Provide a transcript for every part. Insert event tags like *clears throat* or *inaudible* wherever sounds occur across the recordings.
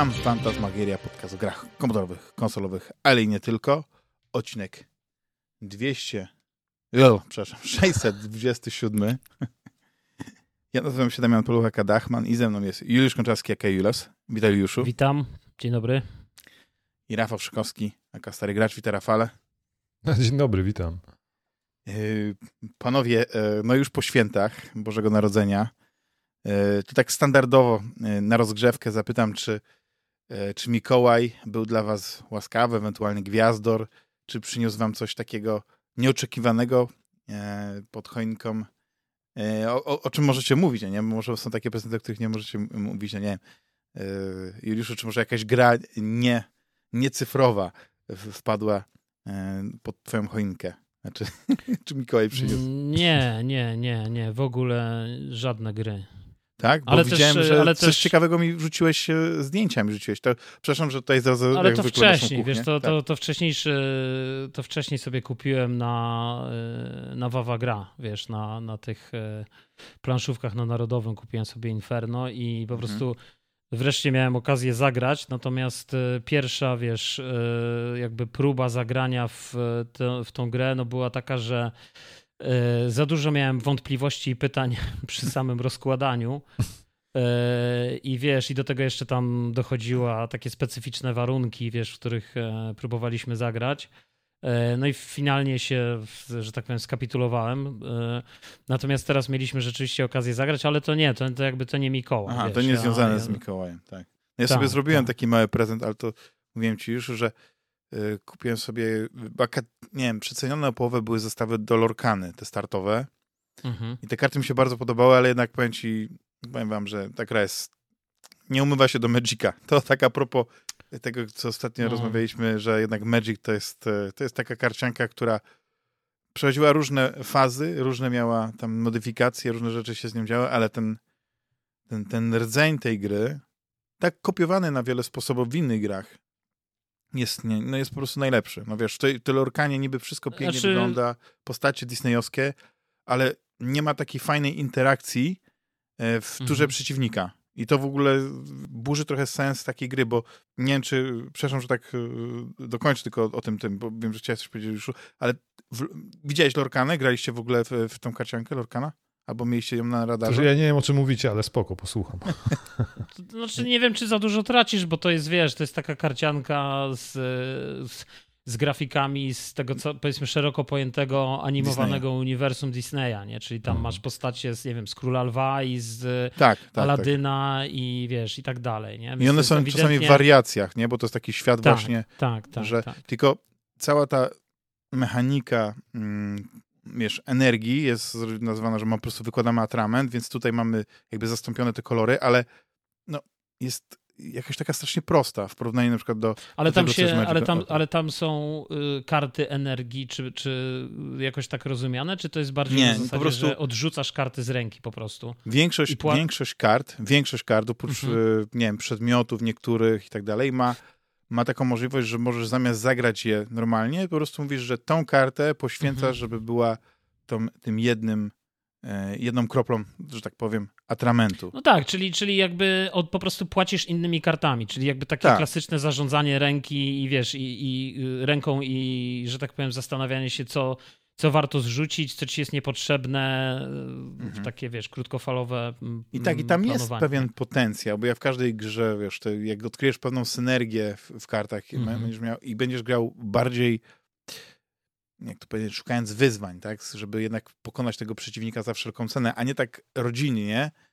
Witam, Fantasmagieria, podcast o grach komputerowych, konsolowych, ale i nie tylko. Odcinek 200, o, przepraszam, 627. *laughs* Ja nazywam się Damian Poluchaka-Dachman i ze mną jest Juliusz Konczarski, aka Jules. Witaj Juliuszu. Witam, dzień dobry. I Rafał Szykowski, aka Stary Gracz. Witaj Rafale. *laughs* Dzień dobry, witam. Yy, panowie, yy, no już po świętach Bożego Narodzenia, yy, to tak standardowo na rozgrzewkę zapytam, czy, czy Mikołaj był dla was łaskawy, ewentualnie gwiazdor, czy przyniósł wam coś takiego nieoczekiwanego pod choinką, o, o, o czym możecie mówić, nie? Może są takie prezenty, o których nie możecie mówić, nie wiem. Juliuszu, czy może jakaś gra nie, niecyfrowa wpadła pod twoją choinkę? Znaczy, *laughs* czy Mikołaj przyniósł? Nie, nie, nie, nie, w ogóle żadne gry. Tak? Bo ale widziałem, też, że coś też... ciekawego mi wrzuciłeś, zdjęcia mi rzuciłeś. To, przepraszam, że tutaj za, Ale to wcześniej, wiesz, to, tak. to, to wcześniejszy, to wcześniej sobie kupiłem na, na Wawa Gra, wiesz, na, na tych e, planszówkach na Narodowym kupiłem sobie Inferno i po mhm. prostu wreszcie miałem okazję zagrać, natomiast e, pierwsza, wiesz, e, jakby próba zagrania w, te, w tą grę no była taka, że e, za dużo miałem wątpliwości i pytań *laughs* przy samym rozkładaniu. I wiesz, i do tego jeszcze tam dochodziła takie specyficzne warunki, wiesz, w których próbowaliśmy zagrać. E, no i finalnie się, że tak powiem, skapitulowałem. E, natomiast teraz mieliśmy rzeczywiście okazję zagrać, ale to nie, to, to jakby to nie Mikołaj. Aha, wiesz, to nie ja, związane ja, z Mikołajem, tak. Ja tak, sobie zrobiłem tak. taki mały prezent, ale to mówiłem ci już, że kupiłem sobie, nie wiem, przecenione o połowę były zestawy do Lorkany, te startowe. Mhm. I te karty mi się bardzo podobały, ale jednak powiem ci, powiem wam, że ta gra jest, nie umywa się do Magica. *laughs* To tak a propos tego, co ostatnio no. rozmawialiśmy, że jednak Magic to jest, e, to jest taka karcianka, która przechodziła różne fazy, różne miała tam modyfikacje, różne rzeczy się z nią działy, ale ten, ten, ten rdzeń tej gry, tak kopiowany na wiele sposobów w innych grach, jest, nie, no jest po prostu najlepszy. No wiesz, w tej Lorkanie niby wszystko pięknie znaczy... wygląda, postacie disneyowskie, ale nie ma takiej fajnej interakcji e, w turze mhm. przeciwnika. I to w ogóle burzy trochę sens takiej gry, bo nie wiem, czy, przepraszam, że tak e, dokończę tylko o, o tym, tym, bo wiem, że chciałeś coś powiedzieć już, ale w, widziałeś Lorkanę? Graliście w ogóle w, w tą karciankę Lorkana? Albo mieliście ją na radarze? To, ja nie wiem, o czym mówicie, ale spoko, posłucham. *laughs* Znaczy, nie wiem, czy za dużo tracisz, bo to jest, wiesz, to jest taka karcianka z, z z grafikami z tego, co powiedzmy szeroko pojętego animowanego Disneya. uniwersum Disneya, nie? Czyli tam mhm. masz postacie z, nie wiem, z Króla Lwa i z tak, tak, Aladyna tak. i wiesz, i tak dalej, nie? Więc I one są ewidentnie... czasami w wariacjach, nie? Bo to jest taki świat tak, właśnie, tak, tak, że tak. tylko cała ta mechanika mm, wiesz, energii jest nazywana, że ma po prostu wykładamy atrament, więc tutaj mamy jakby zastąpione te kolory, ale no, jest jakaś taka strasznie prosta w porównaniu na przykład do. Ale do tam tego, się, ale tam, ale tam są y, karty energii, czy, czy jakoś tak rozumiane, czy to jest bardziej nie, zasadzie, po prostu że odrzucasz karty z ręki po prostu? Większość, pła... większość kart, większość kart, oprócz mhm. y, nie wiem, przedmiotów niektórych i tak dalej, ma ma taką możliwość, że możesz zamiast zagrać je normalnie, po prostu mówisz, że tą kartę poświęcasz, mhm. żeby była tą, tym jednym E, jedną kroplą, że tak powiem, atramentu. No tak, czyli, czyli jakby od, po prostu płacisz innymi kartami, czyli jakby takie tak. klasyczne zarządzanie ręki i wiesz, i, i ręką i, że tak powiem, zastanawianie się, co, co warto zrzucić, co ci jest niepotrzebne, mhm. takie, wiesz, krótkofalowe I tak, i tam planowanie. jest pewien potencjał, bo ja w każdej grze, wiesz, jak odkryjesz pewną synergię w, w kartach mhm. będziesz miał, i będziesz grał bardziej jak to powiedzieć, szukając wyzwań, tak, żeby jednak pokonać tego przeciwnika za wszelką cenę, a nie tak rodzinnie, e,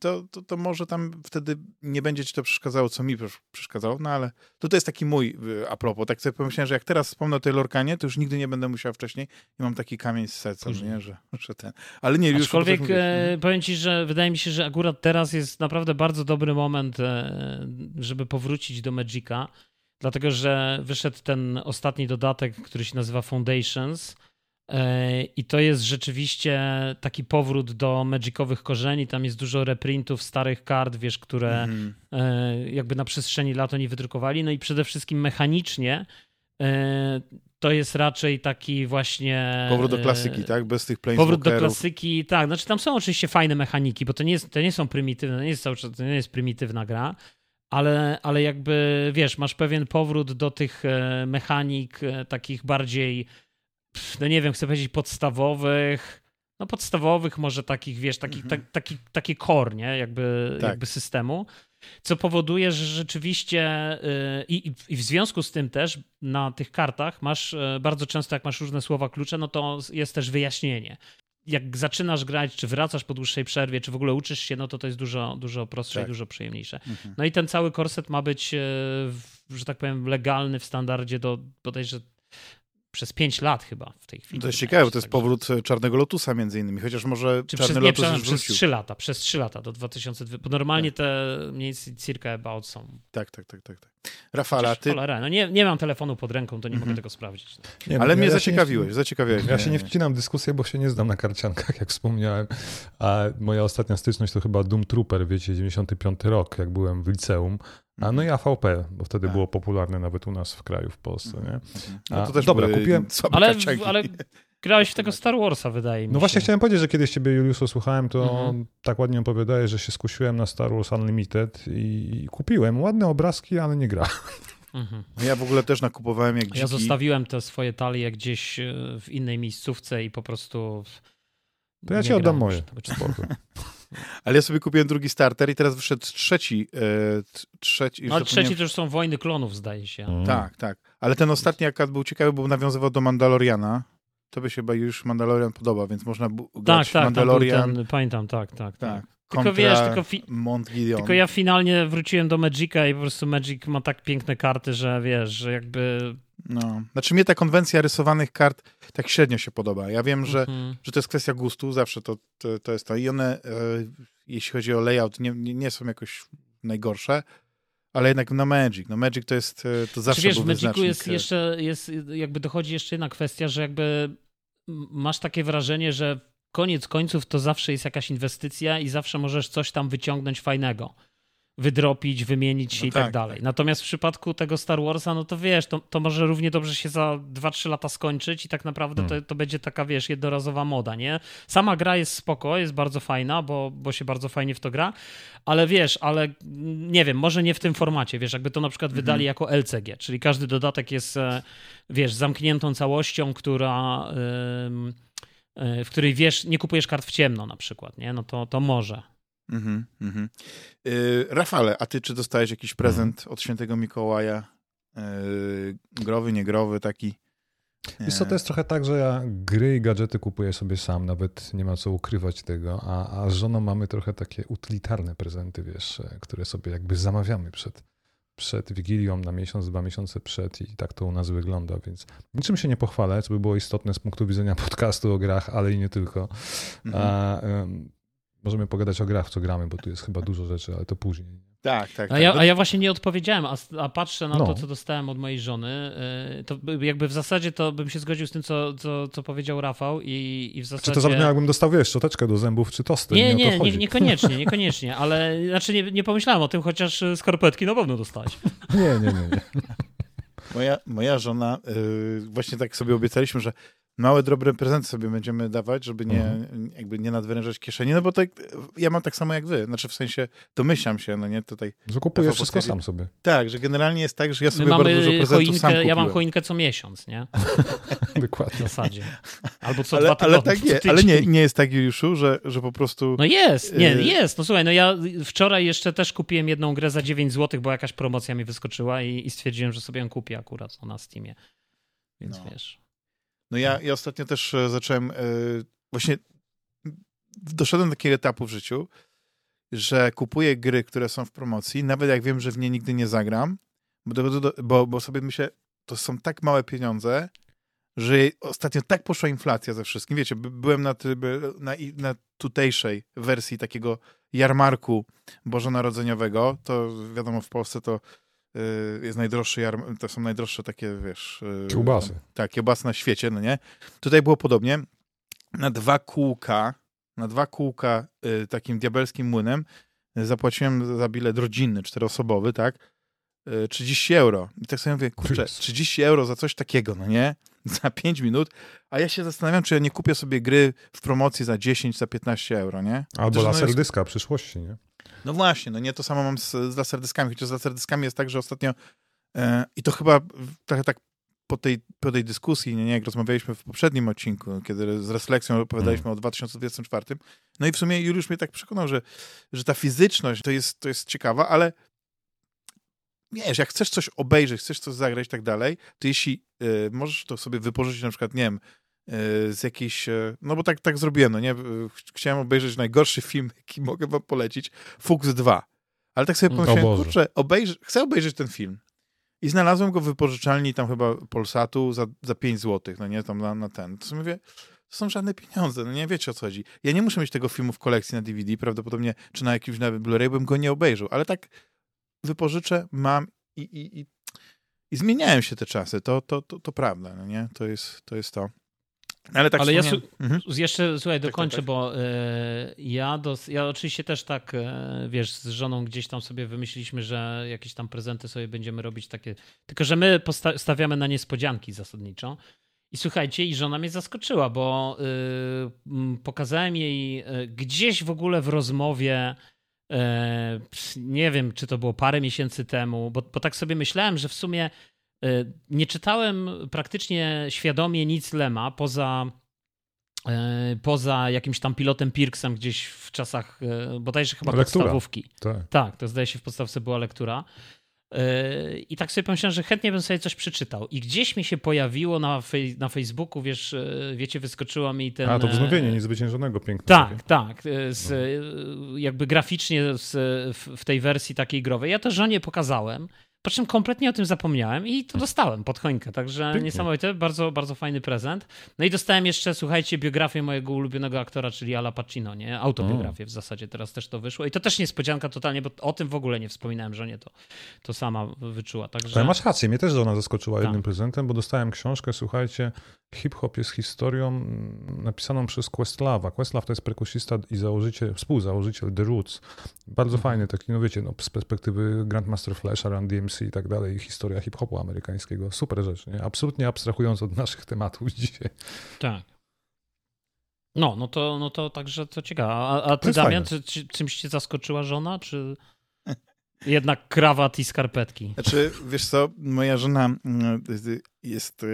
to, to, to może tam wtedy nie będzie ci to przeszkadzało, co mi przeszkadzało, no ale to, to jest taki mój y, a propos, tak sobie pomyślałem, że jak teraz wspomnę o tej Lorkanie, to już nigdy nie będę musiał wcześniej i mam taki kamień z serca, że nie, że, że ten, ale nie, już... Aczkolwiek e, powiem ci, że wydaje mi się, że akurat teraz jest naprawdę bardzo dobry moment, e, żeby powrócić do Magica, dlatego że wyszedł ten ostatni dodatek, który się nazywa Foundations. E, I to jest rzeczywiście taki powrót do magicowych korzeni. Tam jest dużo reprintów starych kart, wiesz, które mm. jakby na przestrzeni lat oni wydrukowali. No i przede wszystkim mechanicznie e, to jest raczej taki właśnie. Powrót do klasyki, tak? Bez tych Powrót do klasyki, tak. Znaczy tam są oczywiście fajne mechaniki, bo to nie, jest, to nie są prymitywne, to nie jest, cały czas, to nie jest prymitywna gra, ale, ale jakby wiesz, masz pewien powrót do tych e, mechanik takich bardziej, no nie wiem, chcę powiedzieć podstawowych, no podstawowych może takich, wiesz, takich, mhm. ta, taki, takie core, nie? Jakby, tak. jakby systemu co powoduje, że rzeczywiście y, i, i, w związku z tym też na tych kartach masz y, bardzo często, jak masz różne słowa klucze, no to jest też wyjaśnienie. Jak zaczynasz grać, czy wracasz po dłuższej przerwie, czy w ogóle uczysz się, no to to jest dużo, dużo prostsze tak. i dużo przyjemniejsze. Mhm. No i ten cały korset ma być, y, że tak powiem, legalny w standardzie do bodajże przez 5 lat chyba w tej chwili. To jest ciekawe, to jest powrót e, Czarnego Lotusa między innymi, chociaż może Czy Czarny przez, Lotus nie, przez 3 lata, przez 3 lata do 2002, bo normalnie tak. te mniej więcej circa about są. Tak, tak, tak, tak. tak. Rafala, ty... Cholera, no nie, nie mam telefonu pod ręką, to nie mogę mhm. tego sprawdzić. Nie, Ale mnie ja zaciekawiłeś, nie, zaciekawiłeś. Ja się nie wcinam w dyskusję, bo się nie znam na karciankach, jak wspomniałem. A moja ostatnia styczność to chyba Doom Trooper, wiecie, 95 rok, jak byłem w liceum. A no i AVP, bo wtedy A. było popularne nawet u nas w kraju, w Polsce, nie? No to też dobra, kupiłem... *laughs* Ale, ale grałeś w tego Star Warsa, wydaje mi no się. No właśnie chciałem powiedzieć, że kiedyś ciebie, Juliuszu, słuchałem, to mhm. tak ładnie opowiadałeś, że się skusiłem na Star Wars Unlimited i kupiłem ładne obrazki, ale nie gra. *laughs* Mhm. Ja w ogóle też nakupowałem jak dziki. Ja zostawiłem te swoje talie gdzieś e, w innej miejscówce i po prostu... To ja ci oddam moje. *laughs* Ale ja sobie kupiłem drugi starter i teraz wyszedł trzeci. E, trzeci no, ale trzeci to już są wojny klonów, zdaje się. Mm. Tak, tak. Ale ten ostatni akad był ciekawy, bo nawiązywał do Mandaloriana. To by się chyba już Mandalorian podoba, więc można grać tak, tak, Mandalorian. Ten, pamiętam, tak, tak. tak. tak. Tylko wiesz, tylko, fi- tylko ja finalnie wróciłem do Magica i po prostu Magic ma tak piękne karty, że wiesz, że jakby no, znaczy mnie ta konwencja rysowanych kart tak średnio się podoba. Ja wiem, że, mhm. że to jest kwestia gustu, zawsze to, to, to jest to. I one, e, jeśli chodzi o layout, nie, nie, są jakoś najgorsze, ale jednak no Magic. No Magic to jest, e, to zawsze wiesz, w Magicu jest jeszcze, jest, jakby dochodzi jeszcze jedna kwestia, że jakby masz takie wrażenie, że koniec końców to zawsze jest jakaś inwestycja i zawsze możesz coś tam wyciągnąć fajnego wydropić, wymienić się no i tak, tak dalej. Tak. Natomiast w przypadku tego Star Warsa, no to wiesz, to, to może równie dobrze się za 2-3 lata skończyć i tak naprawdę hmm. to, to będzie taka, wiesz, jednorazowa moda, nie? Sama gra jest spoko, jest bardzo fajna, bo, bo się bardzo fajnie w to gra, ale wiesz, ale nie wiem, może nie w tym formacie, wiesz, jakby to na przykład mhm. wydali jako LCG, czyli każdy dodatek jest, e, wiesz, zamkniętą całością, która... E, w której wiesz, nie kupujesz kart w ciemno na przykład, nie? No to, to może. Mhm, mhm. Yy, Rafale, a ty czy dostałeś jakiś prezent mhm. od świętego Mikołaja? Yy, growy, niegrowy, taki? Wiesz co, to jest trochę tak, że ja gry i gadżety kupuję sobie sam, nawet nie ma co ukrywać tego, a, a z żoną mamy trochę takie utylitarne prezenty, wiesz, które sobie jakby zamawiamy przed, przed Wigilią na miesiąc, dwa miesiące przed i tak to u nas wygląda, więc niczym się nie pochwalę, co by było istotne z punktu widzenia *laughs* podcastu o grach, ale i nie tylko. Mhm. A, możemy pogadać o grach, co gramy, bo tu jest chyba dużo rzeczy, ale to później. Tak, tak. tak. A, ja, a ja właśnie nie odpowiedziałem, a, a patrzę na no. to, co dostałem od mojej żony. Y, to jakby w zasadzie to bym się zgodził z tym, co, co, co powiedział Rafał i, i w zasadzie... Czy to zabrzmiało, jakbym dostał, wiesz, szczoteczkę do zębów czy tosty? Nie, nie, nie, niekoniecznie, *laughs* niekoniecznie, ale znaczy nie, nie pomyślałem o tym, chociaż skarpetki na pewno dostałeś. Nie, nie, nie. nie. Moja, moja żona, yy, właśnie tak sobie obiecaliśmy, że małe, drobne prezenty sobie będziemy dawać, żeby nie, mhm. jakby nie nadwyrężać kieszeni, no bo tak, ja mam tak samo jak wy, znaczy w sensie domyślam się, no nie, tutaj... Zakupuję wszystko sam sobie. Tak, że generalnie jest tak, że ja sobie bardzo dużo prezentów choinkę, sam kupiłem. Ja mam choinkę co miesiąc, nie? *laughs* Dokładnie. W zasadzie. Albo co ale, dwa tygodnie. Ale, tak nie, ale nie, nie jest tak, Juliuszu, że, że po prostu... No jest, nie, y- jest. No słuchaj, no ja wczoraj jeszcze też kupiłem jedną grę za 9 zł, bo jakaś promocja mi wyskoczyła i, i stwierdziłem, że sobie ją kupię akurat no, na Steamie. Więc no. wiesz... No ja, ja ostatnio też e, zacząłem, e, właśnie doszedłem do takiego etapu w życiu, że kupuję gry, które są w promocji, nawet jak wiem, że w nie nigdy nie zagram, bo, bo, bo sobie myślę, to są tak małe pieniądze, że ostatnio tak poszła inflacja ze wszystkim. Wiecie, byłem na, na, na tutejszej wersji takiego jarmarku bożonarodzeniowego, to wiadomo w Polsce to jest najdroższy, to są najdroższe takie, wiesz... Y, kiełbasy. Tak, kiełbasy na świecie, no nie? Tutaj było podobnie. Na dwa kółka, na dwa kółka y, takim diabelskim młynem zapłaciłem za bilet rodzinny, czteroosobowy, tak? 30 euro. I tak sobie mówię, kurczę, 30 euro za coś takiego, no nie? *laughs* Za 5 minut. A ja się zastanawiam, czy ja nie kupię sobie gry w promocji za 10, za 15 euro, nie? Albo laser no jest... dyska przyszłości, nie? No właśnie, no nie to samo mam z, z laserdyskami, chociaż z laserdyskami jest tak, że ostatnio e, i to chyba trochę tak po tej, po tej dyskusji, nie, nie, jak rozmawialiśmy w poprzednim odcinku, kiedy z refleksją opowiadaliśmy mm. o 2024, no i w sumie Juliusz mnie tak przekonał, że, że ta fizyczność to jest, to jest ciekawa, ale wiesz, jak chcesz coś obejrzeć, chcesz coś zagrać i tak dalej, to jeśli y, możesz to sobie wypożyczyć na przykład, nie wiem, z jakiejś, y, no bo tak, tak zrobiłem, no nie, chciałem obejrzeć najgorszy film, jaki mogę wam polecić, Fuchs 2. Ale tak sobie pomyślałem, kurczę, obejrzy, chcę obejrzeć ten film. I znalazłem go w wypożyczalni tam chyba Polsatu za, za 5 zł, no nie, tam na, na ten. To sobie mówię, to są żadne pieniądze, no nie wiecie o co chodzi. Ja nie muszę mieć tego filmu w kolekcji na DVD, prawdopodobnie, czy na jakimś nawet Blu-ray bym go nie obejrzał, ale tak wypożyczę, mam i, i, i, i zmieniają się te czasy, to, to, to, to prawda, no nie? To jest to. Jest to. Ale, tak Ale ja mhm. jeszcze, słuchaj, tak, dokończę, tak, tak, bo y, ja, dos, ja oczywiście też tak, y, wiesz, z żoną gdzieś tam sobie wymyśliliśmy, że jakieś tam prezenty sobie będziemy robić takie, tylko że my stawiamy na niespodzianki zasadniczo. I słuchajcie, i żona mnie zaskoczyła, bo y, pokazałem jej gdzieś w ogóle w rozmowie E, nie wiem, czy to było parę miesięcy temu, bo, bo tak sobie myślałem, że w sumie e, nie czytałem praktycznie świadomie nic Lema poza e, poza jakimś tam pilotem Pirksem gdzieś w czasach bodajże chyba lektura. podstawówki. Tak. tak, to zdaje się w podstawce była lektura. I tak sobie pomyślałem, że chętnie bym sobie coś przeczytał. I gdzieś mi się pojawiło na, fej, na Facebooku, wiesz, e, wiecie, wyskoczyło mi ten... A, to wznowienie e, niezwyciężonego, piękne. Tak, sobie. tak. E, z, no. Jakby graficznie z, w tej wersji takiej growej. Ja to żonie pokazałem. Po czym kompletnie o tym zapomniałem i to dostałem pod choinkę, także Pięknie. niesamowite, bardzo, bardzo fajny prezent. No i dostałem jeszcze, słuchajcie, biografię mojego ulubionego aktora, czyli Ala Pacino, nie? Autobiografię w zasadzie, teraz też to wyszło. I to też niespodzianka totalnie, bo o tym w ogóle nie wspominałem, że nie to, to sama wyczuła. Także... Ale masz rację, mnie też żona zaskoczyła tak. jednym prezentem, bo dostałem książkę, słuchajcie, hip-hop jest historią napisaną przez Questlava. Questlove to jest perkusista i założyciel, współzałożyciel The Roots. Bardzo mhm. fajny taki, no wiecie, no, z perspektywy Grandmaster Flash, Run DMC i tak dalej, historia hip-hopu amerykańskiego. Super rzecz, nie? Absolutnie abstrahując od naszych tematów *laughs* dzisiaj. Tak. No, no to, no to także to ciekawe. A, a ty, Damian, czy, czy, czymś cię zaskoczyła żona, czy jednak krawat i skarpetki? Znaczy, wiesz co, moja żona mm, jest,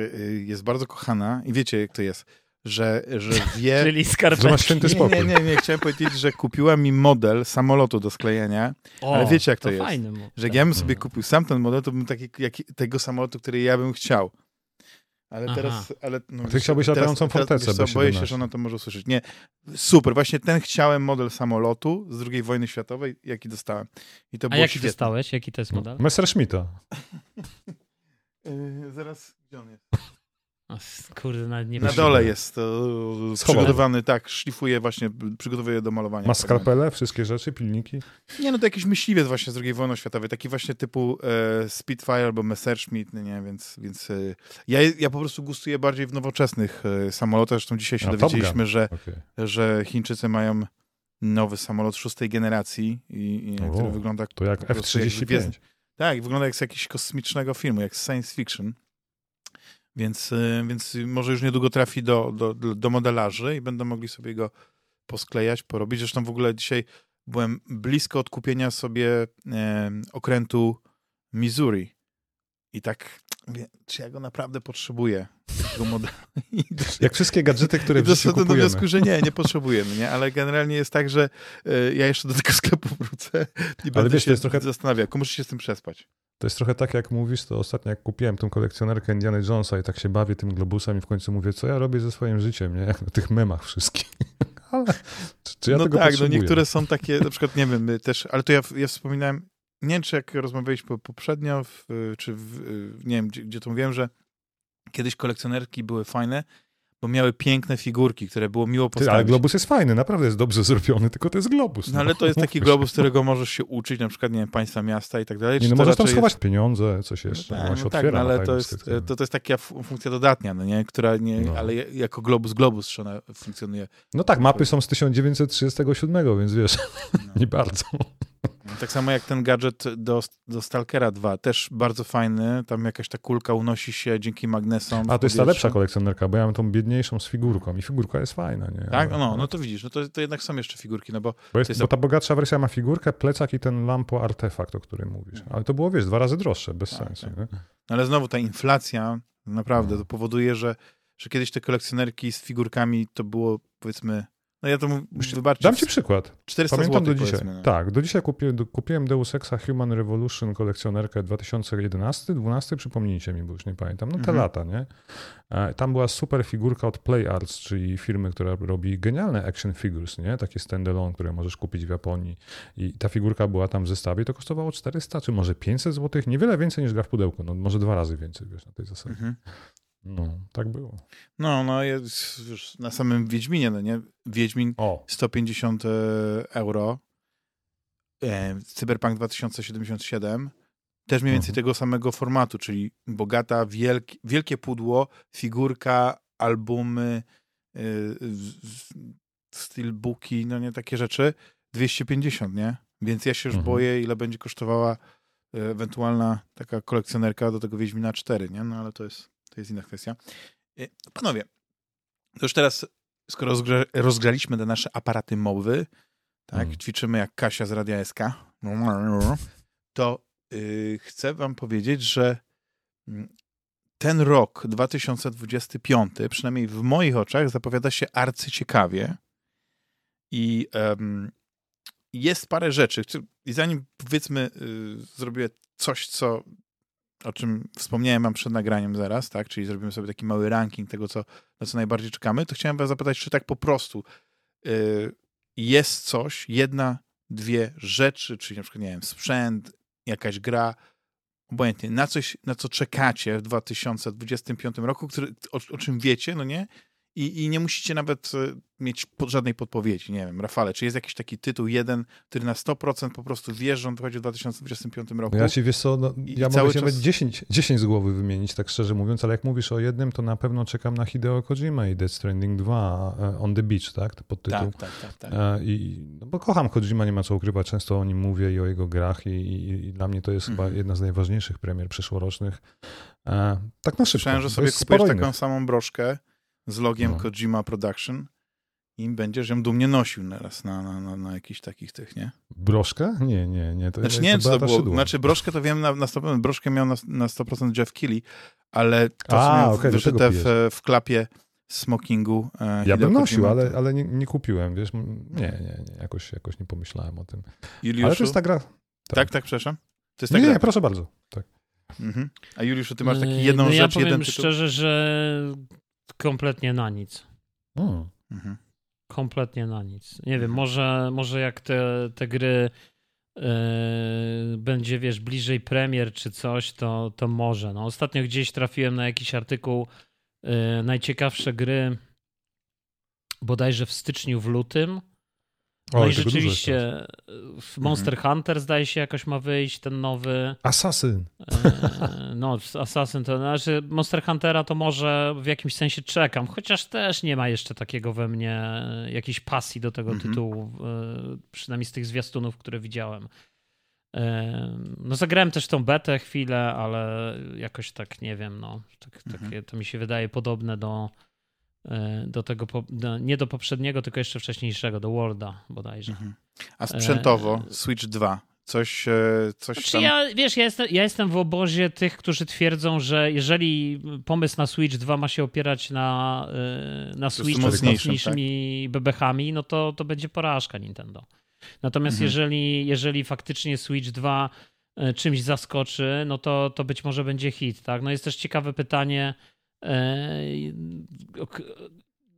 jest bardzo kochana i wiecie, jak to jest że, że wie... *laughs* Czyli skarpetki. Że święty spokój. Nie, nie, nie, chciałem powiedzieć, że kupiła mi model samolotu do sklejenia, o, ale wiecie jak to, to jest. Fajny że jak ja bym sobie kupił sam ten model, to bym taki, jak, tego samolotu, który ja bym chciał. Ale Aha. teraz... Ale, no, A ty chciałbyś latającą fortecę. Teraz, boję się, że ona to może usłyszeć. Nie, super, właśnie ten chciałem model samolotu z II wojny światowej, jaki dostałem. I to A było jaki świetne. dostałeś? Jaki to jest model? Messerschmitta. yy, *laughs* zaraz, gdzie on jest? O, kurde, nawet nie Na dole jest to przygotowany, tak, szlifuje właśnie, przygotowuje do malowania. Ma skalpele, wszystkie rzeczy, pilniki? Nie, no to jakiś myśliwiec właśnie z II wojny światowej, taki właśnie typu e, Spitfire albo Messerschmitt, no nie, więc, więc e, ja, ja po prostu gustuję bardziej w nowoczesnych e, samolotach, zresztą dzisiaj się A, dowiedzieliśmy, że, okay. że Chińczycy mają nowy samolot szóstej generacji, i, i który wygląda... To jak F-35. Jak tak, wygląda jak z jakiegoś kosmicznego filmu, jak science fiction. Więc, y, więc może już niedługo trafi do, do, do modelarzy i będą mogli sobie go posklejać, porobić. Zresztą w ogóle dzisiaj byłem blisko odkupienia sobie e, okrętu Missouri. I tak mówię, czy ja go naprawdę potrzebuję, tego modelu. *laughs* Jak wszystkie gadżety, które w życiu kupujemy. do wniosku, że nie, nie potrzebujemy, nie? Ale generalnie jest tak, że y, ja jeszcze do tego sklepu wrócę i Ale będę wiesz, się trochę... zastanawiał, muszę się z tym przespać. To jest trochę tak, jak mówisz, to ostatnio jak kupiłem tą kolekcjonerkę Indiana Jonesa i tak się bawię tym globusem i w końcu mówię, co ja robię ze swoim życiem, nie? Jak na tych memach wszystkich. *laughs* ale czy, czy ja no tego tak, no niektóre są takie, na przykład, nie wiem, też, ale to ja, ja wspominałem, nie wiem, czy jak rozmawialiśmy poprzednio, w, czy w, nie wiem, gdzie, gdzie to mówiłem, że kiedyś kolekcjonerki były fajne, bo miały piękne figurki, które było miło postawić. Ty, ale globus jest fajny, naprawdę jest dobrze zrobiony, tylko to jest globus. No, no ale to jest taki globus, którego możesz się uczyć, na przykład, nie wiem, państwa miasta i tak dalej. Nie, no możesz tam schować jest... pieniądze, coś jeszcze, no, tak, no tak, no, ale to jest, to, to jest taka funkcja dodatnia, no nie, która nie, no. ale jako globus, globus, ona funkcjonuje. No tak, mapy są z 1937, więc wiesz, *laughs* no. nie bardzo. Tak samo jak ten gadżet do, do Stalkera 2, też bardzo fajny, tam jakaś ta kulka unosi się dzięki magnesom. A to jest ta lepsza kolekcjonerka, bo ja mam tą biedniejszą z figurką i figurka jest fajna, nie? Tak? No, no to widzisz, no to, to jednak są jeszcze figurki, no bo... Bo, jest, jest bo ta bogatsza wersja ma figurkę, plecak i ten lampo artefakt, o którym mówisz. Ale to było, wiesz, dwa razy droższe, bez tak, sensu. Tak. No ale znowu ta inflacja naprawdę no. to powoduje, że, że kiedyś te kolekcjonerki z figurkami to było, powiedzmy, no ja to wybaczę. Dam ci przykład. 400 Pamiętam do dzisiaj. No. Tak, do dzisiaj kupiłem, do, kupiłem Deus Exa Human Revolution kolekcjonerkę 2011, 12, przypomnijcie mi, bo już nie pamiętam. No te mhm. lata, nie? E, tam była super figurka od Play Arts, czyli firmy, która robi genialne action figures, nie? Takie standalone, które możesz kupić w Japonii. I ta figurka była tam w zestawie, to kosztowało 400 czy może 500 zł, niewiele więcej niż gra w pudełku, no może dwa razy więcej, wiesz, na tej zasadzie. Mhm. No, tak było. No, no jest już na samym Wiedźminie, no nie? Wiedźmin o. 150 e, euro. E, Cyberpunk 2077 też mniej więcej mhm. tego samego formatu, czyli bogata, wielki, wielkie pudło, figurka, albumy, yy, steelbooki, no nie, takie rzeczy. 250, nie? Więc ja się już mhm. boję, ile będzie kosztowała ewentualna taka kolekcjonerka do tego Wiedźmina 4, nie? No ale to jest to jest inna kwestia. Y, panowie, to już teraz, skoro rozgrza rozgrzaliśmy te nasze aparaty mowy, tak, mm. ćwiczymy jak Kasia z Radia SK, to yy, chcę wam powiedzieć, że mm, ten rok 2025, przynajmniej w moich oczach, zapowiada się arcyciekawie i um, jest parę rzeczy. I zanim powiedzmy, yy, zrobię coś, co o czym wspomniałem mam przed nagraniem zaraz, tak, czyli zrobimy sobie taki mały ranking tego, co, na co najbardziej czekamy, to chciałem was zapytać, czy tak po prostu y, jest coś, jedna, dwie rzeczy, czyli na przykład, nie wiem, sprzęt, jakaś gra, obojętnie, na coś, na co czekacie w 2025 roku, który, o, o czym wiecie, no nie, i, i nie musicie nawet e, mieć pod żadnej podpowiedzi. Nie wiem, Rafale, czy jest jakiś taki tytuł jeden, który na 100% po prostu wiesz, że on wychodzi w 2025 roku? Ja ci wiesz co, no, ja mogę czas... nawet 10, 10 z głowy wymienić, tak szczerze mówiąc, ale jak mówisz o jednym, to na pewno czekam na Hideo Kojima i Death Stranding 2 e, On the Beach, tak? To podtytuł. Tak, tak, tak. tak. E, I, no bo kocham Kojima, nie ma co ukrywać, często o nim mówię i o jego grach i, i, i dla mnie to jest chyba mhm. jedna z najważniejszych premier przyszłorocznych. Tak na szybko. Słyszałem, że sobie kupujesz taką samą broszkę, z logiem no. Kojima Production i będziesz ją dumnie nosił teraz na, na, na, na jakichś takich tych, nie? Broszkę? Nie, nie, nie. To, znaczy nie wiem, co to było. Znaczy broszkę to wiem na, na 100%, broszkę miał na, na 100% Jeff Keighley, ale to, A, co okay, wyszyte w, w klapie smokingu. E, ja bym nosił, ale, ale nie, nie, kupiłem, wiesz, nie, nie, nie, jakoś, jakoś nie pomyślałem o tym. Juliuszu? Ale to jest ta gra. Tak, tak, tak przepraszam. To jest ta nie, gra. nie, proszę bardzo. Tak. Mhm. A Juliuszu, ty masz taki yy, jedną no rzecz, ja jeden tytuł? szczerze, że kompletnie na nic. Mhm. Kompletnie na nic. Nie wiem, mhm. może, może jak te, te gry yy, będzie, wiesz, bliżej premier czy coś, to, to może. No, ostatnio gdzieś trafiłem na jakiś artykuł yy, najciekawsze gry bodajże w styczniu, w lutym no i rzeczywiście Monster mhm. Hunter zdaje się jakoś ma wyjść, ten nowy. Assassin. E, no, Assassin to znaczy Monster Huntera to może w jakimś sensie czekam, chociaż też nie ma jeszcze takiego we mnie jakiejś pasji do tego mhm. tytułu, e, przynajmniej z tych zwiastunów, które widziałem. E, no zagrałem też tą betę chwilę, ale jakoś tak nie wiem, no, tak, mhm. takie, to mi się wydaje podobne do E, do tego, nie do poprzedniego, tylko jeszcze wcześniejszego, do Worlda bodajże. Mhm. A sprzętowo e... Switch 2, coś, e, coś znaczy tam... Ja, wiesz, ja jestem, ja jestem w obozie tych, którzy twierdzą, że jeżeli pomysł na Switch 2 ma się opierać na, e, na Switch z mocniejszymi tak? bebechami, no to, to będzie porażka Nintendo. Natomiast mhm. jeżeli, jeżeli faktycznie Switch 2 czymś zaskoczy, no to, to być może będzie hit, tak? No jest też ciekawe pytanie, E,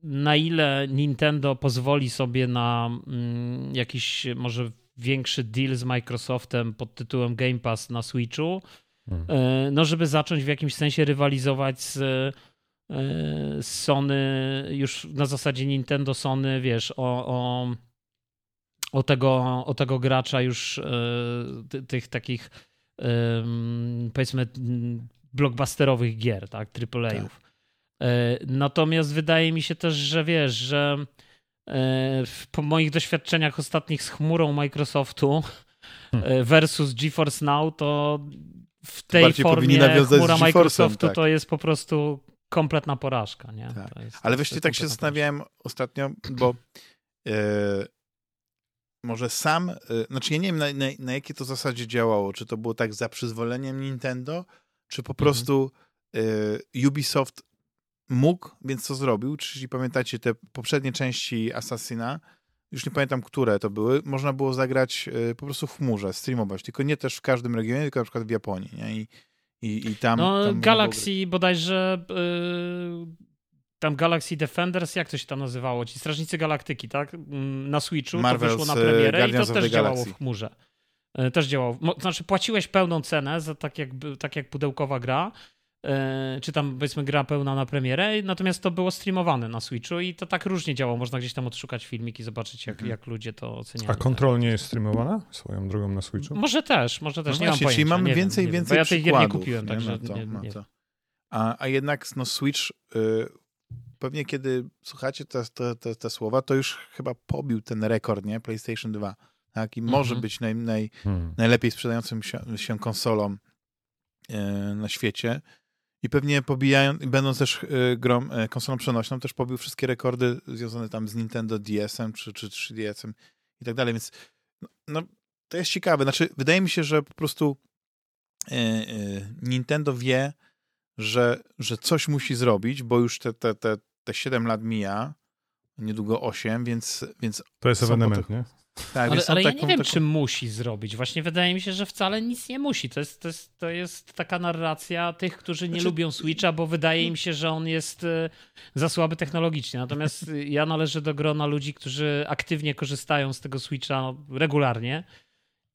na ile Nintendo pozwoli sobie na mm, jakiś może większy deal z Microsoftem pod tytułem Game Pass na Switchu, hmm. E, no żeby zacząć w jakimś sensie rywalizować z, e, z Sony już na zasadzie Nintendo Sony, wiesz, o, o, o, tego, o tego gracza już tych takich powiedzmy blockbusterowych gier, tak, AAA-ów. Tak. E, natomiast wydaje mi się też, że wiesz, że e, po moich doświadczeniach ostatnich z chmurą Microsoftu, hmm. versus GeForce Now, to w tej formie chmura Microsoftu tak. to jest po prostu kompletna porażka. Nie? Tak. Jest, Ale wiesz, tak się zastanawiałem porażka. ostatnio, bo yy, może sam, yy, znaczy ja nie wiem na, na, na jakiej to zasadzie działało, czy to było tak za przyzwoleniem Nintendo, czy po mhm. prostu yy, Ubisoft mógł, więc co zrobił, czyli pamiętacie te poprzednie części Assassina, już nie pamiętam, które to były, można było zagrać po prostu w chmurze, streamować, tylko nie też w każdym regionie, tylko na przykład w Japonii, nie? I, i, i tam. No, tam Galaxy bodajże. Yy, tam Galaxy Defenders, jak to się tam nazywało? Ci Strażnicy Galaktyki, tak? Mm, na Switchu Marvel's, to wyszło na premierę Guardians i to też działało w chmurze. Yy, też działało. Znaczy, płaciłeś pełną cenę za tak jak, tak jak pudełkowa gra, E, czy tam powiedzmy gra pełna na premierę, natomiast to było streamowane na Switchu i to tak różnie działało. Można gdzieś tam odszukać filmiki, zobaczyć jak, mhm. jak ludzie to oceniają. A kontrol nie jest streamowana swoją drogą na Switchu? Może też, może też, no nie właśnie, mam Czyli mamy więcej i więcej ja tej gier nie kupiłem, także no to, no to. A, a jednak no Switch y, pewnie kiedy słuchacie te, te, te, te, słowa, to już chyba pobił ten rekord, nie? PlayStation 2. Tak? I może mhm. być naj, naj, hmm. najlepiej sprzedającym się, się konsolą y, na świecie. I pewnie pobijają, będąc też y, grą, y, konsolą przenośną, też pobił wszystkie rekordy związane tam z Nintendo DS-em czy, czy 3DS-em i tak dalej, więc no, no, to jest ciekawe. Znaczy, wydaje mi się, że po prostu y, Nintendo wie, że, że coś musi zrobić, bo już te, te, te, te 7 lat mija, niedługo 8, więc... więc to jest ewenement, nie? Tak, ale, ale taką, ja nie wiem, taką... czy musi zrobić. Właśnie wydaje mi się, że wcale nic nie musi. To jest, to jest, to jest taka narracja tych, którzy nie znaczy... lubią Switcha, bo wydaje im się, że on jest e, za słaby technologicznie. Natomiast *laughs* ja należę do grona ludzi, którzy aktywnie korzystają z tego Switcha regularnie.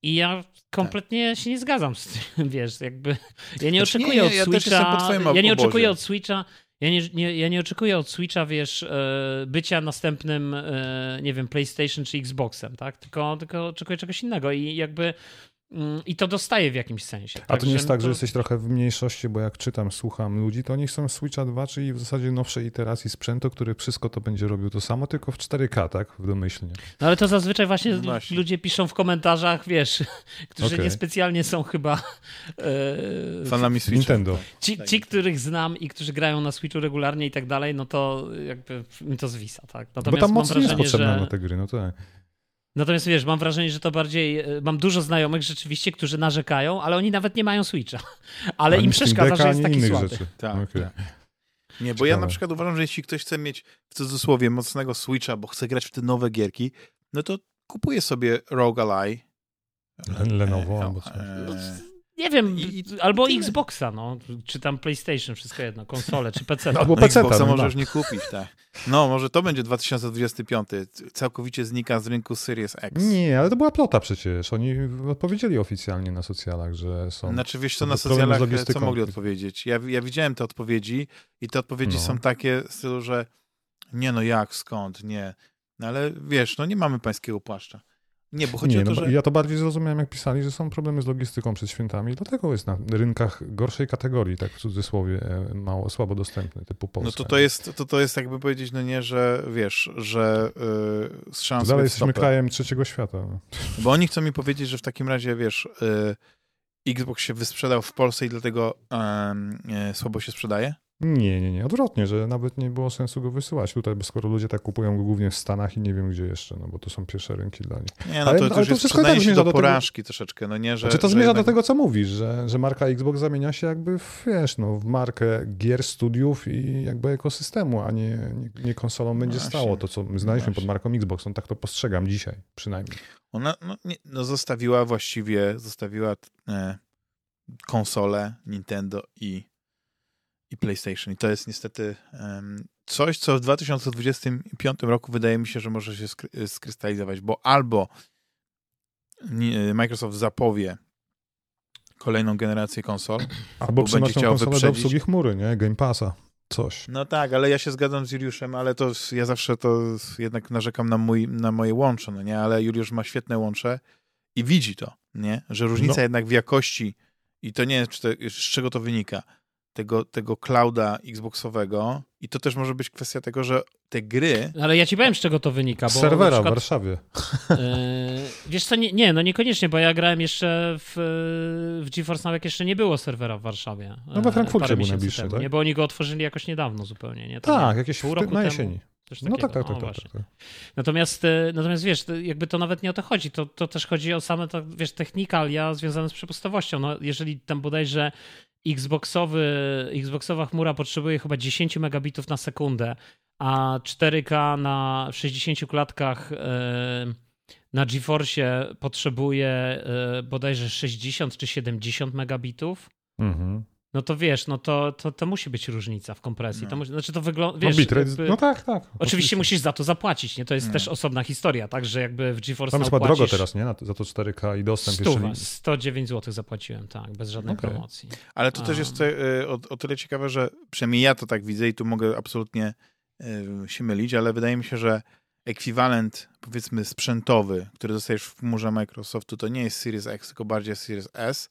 I ja kompletnie tak. się nie zgadzam z tym, *laughs* wiesz, jakby ja nie znaczy, oczekuję nie, nie, od Switcha, ja, ja nie oczekuję od Switcha ja nie, nie, ja nie oczekuję od Switcha, wiesz, e, bycia następnym, e, nie wiem, PlayStation czy Xboxem, tak? Tylko, tylko oczekuję czegoś innego i jakby I to dostaje w jakimś sensie. A to nie jest tak, to... że jesteś trochę w mniejszości, bo jak czytam, słucham ludzi, to oni chcą Switcha 2, czyli w zasadzie nowszej iteracji sprzętu, który wszystko to będzie robił to samo, tylko w 4K, tak? W domyślnie. No ale to zazwyczaj właśnie, no właśnie. ludzie piszą w komentarzach, wiesz, *laughs* którzy okay. niespecjalnie są chyba e, fanami Switcha. Nintendo. Ci, ci, których znam i którzy grają na Switchu regularnie i tak dalej, no to jakby mi to zwisa, tak? Natomiast bo tam moc nie jest potrzebna że... na te gry, no tak. Natomiast wiesz, mam wrażenie, że to bardziej. E, mam dużo znajomych rzeczywiście, którzy narzekają, ale oni nawet nie mają Switcha. *laughs* Ale im przeszkadza, że jest taki słaby. Rzeczy. Tak, okay. tak. Nie, bo Ciekawe. ja na przykład uważam, że jeśli ktoś chce mieć w cudzysłowie mocnego Switcha, bo chce grać w te nowe gierki, no to kupuje sobie Rogue Ally. Lenovo albo coś. E, nie wiem, I, albo Xboxa, no, czy tam PlayStation, wszystko jedno, konsole, czy PC. No, albo no, PC Xboxa no, możesz no. nie kupić, tak. No, może to będzie 2025. Całkowicie znika z rynku Series X. Nie, ale to była plota przecież. Oni odpowiedzieli oficjalnie na socjalach, że są. Znaczy, wiesz co, na socjalach co mogli odpowiedzieć? Ja, ja widziałem te odpowiedzi i te odpowiedzi no. są takie w stylu, że nie no jak, skąd, nie. No ale wiesz, no nie mamy pańskiego płaszcza. Nie, bo chodzi nie, o to, no, że... Ja to bardziej zrozumiałem, jak pisali, że są problemy z logistyką przed świętami, dlatego jest na rynkach gorszej kategorii, tak w cudzysłowie, e, mało, słabo dostępny, typu Polska. No to to jest, to, to jest jakby powiedzieć, no nie, że wiesz, że yy, strzelam Dalej jesteśmy stopę. krajem trzeciego świata. Bo oni chcą mi powiedzieć, że w takim razie, wiesz, yy, Xbox się wysprzedał w Polsce i dlatego yy, słabo się sprzedaje? Nie, nie, nie. Odwrotnie, że nawet nie było sensu go wysyłać tutaj, bo skoro ludzie tak kupują go głównie w Stanach i nie wiem gdzie jeszcze, no bo to są pierwsze rynki dla nich. Nie, no ale, to, to, ale to tak się do, do porażki tego... troszeczkę, no nie, że... Znaczy to zmierza jednak... do tego, co mówisz, że, że marka Xbox zamienia się jakby w, wiesz, no, w markę gier, studiów i jakby ekosystemu, a nie, nie, nie konsolą będzie Właśnie. stało to, co my znaliśmy Właśnie. pod marką Xbox. No tak to postrzegam dzisiaj przynajmniej. Ona no, nie, no zostawiła właściwie, zostawiła e, konsolę Nintendo i i PlayStation. I to jest niestety um, coś, co w 2025 roku wydaje mi się, że może się skrystalizować, bo albo Microsoft zapowie kolejną generację konsol, *clears throat* albo będzie chciał wyprzedzić. do obsługi chmury, nie? Game Passa. Coś. No tak, ale ja się zgadzam z Juliuszem, ale to ja zawsze to jednak narzekam na, mój, na moje łącze, no nie? Ale Juliusz ma świetne łącze i widzi to, nie? Że różnica no. jednak w jakości i to nie, z czego to wynika tego, tego clouda Xboxowego i to też może być kwestia tego, że te gry... Ale ja ci powiem, z czego to wynika. Bo serwera przykład, w Warszawie. Yy, *laughs* wiesz co, nie, nie, no niekoniecznie, bo ja grałem jeszcze w, w GeForce Now, jak jeszcze nie było serwera w Warszawie. No we Frankfurcie był najbliższy, temu, tak? Nie, bo oni go otworzyli jakoś niedawno zupełnie, nie? Tam tak, jakieś pół roku na jesieni. No tak, tak, tak, tak, tak, Natomiast, e, natomiast wiesz, jakby to nawet nie o to chodzi. To, to też chodzi o same, to, wiesz, technikalia związane z przepustowością. No, jeżeli tam bodajże Xboxowy, Xboxowa chmura potrzebuje chyba 10 megabitów na sekundę, a 4K na 60 klatkach e, na GeForce potrzebuje e, bodajże 60 czy 70 megabitów. Mhm no to wiesz, no to, to, to musi być różnica w kompresji. No. To musi, znaczy to wygląda, wiesz... No, bitrate, jakby, no tak, tak. Oczywiście, oczywiście musisz za to zapłacić, nie? To jest no. też osobna historia, tak, że jakby w GeForce Tam jest chyba drogo teraz, nie? za to 4K i dostęp Stuwa, jeszcze... 109 zł zapłaciłem, tak, bez żadnej okay. promocji. Ale to też jest e, o, o, tyle ciekawe, że przynajmniej ja to tak widzę i tu mogę absolutnie y, się mylić, ale wydaje mi się, że ekwiwalent, powiedzmy, sprzętowy, który dostajesz w chmurze Microsoftu, to nie jest Series X, tylko bardziej Series S,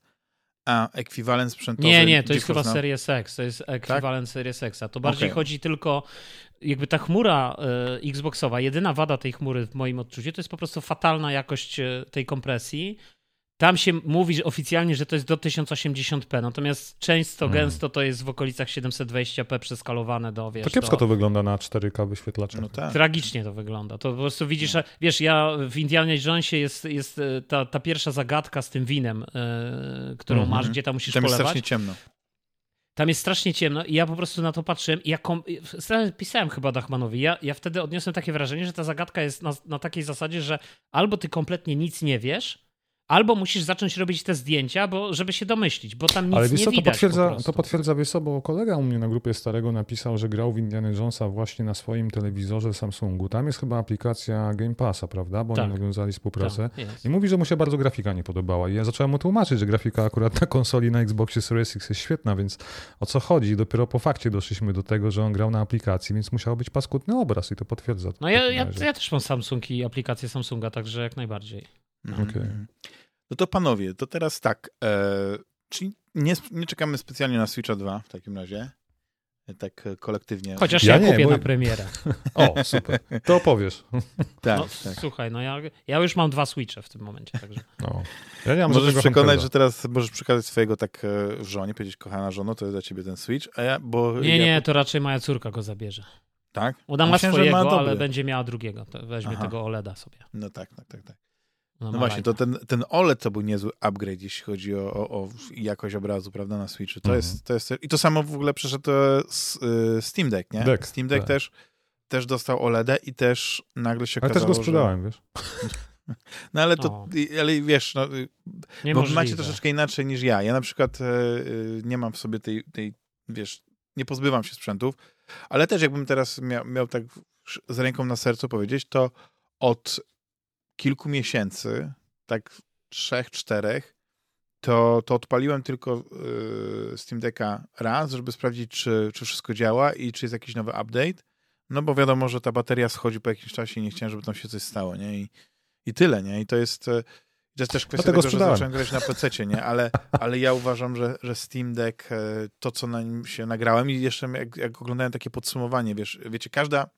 a ekwiwalent sprzętowy. Nie, nie, to jest chyba Series X, to jest ekwiwalent tak? Series X. To bardziej okay. chodzi tylko, jakby ta chmura y, Xboxowa, jedyna wada tej chmury w moim odczuciu to jest po prostu fatalna jakość e, tej kompresji tam się mówi oficjalnie, że to jest do 1080p, natomiast często, hmm. gęsto to jest w okolicach 720p przeskalowane do, wiesz... To kiepsko to, to wygląda na 4K wyświetlaczach. No tak. Tragicznie to wygląda. To po prostu widzisz, no. wiesz, ja w Indiana Jonesie jest, jest e, ta, ta pierwsza zagadka z tym winem, yy, którą mm -hmm. masz, gdzie tam musisz tam polewać. Tam jest strasznie ciemno. Tam jest strasznie ciemno i ja po prostu na to patrzyłem i ja kom... pisałem chyba Dachmanowi, ja, ja wtedy odniosłem takie wrażenie, że ta zagadka jest na, na takiej zasadzie, że albo ty kompletnie nic nie wiesz, Albo musisz zacząć robić te zdjęcia, bo żeby się domyślić, bo tam nic Ale wiesz nie co, to widać potwierdza, to potwierdza, wiesz co, bo kolega u mnie na grupie starego napisał, że grał w Indiana Jonesa właśnie na swoim telewizorze Samsungu. Tam jest chyba aplikacja Game Passa, prawda? Bo tak. oni nawiązali współpracę. Tak, I mówi, że mu się bardzo grafika nie podobała. I ja zacząłem mu tłumaczyć, że grafika akurat na konsoli na Xboxie Series X jest świetna, więc o co chodzi? I dopiero po fakcie doszliśmy do tego, że on grał na aplikacji, więc musiał być paskudny obraz i to potwierdza. No ja, ja, ja, też mam Samsung i aplikację Samsunga, także jak najbardziej. Mhm. Okay. No to panowie, to teraz tak. E, czyli nie, nie czekamy specjalnie na Switcha 2 w takim razie. E, tak e, kolektywnie. Chociaż ja, ja kupię bo... na premierę. *laughs* O, super. To opowiesz. *laughs* tak, no, tak. Słuchaj, no ja, ja już mam dwa Switche w tym momencie, także. *laughs* No. Ja nie mam możesz przekonać, że teraz możesz przekazać swojego tak e, żonie, powiedzieć, kochana żono, to jest dla ciebie ten Switch, a ja, bo... Nie, ja... nie, to raczej moja córka go zabierze. Tak? Uda ma swojego, ale będzie miała drugiego. To weźmie Aha. tego OLEDa sobie. No tak, tak, tak. tak. No, no właśnie, to ten, ten OLED to był niezły upgrade, jeśli chodzi o, o, o jakość obrazu, prawda, na Switchu. To, mhm. jest, to jest... I to samo w ogóle przeszedł z, y, Steam Deck, nie? Deck, Steam Deck tak. też, też dostał OLED i też nagle się okazało, Ale też go sprzedałem, że... wiesz? *laughs* No ale to, ale wiesz, no, bo macie troszeczkę inaczej niż ja. Ja na przykład e, e, nie mam w sobie tej, tej, wiesz, nie pozbywam się sprzętów, ale też jakbym teraz miał, miał tak z ręką na sercu powiedzieć, to od kilku miesięcy, tak trzech, czterech, to, to odpaliłem tylko yy, Steam Decka raz, żeby sprawdzić, czy, czy wszystko działa i czy jest jakiś nowy update. No bo wiadomo, że ta bateria schodzi po jakimś czasie i nie chciałem, żeby tam się coś stało, nie? I, i tyle, nie? I to jest, y, to jest też kwestia tego, że zacząłem grać na PC, nie? Ale, ale ja uważam, że, że Steam Deck, y, to co na nim się nagrałem i jeszcze jak, jak oglądałem takie podsumowanie, wiesz, wiecie, każda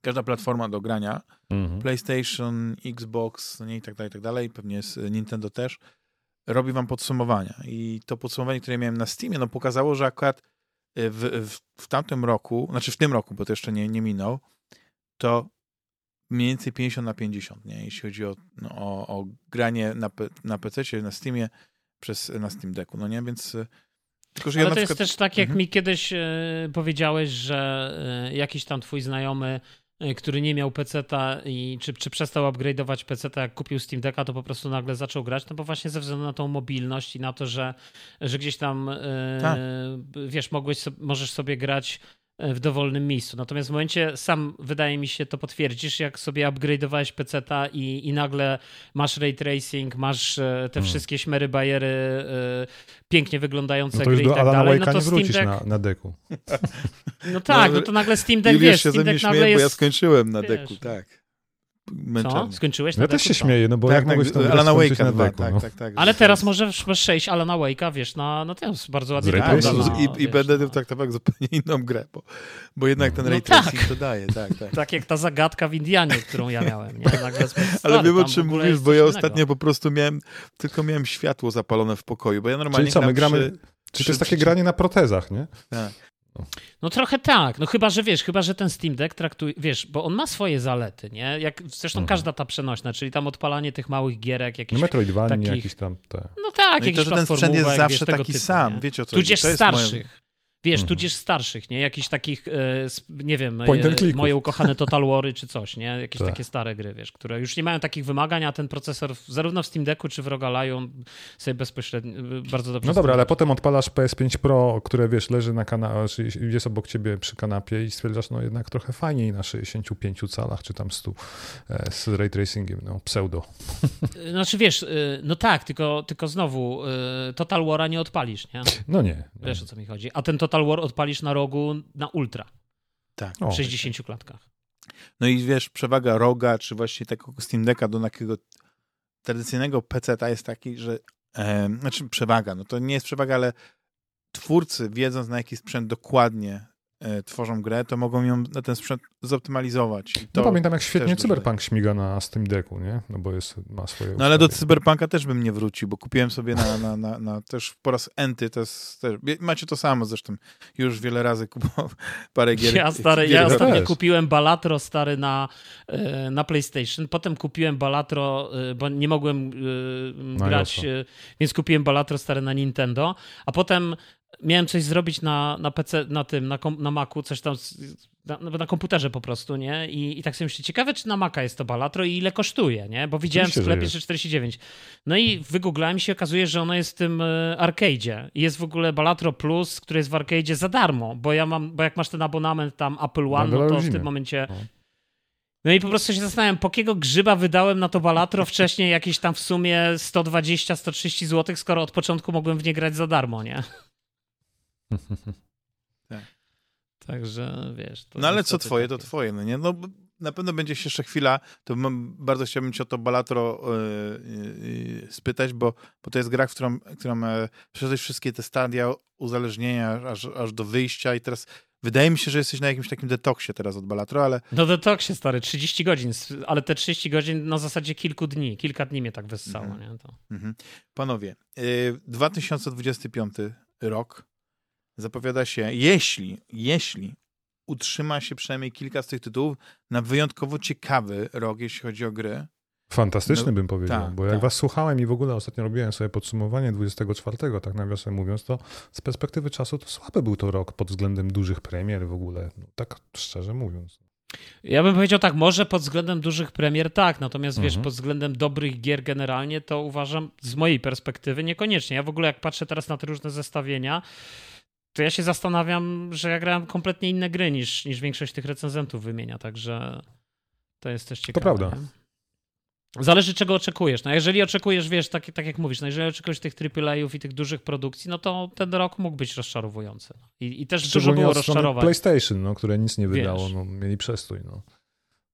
każda platforma do grania, mhm. PlayStation, Xbox, no nie, i tak dalej, i tak dalej, pewnie jest Nintendo też, robi wam podsumowania. I to podsumowanie, które miałem na Steamie, no pokazało, że akurat w, w, w tamtym roku, znaczy w tym roku, bo to jeszcze nie, nie minął, to mniej więcej 50 na 50, nie? jeśli chodzi o, no, o, o granie na, na PC, na Steamie przez, na Steam Decku, no nie, więc tylko, że Ale ja to przykład... jest też tak, jak mhm. mi kiedyś e, powiedziałeś, że jakiś tam twój znajomy Y, który nie miał PC-ta i czy, czy przestał upgrade'ować PC-ta, jak kupił Steam Decka, to po prostu nagle zaczął grać, no bo właśnie ze względu na tą mobilność i na to, że, że gdzieś tam, yy, tak. wiesz, mogłeś, możesz sobie grać w dowolnym miejscu. Natomiast w momencie sam, wydaje mi się, to potwierdzisz, jak sobie upgrade'owałeś PC-ta i, i nagle masz ray tracing, masz e, te hmm. wszystkie szmery, bajery, e, pięknie wyglądające no to gry i tak dalej. No to Steam Deck... na, na deku. *laughs* No tak, no, no to nagle Steam Deck, wiesz, się Steam Deck nagle jest... bo ja skończyłem na deku, tak. Męczarnię. Co? Skończyłeś na Ja też się śmieję, no bo tak, jak tak, mogłeś tam Alana Wake'a na deku, tak, no. tak, tak, Ale teraz możesz przejść Alana Wake'a, wiesz, na, na ten bardzo ładnie wygląda. No, I, i będę no. traktował jak zupełnie inną grę, bo, bo jednak ten no ray tracing tak. to daje. Tak, tak. *laughs* tak jak ta zagadka w Indianie, którą ja miałem. Nie? Nagle *laughs* Ale wiem o czym mówisz, bo ja ostatnio po prostu miałem, tylko miałem światło zapalone w pokoju, bo ja normalnie Czyli co, my gramy... Czy to jest takie granie na protezach, nie? Tak. No trochę tak, no chyba, że wiesz, chyba, że ten Steam Deck traktuje, wiesz, bo on ma swoje zalety, nie? Jak zresztą mhm. każda ta przenośna, czyli tam odpalanie tych małych gierek, jakichś no Metroidvania, takich... jakiś tam, te... No tak, no jakiś to, że ten sprzęt jest zawsze wiesz, taki typu, sam, nie? wiecie o co Tudzież starszych. Moje... Wiesz, mhm. tudzież starszych, nie? Jakichś takich, e, nie wiem, e, moje ukochane Total Wary czy coś, nie? Jakieś tak. takie stare gry, wiesz, które już nie mają takich wymagań, a ten procesor zarówno w Steam Decku czy w Rogalaju sobie bezpośrednio e, bardzo dobrze No dobra, ale potem odpalasz PS5 Pro, które, wiesz, leży na kanapie, jest obok ciebie przy kanapie i stwierdzasz, no jednak trochę fajniej na 65 calach, czy tam 100 z ray tracingiem, no pseudo. Znaczy, wiesz, no tak, tylko, tylko znowu Total Wara nie odpalisz, nie? No nie. Wiesz, o co mi chodzi. A ten Total War odpalisz na rogu na ultra. Tak. W 60 klatkach. No i wiesz, przewaga roga, czy właśnie takiego Steam Decka do takiego tradycyjnego PC-ta jest taki, że e, znaczy przewaga, no to nie jest przewaga, ale twórcy, wiedząc na jaki sprzęt dokładnie tworzą grę, to mogą ją na ten sprzęt zoptymalizować. no pamiętam, jak świetnie Cyberpunk śmiga na Steam Decku, nie? No bo jest, ma swoje... No ale do Cyberpunka też bym nie wrócił, bo kupiłem sobie na, na, na, na też po raz enty, to jest też, macie to samo zresztą, już wiele razy kupowałem *laughs* parę gier. Ja, stary, ja ostatnio kupiłem Balatro stary na, e, na PlayStation, potem kupiłem Balatro, e, bo nie mogłem grać, więc kupiłem Balatro stary na Nintendo, a potem miałem coś zrobić na, na PC, na tym, na, kom, na Macu, coś tam, na, na, komputerze po prostu, nie? I, I tak sobie myślę, ciekawe, czy na Maca jest to Balatro i ile kosztuje, nie? Bo widziałem w sklepie, że 49. No i wygooglałem i się okazuje, że ono jest w tym e, arcade'zie. I jest w ogóle Balatro Plus, który jest w arcade'zie za darmo, bo ja mam, bo jak masz ten abonament tam Apple One, no, no to w tym momencie... No. no i po prostu się zastanawiam, po jakiego grzyba wydałem na to Balatro wcześniej jakieś tam w sumie 120-130 zł, skoro od początku mogłem w nie grać za darmo, nie? Tak. Także wiesz. no ale co twoje, takie... to twoje, no nie? No na pewno będzie się jeszcze chwila, to bardzo chciałbym cię o to Balatro yy, yy, spytać, bo, bo to jest gra, w którą, którą e, przeszedłeś wszystkie te stadia uzależnienia aż, aż do wyjścia i teraz wydaje mi się, że jesteś na jakimś takim detoksie teraz od Balatro, ale... No detoksie, stary, 30 godzin, ale te 30 godzin na zasadzie kilku dni, kilka dni mnie tak wessało, mhm. nie? To... Mhm. Panowie, yy, 2025 rok zapowiada się, jeśli, jeśli utrzyma się przynajmniej kilka z tych tytułów, na wyjątkowo ciekawy rok, jeśli chodzi o gry. Fantastyczny no, bym powiedział, tak, bo jak tak. was słuchałem i w ogóle ostatnio robiłem sobie podsumowanie 24, tak nawiasem mówiąc, to z perspektywy czasu to słaby był to rok pod względem dużych premier w ogóle, no, tak szczerze mówiąc. Ja bym powiedział tak, może pod względem dużych premier tak, natomiast mhm. wiesz, pod względem dobrych gier generalnie to uważam z mojej perspektywy niekoniecznie. Ja w ogóle jak patrzę teraz na te różne zestawienia, to ja się zastanawiam, że ja grałem kompletnie inne gry niż, niż większość tych recenzentów wymienia, także to jest też ciekawe. To prawda. Nie? Zależy czego oczekujesz. No jeżeli oczekujesz, wiesz, tak, tak jak mówisz, no jeżeli oczekujesz tych AAA-ów i tych dużych produkcji, no to ten rok mógł być rozczarowujący. I, i też dużo było rozczarowań. PlayStation, no, które nic nie wydało, no, mieli przestój. No.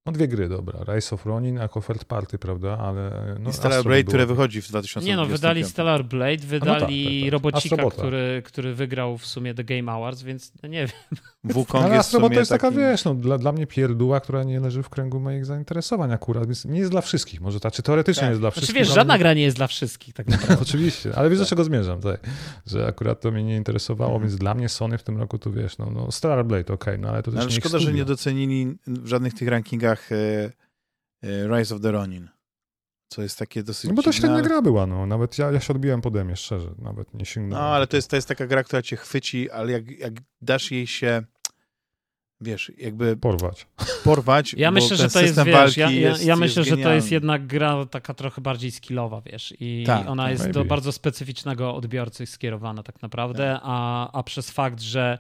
No dwie gry, dobra. Rise of Ronin jako third party, prawda, ale... No, I Stellar Blade, które wychodzi w 2025. Nie no, wydali Stellar Blade, wydali no tak, tak, tak. Robocika, który, który wygrał w sumie The Game Awards, więc no nie wiem. Wukong ale jest to jest taka, wiesz, no, dla, dla mnie pierdóła, która nie leży w kręgu moich zainteresowań akurat, więc nie jest dla wszystkich, może ta, czy teoretycznie tak. jest dla wszystkich. Znaczy wiesz, żadna gra nie jest dla wszystkich, tak naprawdę. *laughs* Oczywiście, ale wiesz, do czego zmierzam, tak, że akurat to mnie nie interesowało, mhm. więc dla mnie Sony w tym roku, tu wiesz, no, no Stellar Blade, okej, okay, no ale to też ale nie szkoda, że nie docenili w żadnych tych rankingach e, E, Rise of the Ronin. Co jest takie dosyć. No bo to średnia gra była, no. Nawet ja, ja się odbiłem po demie, szczerze. Nawet nie sięgnąłem. No, ale to jest, to jest taka gra, która cię chwyci, ale jak, jak dasz jej się wiesz, jakby porwać. Porwać. Ja myślę, że to jest, wiesz, ja, ja, ja myślę, jest że to jest jednak gra taka trochę bardziej skillowa, wiesz, i tak, ona tak, jest maybe. do bardzo specyficznego odbiorcy skierowana tak naprawdę, tak. a, a przez fakt, że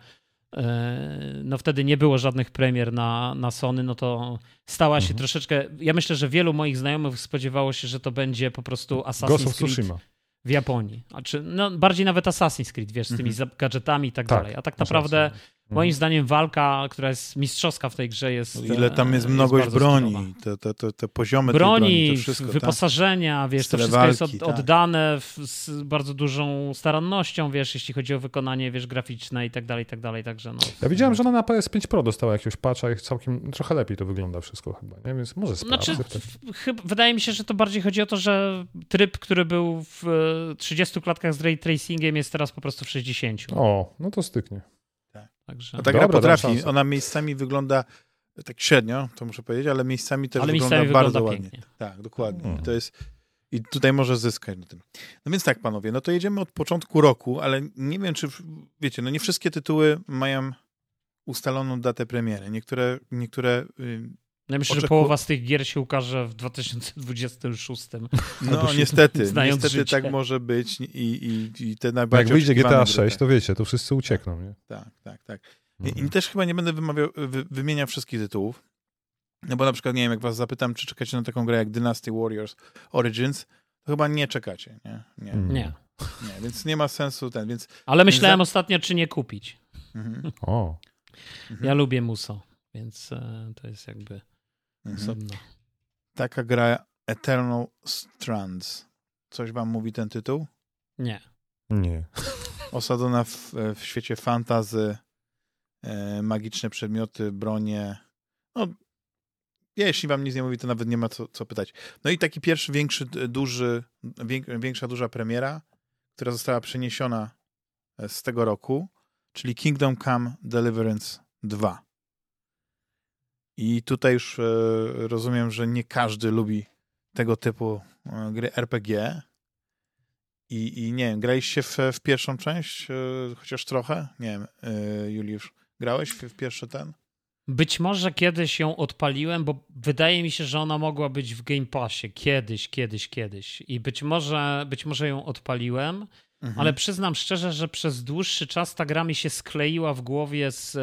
no wtedy nie było żadnych premier na, na Sony, no to stała się mhm. troszeczkę. Ja myślę, że wielu moich znajomych spodziewało się, że to będzie po prostu Assassin's Creed w Japonii. Znaczy, no, bardziej nawet Assassin's Creed, wiesz, z tymi mhm. gadżetami i tak, tak, dalej. A tak naprawdę Moim mhm. zdaniem walka, która jest mistrzowska w tej grze jest no Ile tam jest mnogość jest broni, te, te, te, te poziomy broni, broni, to wszystko, tak? wyposażenia, tak? wiesz, to wszystko walki, jest od, tak. oddane w, z bardzo dużą starannością, wiesz, jeśli chodzi o wykonanie, wiesz, graficzne i tak dalej, i tak dalej, także no. Ja widziałem, że ona na PS5 Pro dostała jakiegoś patcha i całkiem trochę lepiej to wygląda wszystko chyba, nie? Więc może sprawdzę. Znaczy, chyba, wydaje mi się, że to bardziej chodzi o to, że tryb, który był w 30 klatkach z ray tracingiem jest teraz po prostu w 60. O, no to styknie. Także... No ta gra potrafi, ona miejscami wygląda tak średnio, to muszę powiedzieć, ale miejscami też ale wygląda miejscami bardzo wygląda ładnie. Pięknie. Tak, dokładnie. Mhm. To jest i tutaj może zyskać na tym. No więc tak, panowie, no to jedziemy od początku roku, ale nie wiem, czy wiecie, no nie wszystkie tytuły mają ustaloną datę premiery. Niektóre, niektóre y, ja myślę, że połowa z tych gier się ukaże w 2026. No niestety, *laughs* niestety życie. tak może być i, i, i te najbardziej Jak wyjdzie GTA 6, to wiecie, to wszyscy uciekną, nie? Tak, tak, tak. I, mhm. i też chyba nie będę wymawiał, wy, wymieniał wszystkich tytułów, no bo na przykład, nie wiem, jak was zapytam, czy czekacie na taką grę jak Dynasty Warriors Origins, to chyba nie czekacie, nie? Nie. Nie. nie więc nie ma sensu ten, więc... Ale myślałem za... ostatnio, czy nie kupić. Mhm. O. Mhm. Ja lubię Muso, więc e, to jest jakby... Mhm. Osobno. Taka gra Eternal Strands. Coś wam mówi ten tytuł? Nie. Nie. Osadzona w, w świecie fantazy, e, magiczne przedmioty, bronie. No, jeśli wam nic nie mówi, to nawet nie ma co, co pytać. No i taki pierwszy, większy, duży, większa, duża premiera, która została przeniesiona e, z tego roku, czyli Kingdom Come Deliverance 2. I tutaj już e, rozumiem, że nie każdy lubi tego typu e, gry RPG. I, i nie wiem, graliście w, w pierwszą część e, chociaż trochę? Nie wiem, Juliusz, grałeś w, w pierwszy ten? Być może kiedyś ją odpaliłem, bo wydaje mi się, że ona mogła być w Game Passie. Kiedyś, kiedyś, kiedyś. I być może, być może ją odpaliłem, mhm. ale przyznam szczerze, że przez dłuższy czas ta gra mi się skleiła w głowie z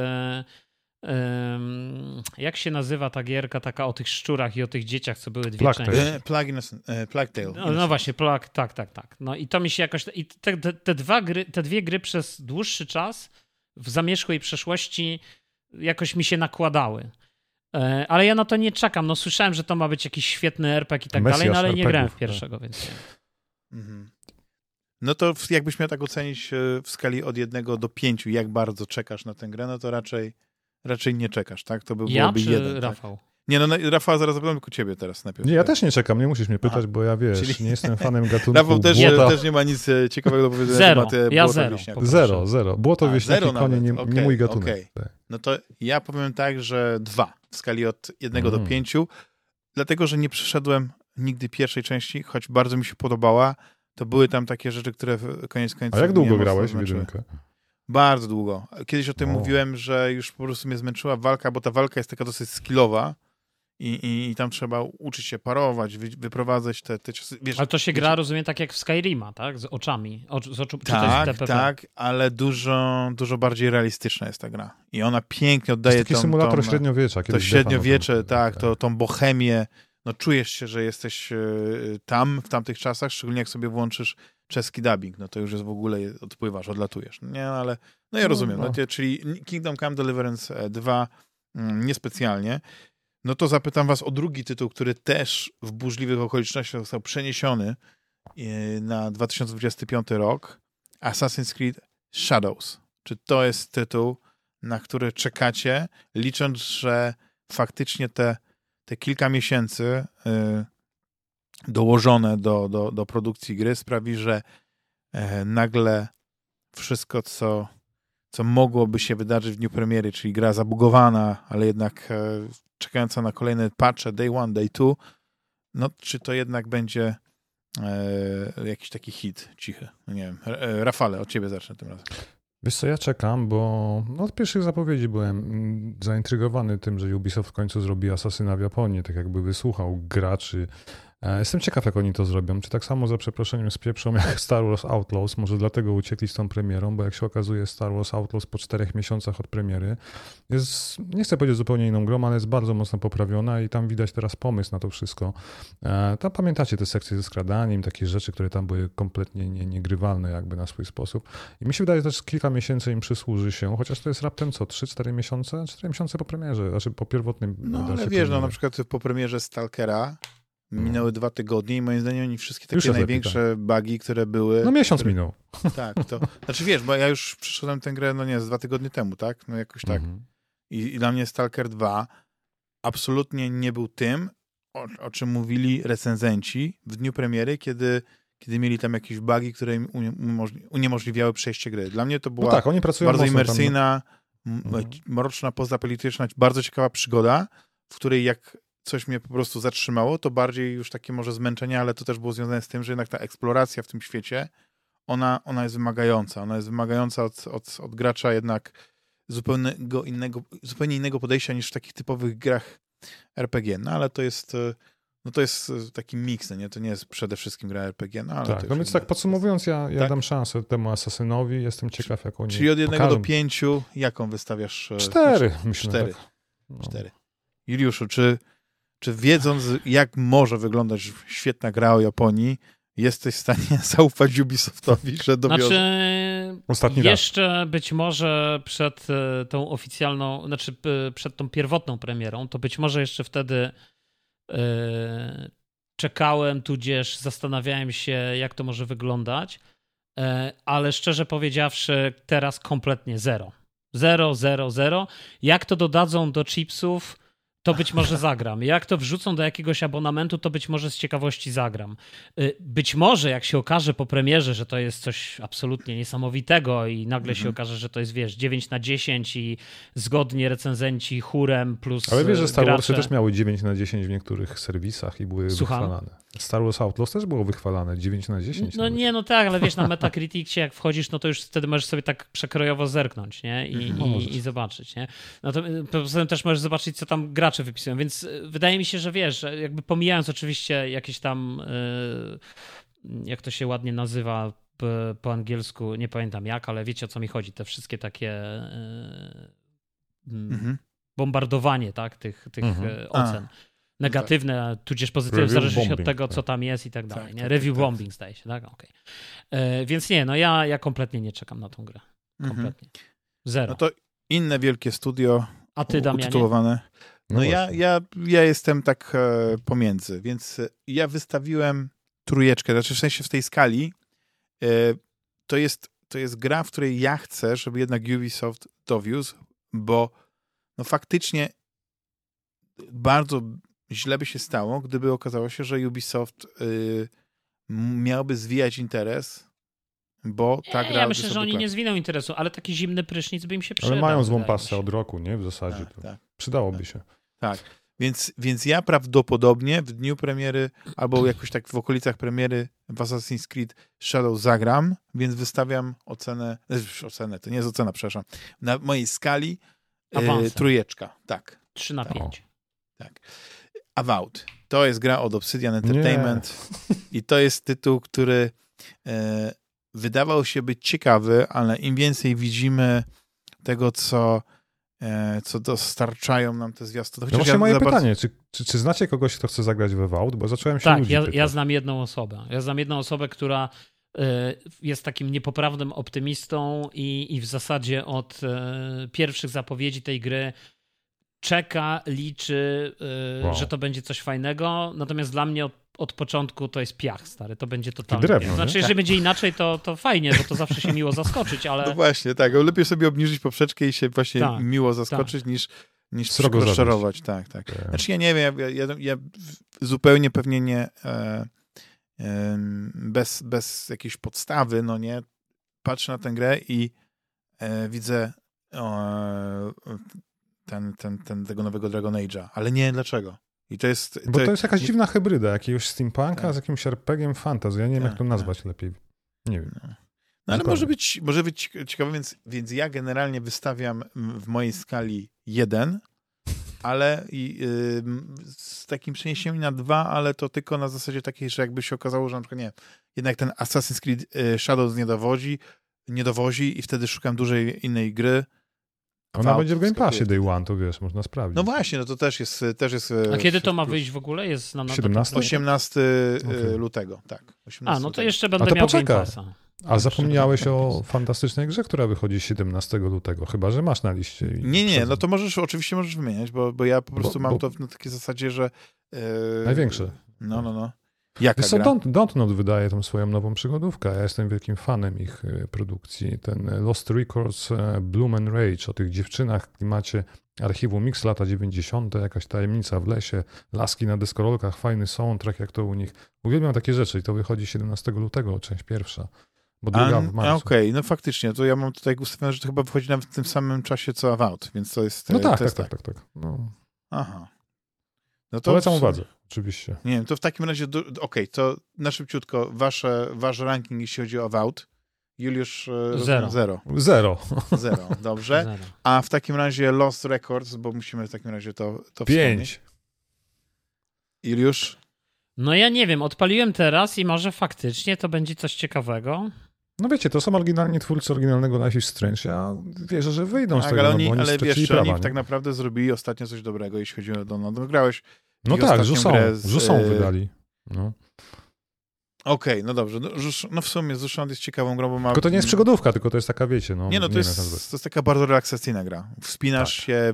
jak się nazywa ta gierka taka o tych szczurach i o tych dzieciach, co były dwie Plague części? E, Plague, e, Plague Tale. No, no, właśnie, Plague, tak, tak, tak. No i to mi się jakoś... I te, te, te, dwa gry, te dwie gry przez dłuższy czas w zamierzchłej przeszłości jakoś mi się nakładały. E, ale ja na to nie czekam. No słyszałem, że to ma być jakiś świetny RPG i tak Mesjasz dalej, no ale nie grałem w pierwszego, tak. więc nie. Mhm. No to jakbyś miał tak ocenić w skali od jednego do pięciu, jak bardzo czekasz na tę grę, no to raczej raczej nie czekasz, tak? To by ja byłoby czy jeden. Tak? Rafał? Tak? Nie, no, no Rafał, zaraz zapytam tylko ciebie teraz najpierw. Nie, ja też nie czekam, nie musisz mnie pytać, Aha. bo ja wiesz, Czyli... nie jestem fanem *laughs* gatunku Rafał też, też nie ma nic e, ciekawego do powiedzenia zero. na temat ja zero. Zero, zero. Błoto A, wieśniaki, konie, nie, okay, nie mój gatunek. Okay. Tak. No to ja powiem tak, że dwa w skali od jednego mm. do pięciu, dlatego, że nie przeszedłem nigdy pierwszej części, choć bardzo mi się podobała, to były tam takie rzeczy, które koniec końców... A jak długo grałeś w jedynkę? Bardzo długo. Kiedyś o tym o. mówiłem, że już po prostu mnie zmęczyła walka, bo ta walka jest taka dosyć skillowa i, i, i tam trzeba uczyć się parować, wy, wyprowadzać te, te ciosy. Wiesz, ale to się gra, rozumiem, tak jak w Skyrima, tak? Z oczami. O, z oczu, tak, tak, ale dużo, dużo bardziej realistyczna jest ta gra. I ona pięknie oddaje to jest taki tą, symulator tą, średniowiecza. To średniowiecze, tak, to, tą bohemię. No czujesz się, że jesteś e, tam, w tamtych czasach, szczególnie jak sobie włączysz czeski dubbing, no to już jest w ogóle, odpływasz, odlatujesz. Nie, no ale, no ja no, rozumiem, no, no. czyli Kingdom Come Deliverance 2 mm, niespecjalnie. No to zapytam was o drugi tytuł, który też w burzliwych okolicznościach został przeniesiony e, na 2025 rok. Assassin's Creed Shadows. Czy to jest tytuł, na który czekacie, licząc, że faktycznie te, te kilka miesięcy yy, dołożone do, do, do produkcji gry sprawi, że e, nagle wszystko, co, co mogłoby się wydarzyć w dniu premiery, czyli gra zabugowana, ale jednak e, czekająca na kolejne patche, day one, day two, no czy to jednak będzie e, jakiś taki hit cichy? No nie wiem. Rafale, od ciebie zacznę tym razem. Wiesz co, ja czekam, bo no, od pierwszych zapowiedzi byłem mm, zaintrygowany tym, że Ubisoft w końcu zrobi Asasyna w Japonii, tak jakby wysłuchał graczy, jestem ciekaw, jak oni to zrobią. Czy tak samo za przeproszeniem spieprzą jak Star Wars Outlaws? Może dlatego uciekli z tą premierą, bo jak się okazuje, Star Wars Outlaws po czterech miesiącach od premiery jest, nie chcę powiedzieć zupełnie inną grą, ale jest bardzo mocno poprawiona i tam widać teraz pomysł na to wszystko. E, tam pamiętacie te sekcje ze skradaniem, takie rzeczy, które tam były kompletnie nie, niegrywalne jakby na swój sposób. I mi się wydaje, że też kilka miesięcy im przysłuży się, chociaż to jest raptem co, 3-4 miesiące? 4 miesiące po premierze, znaczy po pierwotnym No ale wiesz, premierze. no na przykład po premierze Stalkera. Minęły dwa tygodnie i moim zdaniem oni wszystkie takie największe lepiej, tak. bugi, które były... No miesiąc które... minął. *laughs* Tak, to... Znaczy wiesz, bo ja już przeszedłem tę grę, no nie, z dwa tygodnie temu, tak? No jakoś tak. Mhm. I, I, dla mnie Stalker 2 absolutnie nie był tym, o, o, czym mówili recenzenci w dniu premiery, kiedy, kiedy mieli tam jakieś bugi, które im uniemożliwiały przejście gry. Dla mnie to była no tak, oni pracują bardzo imersyjna, tam... Mhm. mroczna, pozapolityczna, bardzo ciekawa przygoda, w której jak coś mnie po prostu zatrzymało, to bardziej już takie może zmęczenie, ale to też było związane z tym, że jednak ta eksploracja w tym świecie, ona, ona jest wymagająca. Ona jest wymagająca od, od, od gracza jednak zupełnego innego, zupełnie innego podejścia niż w takich typowych grach RPG. No ale to jest, no to jest taki miks, no nie? To nie jest przede wszystkim gra RPG. No, ale tak, no więc tak podsumowując, ja, ja tak? dam szansę temu Asasynowi, jestem ciekaw, jak oni Czyli od jednego pokażą. do pięciu, jaką wystawiasz? E, Cztery, znaczy, myślę. Cztery. Tak. No. Cztery. Juliuszu, czy czy wiedząc, jak może wyglądać świetna gra o Japonii, jesteś w stanie *laughs* zaufać Ubisoftowi, że dowiozą? Znaczy, Ostatni jeszcze raz. być może przed e, tą oficjalną, znaczy przed tą pierwotną premierą, to być może jeszcze wtedy yy, czekałem, tudzież zastanawiałem się, jak to może wyglądać, yy, ale szczerze powiedziawszy, teraz kompletnie zero. Zero, zero, zero. Jak to dodadzą do chipsów, to być może zagram. Jak to wrzucą do jakiegoś abonamentu, to być może z ciekawości zagram. Y, być może, jak się okaże po premierze, że to jest coś absolutnie niesamowitego i nagle się mhm. okaże, że to jest, wiesz, 9 na 10 i zgodnie recenzenci chórem plus Ale wiesz, że Star Warsy też miały 9 na 10 w niektórych serwisach i były Słucham? wychwalane. Star Wars Outlaws też było wychwalane 9 na 10. No nawet. nie, no tak, ale wiesz, na Metacriticsie jak wchodzisz, no to już wtedy możesz sobie tak przekrojowo zerknąć, nie? I, mhm. i, i zobaczyć, nie? No to poza tym też możesz zobaczyć, co tam gracze wypisują, więc e, wydaje mi się, że wiesz, jakby pomijając oczywiście jakieś tam, e, jak to się ładnie nazywa po angielsku, nie pamiętam jak, ale wiecie o co mi chodzi, te wszystkie takie e, mhm. bombardowanie, tak, tych, tych mhm. ocen. A negatywne, tak. tudzież pozytywne, w zależności od tego, co tak. tam jest i tak dalej. Tak, nie? Tak, Review tak, bombing zdaje się, tak? Okay. E, więc nie, no ja, ja kompletnie nie czekam na tą grę. Mhm. Kompletnie. Zero. No to inne wielkie studio A ty, Damianie? utytułowane. No, no ja, ja, ja jestem tak e, pomiędzy, więc ja wystawiłem trójeczkę, znaczy w sensie w tej skali e, to, jest, to jest gra, w której ja chcę, żeby jednak Ubisoft dowiózł, bo no faktycznie bardzo źle by się stało, gdyby okazało się, że Ubisoft y, miałby zwijać interes, bo tak gra. Ja myślę, że oni nie zwiną interesu, ale taki zimny prysznic by im się przydał. Ale mają złą pasę od roku, nie? W zasadzie. Tak, tak, przydałoby tak, się. Tak. Więc, więc ja prawdopodobnie w dniu premiery albo jakoś tak w okolicach premiery w Assassin's Creed Shadow zagram, więc wystawiam ocenę, e, ocenę, to nie jest ocena, przepraszam, na mojej skali y, trójeczka, tak. 3 na 5. Tak. Avowed. To jest gra od Obsidian Entertainment Nie. i to jest tytuł, który e, wydawał się być ciekawy, ale im więcej widzimy tego, co, e, co dostarczają nam te zwiastuny. No właśnie ja moje pytanie, czy, czy, czy, znacie kogoś, kto chce zagrać w Avowed? Bo zacząłem się Tak, ja, ja, znam jedną osobę. Ja znam jedną osobę, która e, jest takim niepoprawnym optymistą i, i w zasadzie od e, pierwszych zapowiedzi tej gry czeka, liczy, yy, wow. że to będzie coś fajnego. Natomiast dla mnie od, od, początku to jest piach, stary. To będzie totalnie. Drewno, znaczy, jeżeli tak. będzie inaczej, to, to fajnie, bo to zawsze się miło zaskoczyć, ale. *laughs* No właśnie, tak. Lepiej sobie obniżyć poprzeczkę i się właśnie tak, miło zaskoczyć tak. niż niż rozczarować. Tak, tak, tak. Znaczy ja nie wiem, ja, ja, ja zupełnie pewnie nie e, e, bez, bez jakiejś podstawy, no nie, patrzę na tę grę i e, widzę ten, ten, ten, tego nowego Dragon Age'a, ale nie dlaczego. I to jest, Bo to, to jest jakaś nie... dziwna hybryda jakiegoś steampunka tak. z jakimś RPGiem fantasy. Ja nie wiem, tak, jak to nazwać tak. lepiej. Nie wiem. No, no ale może być, może być ciekawe, więc, więc ja generalnie wystawiam w mojej skali jeden, ale i, yy, z takim przeniesieniem na dwa, ale to tylko na zasadzie takiej, że jakby się okazało, że na przykład nie, jednak ten Assassin's Creed y, Shadows nie dowodzi, nie dowozi i wtedy szukam dużej innej gry. Ona będzie w Game Passie Day One, to wiesz, można sprawdzić. No właśnie, no to też jest... Też jest A kiedy to ma wyjść w ogóle? Jest na 17? 18 okay. lutego, tak. 18 A, no to jeszcze będę to miał poczekaj. Game Passa. A zapomniałeś o fantastycznej grze, która wychodzi 17 lutego, chyba że masz na liście. Nie, nie, no to możesz, oczywiście możesz wymieniać, bo, bo ja po prostu bo, mam bo... to na takiej zasadzie, że... Yy... Największe. No, no, no. Jaka Wiesz Don't, Dontnod wydaje tą swoją nową przygodówkę. Ja jestem wielkim fanem ich y, produkcji. Ten Lost Records e, Bloom and Rage o tych dziewczynach w klimacie archiwum Mix lata 90., jakaś tajemnica w lesie, laski na deskorolkach, fajny soundtrack jak to u nich. Uwielbiam takie rzeczy i to wychodzi 17 lutego, część pierwsza. Bo druga w marcu. Okej, okay, no faktycznie, to ja mam tutaj ustawione, że to chyba wychodzi w tym samym czasie co Avowed, więc to jest... No tak, tak, tak, tak, tak, No. Aha. No to Polecam uwadze, oczywiście. Nie wiem, to w takim razie, okej, okay, to na szybciutko, wasze, wasz ranking, jeśli chodzi o Avowed, Juliusz e, zero. Zero. Zero. Zero, *laughs* dobrze. Zero. A w takim razie Lost Records, bo musimy w takim razie to, to Pięć. Wspomnieć. Juliusz? No ja nie wiem, odpaliłem teraz i może faktycznie to będzie coś ciekawego. No wiecie, to są oryginalni twórcy oryginalnego Life is Strange. Ja wierzę, że wyjdą tak, z tego, ale oni, no oni ale wiesz, prawa, oni nie? tak naprawdę zrobili ostatnio coś dobrego, jeśli chodzi o Donald. No, grałeś No tak, Żusą, z... Żusą e, wydali. No. Okej, okay, no dobrze. No, no w sumie Zushant jest ciekawą grą, bo ma... Tylko to nie jest przygodówka, tylko to jest taka, wiecie, no... Nie, no to, nie jest, to jest taka bardzo relaksacyjna gra. Wspinasz tak. się,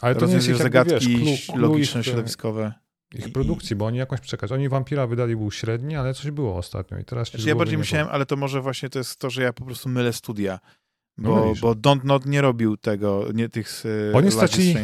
Ale to nie jest zagadki wiesz, logiczno-środowiskowe ich produkcji, bo oni jakąś przekaz. Oni Vampira wydali był średni, ale coś było ostatnio i teraz znaczy, Ja bardziej myślałem, było. ale to może właśnie to jest to, że ja po prostu mylę studia, bo, no bo Don't Not nie robił tego, nie tych Oni stracili,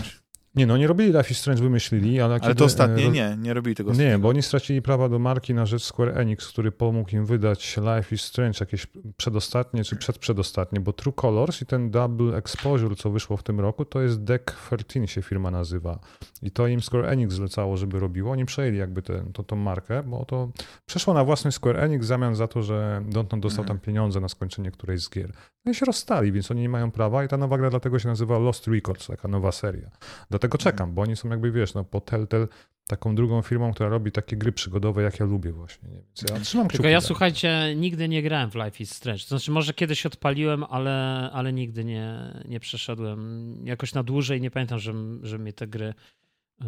nie, no nie robili Life is Strange, wymyślili, ale... Ale to ostatnie nie, nie robili tego. Nie, bo oni stracili prawa do marki na rzecz Square Enix, który pomógł im wydać Life is Strange jakieś przedostatnie czy przedprzedostatnie, bo True Colors i ten Double Exposure, co wyszło w tym roku, to jest Deck 13 się firma nazywa. I to im Square Enix zlecało, żeby robiło. Oni przejęli jakby tę to, tą markę, bo to przeszło na własny Square Enix w zamian za to, że Dontnod dostał mhm. tam pieniądze na skończenie którejś z gier. No i się rozstali, więc oni nie mają prawa i ta nowa gra dlatego się nazywa Lost Records, taka nowa seria. Dlatego czekam, bo oni są jakby, wiesz, no po Telltale taką drugą firmą, która robi takie gry przygodowe, jak ja lubię właśnie. Nie? Więc ja trzymam Tylko ja, słuchajcie, nigdy nie grałem w Life is Strange. To znaczy, może kiedyś odpaliłem, ale, ale nigdy nie, nie przeszedłem jakoś na dłużej. Nie pamiętam, że, że mnie te gry Yy,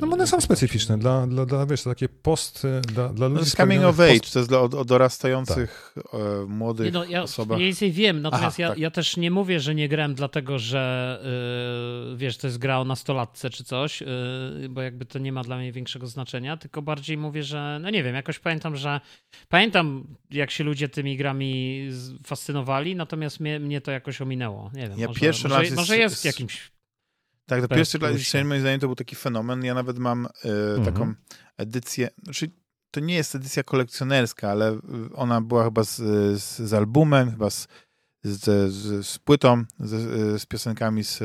no one są specyficzne dla, dla, dla wiesz, takie post dla, dla ludzi. To jest coming of age, post... to jest dla dorastających tak. E, młodych no, ja osobach. Więcej wiem, natomiast Aha, ja, tak. ja też nie mówię, że nie grałem dlatego, że yy, wiesz, to jest gra o nastolatce czy coś, yy, bo jakby to nie ma dla mnie większego znaczenia, tylko bardziej mówię, że no nie wiem, jakoś pamiętam, że pamiętam jak się ludzie tymi grami fascynowali, natomiast mnie, mnie to jakoś ominęło. Nie wiem, ja może, pierwszy może, raz jest, może jest jakimś tak, to pierwszy Life Strange moim zdaniem to był taki fenomen. Ja nawet mam y, mhm. taką edycję, znaczy to nie jest edycja kolekcjonerska, ale ona była chyba z, z, z albumem, chyba z, z, z, z płytą, z, z, piosenkami z,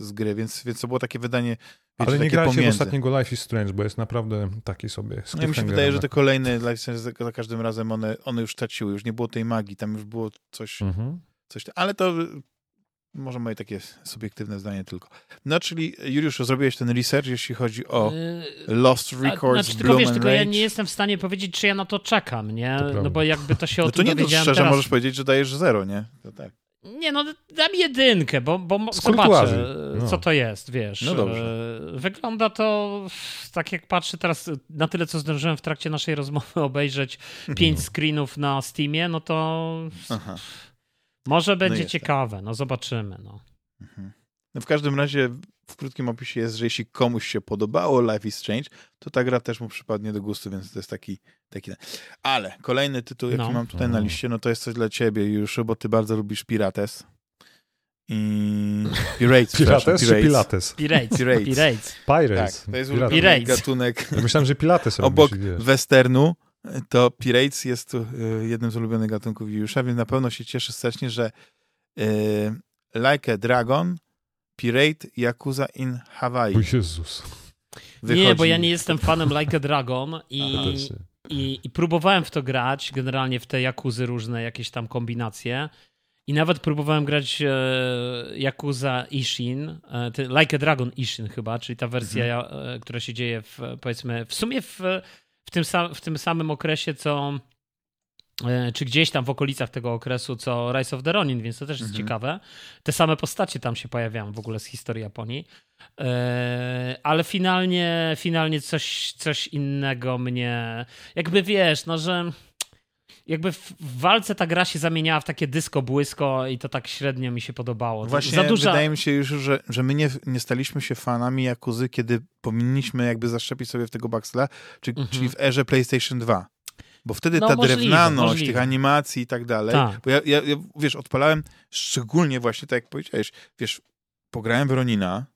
z gry, więc, więc to było takie wydanie Wiecie, Ale nie grajcie w ostatniego Life is Strange, bo jest naprawdę taki sobie No mi się wydaje, że te kolejne Life is Strange za, za każdym razem one, one już traciły, już nie było tej magii, tam już było coś, mhm. coś ale to może moje takie subiektywne zdanie tylko. No, czyli Juliusz, zrobiłeś ten research, jeśli chodzi o yy, Lost Records, A, znaczy, tylko wiesz, tylko ja nie jestem w stanie powiedzieć, czy ja na to czekam, nie? To no bo jakby to się no to nie to szczerze teraz... możesz powiedzieć, że dajesz zero, nie? To tak. Nie, no dam jedynkę, bo, bo zobaczę, no. co to jest, wiesz. No dobrze. E, wygląda to, tak jak patrzę teraz, na tyle, co zdążyłem w trakcie naszej rozmowy obejrzeć, *laughs* pięć no. screenów na Steamie, no to... Aha. Może będzie no ciekawe, no zobaczymy. No. Mhm. no. w każdym razie w krótkim opisie jest, że jeśli komuś się podobało Life is Strange, to ta gra też mu przypadnie do gustu, więc to jest taki... taki... Ale kolejny tytuł, jaki no. mam tutaj na liście, no to jest coś dla ciebie już, bo ty bardzo lubisz Pirates. I... *laughs* Pirates, Pirates czy Pilates? Pirates. Pirates. Pirates. Pirates. Tak, to jest ulubiony gatunek. Ja myślałem, że Pilates Obok westernu to Pirates jest e, jednym z ulubionych gatunków Juliusza, więc na pewno się cieszę serdecznie, że e, Like a Dragon, Pirate, Yakuza in Hawaii. O Jezus. Wychodzi. Nie, bo ja nie jestem fanem Like a Dragon *laughs* i, i, i próbowałem w to grać, generalnie w te Jakuzy różne jakieś tam kombinacje I nawet próbowałem grać e, Yakuza Ishin, e, Like a Dragon Ishin chyba, czyli ta wersja, mhm. e, która się dzieje w, powiedzmy, w sumie w, w, tym, sam, w tym samym okresie, co e, czy gdzieś tam w okolicach tego okresu, co Rise of the Ronin, więc to też jest mhm. ciekawe. Te same postacie tam się pojawiają w ogóle z historii Japonii. E, ale finalnie, finalnie coś, coś innego mnie, jakby wiesz, no że jakby w walce ta gra się zamieniała w takie dysko błysko i to tak średnio mi się podobało. Właśnie duża... wydaje mi się już, że, że my nie, nie staliśmy się fanami Jakuzy, kiedy powinniśmy jakby zaszczepić sobie w tego Baxla, czy, mhm. czyli w erze PlayStation 2. Bo wtedy no, ta możliwe, drewnaność możliwe. tych animacji i tak dalej. Tak. Bo ja, ja, ja, wiesz, odpalałem szczególnie właśnie tak jak powiedziałeś, wiesz, pograłem w Ronina,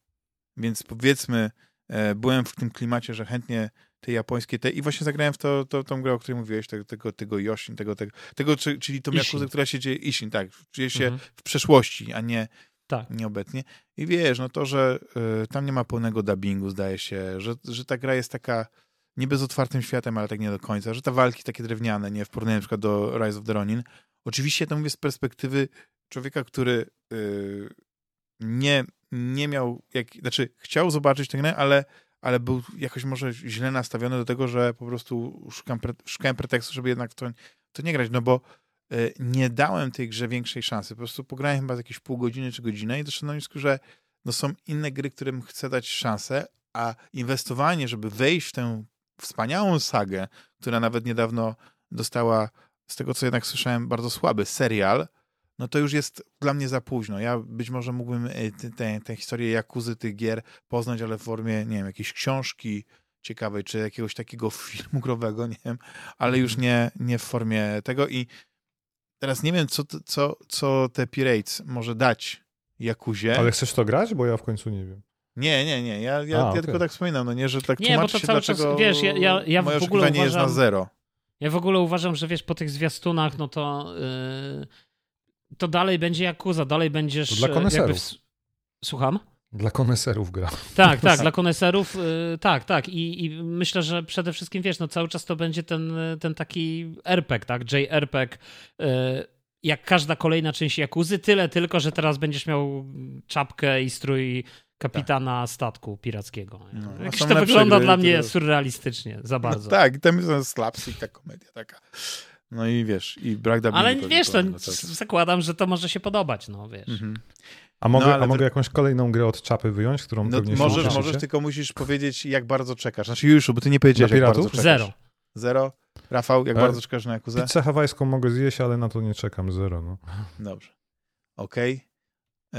więc powiedzmy, e, byłem w tym klimacie, że chętnie te japońskie, te, i właśnie zagrałem w to, to, tą grę, o której mówiłeś, tego, tego, tego Yoshin, tego, tego, tego czyli tą Yakuzę, która się dzieje, Ishin, tak, dzieje się mhm. w przeszłości, a nie, tak. nie obecnie. I wiesz, no to, że y, tam nie ma pełnego dubbingu, zdaje się, że, że ta gra jest taka niby z otwartym światem, ale tak nie do końca, że te walki takie drewniane, nie, w porównaniu na przykład do Rise of the Ronin. Oczywiście to mówię z perspektywy człowieka, który y, nie, nie miał, jak, znaczy chciał zobaczyć tę grę, ale ale był jakoś może źle nastawiony do tego, że po prostu szukam, pre, szukałem pretekstu, żeby jednak to, to nie grać, no bo y, nie dałem tej grze większej szansy. Po prostu pograłem chyba jakieś pół godziny czy godzinę i doszedłem do wniosku, że no są inne gry, którym chcę dać szansę, a inwestowanie, żeby wejść w tę wspaniałą sagę, która nawet niedawno dostała, z tego co jednak słyszałem, bardzo słaby serial, no to już jest dla mnie za późno. Ja być może mógłbym e, tę historię Jakuzy tych gier poznać, ale w formie, nie wiem, jakiejś książki ciekawej, czy jakiegoś takiego *laughs* filmu growego, nie wiem, ale już mhm. nie, nie w formie tego i teraz nie wiem, co, co, co te Pirates może dać Jakuzie. Ale chcesz to grać? Bo ja w końcu nie wiem. Nie, nie, nie. Ja, ja, A, ja okay. tylko tak wspominam, no nie, że tak nie, bo to się, cały czas, wiesz, ja, ja, ja moje w ogóle uważam, jest na zero. Ja w ogóle uważam, że wiesz, po tych zwiastunach, no to yy, to dalej będzie Yakuza, dalej będziesz... To dla koneserów. W... Słucham? Dla koneserów gra. Tak, *laughs* tak, dla koneserów, yy, tak, tak. I, I, myślę, że przede wszystkim, wiesz, no cały czas to będzie ten, ten taki RPG, tak, JRPG, yy, jak każda kolejna część Jakuzy, tyle tylko, że teraz będziesz miał czapkę i strój kapitana tak. statku pirackiego. No, Jakś to wygląda gry, dla mnie to... surrealistycznie, za no bardzo. No tak, tam jest slapstick, ta komedia taka. No i wiesz, i brak dubbingu. Ale wiesz, to zakładam, że to może się podobać, no wiesz. Mhm. A mogę, no, a mogę jakąś kolejną grę od czapy wyjąć, którą no, pewnie możesz, się Możesz, tylko musisz powiedzieć, jak bardzo czekasz. Znaczy już, bo ty nie powiedziałeś, jak bardzo czekasz. Zero. Zero? Rafał, jak e, bardzo czekasz na Jakuzę? Pizzę hawajską mogę zjeść, ale na to nie czekam. Zero, no. Dobrze. Okej. Okay.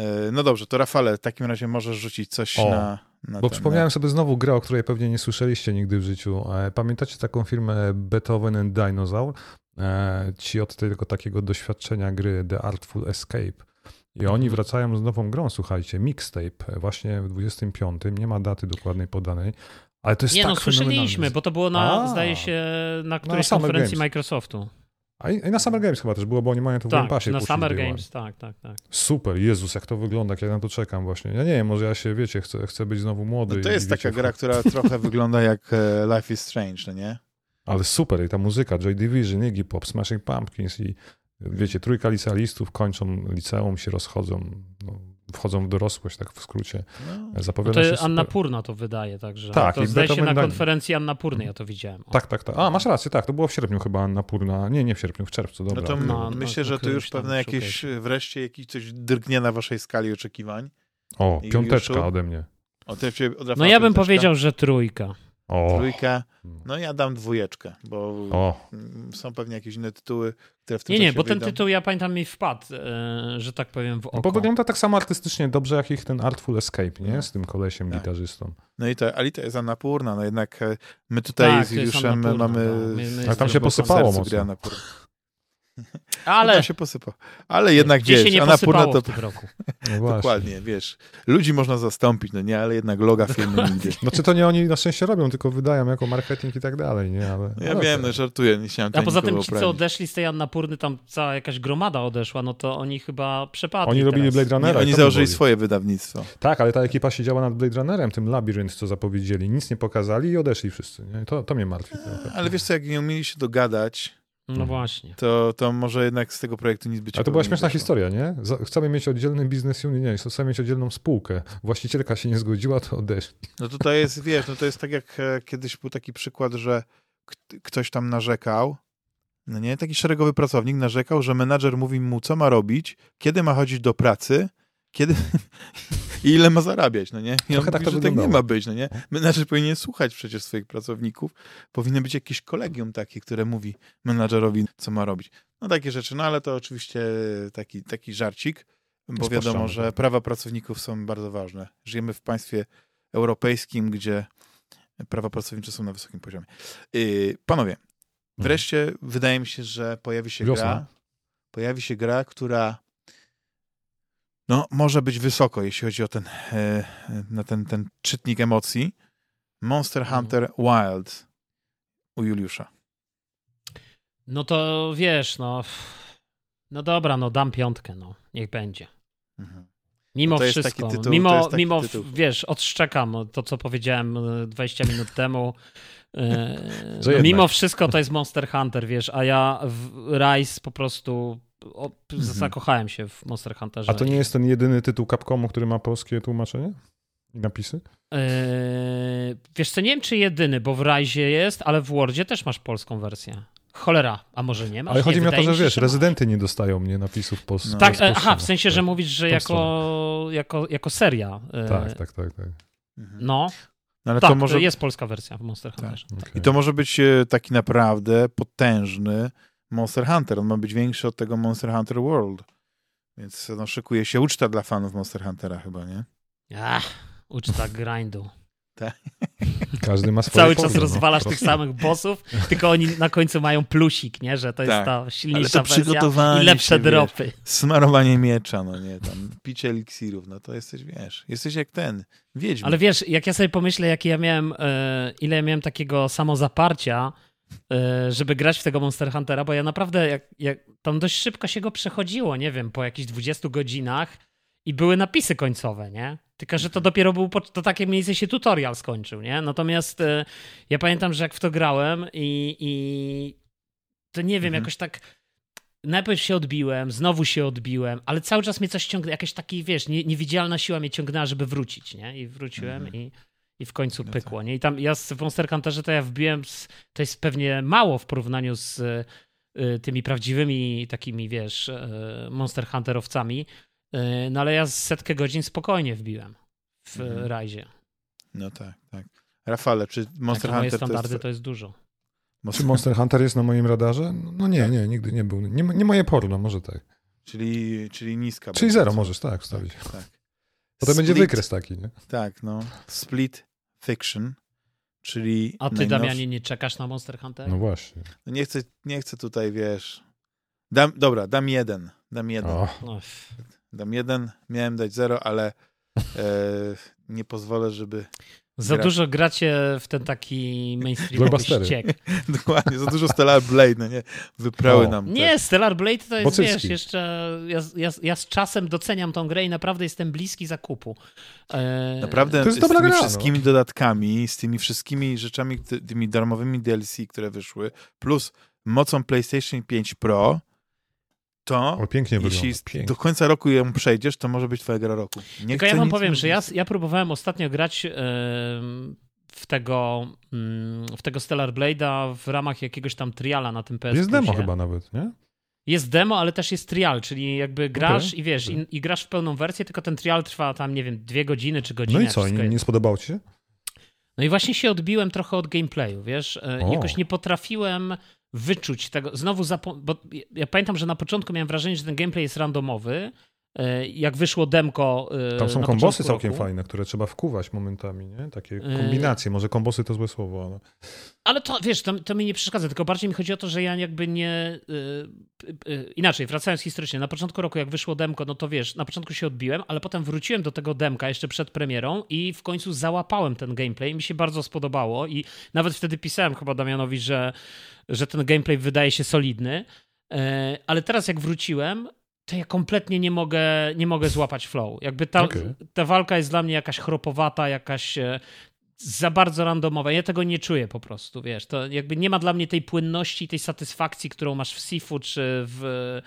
E, no dobrze, to Rafale, w takim razie możesz rzucić coś o, na, na Bo ten, przypomniałem na... sobie znowu grę, o której pewnie nie słyszeliście nigdy w życiu. E, pamiętacie taką firmę Beethoven and Dinosaur? E, ci od tego takiego doświadczenia gry The Artful Escape. I oni wracają z nową grą, słuchajcie, mixtape, właśnie w 25. Nie ma daty dokładnej podanej, ale to jest Nie, tak no słyszeliśmy, bo to było na, A, zdaje się, na którejś na konferencji Games. Microsoftu. A i, i, na Summer Games chyba też było, bo oni mają to w tak, Game Passie. na Summer Games, tak, tak, tak. Super, Jezus, jak to wygląda, jak ja na to czekam właśnie. Ja nie wiem, może ja się, wiecie, chcę, chcę być znowu młody. No to jest taka gra, *laughs* która trochę wygląda jak e, Life is Strange, no nie? Ale super, i ta muzyka, Joy Division, Iggy Pop, Smashing Pumpkins i wiecie, trójka licealistów kończą liceum, się rozchodzą, no, wchodzą w dorosłość, tak w skrócie. No. Zapowiada no to się Anna Purna to wydaje, także tak, to i zdaje się na konferencji Anna Purny, ja to widziałem. O. Tak, tak, tak. A, masz rację, tak, to było w sierpniu chyba Anna Purna, nie, nie w sierpniu, w czerwcu, dobra. No to no, myślę, że to już pewne jakieś, wreszcie jakiś coś drgnie na waszej skali oczekiwań. O, piąteczka ode mnie. O, no ja bym powiedział, że trójka. O. Trójkę. No ja dam dwójeczkę, bo o. są pewnie jakieś inne tytuły, które w tym Nie, nie, bo ten tytuł ja pamiętam mi wpadł, e, że tak powiem w oko. No bo wygląda tak samo artystycznie dobrze, jak ich ten Artful Escape, nie? No. Z tym kolesiem tak. gitarzystą. No i to, Alita jest Annapurna, no jednak e, my tutaj tak, z Juliuszem mamy... No. My, my tam się posypało mocno. Ale się posypał. Ale jednak Gdzie wiesz, się nie Annapurna to. W tym roku. *laughs* No Dokładnie, wiesz. Ludzi można zastąpić, no nie, ale jednak loga firmy *laughs* nigdzie. Znaczy to nie oni na szczęście robią, tylko wydają jako marketing i tak dalej, nie? Ale, ja ale wiem, no żartuję, nie chciałem A poza tym ci, co odeszli z tej Annapurny, tam cała jakaś gromada odeszła, no to oni chyba przepadli Oni robili Blade Runnera. Nie, oni założyli swoje wydawnictwo. Tak, ale ta ekipa siedziała nad Blade Runnerem, tym Labyrinth, co zapowiedzieli. Nic nie pokazali i odeszli wszyscy, nie? To, to mnie martwi. Ale wiesz co, jak nie umieli się dogadać, No właśnie. To, to może jednak z tego projektu nic być. A to była śmieszna historia, nie? Chcemy mieć oddzielny biznes unit, nie, chcemy mieć oddzielną spółkę. Właścicielka się nie zgodziła, to odeszli. No tutaj jest, wiesz, no to jest tak jak e, kiedyś był taki przykład, że ktoś tam narzekał, no nie, taki szeregowy pracownik narzekał, że menadżer mówi mu, co ma robić, kiedy ma chodzić do pracy, kiedy *laughs* i ile ma zarabiać, no nie? Tak że tak nie ma być, no nie? Menadżer powinien słuchać przecież swoich pracowników. Powinno być jakieś kolegium takie, które mówi menadżerowi, co ma robić. No takie rzeczy, no ale to oczywiście taki, taki żarcik, bo wiadomo, że tak. prawa pracowników są bardzo ważne. Żyjemy w państwie europejskim, gdzie prawa pracownicze są na wysokim poziomie. Yy, panowie, mhm. wreszcie wydaje mi się, że pojawi się Wiosna. gra, pojawi się gra, która no, może być wysoko, jeśli chodzi o ten, e, na ten, ten czytnik emocji. Monster mhm. Hunter Wild u Juliusza. No to wiesz, no. No dobra, no dam piątkę, no. Niech będzie. Mhm. Mimo no wszystko, tytuł, mimo, mimo wiesz, odszczekam to, co powiedziałem 20 e, minut temu. E, no, mimo wszystko to jest Monster Hunter, wiesz, a ja w Rise po prostu o, mhm. zakochałem się w Monster Hunterze. A to nie jest ten jedyny tytuł Capcomu, który ma polskie tłumaczenie i napisy? Eee, wiesz co, nie wiem czy jedyny, bo w Rise jest, ale w Wordzie też masz polską wersję. Cholera, a może nie masz? Ale chodzi nie, mi o to, że wiesz, rezydenty nie dostają mnie napisów polskich. No. Tak, e, aha, w sensie, że mówisz, że jako, jako, jako seria. E, tak, tak, tak. tak. Mhm. No. no. ale tak, to może... jest polska wersja w Monster tak. Hunterze. Tak. Okay. I to może być e, taki naprawdę potężny Monster Hunter. On ma być większy od tego Monster Hunter World. Więc no, szykuje się uczta dla fanów Monster Huntera chyba, nie? Ach, uczta grindu. *laughs* Tak. Każdy ma swoje Cały czas no, rozwalasz tych samych bossów, tylko oni na końcu mają plusik, nie? Że to jest tak. ta silniejsza wersja i lepsze się, dropy. Wiesz, smarowanie miecza, no nie, tam picie eliksirów, no to jesteś, wiesz, jesteś jak ten, wiedźmy. Ale wiesz, jak ja sobie pomyślę, jakie ja miałem, e, ile ja miałem takiego samozaparcia, żeby grać w tego Monster Huntera, bo ja naprawdę, jak, jak, tam dość szybko się go przechodziło, nie wiem, po jakichś 20 godzinach i były napisy końcowe, nie? Tylko, że to mhm. dopiero był, to takie miejsce się tutorial skończył, nie? Natomiast e, ja pamiętam, że jak w to grałem i, i to nie wiem, mhm. jakoś tak najpierw się odbiłem, znowu się odbiłem, ale cały czas mnie coś ciągnęło, jakaś taki, wiesz, nie, niewidzialna siła mnie ciągnęła, żeby wrócić, nie? I wróciłem mhm. i i w końcu no pykło. Tak. Nie? I tam ja z Monster Hunterze to ja wbiłem, z, to jest pewnie mało w porównaniu z y, tymi prawdziwymi takimi, wiesz, y, Monster Hunterowcami, y, no ale ja z setkę godzin spokojnie wbiłem w mhm. Rajzie. No tak, tak. Rafale, czy Monster tak, Hunter standardy to jest... to jest dużo. Czy Monster Hunter jest na moim radarze? No nie, tak. nie, nigdy nie był. Nie, nie moje porno, może tak. Czyli, czyli niska. Czyli zero możesz, tak, wstawić. Tak, tak. Potem Split, będzie wykres taki, nie? Tak, no. Split Fiction, czyli... A ty, najnowszy... Damianie, nie czekasz na Monster Hunter? No właśnie. No nie, chcę, nie chcę tutaj, wiesz... Dam, dobra, dam jeden. Dam jeden. Oh. Dam jeden, miałem dać zero, ale e, nie pozwolę, żeby za Gra... dużo gracie w ten taki mainstreamowy ściek. *laughs* Dokładnie, za dużo Stellar Blade, no nie? Wyprały nam. Te... Nie, Stellar Blade to jest, Bocycki. wiesz, jeszcze ja, ja, ja, z czasem doceniam tą grę i naprawdę jestem bliski zakupu. E... Naprawdę to jest z tymi gra, wszystkimi no. dodatkami, z tymi wszystkimi rzeczami, tymi darmowymi DLC, które wyszły, plus mocą PlayStation 5 Pro, to o, pięknie jeśli pięknie. do końca roku ją przejdziesz, to może być twoja gra roku. Nie Tylko ja wam powiem, że ja, ja próbowałem ostatnio grać yy, w tego, yy, w tego Stellar Blade'a w ramach jakiegoś tam triala na tym PS Jest demo chyba nawet, nie? Jest demo, ale też jest trial, czyli jakby grasz okay. i wiesz, i, i, grasz w pełną wersję, tylko ten trial trwa tam, nie wiem, dwie godziny czy godzinę. No i co, nie, nie spodobało ci się? No i właśnie się odbiłem trochę od gameplayu, wiesz, e, o. jakoś nie potrafiłem wyczuć tego. Znowu, bo ja pamiętam, że na początku miałem wrażenie, że ten gameplay jest randomowy. E, jak wyszło demko. E, Tam są kombosy całkiem roku. fajne, które trzeba wkuwać momentami, nie? Takie e, kombinacje. Może kombosy to złe słowo, ale. Ale to wiesz, to, to mi nie przeszkadza, tylko bardziej mi chodzi o to, że ja jakby nie. Inaczej, wracając historycznie, na początku roku, jak wyszło demko, no to wiesz, na początku się odbiłem, ale potem wróciłem do tego demka jeszcze przed premierą i w końcu załapałem ten gameplay. Mi się bardzo spodobało i nawet wtedy pisałem chyba Damianowi, że że ten gameplay wydaje się solidny. Ale teraz jak wróciłem, to ja kompletnie nie mogę, nie mogę złapać flow. Jakby ta, okay. ta walka jest dla mnie jakaś chropowata, jakaś e, za bardzo randomowe. Ja tego nie czuję po prostu, wiesz. To jakby nie ma dla mnie tej płynności, tej satysfakcji, którą masz w Sifu czy w...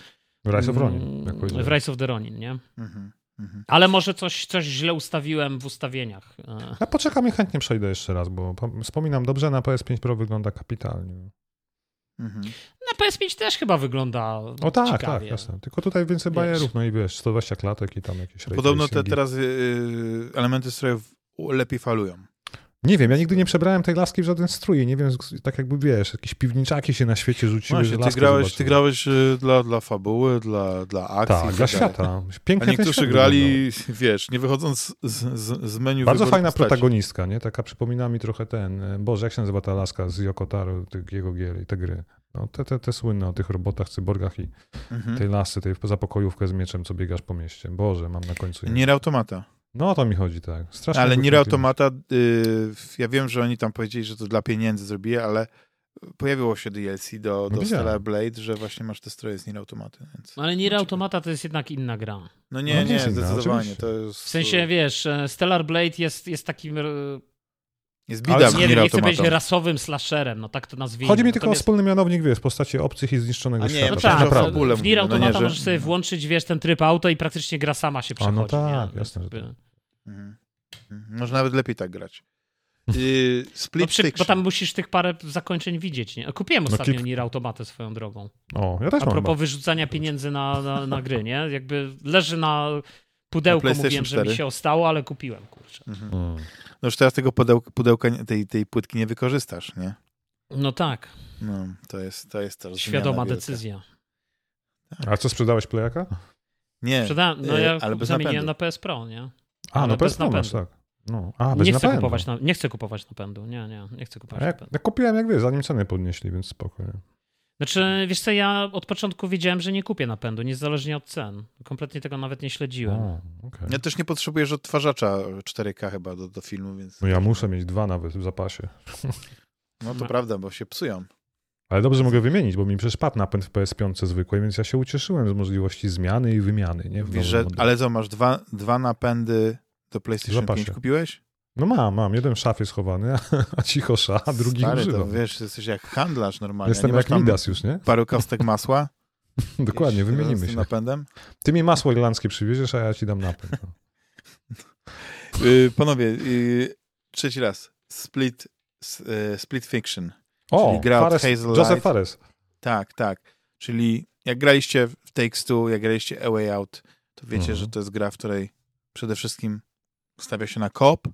W Rise of Ronin. W Rise of the Ronin, nie? Mhm. Mhm. Ale może coś, coś źle ustawiłem w ustawieniach. E. Ja poczekam i chętnie przejdę jeszcze raz, bo wspominam dobrze, na PS5 Pro wygląda kapitalnie. Mhm. Na PS5 też chyba wygląda O tak, tak ciekawie. tak, jasne. Tylko tutaj więcej wiesz. bajerów, no i wiesz, 120 klatek i tam jakieś Podobno te teraz yy, elementy strojów lepiej falują. Nie wiem, ja nigdy nie przebrałem tej laski w żaden strój. Nie wiem, tak jakby wiesz, jakieś piwniczaki się na świecie rzuciły. Właśnie, ty grałeś, ty grałeś y, dla, dla fabuły, dla, dla akcji. Tak, dla świata. Pięknie A niektórzy grali, wiesz, nie wychodząc z, z, z menu. Bardzo fajna postaci. protagonistka, nie? Taka przypomina mi trochę ten, e, Boże, jak się nazywa ta laska z Yokotaro, jego gier i te gry. No, te, te, te słynne o tych robotach, cyborgach i mhm. tej lasy, tej zapokojówkę z mieczem, co biegasz po mieście. Boże, mam na końcu. Nie automata. No o to mi chodzi, tak. Strasznie ale Nier Automata, y, ja wiem, że oni tam powiedzieli, że to dla pieniędzy zrobili, ale pojawiło się DLC do, do no Stellar Blade, że właśnie masz te stroje z Nier Automaty. Więc... Ale Nier Automata to jest jednak inna gra. No nie, no, nie, zdecydowanie. To jest... W sensie, wiesz, e, Stellar Blade jest, jest takim jest bida nie, wiem, nie chcę być rasowym slasherem, no tak to nazwijmy. Chodzi mi tylko Natomiast... o wspólny mianownik, wiesz, w postaci obcych i zniszczonego A nie, świata. No tak, tak w Nier Automata no nie, możesz sobie włączyć, wiesz, ten tryb auto i praktycznie gra sama się przechodzi. A no tak, nie? jasne. Że tak. Mhm. mhm. Może nawet lepiej tak grać. Yy, *laughs* split no przy, bo tam musisz tych parę zakończeń widzieć, nie? Kupiłem no ostatnio no, Nier Automatę swoją drogą. O, ja też A propos mam. wyrzucania pieniędzy na, na, na, gry, nie? Jakby leży na pudełko, na mówiłem, 4. że mi się ostało, ale kupiłem, kurczę. Mhm. No już teraz tego pudełka, pudełka tej, tej płytki nie wykorzystasz, nie? No tak. No, to jest to. Jest Świadoma decyzja. Tak. A co, sprzedałeś plejaka? Nie, Sprzedałem, no ja ale bez zamieniłem na PS Pro, nie? A, no PS Pro masz, tak. No. A, bez nie, chcę kupować na, nie chcę kupować napędu, nie, nie, nie chcę kupować ja, napędu. Ja kupiłem, jak wiesz, zanim ceny podnieśli, więc spokojnie. Znaczy, wiesz co, ja od początku wiedziałem, że nie kupię napędu, niezależnie od cen. Kompletnie tego nawet nie śledziłem. O, okay. Ja też nie potrzebujesz odtwarzacza 4K chyba do, do filmu, więc... No ja muszę mieć dwa nawet w zapasie. No to no. prawda, bo się psują. Ale dobrze mogę wymienić, bo mi przecież padł napęd w PS5 zwykłej, więc ja się ucieszyłem z możliwości zmiany i wymiany. Nie? Wiesz, że, ale co, masz dwa, dwa napędy do PlayStation 5 kupiłeś? No mam, mam. Jeden w szafie schowany, a *laughs* cicho sza, a drugi Stary, używam. to wiesz, jesteś jak handlarz normalnie. Jestem nie jak Midas już, nie? Paru kostek masła. *laughs* Dokładnie, wymienimy się. napędem. Ty mi masło irlandzkie przywieziesz, a ja ci dam napęd. No. *laughs* Y, panowie, yy, trzeci raz. Split, yy, split Fiction. O, czyli gra Fares, Hazel Joseph Fares. Tak, tak. Czyli jak graliście w Takes Two, jak graliście A Way Out, to wiecie, mhm. że to jest gra, w której przede wszystkim stawia się na kop.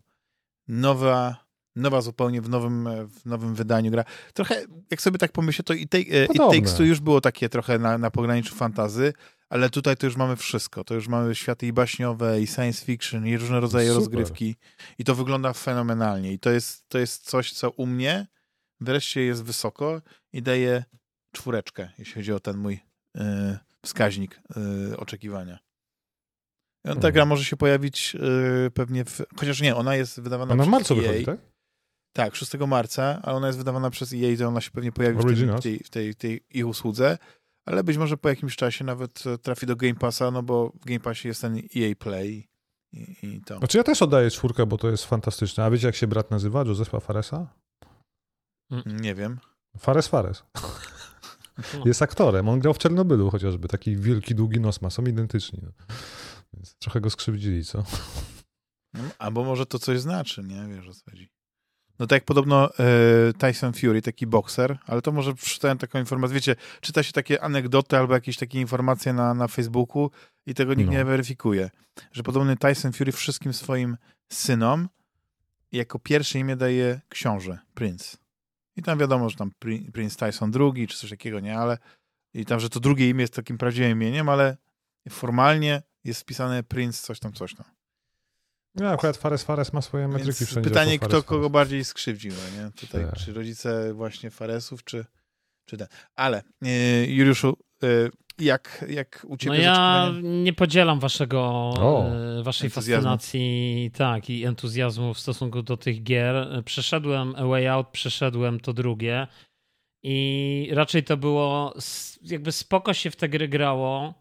Nowa, nowa zupełnie w nowym, w nowym wydaniu gra. Trochę, jak sobie tak pomyślę, to i, take, e, i Takes Two już było takie trochę na, na pograniczu fantazy, ale tutaj to już mamy wszystko. To już mamy światy i baśniowe, i science fiction, i różne rodzaje Super. rozgrywki. I to wygląda fenomenalnie. I to jest, to jest coś, co u mnie wreszcie jest wysoko i daje czwóreczkę, jeśli chodzi o ten mój y, wskaźnik oczekiwania. Ta mhm. gra może się pojawić y, pewnie w... Chociaż nie, ona jest wydawana ona przez w marcu EA. wychodzi, tak? Tak, 6 marca, ale ona jest wydawana przez EA, to ona się pewnie pojawi w tej, w, tej, w, tej, tej, ich usłudze, ale być może po jakimś czasie nawet trafi do Game Passa, no bo w Game Passie jest ten EA Play i, i to. Znaczy ja też oddaję czwórkę, bo to jest fantastyczne. A wiecie jak się brat nazywa? Josefa Faresa? Mm. Nie wiem. Fares Fares. *laughs* Jest aktorem. On grał w Czernobylu chociażby. Taki wielki, długi nos ma. Są identyczni. Więc trochę go skrzywdzili, co? No, albo może to coś znaczy, nie? Wiesz o co chodzi. No tak jak podobno e, Tyson Fury, taki bokser, ale to może przeczytałem taką informację. Wiecie, czyta się takie anegdoty albo jakieś takie informacje na, na Facebooku i tego nikt no. nie weryfikuje. Że podobny Tyson Fury wszystkim swoim synom jako pierwsze imię daje książę, Prince. I tam wiadomo, że tam Prince Tyson drugi, czy coś takiego, nie? Ale i tam, że to drugie imię jest takim prawdziwym imieniem, ale formalnie jest wpisane Prince coś tam, coś tam. No, akurat Fares Fares ma swoje metryki wszędzie. Pytanie, kto Fares, kogo bardziej skrzywdził, nie? Tutaj, tak. czy rodzice właśnie Faresów, czy, czy ten. Ale, yy, Juliuszu, yy, jak, jak u ciebie No ja nie podzielam waszego, o, e, waszej entuzjazmu. fascynacji tak, i entuzjazmu w stosunku do tych gier. Przeszedłem A Way Out, przeszedłem to drugie i raczej to było jakby spoko się w te gry grało.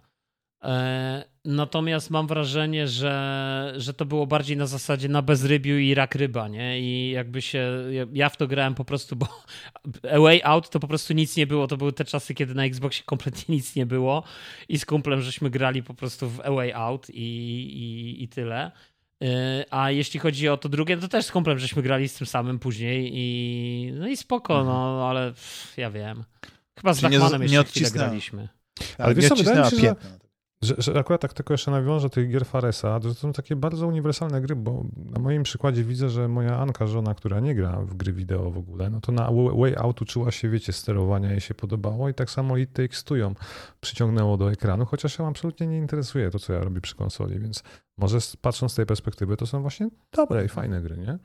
Natomiast mam wrażenie, że, że to było bardziej na zasadzie na bezrybiu i rak ryba, nie? I jakby się, ja w to grałem po prostu, bo *laughs* A Way Out to po prostu nic nie było. To były te czasy, kiedy na Xboxie kompletnie *laughs* nic nie było i z kumplem żeśmy grali po prostu w A Way Out i, i, i tyle. Y, a jeśli chodzi o to drugie, to też z kumplem żeśmy grali z tym samym później i no i spoko, no, mhm. no ale pff, ja wiem. Chyba z Dachmanem jeszcze nie chwilę graliśmy. Ale, ale wiesz co, wydaje mi się, że, że, że, akurat tak tylko jeszcze nawiążę tych gier Faresa, to są takie bardzo uniwersalne gry, bo na moim przykładzie widzę, że moja Anka, żona, która nie gra w gry wideo w ogóle, no to na Way Out uczyła się, wiecie, sterowania, jej się podobało i tak samo i Two ją przyciągnęło do ekranu, chociaż się absolutnie nie interesuje to, co ja robię przy konsoli, więc może patrząc z tej perspektywy, to są właśnie dobre i fajne gry, nie?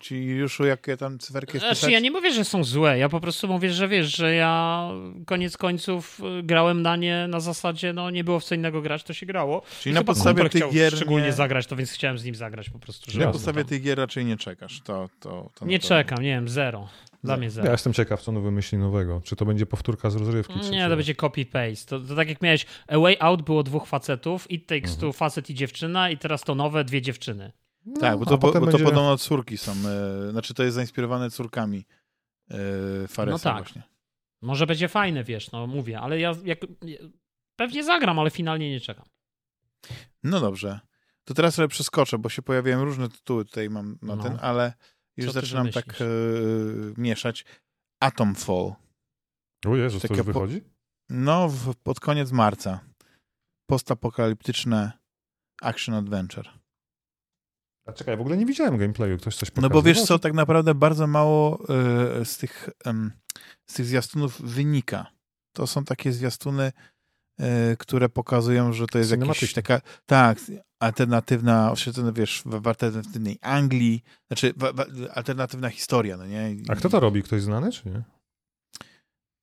Ci już jakie tam cyferki Znaczy ja nie mówię, że są złe, ja po prostu mówię, że wiesz, że ja koniec końców y, grałem na nie na zasadzie, no nie było w co innego grać, to się grało. Czyli na podstawie tych gier szczególnie nie... zagrać, to więc chciałem z nim zagrać po prostu. Na podstawie tych gier raczej nie czekasz, to... to, to nie czekam, nie wiem, zero. Dla mnie zero. Ja jestem ciekaw, co on wymyśli nowego. Czy to będzie powtórka z rozrywki? Nie, to będzie copy-paste. To, to, tak jak miałeś A Way Out było dwóch facetów, It Takes mhm. Two facet i dziewczyna i teraz to nowe dwie dziewczyny. No, tak, bo to, bo, bo będzie... to podobno córki są. E, znaczy to jest zainspirowane córkami e, Faresa no tak. właśnie. Może będzie fajne, wiesz, no mówię, ale ja jak, pewnie zagram, ale finalnie nie czekam. No dobrze. To teraz sobie przeskoczę, bo się pojawiają różne tytuły tutaj mam na no. ten, ale już Co zaczynam tak e, mieszać. Atom Fall. O Jezu, to już wychodzi? Po, no, w, pod koniec marca. Postapokaliptyczne action adventure. A czekaj, w ogóle nie widziałem gameplayu, ktoś coś pokazał. No bo wiesz co, tak naprawdę bardzo mało y, z, tych, y, z tych zwiastunów wynika. To są takie zwiastuny, y, które pokazują, że to jest jakaś taka, tak, alternatywna, oświetlona, wiesz, w, w alternatywnej Anglii, znaczy w, w, alternatywna historia, no nie? A kto to robi? Ktoś znany, czy nie?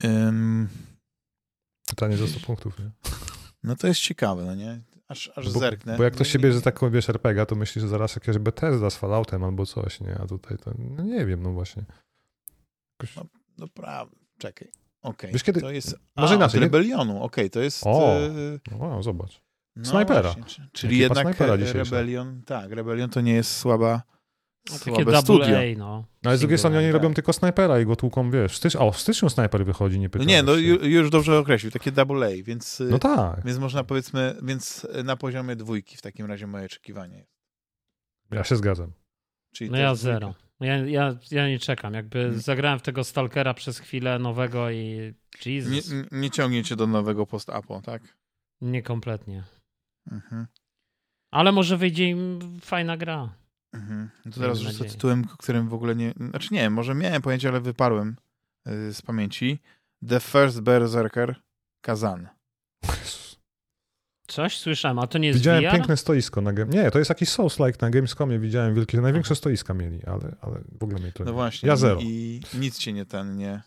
Um, Pytanie za 100 punktów, nie? No to jest ciekawe, no nie? Aż, aż bo, zerknę. Bo jak ktoś się bierze taką, wiesz, RPG, to myślisz, że zaraz jakieś Bethesda z Falloutem albo coś, nie? A tutaj to, no nie wiem, no właśnie. Jakoś... No, no prawda, czekaj. Okej, okay. kiedy... to jest... Może A, inaczej. Rebelionu, okej, okay, to jest... O, no, zobacz. No snajpera. Właśnie, czyli jednak Rebelion, tak, Rebelion to nie jest słaba no, takie studio. A, no. no ale z drugiej strony oni tak. robią tylko snajpera i go tłuką, wiesz, w stycz... o, w styczniu snajper wychodzi, nie pytam. No nie, no już dobrze określił, takie double A, więc... No tak. Więc można powiedzmy, więc na poziomie dwójki w takim razie moje oczekiwanie jest. Ja się zgadzam. Czyli no ja zero. Ja, ja, ja nie czekam. Jakby hmm. zagrałem w tego Stalkera przez chwilę nowego i Jesus. Nie, nie ciągnie cię do nowego post-apo, tak? Nie kompletnie. Mhm. Ale może wyjdzie im fajna gra. Mhm. No to teraz rzucę tytułem, którym w ogóle nie... Znaczy nie, może miałem pojęcie, ale wyparłem y, z pamięci. The First Berserker Kazan. *laughs* Coś słyszałem, a to nie jest Widziałem VR? piękne stoisko na game... Nie, to jest jakiś Souls-like na Gamescomie, widziałem wielkie, największe stoiska mieli, ale, ale w ogóle mnie to No nie... właśnie. Ja zero. I nic cię nie ten, nie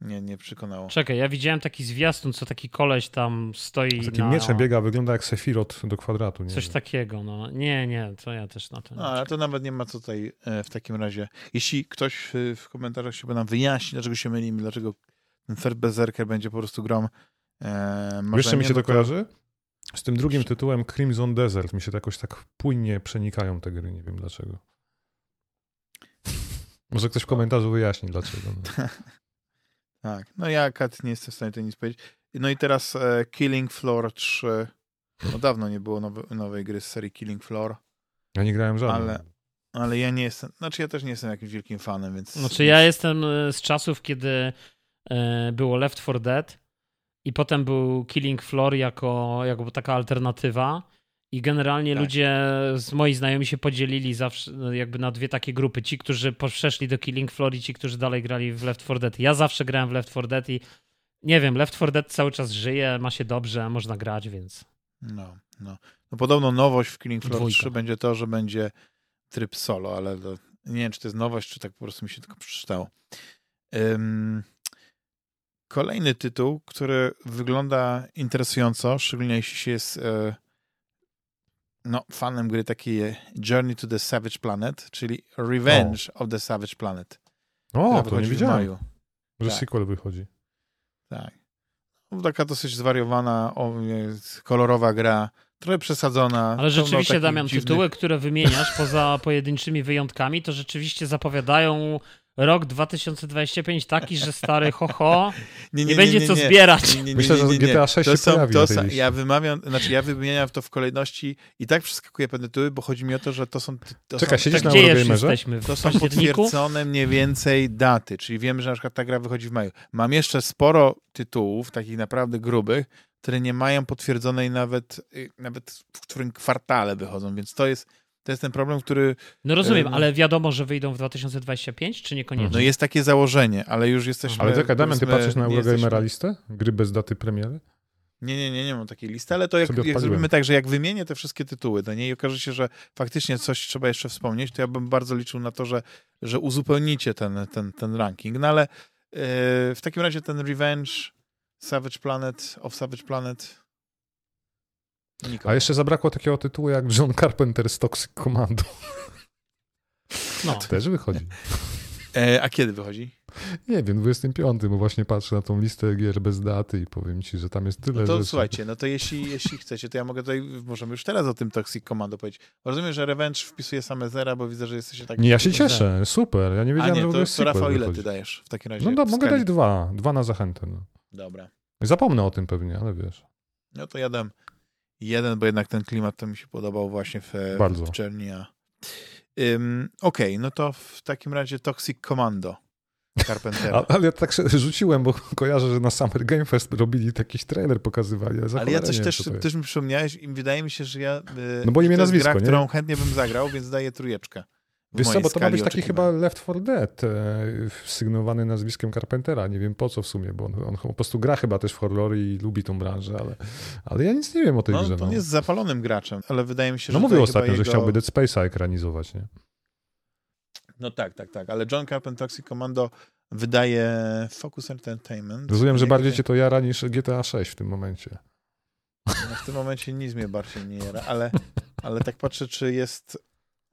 nie, nie przekonało. Czekaj, ja widziałem taki zwiastun, co taki koleś tam stoi Z takim na... mieczem biega, wygląda jak Sefirot do kwadratu. Nie Coś wiem. takiego, no. Nie, nie, to ja też na to nie No, ale to nawet nie ma co tutaj e, w takim razie. Jeśli ktoś e, w komentarzach się nam wyjaśni, dlaczego się mylimy, dlaczego ten Third Berserker będzie po prostu grą e, Wiesz, mi się to kojarzy? Z tym drugim tytułem Crimson Desert mi się to jakoś tak płynnie przenikają te gry, nie wiem dlaczego. *laughs* Może ktoś w komentarzu wyjaśni dlaczego. No. *laughs* Tak, no ja Kat nie jestem w stanie to nic powiedzieć. No i teraz e, Killing Floor 3. No dawno nie było nowe, nowej gry z serii Killing Floor. Ja nie grałem żadnej. Ale, ale ja nie jestem, znaczy ja też nie jestem jakimś wielkim fanem, więc... Znaczy ja jestem e, z czasów, kiedy e, było Left 4 Dead i potem był Killing Floor jako, jako taka alternatywa i generalnie tak. ludzie, z moi znajomi się podzielili zawsze no, jakby na dwie takie grupy. Ci, którzy przeszli do Killing Floor i ci, którzy dalej grali w Left 4 Dead. Ja zawsze grałem w Left 4 Dead i nie wiem, Left 4 Dead cały czas żyje, ma się dobrze, można grać, więc... No, no. no podobno nowość w Killing Floor Dwójka. 3 będzie to, że będzie tryb solo, ale to, nie wiem, czy to jest nowość, czy tak po prostu mi się tylko przeczytało. Um, kolejny tytuł, który wygląda interesująco, szczególnie jeśli się jest... E, no, fanem gry takiej Journey to the Savage Planet, czyli Revenge o. of the Savage Planet. O, to nie widziałem, że tak. sequel wychodzi. Tak. No, taka dosyć zwariowana, kolorowa gra, trochę przesadzona. Ale rzeczywiście, Damian, dziwnych... tytuły, które wymieniasz poza pojedynczymi wyjątkami, to rzeczywiście zapowiadają rok 2025 taki, że stary ho, *laughs* nie, nie, nie będzie co zbierać. Myślę, że GTA 6 to się są, pojawi to są, Ja wymawiam, znaczy ja wymieniam to w kolejności i tak przeskakuję pewne tytuły, bo chodzi mi o to, że to są... To Czekaj, są, siedzisz tak, na Eurogamerze? To są potwierdzone mniej więcej daty, czyli wiem, że na przykład ta gra wychodzi w maju. Mam jeszcze sporo tytułów, takich naprawdę grubych, które nie mają potwierdzonej nawet, y, nawet w którym kwartale wychodzą, więc to jest to jest ten problem, który. No rozumiem, ale wiadomo, że wyjdą w 2025, czy niekoniecznie? No jest takie założenie, ale już jesteśmy. Ale czekaj, Damian, ty patrzysz na Eurogamera listę? Gry bez daty premiery? Nie, nie, nie, nie mam takiej listy, ale to jak, jak zrobimy tak, że jak wymienię te wszystkie tytuły, to nie i okaże się, że faktycznie coś trzeba jeszcze wspomnieć, to ja bym bardzo liczył na to, że, że uzupełnicie ten, ten, ten ranking. No ale yy, w takim razie ten Revenge, Savage Planet, of Savage Planet Nikogo. A jeszcze zabrakło takiego tytułu jak John Carpenter z Toxic Commando. No. To *laughs* też wychodzi. E, a kiedy wychodzi? Nie wiem, 25, bo właśnie patrzę na tą listę gier bez daty i powiem ci, że tam jest tyle no to rzeczy. słuchajcie, no to jeśli, jeśli chcecie, to ja mogę tutaj, możemy już teraz o tym Toxic Commando powiedzieć. Rozumiem, że Revenge wpisuje same zera, bo widzę, że jesteście tak... Nie, ja się cieszę, super, ja nie wiedziałem, A nie, że to, jest to Rafał, ile ty dajesz w takim razie? No do, mogę dać dwa, dwa na zachętę. No. Dobra. Zapomnę o tym pewnie, ale wiesz. No to ja dam jeden, bo jednak ten klimat to mi się podobał właśnie w, Bardzo. w Czernia. Um, Okej, okay, no to w takim razie Toxic Commando. Carpentera. *laughs* Ale ja tak rzuciłem, bo *laughs* kojarzę, że na Summer Game Fest robili jakiś trailer, pokazywali. Ale, ale ja coś też, też mi przypomniałeś i wydaje mi się, że ja... No bo imię nazwisko, gra, nie? którą chętnie bym zagrał, więc daję trójeczkę. Wiesz co, bo to ma być taki chyba Left 4 Dead, e, sygnowany nazwiskiem Carpentera. Nie wiem po co w sumie, bo on, on, po prostu gra chyba też w horrory i lubi tą branżę, ale, ale ja nic nie wiem o tej no, grze. On no. jest zapalonym graczem, ale wydaje mi się, no że... No mówił ostatnio, jego... że chciałby Dead Space'a ekranizować, nie? No tak, tak, tak, ale John Carpenter Toxic Commando wydaje Focus Entertainment. Rozumiem, że bardziej cię to jara niż GTA 6 w tym momencie. No w tym momencie nic mnie bardziej nie jara, ale, ale tak patrzę, czy jest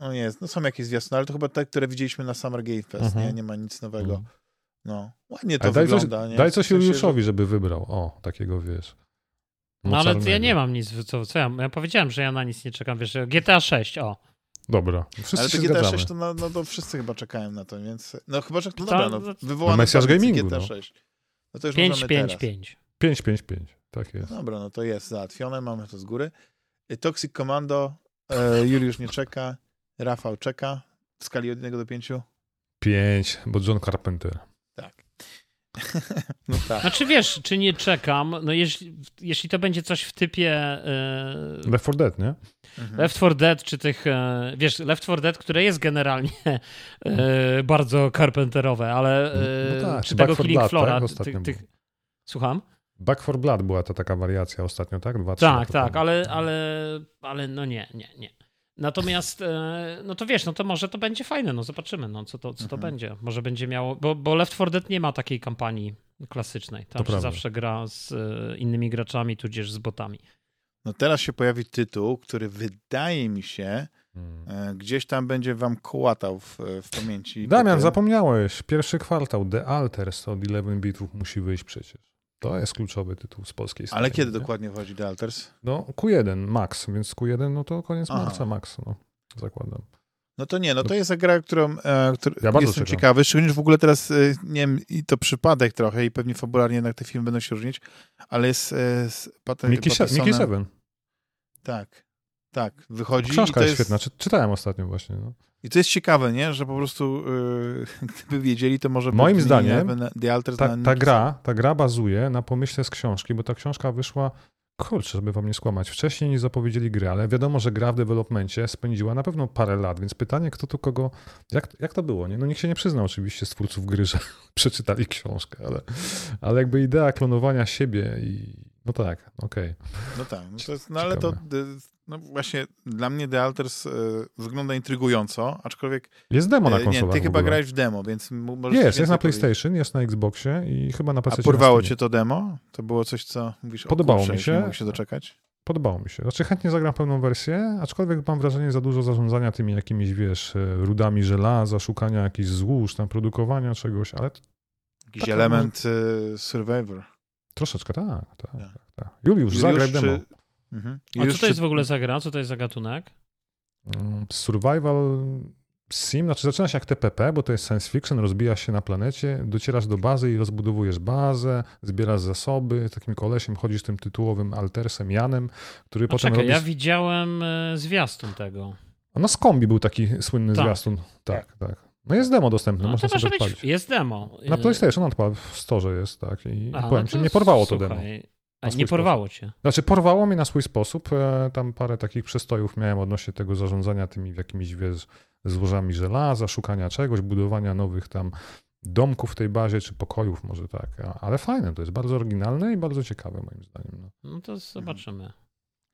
no jest, no są jakieś zwiastuny, ale to chyba te, które widzieliśmy na Summer Game Fest, mhm. nie? Nie ma nic nowego. Mhm. No, ładnie to daj wygląda, coś, nie? Daj coś Juliuszowi, żeby wybrał. O, takiego wiesz. No ale ja nie mam nic, co, co ja, ja powiedziałem, że ja na nic nie czekam, wiesz, GTA 6, o. Dobra, wszyscy Ale to GTA zgadzamy. 6 to, no, no, to wszyscy chyba czekają na to, więc no chyba, że no, dobra, no, wywołane no, Mesjasz Gamingu, GTA 6. No to już 5, 5, 5. 5, 5, 5, tak jest. Dobra, no to jest załatwione, mamy to z góry. Toxic Commando, e, Juliusz nie czeka. Rafał czeka w skali od 1 do 5? 5, bo John Carpenter. Tak. *laughs* no tak. Znaczy wiesz, czy nie czekam, no jeśli, jeśli to będzie coś w typie... Yy... Left 4 Dead, nie? Mhm. Left 4 Dead, czy tych, yy, wiesz, Left 4 Dead, które jest generalnie yy, *laughs* bardzo carpenterowe, ale no tak, czy tego Killing Flora, tak? tych, tych... Słucham? Back for Blood była to taka wariacja ostatnio, tak? Dwa, tak, tak, ale, ale, ale no nie, nie, nie. Natomiast, e, no to wiesz, no to może to będzie fajne, no zobaczymy, no co to, co to mhm. będzie. Może będzie miało, bo, bo Left 4 Dead nie ma takiej kampanii klasycznej. Tam się zawsze gra z e, innymi graczami, tudzież z botami. No teraz się pojawi tytuł, który wydaje mi się, hmm. E, gdzieś tam będzie wam kołatał w, w pamięci. Damian, potem... zapomniałeś. Pierwszy kwartał The Alters od 11 bitów musi wyjść przecież. To jest kluczowy tytuł z polskiej strony. Ale kiedy nie? dokładnie wchodzi The Alters? No Q1 max, więc Q1 no to koniec Aha. marca max, no, zakładam. No to nie, no to jest gra, którą, e, którą ja jestem ciekawy, szczególnie w ogóle teraz, e, nie wiem, i to przypadek trochę i pewnie fabularnie jednak te filmy będą się różnić, ale jest e, z Pat Mickey, Mickey Seven. Tak, tak, wychodzi. Książka jest, jest świetna, Czy, czytałem ostatnio właśnie. No. I to jest ciekawe, nie? Że po prostu yy, *laughs* gdyby wiedzieli, to może... Moim zdaniem The ta, ta, gra, ta gra bazuje na pomyśle z książki, bo ta książka wyszła, kurczę, żeby wam nie skłamać, wcześniej nie zapowiedzieli gry, ale wiadomo, że gra w developmencie spędziła na pewno parę lat, więc pytanie, kto tu kogo... Jak, jak to było, nie? No nikt się nie przyzna oczywiście z twórców gry, że *laughs* przeczytali książkę, ale, ale jakby idea klonowania siebie i... No tak, okej. Okay. No tak, no, jest, no ale to no właśnie, dla mnie The Alters y, wygląda intrygująco, aczkolwiek... Jest demo na konsolach Nie, ty chyba grałeś w demo, więc możesz Jest, jest na PlayStation, powiedzieć. jest na Xboxie i chyba na PC. A porwało cię to demo? To było coś, co mówisz, Podobało kurczę, mi się. Nie się doczekać? Podobało mi się. Znaczy chętnie zagram pełną wersję, aczkolwiek mam wrażenie za dużo zarządzania tymi jakimiś, wiesz, e, rudami żelaza, szukania jakichś złóż, tam produkowania czegoś, ale... Jakiś tak, element no... Survivor. Troszeczkę, tak, tak, tak. tak. Juliusz, Juliusz zagraj demo. Mhm. A co to jest w ogóle za gra? Co to jest za gatunek? Mm, survival sim, znaczy zaczyna się jak TPP, bo to jest science fiction, rozbija się na planecie, docierasz do bazy i rozbudowujesz bazę, zbierasz zasoby, takim kolesiem chodzisz tym tytułowym altersem Janem, który A potem czekaj, robi... ja widziałem e, zwiastun tego. No z kombi był taki słynny tak. zwiastun. Tak, tak. No jest demo dostępne, no, można sobie odpalić. Jest demo. Na PlayStation odpal w storze jest, tak. I A, powiem no ci, nie porwało to demo. A nie porwało sposób. cię? Znaczy porwało mnie na swój sposób. E, tam parę takich przestojów miałem odnośnie tego zarządzania tymi jakimiś wiesz, złożami żelaza, szukania czegoś, budowania nowych tam domków w tej bazie, czy pokojów może tak. Ale fajne, to jest bardzo oryginalne i bardzo ciekawe moim zdaniem. No, no to zobaczymy.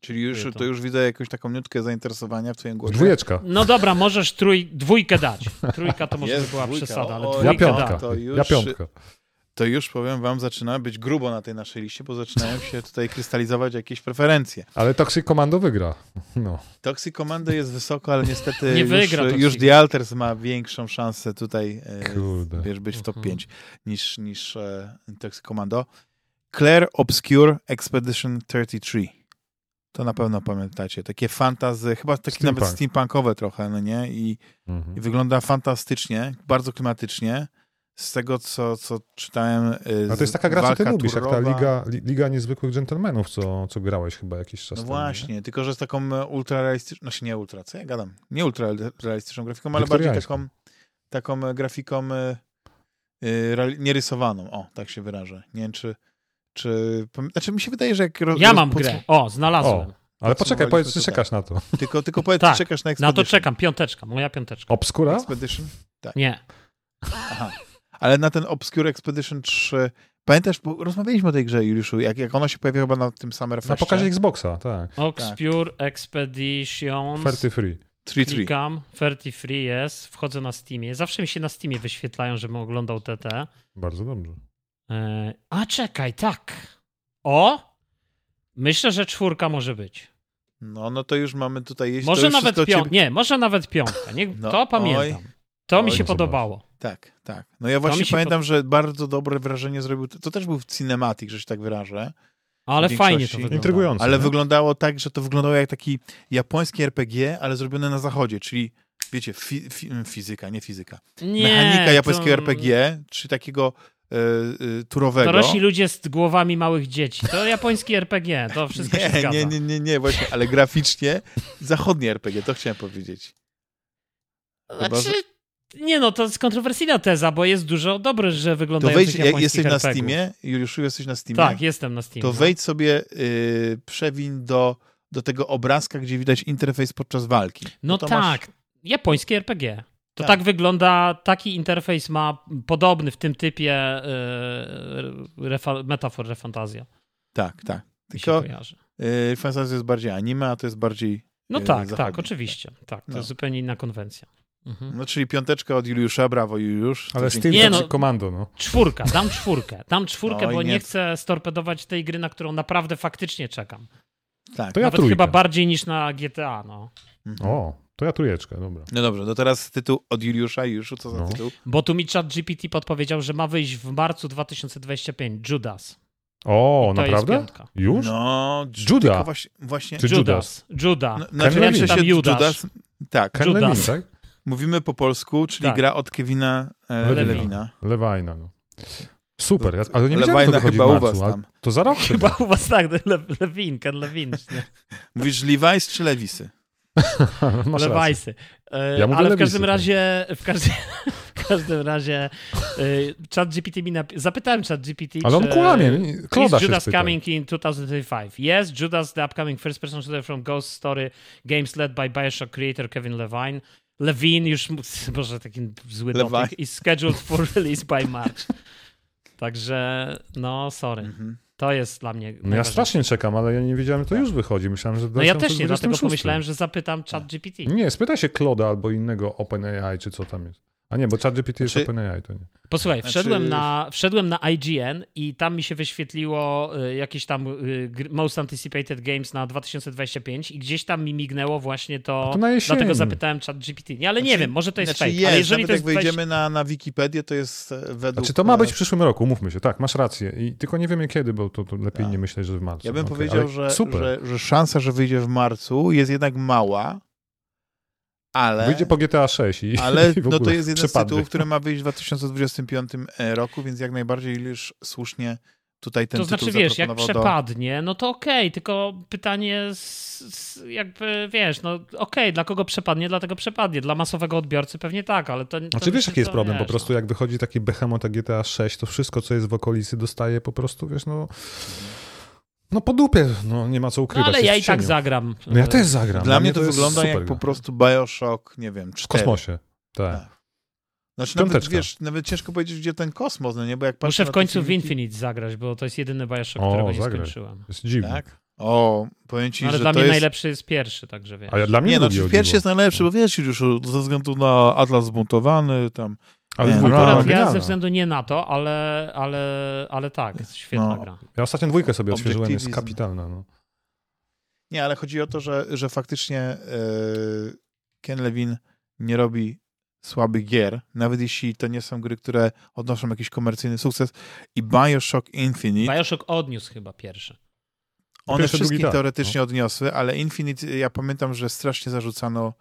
Czyli już, to. już widzę jakąś taką nutkę zainteresowania w twoim głosie. Dwójeczka. No dobra, możesz trój, dwójkę dać. Trójka to może by była dwójka. przesada, ale o, ja piątka. Już, ja piątka. To już powiem wam, zaczyna być grubo na tej naszej liście, bo zaczynają się tutaj krystalizować jakieś preferencje. Ale Toxic Commando wygra. No. Toxic Commando jest wysoko, ale niestety Nie wygra już, już The Alters ma większą szansę tutaj e, wiesz, być w top 5 mhm. niż, niż e, Toxic Commando. Claire Obscure Expedition 33. To na pewno pamiętacie. Takie fantazy, chyba takie Steampunk. nawet steampunkowe trochę, no nie? I, mhm. I, wygląda fantastycznie, bardzo klimatycznie. Z tego, co, co czytałem. A to jest taka gra, co ty lubisz, jak ta Liga, Liga Niezwykłych Dżentelmenów, co, co grałeś chyba jakiś czas no temu. Właśnie, nie? tylko że z taką e, ultrarealistyczną, znaczy nie ultra, co ja gadam? Nie ultrarealistyczną grafiką, ale bardziej taką, taką grafiką yy, nierysowaną. O, tak się wyrażę. Nie wiem, czy czy, znaczy mi się wydaje, że jak... Ja mam grę. O, znalazłem. O, ale poczekaj, powiedz, czy czekasz na to. *laughs* Tylko, tylko powiedz, tak, czy czekasz na Expedition. Na to czekam, piąteczka, moja piąteczka. Obscura? Expedition? Tak. Nie. Aha. Ale na ten Obscure Expedition 3... Pamiętasz, bo rozmawialiśmy o tej grze, Juliuszu, jak, jak ona się pojawiła chyba na tym samym Na pokazie Xboxa, tak. Obscure tak. Expedition... 33. 3, Klikam, 33 jest, wchodzę na Steamie. Zawsze mi się na Steamie wyświetlają, żebym oglądał TT. Bardzo dobrze. E, a czekaj, tak. O! Myślę, że czwórka może być. No, no to już mamy tutaj... Jeść, może nawet piątka. Ciebie... Nie, może nawet piątka. Nie, no, to pamiętam. Oj, to oj, mi się podobało. Tak, tak. No ja właśnie pamiętam, pod... że bardzo dobre wrażenie zrobił... To też był cinematic, że się tak wyrażę. Ale fajnie to wyglądało. Intrygujące. Ale nie? wyglądało tak, że to wyglądało jak taki japoński RPG, ale zrobione na zachodzie, czyli wiecie, fi, fi, fizyka, nie fizyka. Nie, Mechanika japońskiego to... RPG, czy takiego turowego. Dorośli ludzie z głowami małych dzieci. To japoński RPG, to *laughs* wszystko nie, się zgadza. Nie, nie, nie, nie, właśnie, ale graficznie zachodnie RPG, to chciałem powiedzieć. Chyba, znaczy, nie no, to jest kontrowersyjna teza, bo jest dużo dobrych, że wyglądających to wejdź, jak jesteś RPGów. na Steamie, Juliuszu, jesteś na Steamie? Tak, jestem na Steamie. To wejdź sobie, y, przewin do, do tego obrazka, gdzie widać interfejs podczas walki. No, no tak, masz... japońskie RPG. To tak. tak. wygląda, taki interfejs ma podobny w tym typie yy, refa, metafor refantazja. Tak, tak. Tylko yy, fantazja jest bardziej anime, a to jest bardziej No yy, tak, zachodni. tak, oczywiście. Tak, to no. jest zupełnie inna konwencja. Mhm. No czyli piąteczka od Juliusza, brawo Juliusz. Ale Steam nie, no, komando, no. Czwórka, dam czwórkę. Dam czwórkę, no bo nie. nie chcę storpedować tej gry, na którą naprawdę faktycznie czekam. Tak. To ja Nawet chyba bardziej niż na GTA, no. Mhm. O, to ja trójeczkę, dobra. No dobrze, to teraz tytuł od Juliusza. Juliuszu, co za no. tytuł? Bo tu mi chat GPT podpowiedział, że ma wyjść w marcu 2025. Judas. O, naprawdę? Już? No, Judas. Właśnie, właśnie. Czy Judas? Judas. No, znaczy, się Judas. Judas. Tak. Ken Judas. Levin, tak? Mówimy po polsku, czyli tak. gra od Kevina e, Lewina. Lewina, no. Super, ale nie wiedziałem, to chyba u was tam. To za rok chyba. u was tak, *laughs* Le, Lewin, Ken Lewin. Mówisz Levi's czy Lewisy? *laughs* Lewajsy. Ja e, Ale *laughs* w każdym razie, w każdym, w każdym razie chat GPT mi napi- zapytałem chat GPT, Ale on kłamie, Kloda Is Judas coming in 2025? Yes, Judas, the upcoming first person shooter from Ghost Story games led by Bioshock creator Kevin Levine. Levine już, może *laughs* taki zły topic, is scheduled for release by March. Także, no, sorry. Mhm. To jest dla mnie. No ja strasznie czekam, ale ja nie wiedziałem, to tak. już wychodzi. Myślałem, że. No ja też nie, dlatego pomyślałem, że zapytam chat GPT. Nie, spytaj się Kloda albo innego OpenAI, czy co tam jest. A nie, bo ChatGPT jest znaczy, OpenAI, to nie. Posłuchaj, znaczy... wszedłem, na, wszedłem na IGN i tam mi się wyświetliło y, jakieś tam y, Most Anticipated Games na 2025 i gdzieś tam mi mignęło właśnie to, to dlatego zapytałem ChatGPT. Nie, ale znaczy, nie wiem, może to jest znaczy fake. Jest, ale jeżeli to jest jak 20... wejdziemy na, na Wikipedię, to jest e, według... Znaczy to ma być w przyszłym roku, mówmy się, tak, masz rację. I tylko nie wiemy kiedy, bo to, to lepiej tak. nie myśleć, że w marcu. Ja bym okay, powiedział, że, że, że szansa, że wyjdzie w marcu jest jednak mała, ale... Wyjdzie po GTA 6 i *laughs* Ale i no to jest jeden przypadnie. z tytułów, który ma wyjść w 2025 e, roku, więc jak najbardziej już słusznie tutaj ten To znaczy, wiesz, jak przepadnie, do... no to okej, okay, tylko pytanie z, z jakby, wiesz, no okej, okay, dla kogo przepadnie, dlatego przepadnie. Dla masowego odbiorcy pewnie tak, ale to... to znaczy, wiesz, jaki jest problem? Wiesz, po prostu no. jak wychodzi taki behemoth GTA 6, to wszystko, co jest w okolicy dostaje po prostu, wiesz, no... No po dupie, no nie ma co ukrywać. No, ale ja i tak zagram. No ja też zagram. Dla, Dla mnie to, to wygląda jak po prostu Bioshock, nie wiem, 4. W kosmosie, tak. tak. Znaczy nawet, wiesz, nawet ciężko powiedzieć, gdzie ten kosmos, no nie? Bo jak Muszę w końcu w Infinite zagrać, bo to jest jedyny Bioshock, o, którego nie zagraj. skończyłem. Jest dziwny. Tak? O, powiem ci, no, ale że dla mnie jest... najlepszy jest pierwszy, także wiesz. A ja dla mnie nie, znaczy pierwszy jest najlepszy, bo wiesz już ze względu na Atlas zbuntowany, tam ale nie, akurat ja ze względu nie na to, ale, ale, ale tak, jest świetna no. gra. Ja ostatnio dwójkę sobie odświeżyłem, jest kapitalna. No. Nie, ale chodzi o to, że, że faktycznie yy, Ken Levin nie robi słabych gier, nawet jeśli to nie są gry, które odnoszą jakiś komercyjny sukces. I Bioshock Infinite... Bioshock odniósł chyba pierwszy. One wszystkie tak, teoretycznie no. odniosły, ale Infinite, ja pamiętam, że strasznie zarzucano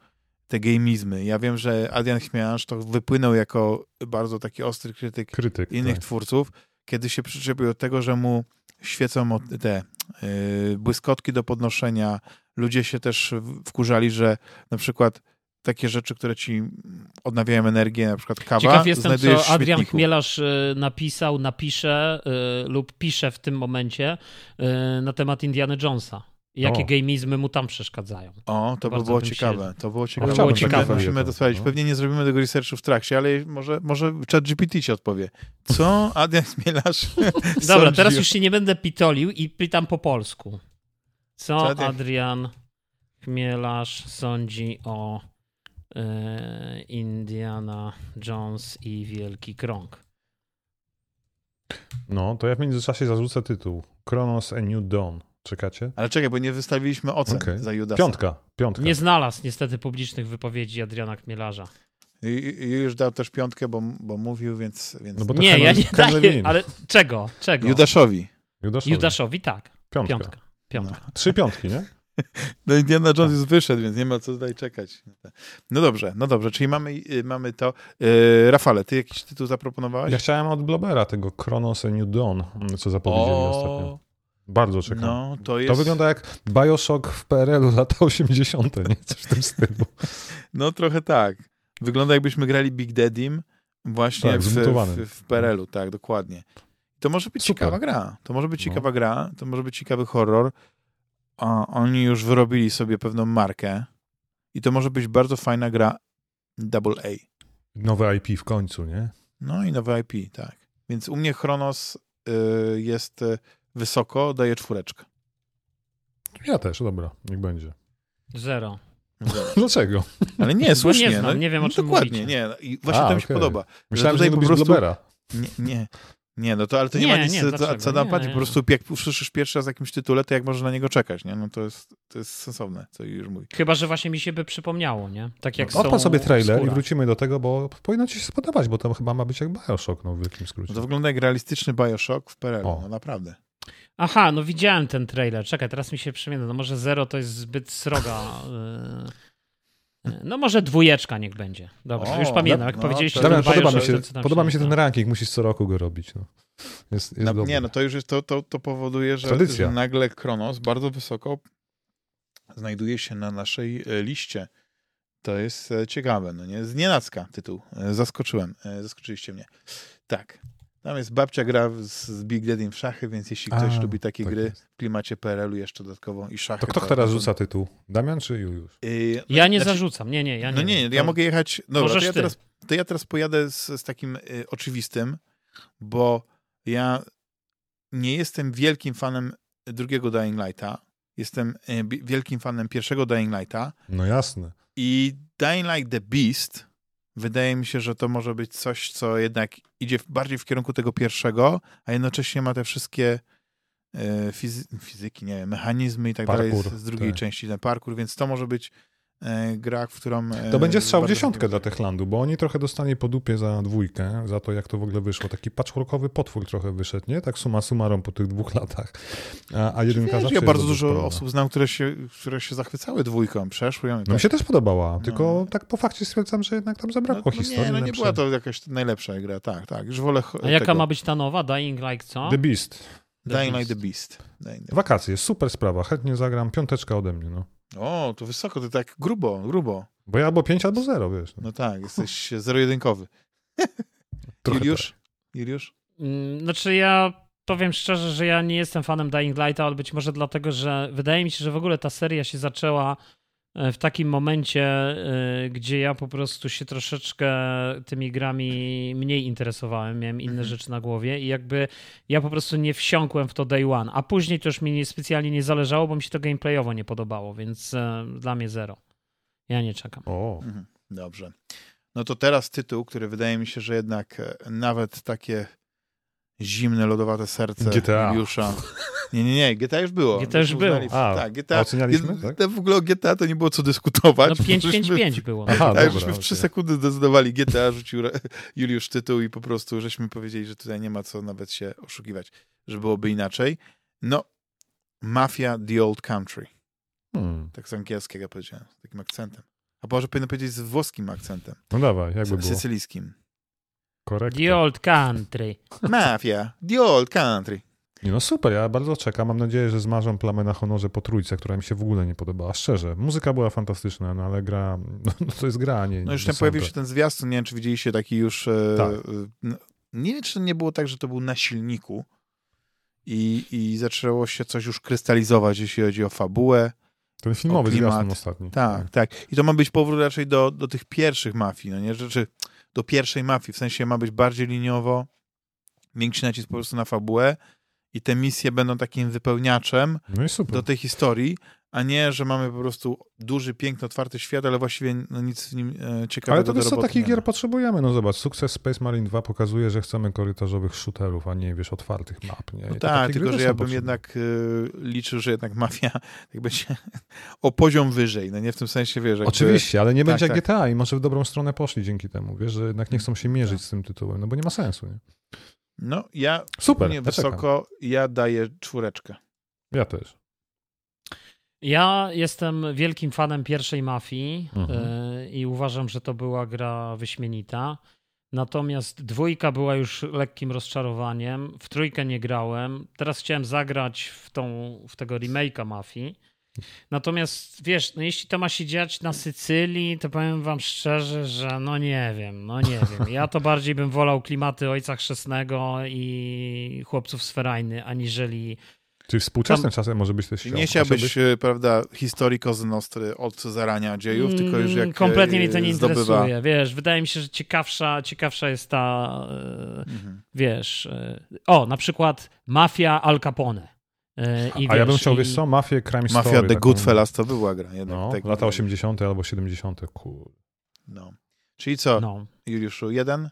te gamizmy. Ja wiem, że Adrian Chmielasz to wypłynął jako bardzo taki ostry krytyk, krytyk innych tak. twórców, kiedy się przyczepił do tego, że mu świecą te yy, błyskotki do podnoszenia. Ludzie się też wkurzali, że na przykład takie rzeczy, które ci odnawiają energię, na przykład kawa, Ciekaw jestem, co Adrian Chmielarz y, napisał, napisze yy, lub pisze w tym momencie yy, na temat Indiana Jonesa. Jakie o. gamizmy mu tam przeszkadzają. O, to by było ciekawe. To było ciekawe. To było ciekawe. Musimy to sprawdzić. No. Pewnie nie zrobimy tego researchu w trakcie, ale może, może chat GPT ci odpowie. Co *laughs* Adrian Chmielarz *laughs* Dobra, teraz już się nie będę pitolił i pytam po polsku. Co Adrian Chmielarz sądzi o e, Indiana Jones i Wielki Krąg? No, to ja w międzyczasie zarzucę tytuł. Kronos A New Dawn. Czekacie? Ale czekaj, bo nie wystawiliśmy ocen okay. za Judasa. Piątka, piątka. Nie znalazł niestety publicznych wypowiedzi Adriana Kmielarza. I, i już dał też piątkę, bo, bo mówił, więc... więc... No nie, ja nie daję, ale czego? czego? Judaszowi. Judaszowi. Judaszowi, tak. Piątka. Piątka. Piątka. No. Trzy piątki, nie? *laughs* No Indiana Jones już wyszedł, więc nie ma co tutaj czekać. No dobrze, no dobrze, czyli mamy, y, mamy to. Yy, Rafale, ty jakiś tytuł zaproponowałeś? Ja chciałem od Blobera, tego Chronos A New Dawn, co zapowiedzieli o... ostatnio. Bardzo czekam. No, to, jest... to wygląda jak Bioshock w PRL-u lata 80., nie? Coś w tym stylu. No trochę tak. Wygląda jakbyśmy grali Big Daddym właśnie tak, w, w, w PRL-u, tak, dokładnie. To może być Super. ciekawa gra. To może być no. ciekawa gra, to może być ciekawy horror. O, oni już wyrobili sobie pewną markę i to może być bardzo fajna gra Double A. Nowe IP w końcu, nie? No i nowe IP, tak. Więc u mnie Chronos y, jest y, wysoko, daję czwóreczkę. Ja też, dobra, niech będzie. Zero. *laughs* Dlaczego? Ale nie, słusznie. nie, znam, no, nie wiem, o no czym Dokładnie, mówicie. nie. I właśnie A, to mi się podoba. Myślałem, że, że nie po prostu... Blobera. Nie, nie. Nie, no to ale to nie, nie ma nic nie, co, co. Po prostu jak usłyszysz pierwszy raz jakimś tytule, to jak możesz na niego czekać, nie? No to jest, to jest sensowne, co już mówi. Chyba, że właśnie mi się by przypomniało, nie? Tak jak no, Odpal sobie trailer skóra. i wrócimy do tego, bo powinno ci się spodobać, bo to chyba ma być jak Bioshock, no w wielkim skrócie. No to wygląda jak realistyczny Bioshock w PRL, no naprawdę. Aha, no widziałem ten trailer. Czekaj, teraz mi się przypomina. No może zero to jest zbyt sroga. Y, y, no może dwójeczka niech będzie. Dobra, o, już pamiętam, jak no, powiedzieliście. Damian, podoba mi się, podoba mi się ten ranking, musisz co roku go robić. No. Jest, jest no, nie, no to już jest, to, to, to powoduje, że, że nagle Kronos bardzo wysoko znajduje się na naszej e, liście. To jest e, ciekawe, no nie? Znienacka tytuł. E, zaskoczyłem. Zaskoczyliście mnie. Tak. Tam jest babcia gra z, z Big Daddy w szachy, więc jeśli ktoś A, lubi takie tak gry jest. w klimacie PRL-u jeszcze dodatkowo i szachy. To kto to teraz rzuca tytuł? Damian czy Juliusz? Yy, ja nie znaczy, zarzucam, nie, nie, ja nie. No nie, ja mogę jechać, dobra, to ja, teraz, to ja teraz pojadę z, z takim y, oczywistym, bo ja nie jestem wielkim fanem drugiego Dying Lighta, jestem y, wielkim fanem pierwszego Dying Lighta. No jasne. I Dying Light The Beast wydaje mi się, że to może być coś, co jednak idzie bardziej w kierunku tego pierwszego, a jednocześnie ma te wszystkie e, fizy fizyki, nie wiem, mechanizmy i tak parkour, dalej z, z drugiej tak. części, ten parkour, więc to może być E, gra, w którą... E, to będzie strzał w dziesiątkę dla Techlandu, bo oni trochę dostali po dupie za dwójkę, za to jak to w ogóle wyszło. Taki patchworkowy potwór trochę wyszedł, nie? Tak suma summarum po tych dwóch latach. A, a jedynka Wiesz, Ja bardzo dużo osób znam, które się, które się zachwycały dwójką, przeszły ją. No tak. mi się też podobała, tylko no. tak po fakcie stwierdzam, że jednak tam zabrakło no, no historii. Nie, no nie była to jakaś najlepsza gra, tak, tak. Już wolę A tego. jaka ma być ta nowa? Dying Like co? The Beast. The Dying Beast. Like the Beast. Dying Wakacje, super sprawa, chętnie zagram, piąteczka ode mnie, no. O, to wysoko, to tak grubo, grubo. Bo ja albo 5, albo 0, wiesz. No, no tak, jesteś *laughs* zero-jedynkowy. *laughs* Juliusz? Tak. Juliusz? Mm, znaczy ja powiem szczerze, że ja nie jestem fanem Dying Lighta, ale być może dlatego, że wydaje mi się, że w ogóle ta seria się zaczęła w takim momencie, e, gdzie ja po prostu się troszeczkę tymi grami mniej interesowałem, miałem inne mhm. rzeczy na głowie i jakby ja po prostu nie wsiąkłem w to day one, a później to już mi nie, specjalnie nie zależało, bo mi się to gameplayowo nie podobało, więc e, dla mnie zero. Ja nie czekam. O. Mhm. Dobrze. No to teraz tytuł, który wydaje mi się, że jednak nawet takie zimne, lodowate serce GTA. Juliusza. Nie, nie, nie, GTA już było. GTA już było. A, tak, GTA, ocenialiśmy, tak? W ogóle o GTA to nie było co dyskutować. No 5-5-5 było. Aha, tak, dobra, żeśmy w 3 okay. sekundy zdecydowali GTA, rzucił *laughs* Juliusz tytuł i po prostu żeśmy powiedzieli, że tutaj nie ma co nawet się oszukiwać, że byłoby inaczej. No, Mafia The Old Country. Hmm. Tak z angielskiego powiedziałem, z takim akcentem. A może powinno powiedzieć z włoskim akcentem. No dawaj, jakby było. Sycylijskim. The Old Country. Mafia. The Old Country. Nie no super, ja bardzo czekam. Mam nadzieję, że zmarzą plamę na honorze po trójce, która mi się w ogóle nie podobała. Szczerze, muzyka była fantastyczna, no ale gra, *laughs* no, no to jest gra, nie No już tam pojawił się ten zwiastun, nie wiem, czy widzieliście taki już... E, tak. E, nie wiem, czy nie było tak, że to był na silniku i, i zaczęło się coś już krystalizować, jeśli chodzi o fabułę. Ten filmowy zwiastun ostatni. Tak, tak. I to ma być powrót raczej do, do tych pierwszych mafii, no nie? Rzeczy do pierwszej mafii, w sensie ma być bardziej liniowo, większy nacisk po prostu na fabułę i te misje będą takim wypełniaczem no do tej historii, a nie, że mamy po prostu duży, piękny, otwarty świat, ale właściwie no, nic w nim e, ciekawego Ale to wiesz co, takich gier potrzebujemy. No zobacz, sukces Space Marine 2 pokazuje, że chcemy korytarzowych shooterów, a nie, wiesz, otwartych map. Nie? No tak, tylko że ja bym jednak y, liczył, że jednak Mafia *laughs* będzie *laughs* o poziom wyżej, no nie w tym sensie, wiesz. Jakby... Oczywiście, ale nie tak, będzie tak. GTA i może w dobrą stronę poszli dzięki temu, wiesz, że jednak nie chcą się mierzyć tak. z tym tytułem, no bo nie ma sensu, nie? No, ja Super, nie wysoko, ja daję czwóreczkę. Ja też. Ja jestem wielkim fanem pierwszej mafii mhm. y, i uważam, że to była gra wyśmienita. Natomiast dwójka była już lekkim rozczarowaniem. W trójkę nie grałem. Teraz chciałem zagrać w, tą, w tego remake'a mafii. Natomiast wiesz, no jeśli to ma się dziać na Sycylii, to powiem wam szczerze, że no nie wiem, no nie *laughs* wiem. Ja to bardziej bym wolał klimaty Ojca Chrzestnego i chłopców z Ferajny, aniżeli Czyli współczesnym Tam, czasem może być też Nie chciałbyś, chciałbyś, prawda, historii Kozy Nostry od zarania dziejów, mm, tylko już jak Kompletnie mnie to nie zdobywa... interesuje, wiesz, wydaje mi się, że ciekawsza, ciekawsza jest ta, mhm. wiesz, e, o, na przykład Mafia Al Capone. E, I, A wiesz, ja bym chciał, i... wiesz co, Mafię Crime Mafia Story. Mafia The Goodfellas to była gra. Jednak, no, tak lata 80. albo 70. Cool. No. Czyli co, no. Juliuszu, jeden?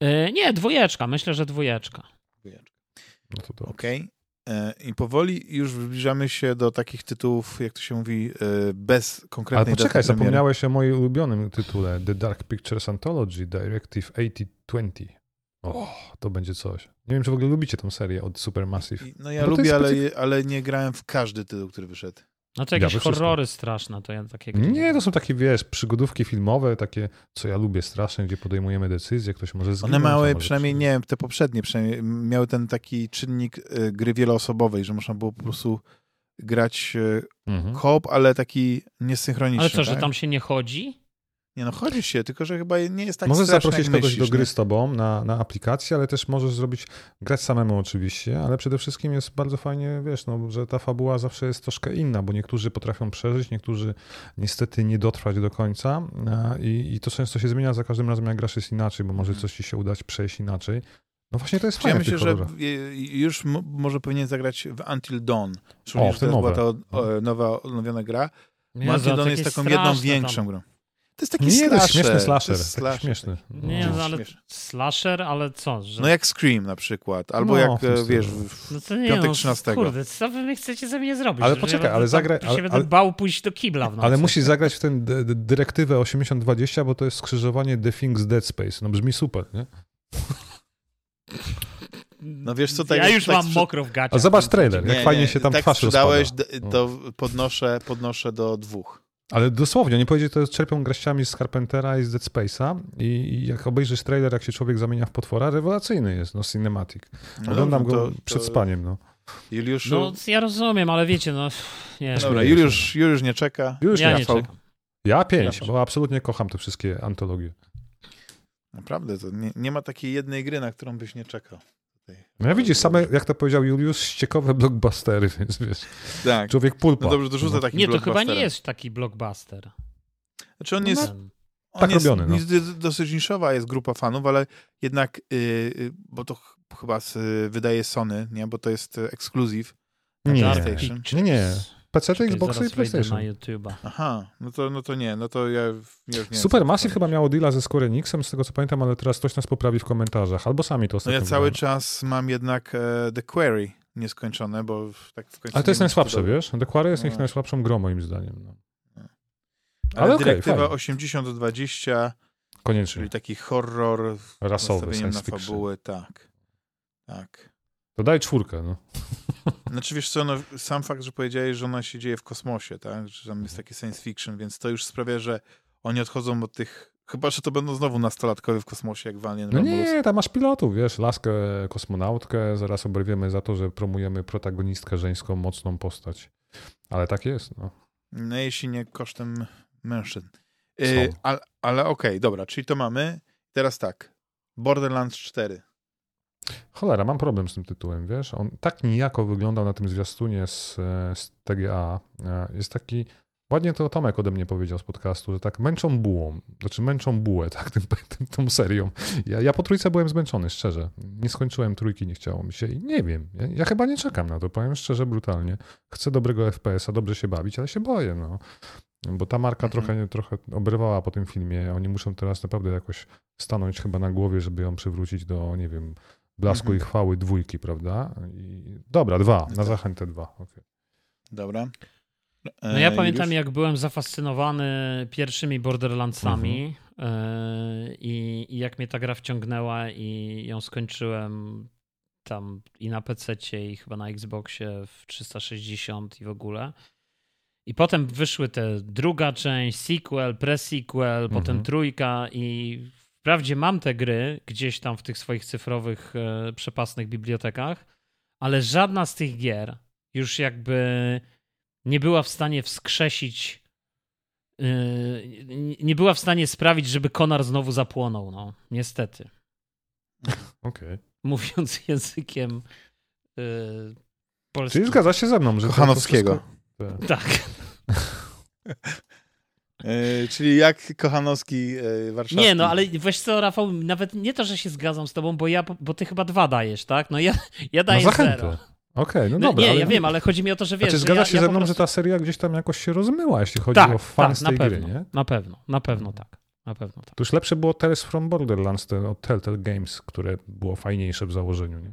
Yy, nie, dwójeczka. Myślę, że dwójeczka. Dwójeczka. No to Okej. Okay. E, I powoli już zbliżamy się do takich tytułów, jak to się mówi, e, bez konkretnej Ale poczekaj, zapomniałeś o moim ulubionym tytule The Dark Pictures Anthology Directive 8020. O, to będzie coś. Nie wiem, czy w ogóle lubicie tę serię od Supermassive. No ja no lubię, ale, ale nie grałem w każdy tytuł, który wyszedł. No to jakieś ja horrory straszne, to ja takie... Nie, to są takie, wiesz, przygodówki filmowe, takie, co ja lubię strasznie, gdzie podejmujemy decyzje, ktoś może zginąć. One miały, przynajmniej, nie te poprzednie, przynajmniej miały ten taki czynnik y, gry wieloosobowej, że można było po prostu grać y, mhm. ale taki niesynchroniczny. Ale co, tak? że tam się nie chodzi? Nie no, chodzi się, tylko że chyba nie jest tak Możesz zaprosić kogoś myślisz, do gry nie? z tobą na, na aplikację, ale też możesz zrobić, grać samemu oczywiście, ale przede wszystkim jest bardzo fajnie, wiesz, no, że ta fabuła zawsze jest troszkę inna, bo niektórzy potrafią przeżyć, niektórzy niestety nie dotrwać do końca i, i to często się zmienia za każdym razem, jak grasz jest inaczej, bo może mhm. coś ci się udać przejść inaczej. No właśnie to jest fajne. Ja myślę, że już może powinien zagrać w Until Dawn. Czyli o, to była ta nowa, odnowiona gra. Until Dawn jest taką jedną większą tam. grą. Jest taki nie, slasher. to jest śmieszny slasher, to slasher. Śmieszny. Nie, no, ale slasher, ale co? Że... No jak Scream na przykład, albo no, jak, e, wiesz, w no to nie, piątek 13. No, kurde, co wy mnie chcecie ze mnie zrobić? Ale poczekaj, ale zagraj... Ale, się będę bał pójść do kibla w nocy. Ale musisz zagrać w tę dyrektywę 8020, bo to jest skrzyżowanie The Things Dead Space. No brzmi super, nie? No wiesz co, tak Ja już tak mam mokro w gaciach. A zobacz trailer, jak nie, fajnie nie, się tam tak twarz rozpada. to podnoszę, podnoszę do dwóch. Ale dosłownie, nie powiedzieć, to czerpią graściami z Carpentera i z Dead Space'a i, i jak obejrzysz trailer, jak się człowiek zamienia w potwora, rewelacyjny jest, no cinematic. No Oglądam go to, przed spaniem, no. Juliuszu... No ja rozumiem, ale wiecie, no... Nie, Dobra, Juliusz, Juliusz nie czeka. Juliusz ja nie, nie czekam. Ja pięć, bo absolutnie kocham te wszystkie antologie. Naprawdę, to nie, nie ma takiej jednej gry, na którą byś nie czekał. No ja widzisz, same, jak to powiedział Juliusz, ściekowe blockbustery, *laughs* więc wiesz, tak. człowiek pulpa. No dobrze, dorzucę taki Nie, to chyba nie jest taki blockbuster. Znaczy on jest... On tak jest, robiony, no. Dosyć niszowa jest grupa fanów, ale jednak, yy, bo to ch chyba z, wydaje Sony, nie? Bo to jest ekskluzyw. Nie, nie, nie. PC, Xbox i PlayStation. na YouTube'a. Aha, no to, no to nie, no to ja, już nie Super Massive chyba miało deala ze Square Enixem, z tego co pamiętam, ale teraz ktoś nas poprawi w komentarzach, albo sami to ostatnio No ja cały czas mam jednak e, The Query nieskończone, bo tak w końcu Ale to jest najsłabsze, wiesz? The Query jest no. najsłabszą grą moim zdaniem. No. Ale, ale dyrektywa okay, 80-20 Koniecznie. Czyli taki horror rasowy, science na fabuły, tak. Tak. To daj czwórkę, no. *laughs* Znaczy wiesz co, no, sam fakt, że powiedziałeś, że ona się dzieje w kosmosie, tak? Że tam jest taki science fiction, więc to już sprawia, że oni odchodzą od tych Chyba, że to będą znowu nastolatkowie w kosmosie, jak w Alien No nie, tam masz pilotów, wiesz, laskę, kosmonautkę, zaraz oberwiemy za to, że promujemy protagonistkę żeńską, mocną postać. Ale tak jest, no. No jeśli nie kosztem mężczyzn. Yy, ale, ale okej, okay, dobra, czyli to mamy. Teraz tak, Borderlands 4. Cholera, mam problem z tym tytułem, wiesz? On tak nijako wyglądał na tym zwiastunie z, z TGA. E, jest taki. Ładnie to Tomek ode mnie powiedział z podcastu, że tak męczą bułą, znaczy męczą bułę, tak, tym, tym, tą serią. Ja, ja po trójce byłem zmęczony, szczerze. Nie skończyłem trójki, nie chciało mi się i nie wiem. Ja, ja chyba nie czekam na to, powiem szczerze, brutalnie. Chcę dobrego FPS-a, dobrze się bawić, ale się boję, no. Bo ta marka mhm. trochę, trochę obrywała po tym filmie. Oni muszą teraz naprawdę jakoś stanąć chyba na głowie, żeby ją przywrócić do, nie wiem, blasku mhm. i chwały dwójki, prawda? I... Dobra, dwa, na zachętę dwa. Okay. Dobra. No ja e, pamiętam, jak byłem zafascynowany pierwszymi Borderlandsami mhm. e, i, i, jak mnie ta gra wciągnęła i ją skończyłem tam i na PC i chyba na Xboxie w 360 i w ogóle. I potem wyszły te druga część, sequel, pre-sequel, mhm. potem trójka i Wprawdzie mam te gry gdzieś tam w tych swoich cyfrowych, e, przepasnych bibliotekach, ale żadna z tych gier już jakby nie była w stanie wskrzesić, e, nie była w stanie sprawić, żeby konar znowu zapłonął. No, niestety. *laughs* Okej. Okay. Mówiąc *laughs* językiem e, polskim. Czyli zgadza się ze mną, że Kochanowskiego. Wszystko... Tak. *laughs* Yy, czyli jak Kochanowski yy, warszawski. Nie, no ale weź co, Rafał, nawet nie to, że się zgadzam z tobą, bo ja, bo ty chyba dwa dajesz, tak? No ja, ja daję no zero. Okej, okay, no, no dobra. Nie, ale... ja wiem, ale chodzi mi o to, że wiesz... Znaczy, zgadzasz się ja, ze mną, prostu... że ta seria gdzieś tam jakoś się rozmyła, jeśli chodzi tak, o fan tak, z tej na pewno, gry, nie? Na pewno, na pewno tak. Na pewno tak. To już lepsze było Tales from Borderlands, te, od Telltale Games, które było fajniejsze w założeniu, nie?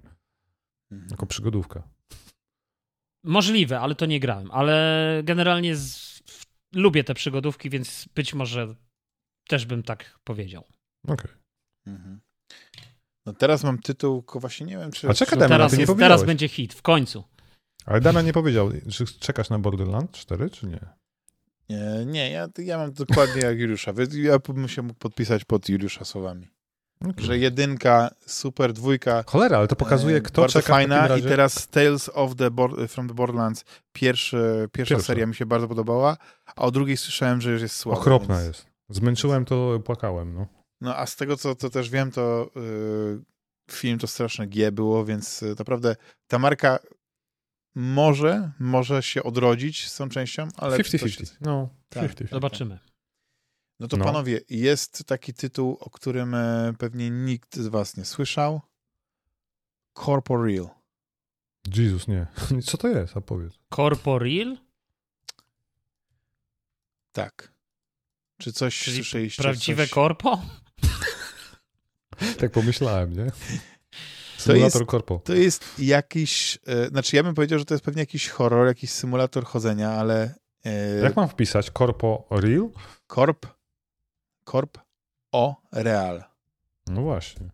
Mhm. Jako przygodówka. Możliwe, ale to nie grałem. Ale generalnie z lubię te przygodówki, więc być może też bym tak powiedział. Okej. Okay. Mhm. No teraz mam tytuł, właśnie nie wiem, czy... A czekaj, Damian, teraz, jest, teraz będzie hit, w końcu. Ale Dana nie powiedział, czy czekasz na Borderlands 4, czy nie? Nie, nie ja, ja mam dokładnie jak Juliusza. Ja bym się mógł podpisać pod Juliusza słowami. Okay. Że jedynka, super, dwójka. Cholera, ale to pokazuje, e, kto bardzo czeka fajna. razie... I teraz Tales of the from the Borderlands, pierwszy, pierwsza, pierwsza seria mi się bardzo podobała, a o drugiej słyszałem, że już jest słaba. Okropna więc... jest. Zmęczyłem to, płakałem, no. No, a z tego, co to też wiem, to yy, film to straszne G było, więc yy, naprawdę ta marka może, może się odrodzić z tą częścią, ale... 50-50. No, tak, 50 Zobaczymy. No to no. panowie, jest taki tytuł, o którym e, pewnie nikt z was nie słyszał. Corporeal. Jezus, nie. *laughs* Co to jest? A powiedz. Corporeal? Tak. Czy coś Czyli słyszeliście? Prawdziwe coś... korpo? tak pomyślałem, nie? Symulator *laughs* to jest, korpo. To jest jakiś, e, znaczy ja bym powiedział, że to jest pewnie jakiś horror, jakiś symulator chodzenia, ale... E, Jak mam wpisać? Korpo Real? Korp, Korp O Real. No właśnie.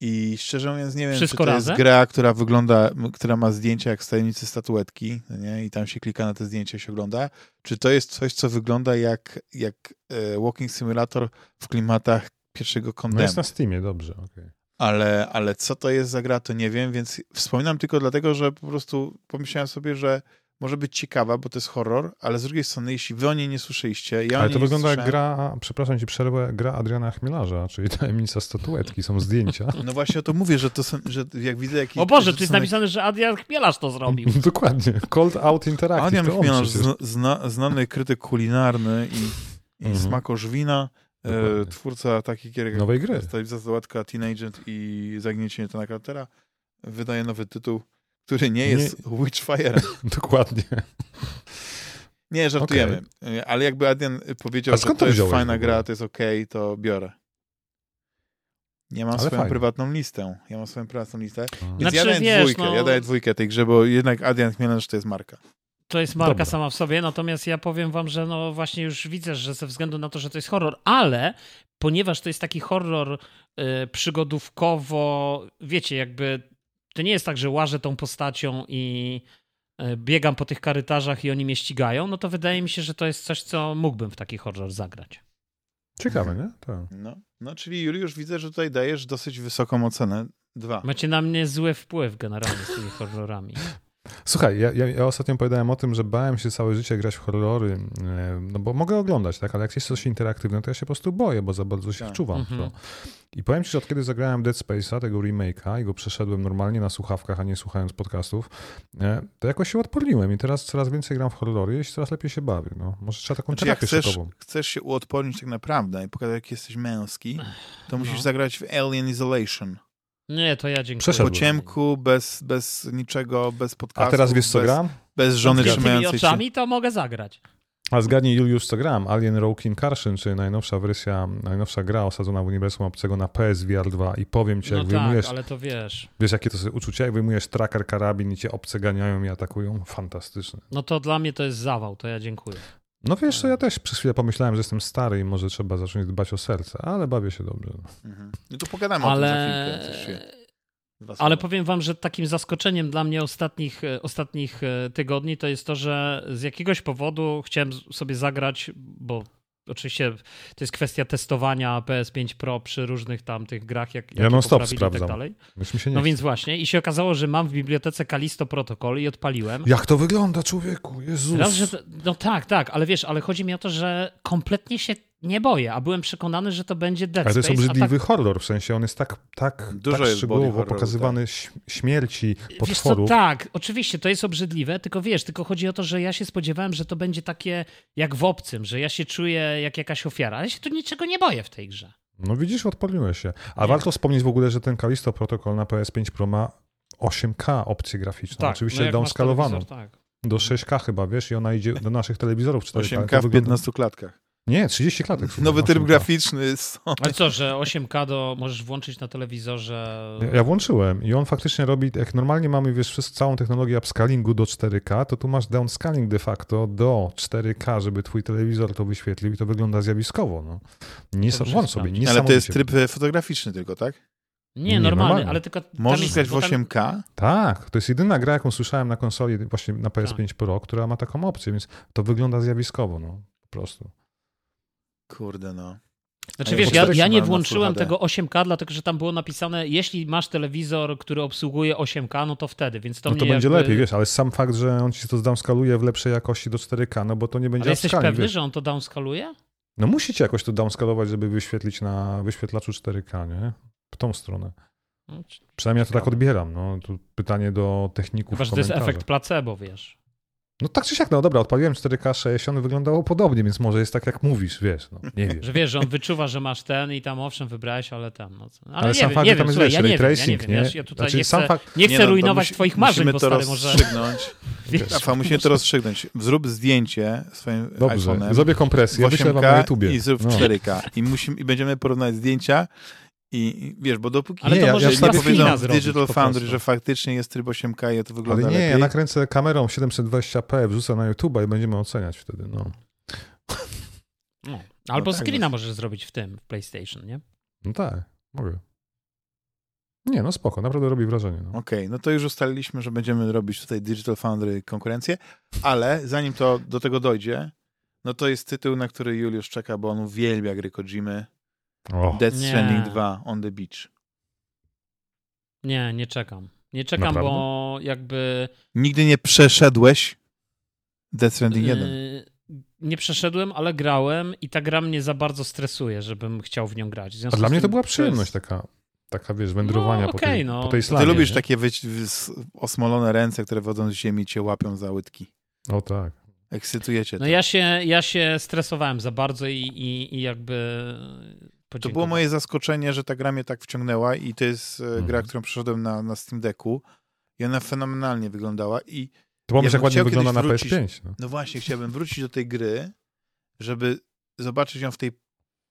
I szczerze mówiąc, nie wiem, Wszystko czy to razem? jest gra, która wygląda, która ma zdjęcia jak z tajemnicy statuetki, no nie? i tam się klika na te zdjęcia i się ogląda. Czy to jest coś, co wygląda jak, jak e, Walking Simulator w klimatach pierwszego Condemned? No jest na Steamie, dobrze. Okay. Ale, ale co to jest za gra, to nie wiem, więc wspominam tylko dlatego, że po prostu pomyślałem sobie, że może być ciekawa, bo to jest horror, ale z drugiej strony, jeśli wy o niej nie słyszeliście, ja Ale to wygląda jak gra, przepraszam ci przerwę, gra Adriana Chmielarza, czyli tajemnica statuetki, są zdjęcia. *laughs* No właśnie o to mówię, że to są, że jak widzę jakiś... O Boże, tu jest napisane, że Adrian Chmielarz to zrobił. *laughs* Dokładnie, Cold Out Interactive. Adrian Chmielarz, zna, zna, znany krytyk kulinarny i, i mhm. smakożwina, e, twórca takich gier jak Nowej gry. Tajemnica Teenage i Zagniecie Tona Cartera, wydaje nowy tytuł który nie jest nie... Witchfire. *laughs* Dokładnie. Nie, żartujemy. Okay. Ale jakby Adrian powiedział, że to jest fajna gra, to jest okej, okay, to biorę. Ja mam Ale swoją fajnie. prywatną listę. Ja mam swoją prywatną listę. Więc znaczy, ja daję wiesz, dwójkę. No... Ja daję dwójkę tej grze, bo jednak Adrian Chmielarz to jest marka. To jest marka Dobra. sama w sobie, natomiast ja powiem wam, że no właśnie już widzę, że ze względu na to, że to jest horror, ale ponieważ to jest taki horror y, przygodówkowo, wiecie, jakby to nie jest tak, że łażę tą postacią i e, biegam po tych karytarzach i oni mnie ścigają, no to wydaje mi się, że to jest coś, co mógłbym w taki horror zagrać. Ciekawe, nie? Tak. No, no, czyli Juliusz, widzę, że tutaj dajesz dosyć wysoką ocenę. Dwa. Macie na mnie zły wpływ generalnie z tymi horrorami. *laughs* Słuchaj, ja, ja, ostatnio powiedziałem o tym, że bałem się całe życie grać w horrory, e, no bo mogę oglądać, tak, ale jak jest coś interaktywne, to ja się po prostu boję, bo za bardzo się tak. wczuwam w to. Mhm. I powiem ci, że od kiedy zagrałem Dead Space'a, tego remake'a i go przeszedłem normalnie na słuchawkach, a nie słuchając podcastów, e, to jakoś się odporniłem i teraz coraz więcej gram w horrory i coraz lepiej się bawię. No, może trzeba taką znaczy, terapię chcesz, szokową. chcesz się uodpornić tak naprawdę i pokazać, jak jesteś męski, to musisz no. zagrać w Alien Isolation. Nie, to ja dziękuję. Przeszedłem. Po ciemku, bez, bez niczego, bez podcastu. A teraz wiesz, co bez, gram? Bez żony trzymającej się. oczami to mogę zagrać. A zgadnij Juliusz, co gram. Alien Rogue Incarnation, czyli najnowsza wersja, najnowsza gra osadzona w uniwersum obcego na PSVR 2 i powiem ci, jak no tak, wyjmujesz... ale to wiesz. Wiesz, jakie to jest uczucie? Jak wyjmujesz tracker, karabin i cię obce ganiają i atakują? Fantastyczne. No to dla mnie to jest zawał, to ja dziękuję. No wiesz co, ja też przez chwilę pomyślałem, że jestem stary i może trzeba zacząć dbać o serce, ale bawię się dobrze. Mhm. No to pogadamy ale... o tym za chwilkę. Ale powiem wam, że takim zaskoczeniem dla mnie ostatnich, e, ostatnich e, tygodni to jest to, że z jakiegoś powodu chciałem sobie zagrać, bo oczywiście to jest kwestia testowania PS5 Pro przy różnych tam tych grach, jak, ja non stop sprawdzam. i tak dalej. no więc właśnie i się okazało, że mam w bibliotece Kalisto Protocol i odpaliłem. Jak to wygląda, człowieku? Jezus. Raz, że, no tak, tak, ale wiesz, ale chodzi mi o to, że kompletnie się nie boję, a byłem przekonany, że to będzie Dead Ale to jest obrzydliwy tak... horror, w sensie on jest tak, tak, Dużo tak szczegółowo pokazywany tak. śmierci, potworów. Co, tak, oczywiście, to jest obrzydliwe, tylko wiesz, tylko chodzi o to, że ja się spodziewałem, że to będzie takie jak w Obcym, że ja się czuję jak jakaś ofiara, ale się tu niczego nie boję w tej grze. No widzisz, odpaliłeś się. A nie. warto wspomnieć w ogóle, że ten Kalisto Protocol na PS5 Pro ma 8K opcję graficzną, tak, oczywiście no downskalowaną. Tak. Do 6K chyba, wiesz, i ona idzie do naszych telewizorów 4K. 8K w 15 klatkach. Nie, 30 klatek. Nowy tryb graficzny. Ale co, że 8K do, możesz włączyć na telewizorze? Ja, ja, włączyłem i on faktycznie robi, jak normalnie mamy wiesz, całą technologię upscalingu do 4K, to tu masz downscaling de facto do 4K, żeby twój telewizor to wyświetlił i to wygląda zjawiskowo. No. Nie, włącz sobie, Ale to jest tryb fotograficzny tylko, tak? Nie, nie normalny, normalnie. ale tylko... Możesz grać w 8K? Tak, to jest jedyna gra, jaką słyszałem na konsoli, właśnie na PS5 tak. Pro, która ma taką opcję, więc to wygląda zjawiskowo, no, po prostu. Kurde, no. Znaczy wiesz, ja, ja nie włączyłem tego 8K, dlatego że tam było napisane, jeśli masz telewizor, który obsługuje 8K, no to wtedy, więc to No to będzie jakby... lepiej, wiesz, ale sam fakt, że on ci to downskaluje w lepszej jakości do 4K, no bo to nie będzie Ale jesteś pewny, wiesz. że on to downskaluje? No musicie jakoś to downskalować, żeby wyświetlić na wyświetlaczu 4K, nie? W tą stronę. No, Przynajmniej ja to tak odbieram, no. Tu pytanie do techników Chyba, że to jest efekt placebo, wiesz. No tak czy siak, no dobra, odpaliłem 4K 60, wyglądało podobnie, więc może jest tak jak mówisz, wiesz, no, nie wiem. Że wiesz, że on wyczuwa, że masz ten i tam owszem wybrałeś, ale tam, no. Ale, ale nie sam wiem, fakt, nie że tam jest, słuchaj, ja ray tracing, nie? Ja, ja tutaj znaczy, nie chcę, fakt... nie chcę nie no, rujnować musi, twoich marzeń, bo stary, może... *laughs* Wiesz, Rafa, musimy to rozstrzygnąć. Zrób zdjęcie swoim Dobrze, iPhone'em. zrobię kompresję, wyślę wam na YouTubie. I zrób No. 4K. I, musimy, I będziemy porównać zdjęcia i, wiesz, bo dopóki Ale Nie, to ja- może ja powiedzą w Digital po Foundry, że faktycznie jest tryb 8K i to wygląda Ale nie, lepiej. ja nakręcę kamerą 720p, wrzucę na YouTube'a i będziemy oceniać wtedy, no. No. Albo tak, screena no. możesz zrobić w tym, w PlayStation, nie? No tak, mogę. Nie, no spoko, naprawdę robi wrażenie. No. Okej, no to już ustaliliśmy, że będziemy robić tutaj Digital Foundry konkurencję, ale zanim to do tego dojdzie, no to jest tytuł, na który Juliusz czeka, bo on uwielbia gry Kojimy. O, Death Nie. Stranding 2 on the Beach. Nie, nie czekam. Nie czekam, Naprawdę? bo jakby... Nigdy nie przeszedłeś Death Stranding 1. Yy, nie przeszedłem, ale grałem i ta gra mnie za bardzo stresuje, żebym chciał w nią grać. W a dla mnie to była przyjemność jest- taka, taka wiesz, wędrowania No, po, okej, tej, no. po tej Ty lubisz nie? takie z- osmolone ręce, które wodą z ziemi cię łapią za łydki. O tak. Ekscytujecie. No to. ja się, ja się stresowałem za bardzo i, i, i jakby To było moje zaskoczenie, że ta gra mnie tak wciągnęła i to jest e, gra, Mhm. którą przeszedłem na, na Steam Decku i ona fenomenalnie wyglądała i To pomyśl, Ja jak bym ładnie wygląda na kiedyś wrócić. PS5. No. no właśnie chciałbym wrócić do tej gry, żeby zobaczyć ją w tej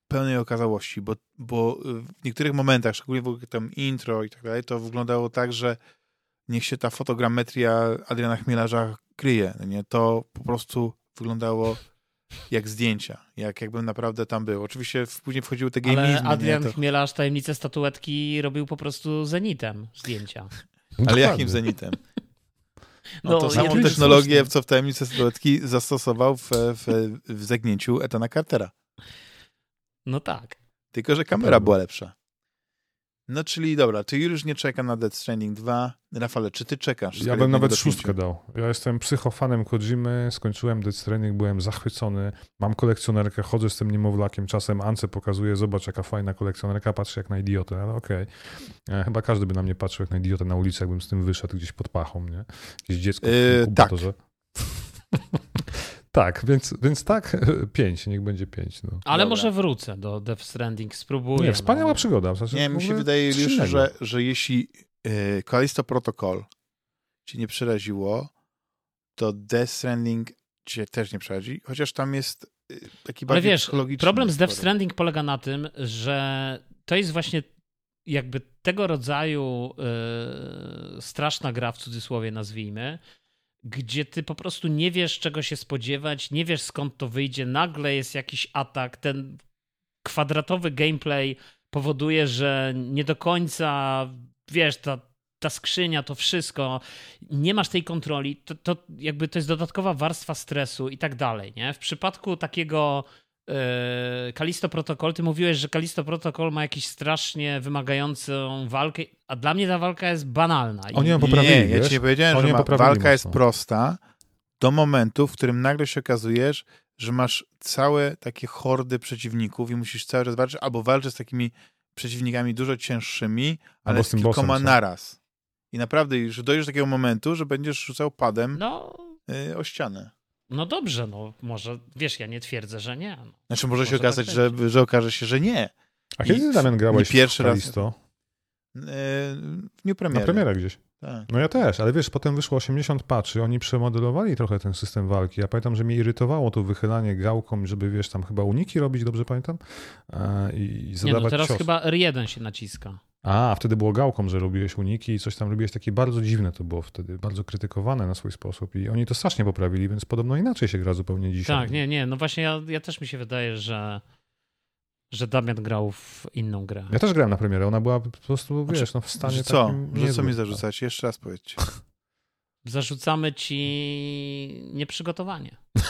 pełnej okazałości, bo, bo y, w niektórych momentach, szczególnie w ogóle tam intro i tak dalej, to wyglądało tak, że niech się ta fotogrametria Adriana Chmielarza kryje, no nie? To po prostu wyglądało jak zdjęcia, jak jakbym naprawdę tam był. Oczywiście później wchodziły te gamizmy, Ale Adrian nie? To, Chmielarz tajemnicę statuetki robił po prostu zenitem zdjęcia. ale jakim zenitem? No, No, to samą technologię, co w tajemnicy statuetki zastosował w, w, w zegnięciu Etana Cartera. No tak. Tylko, że kamera była lepsza. No czyli dobra, to już nie czeka na Death Stranding 2. Rafale, czy ty czekasz? Ja bym nawet szóstkę dał. Ja jestem psychofanem Kojimy, skończyłem Death Stranding, byłem zachwycony. Mam kolekcjonerkę, chodzę z tym niemowlakiem, czasem Ance pokazuje, zobacz jaka fajna kolekcjonerka, patrzę jak na idiotę, ale okej. E, Chyba każdy by na mnie patrzył jak na idiotę na ulicy, jakbym z tym wyszedł gdzieś pod pachą, nie? Jakieś dziecko w Yy, inkubatorze. *laughs* tak, więc, więc tak, *laughs* pięć, niech będzie pięć. No. Ale Dobra. może wrócę do Death Stranding, spróbuję. Nie, wspaniała no. przygoda. W sensie Nie, mi się wydaje już, że, że jeśli y, Callisto Protocol ci nie przeraziło, to Death Stranding cię też nie przerazi, chociaż tam jest y, taki Ale bardziej wiesz, problem z Death. Stranding polega na tym, że to jest właśnie jakby tego rodzaju e, straszna gra, w cudzysłowie nazwijmy, gdzie ty po prostu nie wiesz, czego się spodziewać, nie wiesz, skąd to wyjdzie, nagle jest jakiś atak, ten kwadratowy gameplay powoduje, że nie do końca, wiesz, ta, ta skrzynia, to wszystko, nie masz tej kontroli, to, to jakby to jest dodatkowa warstwa stresu i tak dalej, nie? W przypadku takiego Kalisto Protocol, ty mówiłeś, że Kalisto Protocol ma jakąś strasznie wymagającą walkę, a dla mnie ta walka jest banalna. Oni ją poprawili, Nie, ja wiesz? ci nie powiedziałem, Oni że ma, walka jest mocno. prosta do momentu, w którym nagle się okazujesz, że masz całe takie hordy przeciwników i musisz cały czas walczyć, albo walczysz z takimi przeciwnikami dużo cięższymi, ale z kilkoma bossem, naraz. I naprawdę już dojdziesz do takiego momentu, że będziesz rzucał padem No, y, o ścianę. No dobrze, no może, wiesz, ja nie twierdzę, że nie. No. Znaczy może się Może tak okazać, że, będzie. że okaże się, że nie. A I kiedy Damian, grałeś nie pierwszy w raz- Kalisto? Y, W dniu Na premiery. premierę gdzieś. Tak. No ja też, ale wiesz, potem wyszło 80 patchy, oni przemodelowali trochę ten system walki. Ja pamiętam, że mnie irytowało to wychylanie gałką, żeby wiesz, tam chyba uniki robić, dobrze pamiętam? E, I i Nie, zadawać no teraz cios. chyba R1 się naciska. A, wtedy było gałką, że robiłeś uniki i coś tam robiłeś takie bardzo dziwne to było wtedy, bardzo krytykowane na swój sposób i oni to strasznie poprawili, więc podobno inaczej się gra zupełnie dzisiaj. Tak, nie, nie, no właśnie ja, ja też mi się wydaje, że, że Damian grał w inną grę. Ja też grałem na premierę, ona była po prostu, Znaczy, wiesz, no w stanie co? Że co mi zarzucacie? Jeszcze raz powiedzcie. Zarzucamy ci nieprzygotowanie. *laughs*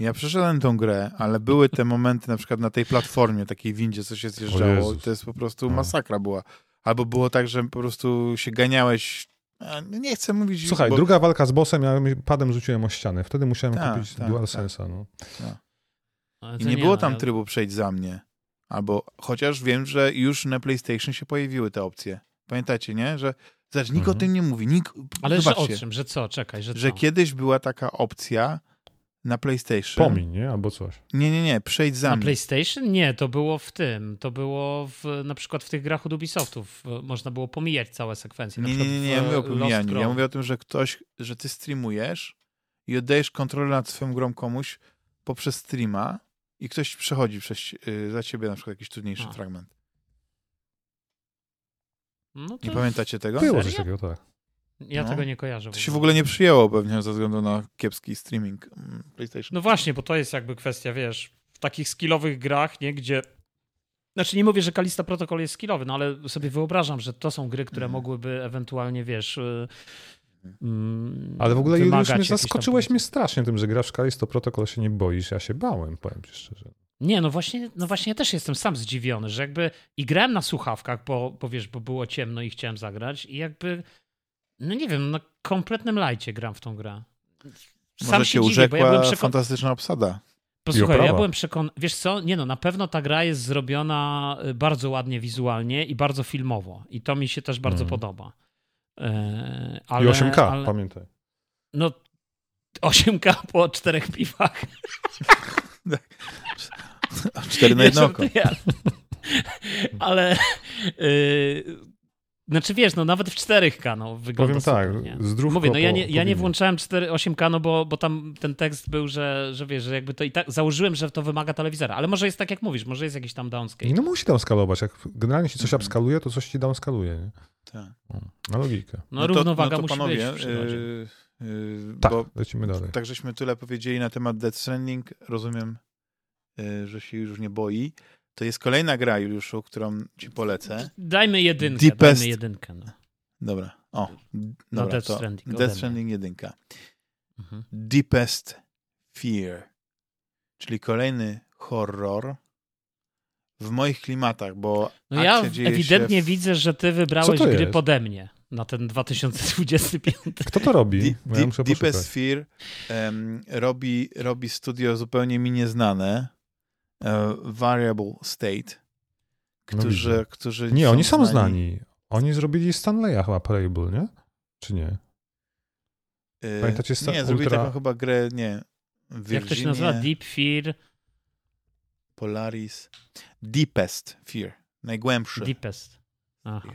Ja przeszedłem tą grę, ale były te momenty na przykład na tej platformie, takiej windzie, co się zjeżdżało. To jest po prostu No. masakra była. Albo było tak, że po prostu się ganiałeś. a, Nie chcę mówić. Słuchaj, bo... druga walka z bossem, ja padem rzuciłem o ścianę. Wtedy musiałem Tak, kupić tak, DualSense'a. No. Ale I to nie było no, tam ja- trybu przejdź za mnie. Albo chociaż wiem, że już na PlayStation się pojawiły te opcje. Pamiętacie, nie? Że zobacz, nikt o Mhm. tym nie mówi. Nikt... Ale że o Zobaczcie, czym? Że co? Czekaj, że, że co? kiedyś była taka opcja na PlayStation. Pomiń, nie? Albo coś. Nie, nie, nie, przejdź za Na mnie. PlayStation? Nie, to było w tym. To było w, na przykład w tych grach od Ubisoftów. Można było pomijać całe sekwencje. Na Nie, nie, nie, nie, ja mówię o pomijaniu. Ja mówię o tym, że ktoś, że ty streamujesz i oddajesz kontrolę nad swoją grą komuś poprzez streama i ktoś przechodzi przez, yy, za ciebie na przykład jakiś trudniejszy A. fragment. No nie pamiętacie tego? Było coś takiego, tak. Ja no. tego nie kojarzę. To się w ogóle nie przyjęło pewnie ze względu na kiepski streaming mm, PlayStation. No właśnie, bo to jest jakby kwestia, wiesz, w takich skillowych grach, nie, gdzie znaczy nie mówię, że Kalista Protocol jest skillowy, no ale sobie wyobrażam, że to są gry, które mm. mogłyby ewentualnie, wiesz... Mm, ale w ogóle już mnie zaskoczyłeś mnie strasznie tym, że grasz w Kalisto Protocol się nie boisz. Ja się bałem, powiem ci szczerze. Nie, no właśnie, no właśnie ja też jestem sam zdziwiony, że jakby i grałem na słuchawkach, bo, bo wiesz, bo było ciemno i chciałem zagrać i jakby, no nie wiem, na kompletnym lajcie gram w tą grę. Sam Może się urzekła bo ja byłem przekon... fantastyczna obsada. Posłuchaj, ja byłem przekonany, wiesz co, nie no, na pewno ta gra jest zrobiona y, bardzo ładnie wizualnie i bardzo filmowo i to mi się też bardzo mm. podoba. E, ale, I 8K, ale... pamiętaj. No, 8K po czterech piwach. Cztery na jedno oko. Ale *laughs* yy, znaczy wiesz, no nawet w 4K no, wygląda Powiem tak, zdrówko Mówię, no ja nie, ja nie włączałem 4, 8K, no bo, bo tam ten tekst był, że, że wiesz, że jakby to i tak, założyłem, że to wymaga telewizora, ale może jest tak jak mówisz, może jest jakiś tam downscale. No musi downscalować, jak generalnie się coś mm. upskaluje, to coś ci downskaluje, nie? Tak. Na logikę. No, no równowaga no musi panowie, być yy, yy, tak, lecimy dalej. Tak żeśmy tyle powiedzieli na temat Death Stranding, rozumiem, yy, że się już nie boi. To jest kolejna gra, Juliuszu, którą ci polecę. Dajmy jedynkę, Deepest... dajmy jedynkę. No. Dobra, o. No dobra, Death Stranding. Death Stranding jedynka. Mhm. Deepest Fear, czyli kolejny horror w moich klimatach, bo no ja ewidentnie w... widzę, że ty wybrałeś gry jest? pode mnie na ten 2025. Kto to robi? ja Deepest Fear um, robi, robi studio zupełnie mi nieznane variable State, którzy, no którzy Nie, oni są znani. znani. Oni zrobili Stanleya chyba Playable, nie? Czy nie? E, Pamiętacie Sta Nie, ultra... zrobili taką chyba grę, nie. Virginia, Jak to się nazywa? Deep Fear? Polaris. Deepest Fear. Najgłębszy. Deepest. Aha.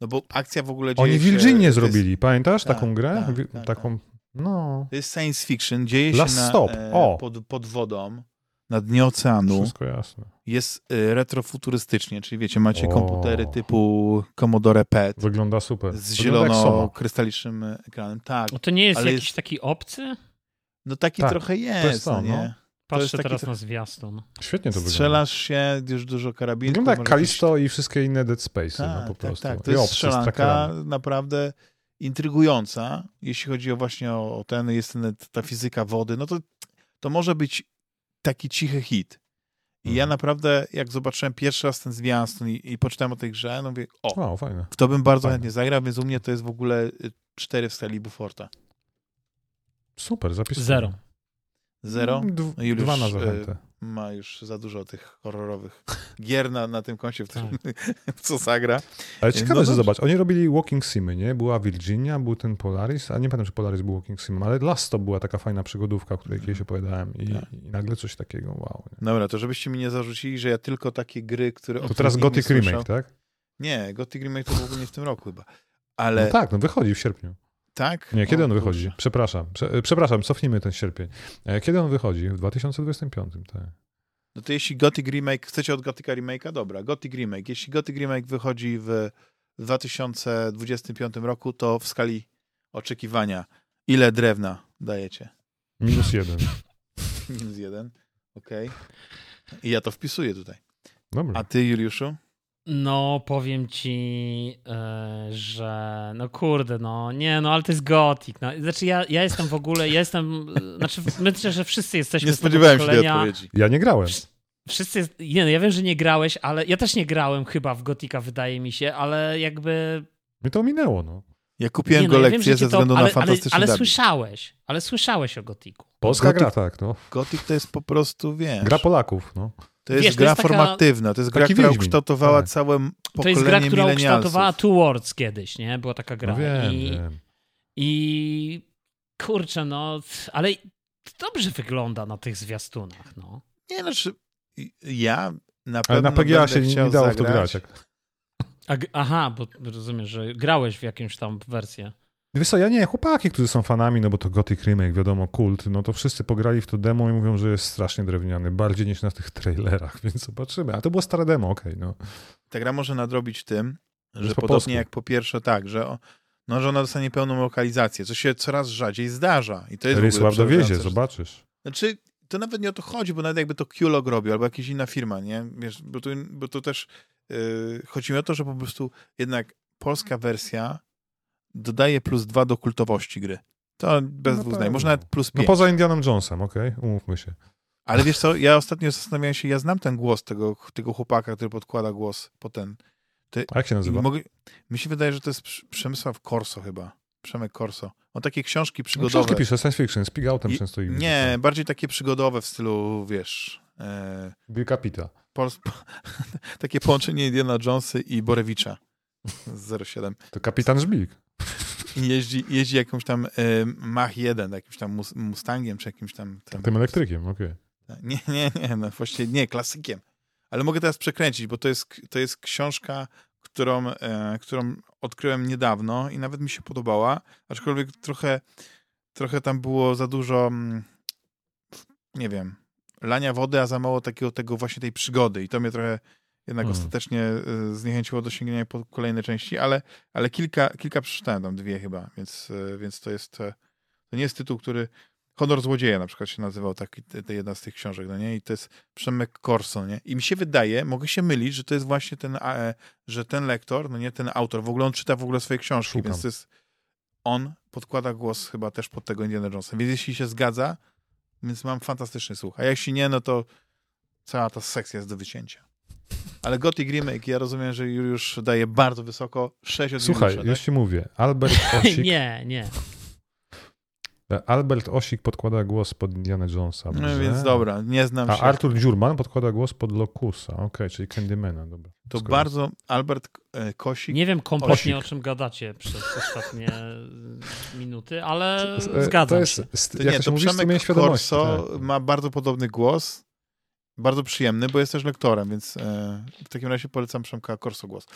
No bo akcja w ogóle dzieje Oni w Virginie zrobili, jest... pamiętasz tak, taką grę? Tak, tak, taką, tak. no. To jest science fiction, dzieje Last się na, stop. E, o. Pod, pod wodą na dnie oceanu. Wszystko jasne. Jest y, retrofuturystycznie, czyli wiecie, macie o. komputery typu Commodore PET. Wygląda super. Z zielono-krystalicznym ekranem. Tak. No to nie jest jakiś jest... taki obcy? No taki tak, trochę jest, to jest to, no nie? No. Patrzę teraz na zwiastun. Świetnie to wygląda. Strzelasz się, już dużo karabinów. Wygląda jak Kalisto i wszystkie inne Dead Space, no, tak, no po tak, prostu. Tak, to jest strzelanka naprawdę intrygująca, jeśli chodzi o właśnie o, o ten, jest ten, ta fizyka wody, no to to może być taki cichy hit. I ja mhm. naprawdę, jak zobaczyłem pierwszy raz ten zwiastun i, i poczytałem o tej grze, no mówię, o, o fajne. w to bym bardzo fajne. chętnie zagrał, więc u mnie to jest w ogóle 4 y, w skali Buforta. Super, zapisuję. Zero. Zero? No, Juliusz, dwa na zachętę. Ma już za dużo tych horrorowych gier na, na tym koncie, w którym tak. *laughs* co zagra. Ale ciekawe, no że zobacz, oni robili Walking Simy, nie? Była Virginia, był ten Polaris, a nie pamiętam, czy Polaris był Walking Sim, ale Last to była taka fajna przygodówka, o której kiedyś mhm. opowiadałem i, tak. i nagle coś takiego, wow. Nie? Dobra, to żebyście mi nie zarzucili, że ja tylko takie gry, które... To teraz Gothic Remake, tak? Nie, Gothic Remake to w ogóle nie w tym roku chyba. Ale... No tak, no wychodzi w sierpniu. Tak? Nie, kiedy o, on wychodzi? Przepraszam. Prze e, przepraszam, cofnijmy ten sierpień. E, kiedy on wychodzi? W 2025, tak. No to jeśli Gothic Remake, chcecie od Gothica Remake'a? Dobra, Gothic Remake. Jeśli Gothic Remake wychodzi w 2025 roku, to w skali oczekiwania ile drewna dajecie? Minus jeden. *laughs* Minus jeden, okej. Okay. I ja to wpisuję tutaj. Dobra. A ty, Juliuszu? No, powiem ci, e, że no kurde, no nie, no ale to jest gotik. No. Znaczy ja, ja jestem w ogóle, ja jestem, znaczy myślę, że wszyscy jesteśmy Nie spodziewałem się tej odpowiedzi. Ja nie grałem. Wszyscy, jest, nie, no ja wiem, że nie grałeś, ale ja też nie grałem chyba w gotika, wydaje mi się, ale jakby... Mi to minęło, no. Ja kupiłem nie, no, go ja lekcję ze względu to, ale, na fantastyczny Ale, ale słyszałeś, ale słyszałeś o gotiku. Polska Gothic, gra, tak, no. Gotik to jest po prostu, wiesz... Gra Polaków, no. To jest Wiesz, gra to jest taka... formatywna, to jest gra, która ukształtowała tak. całe pokolenie To jest gra, która ukształtowała Two Worlds kiedyś, nie? Była taka gra. No wiem, I, wiem. I kurczę, no, ale dobrze wygląda na tych zwiastunach, no. Nie, znaczy, ja na pewno Ale na PGA się nie dało w to grać. Aha, bo rozumiesz, że grałeś w jakąś tam wersję. Wiesz co, ja nie, chłopaki, którzy są fanami, no bo to Gothic Remake, wiadomo, kult, no to wszyscy pograli w to demo i mówią, że jest strasznie drewniany, bardziej niż na tych trailerach, *laughs* więc zobaczymy. A to było stare demo, okej, okay, no. Ta gra może nadrobić tym, że podobnie polsku. jak po pierwsze tak, że, no, że ona dostanie pełną lokalizację, co się coraz rzadziej zdarza. I to jest Rysław dowiezie, zobaczysz. Znaczy, to nawet nie o to chodzi, bo nawet jakby to Qlog robił, albo jakaś inna firma, nie? Wiesz, bo to, bo to też yy, chodzi mi o to, że po prostu jednak polska wersja dodaje plus dwa do kultowości gry. To bez no dwóch zdań. Może nawet plus no pięć. No poza Indianem Jonesem, okej? Okay? Umówmy się. Ale wiesz co, ja ostatnio zastanawiałem się, ja znam ten głos tego, tego chłopaka, który podkłada głos po ten. Ty, A jak się nazywa? Mogę, mi się wydaje, że to jest Przemysław Korso chyba. Przemek Korso. On takie książki no, przygodowe. No, książki pisze, science fiction, speak outem I, często. Nie, bardziej takie przygodowe w stylu, wiesz... E, Bill Capita. *laughs* takie połączenie Indiana Jonesa i Borewicza z 07. To kapitan Żbik. I jeździ, jeździ jakąś tam y, Mach 1, jakimś tam Mustangiem, czy jakimś tam... tam Tym elektrykiem, okej. Okay. Nie, nie, nie, no właściwie nie, klasykiem. Ale mogę teraz przekręcić, bo to jest, to jest książka, którą, e, którą odkryłem niedawno i nawet mi się podobała, aczkolwiek trochę, trochę tam było za dużo, mm, nie wiem, lania wody, a za mało takiego tego właśnie tej przygody i to mnie trochę jednak hmm. ostatecznie e, zniechęciło do sięgnięcia po kolejne części, ale, ale kilka, kilka przeczytałem, tam dwie chyba, więc, e, więc to jest, to nie jest tytuł, który Honor Złodzieja na przykład się nazywał taki, jedna z tych książek, no nie? I to jest Przemek Corso, nie? I mi się wydaje, mogę się mylić, że to jest właśnie ten, e, że ten lektor, no nie, ten autor, w ogóle on czyta w ogóle swoje książki, Szukam. więc to jest, on podkłada głos chyba też pod tego Indiana Jonesa, więc jeśli się zgadza, więc mam fantastyczny słuch, a jeśli nie, no to cała ta sekcja jest do wycięcia. Ale Gothic Remake, ja rozumiem, że już daje bardzo wysoko, 6 od Słuchaj, już ci mówię, Albert *laughs* Osik... nie, nie. Albert Osik podkłada głos pod Indiana Jonesa. No więc dobra, nie znam A się. A Artur Dziurman podkłada głos pod Locusa, okej, okay, czyli Candymana, dobra. To Skoro bardzo, Albert e, Kosik... Nie wiem kompletnie Osik. o czym gadacie przez ostatnie *laughs* minuty, ale zgadzam to jest, się. To nie, to Przemek Corso tak. ma bardzo podobny głos, bardzo przyjemny, bo jest też lektorem, więc e, w takim razie polecam Przemka Corso głos.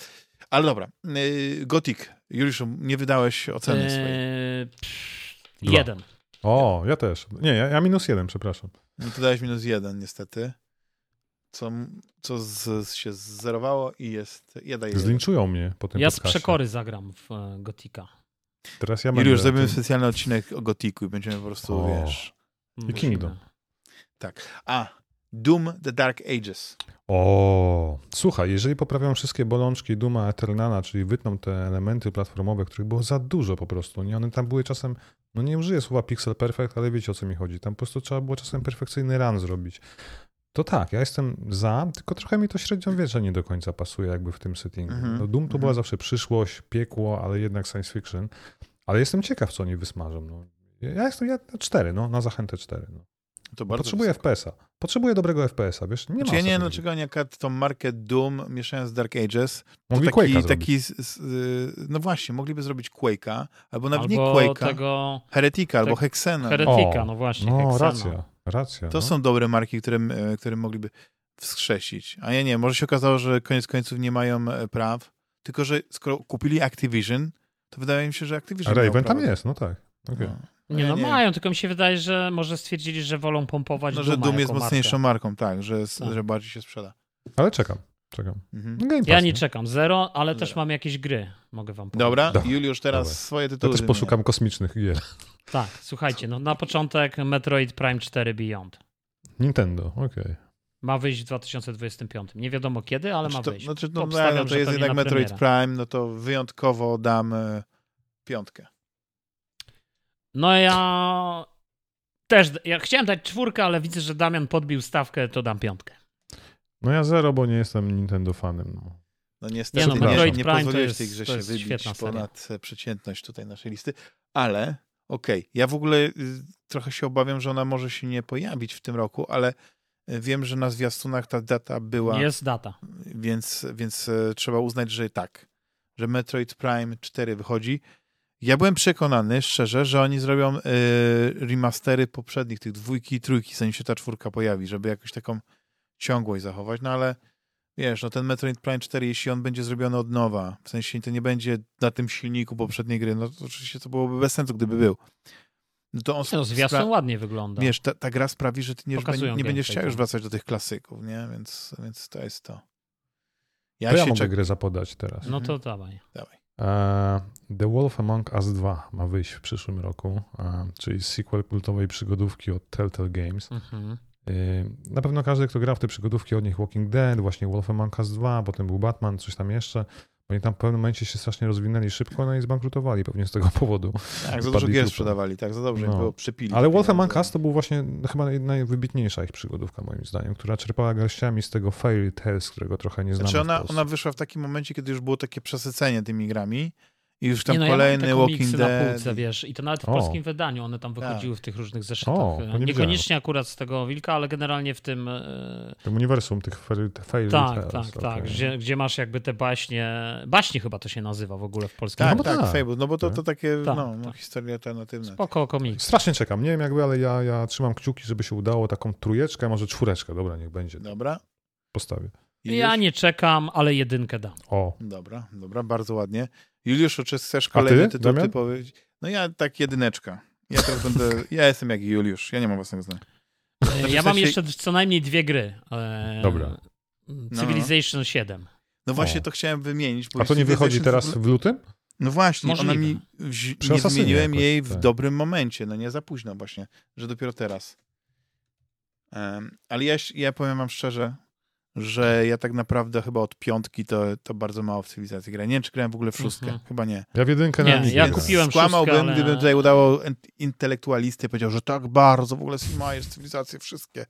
Ale dobra, e, Gothic, Juliuszu, nie wydałeś oceny eee, swojej. Dwa. Jeden. O, ja też. Nie, ja, ja minus jeden, przepraszam. No to dałeś minus jeden, niestety. Co, co z, się zerowało i jest. Ja daję Zlinczują jeden. mnie po tym Ja podcaście. z przekory zagram w e, Gotika. Teraz ja będę. już zrobimy tym... specjalny odcinek o Gotiku i będziemy po prostu, o. wiesz. I Kingdom. Tak. A, Doom The Dark Ages. O, słuchaj, jeżeli poprawią wszystkie bolączki Duma Eternala, czyli wytną te elementy platformowe, których było za dużo po prostu, nie? One tam były czasem, no nie użyję słowa pixel perfect, ale wiecie o co mi chodzi. Tam po prostu trzeba było czasem perfekcyjny run zrobić. To tak, ja jestem za, tylko trochę mi to średniowiecze nie do końca pasuje jakby w tym settingu. -hmm. no Doom to -hmm. była zawsze przyszłość, piekło, ale jednak science fiction. Ale jestem ciekaw, co oni wysmażą. No. Ja jestem ja na 4, no, na zachętę 4. No. To bardzo Potrzebuję FPS-a. Potrzebuję dobrego FPS-a, wiesz? Nie znaczy, ja nie wiem, dlaczego oni akurat tą markę Doom mieszając z Dark Ages. Mogli taki, taki No właśnie, mogliby zrobić Quake'a, albo nawet albo nie Quake'a, tego... Heretika, albo Hexena. Heretika, no właśnie, No, Hexena. racja, racja. To no. są dobre marki, które, które mogliby wskrzesić. A ja nie, może się okazało, że koniec końców nie mają e, praw, tylko że skoro kupili Activision, to wydaje mi się, że Activision A Raven tam jest, no tak. Okay. No. Nie, no nie. mają, tylko mi się wydaje, że może stwierdzili, że wolą pompować No, że Doom jest mocniejszą marką, tak, że, tak. że bardziej się sprzeda. Ale czekam, czekam. Mhm. No, ja nie czekam, zero, ale zero. też mam jakieś gry, mogę wam powiedzieć. Dobra, Do. Juliusz, teraz Dobra. swoje tytuły. Ja też poszukam kosmicznych gier. Tak, słuchajcie, no na początek Metroid Prime 4 Beyond. Nintendo, okej. Okay. Ma wyjść w 2025. Nie wiadomo kiedy, ale znaczy ma wyjść. Znaczy, no, no, no, to jest jednak Metroid Prime, no to wyjątkowo dam y, piątkę. No ja też, ja chciałem dać czwórkę, ale widzę, że Damian podbił stawkę, to dam piątkę. No ja zero, bo nie jestem Nintendo fanem. No, no niestety nie, no, nie, nie pozwoliłeś tej grze się wybić ponad przeciętność tutaj naszej listy, ale okej, okay. ja w ogóle y, trochę się obawiam, że ona może się nie pojawić w tym roku, ale y, wiem, że na zwiastunach ta data była. Jest data. Więc, więc y, trzeba uznać, że tak, że Metroid Prime 4 wychodzi. Ja byłem przekonany, szczerze, że oni zrobią y, remastery poprzednich, tych dwójki i trójki, zanim się ta czwórka pojawi, żeby jakąś taką ciągłość zachować, no ale wiesz, no ten Metroid Prime 4, jeśli on będzie zrobiony od nowa, w sensie to nie będzie na tym silniku poprzedniej gry, no to oczywiście to byłoby bez sensu, gdyby był. No to on no, zwiastun spra- ładnie wygląda. Wiesz, ta, ta gra sprawi, że ty nie, nie, nie będziesz chciał już wracać do tych klasyków, nie? Więc, więc to jest to. Ja, to ja mogę czek- grę zapodać teraz. No to dawaj. dawaj. The Wolf Among Us 2 ma wyjść w przyszłym roku, czyli sequel kultowej przygodówki od Telltale Games. Mhm. Y, na pewno każdy, kto grał w te przygodówki od nich Walking Dead, właśnie Wolf Among Us 2, potem był Batman, coś tam jeszcze, oni tam w pewnym momencie się strasznie rozwinęli szybko, no i zbankrutowali pewnie z tego *laughs* powodu. Tak, za dużo gier sprzedawali, tak, za dobrze no. było przypili. Ale Wolf Among Us to był właśnie chyba najwybitniejsza ich przygodówka moim zdaniem, która czerpała garściami z tego Fairy Tales, którego trochę nie znamy Znaczy ona, ona wyszła w takim momencie, kiedy już było takie przesycenie tymi grami i już tam nie, no, kolejny ja Walking Dead. na półce, wiesz, i to nawet w o. polskim wydaniu one tam wychodziły tak. w tych różnych zeszytach. O, nie Niekoniecznie akurat z tego Wilka, ale generalnie w tym... E, w tym uniwersum tych fail, fail Tak, tak, okay. tak, gdzie, gdzie masz jakby te baśnie, baśnie chyba to się nazywa w ogóle w polskim. Tak, no tak, tak, Fable, no bo to, to takie tak, no, no, tak. historie alternatywne. Spoko komiks. Strasznie czekam, nie wiem jakby, ale ja, ja trzymam kciuki, żeby się udało taką trójeczkę, może czwóreczkę, dobra, niech będzie. Dobra. Postawię. Ja nie czekam, ale jedynkę dam. O. Dobra, dobra, bardzo ładnie. Juliusz, czy chcesz kolejny ty, tytuł ty powiedzieć? No ja tak jedyneczka. Ja teraz będę, *laughs* ja jestem jak Juliusz, ja nie mam własnego zdania. Znaczy, ja mam jeszcze co najmniej dwie gry. E, Dobra. Civilization no. 7. No właśnie o. to chciałem wymienić. A to nie wychodzi teraz w lutym? No właśnie, Możliwe. ona mi, nie wymieniłem jakoś, jej w tak. dobrym momencie, no nie za późno właśnie, że dopiero teraz. Um, ale ja, ja powiem wam szczerze, że ja tak naprawdę chyba od piątki to, to bardzo mało w cywilizacji grałem. Nie wiem, czy grałem w ogóle w szóstkę. Mhm. Chyba nie. Ja w jedynkę nie, na Nie, ja kupiłem Skłamałbym, szóstkę, ale... gdyby tutaj udało intelektualisty powiedział, że tak bardzo w ogóle majesz cywilizacje wszystkie.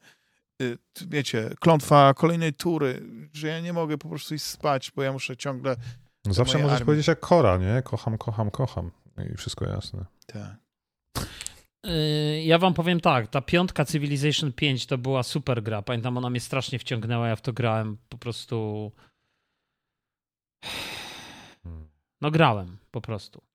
Y, wiecie, klątwa kolejnej tury, że ja nie mogę po prostu iść spać, bo ja muszę ciągle... No zawsze możesz armii. powiedzieć jak Kora, nie? Kocham, kocham, kocham. I wszystko jasne. Tak. Y, ja wam powiem tak, ta piątka Civilization 5 to była super gra. Pamiętam, ona mnie strasznie wciągnęła, ja w to grałem po prostu. Hmm. No grałem po prostu.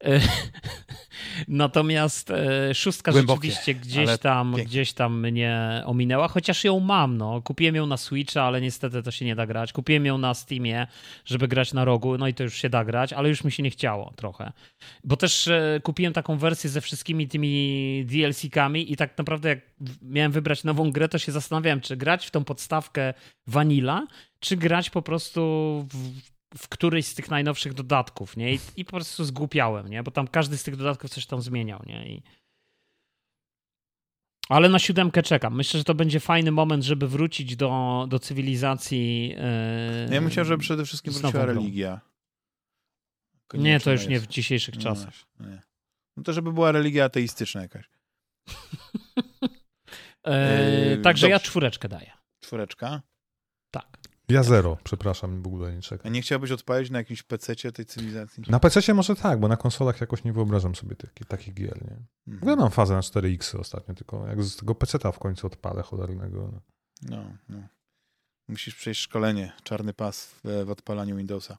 *laughs* Natomiast e, szóstka Głębokie, rzeczywiście gdzieś tam, gdzieś tam mnie ominęła, chociaż ją mam. No. Kupiłem ją na Switcha, ale niestety to się nie da grać. Kupiłem ją na Steamie, żeby grać na rogu, no i to już się da grać, ale już mi się nie chciało trochę. Bo też e, kupiłem taką wersję ze wszystkimi tymi DLC-kami i tak naprawdę jak miałem wybrać nową grę, to się zastanawiałem, czy grać w tą podstawkę Vanilla, czy grać po prostu w w któryś z tych najnowszych dodatków, nie? I, I, po prostu zgłupiałem, nie? Bo tam każdy z tych dodatków coś tam zmieniał, nie? I... Ale na siódemkę czekam. Myślę, że to będzie fajny moment, żeby wrócić do, do cywilizacji. Yy... Ja myślę, że przede wszystkim wróciła religia. Koniecznie nie, to już jest. nie w dzisiejszych czasach. No, nie. no to żeby była religia ateistyczna jakaś. *laughs* yy, także dobrze. ja czwóreczkę daję. Czwóreczka? Tak. Ja zero, przepraszam, w ogóle nie czekam. A nie chciałbyś odpalić na jakimś PC tej cywilizacji? Na PC może tak, bo na konsolach jakoś nie wyobrażam sobie takich, takich gier, nie? W ogóle mam fazę na 4X ostatnio, tylko jak z tego PC-ta w końcu odpalę cholernego. No. no, no. Musisz przejść szkolenie, czarny pas w, w odpalaniu Windowsa.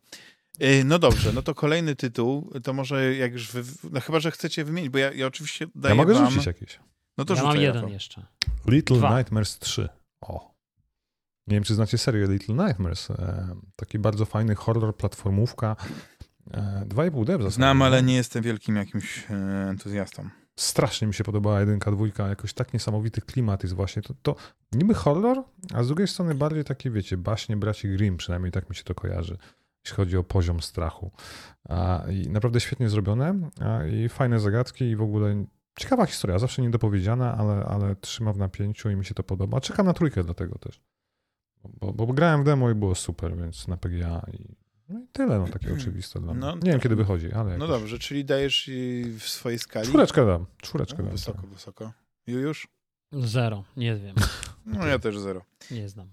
Y, no dobrze, no to kolejny tytuł, to może jak już, wy, no chyba, że chcecie wymienić, bo ja, ja oczywiście daję Ja mogę wam... rzucić jakieś. No to ja mam jeden jeszcze. Little Dwa. Nightmares 3. O. Nie wiem, czy znacie serię Little Nightmares. E, taki bardzo fajny horror, platformówka. E, dwa i pół D w zasadzie. Znam, ale nie jestem wielkim jakimś e, entuzjastą. Strasznie mi się podobała jedynka, dwójka, jakoś tak niesamowity klimat jest właśnie. To, to niby horror, a z drugiej strony bardziej takie, wiecie, baśnie braci Grimm, przynajmniej tak mi się to kojarzy, jeśli chodzi o poziom strachu. I naprawdę świetnie zrobione i fajne zagadki i w ogóle ciekawa historia, zawsze niedopowiedziana, ale, ale trzyma w napięciu i mi się to podoba. Czekam na trójkę dlatego też. Bo, bo grałem w demo i było super, więc na PGA i, no i tyle, no takie hmm. oczywiste dla mnie. No, nie wiem, kiedy wychodzi, ale no jakoś... No dobrze, czyli dajesz w swojej skali? Czwóreczkę dam, czwóreczkę no, dam. Wysoko, tak. wysoko. Już? Zero, nie wiem. *laughs* No ja też zero. Nie znam.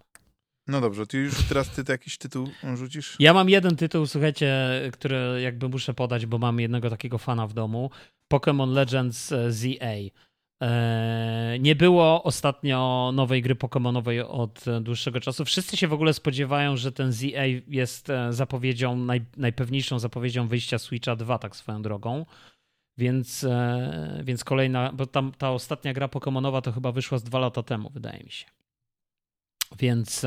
No dobrze, ty już teraz ty jakiś tytuł rzucisz? Ja mam jeden tytuł, słuchajcie, który jakby muszę podać, bo mam jednego takiego fana w domu. Pokémon Legends e, ZA. E, nie było ostatnio nowej gry Pokémonowej od dłuższego czasu. Wszyscy się w ogóle spodziewają, że ten ZA jest e, zapowiedzią, naj, najpewniejszą zapowiedzią wyjścia Switcha 2, tak swoją drogą. Więc, e, więc kolejna, bo tam ta ostatnia gra Pokémonowa to chyba wyszła z dwa lata temu, wydaje mi się. Więc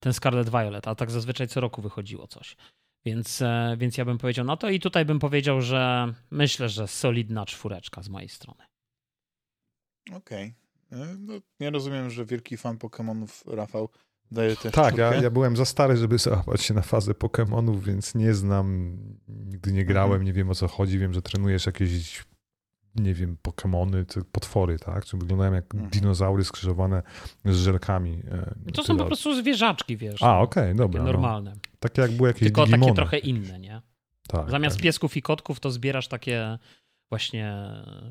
ten Scarlet Violet, a tak zazwyczaj co roku wychodziło coś. Więc, więc ja bym powiedział no to i tutaj bym powiedział, że myślę, że solidna czwóreczka z mojej strony. Okej. Okay. No, nie rozumiem, że wielki fan Pokémonów Rafał daje też Tak, ja, ja, byłem za stary, żeby załapać się na fazę Pokémonów, więc nie znam, nigdy nie grałem, mhm. nie wiem o co chodzi, wiem, że trenujesz jakieś nie wiem, Pokémony, potwory, tak? Czy wyglądają jak mhm. dinozaury skrzyżowane z żelkami. E, to są po prostu zwierzaczki, wiesz. A, okej, okay, dobra. Takie no. normalne. No. Takie jak były jakieś Tylko Digimony. takie trochę inne, nie? Tak. Zamiast tak. piesków i kotków to zbierasz takie właśnie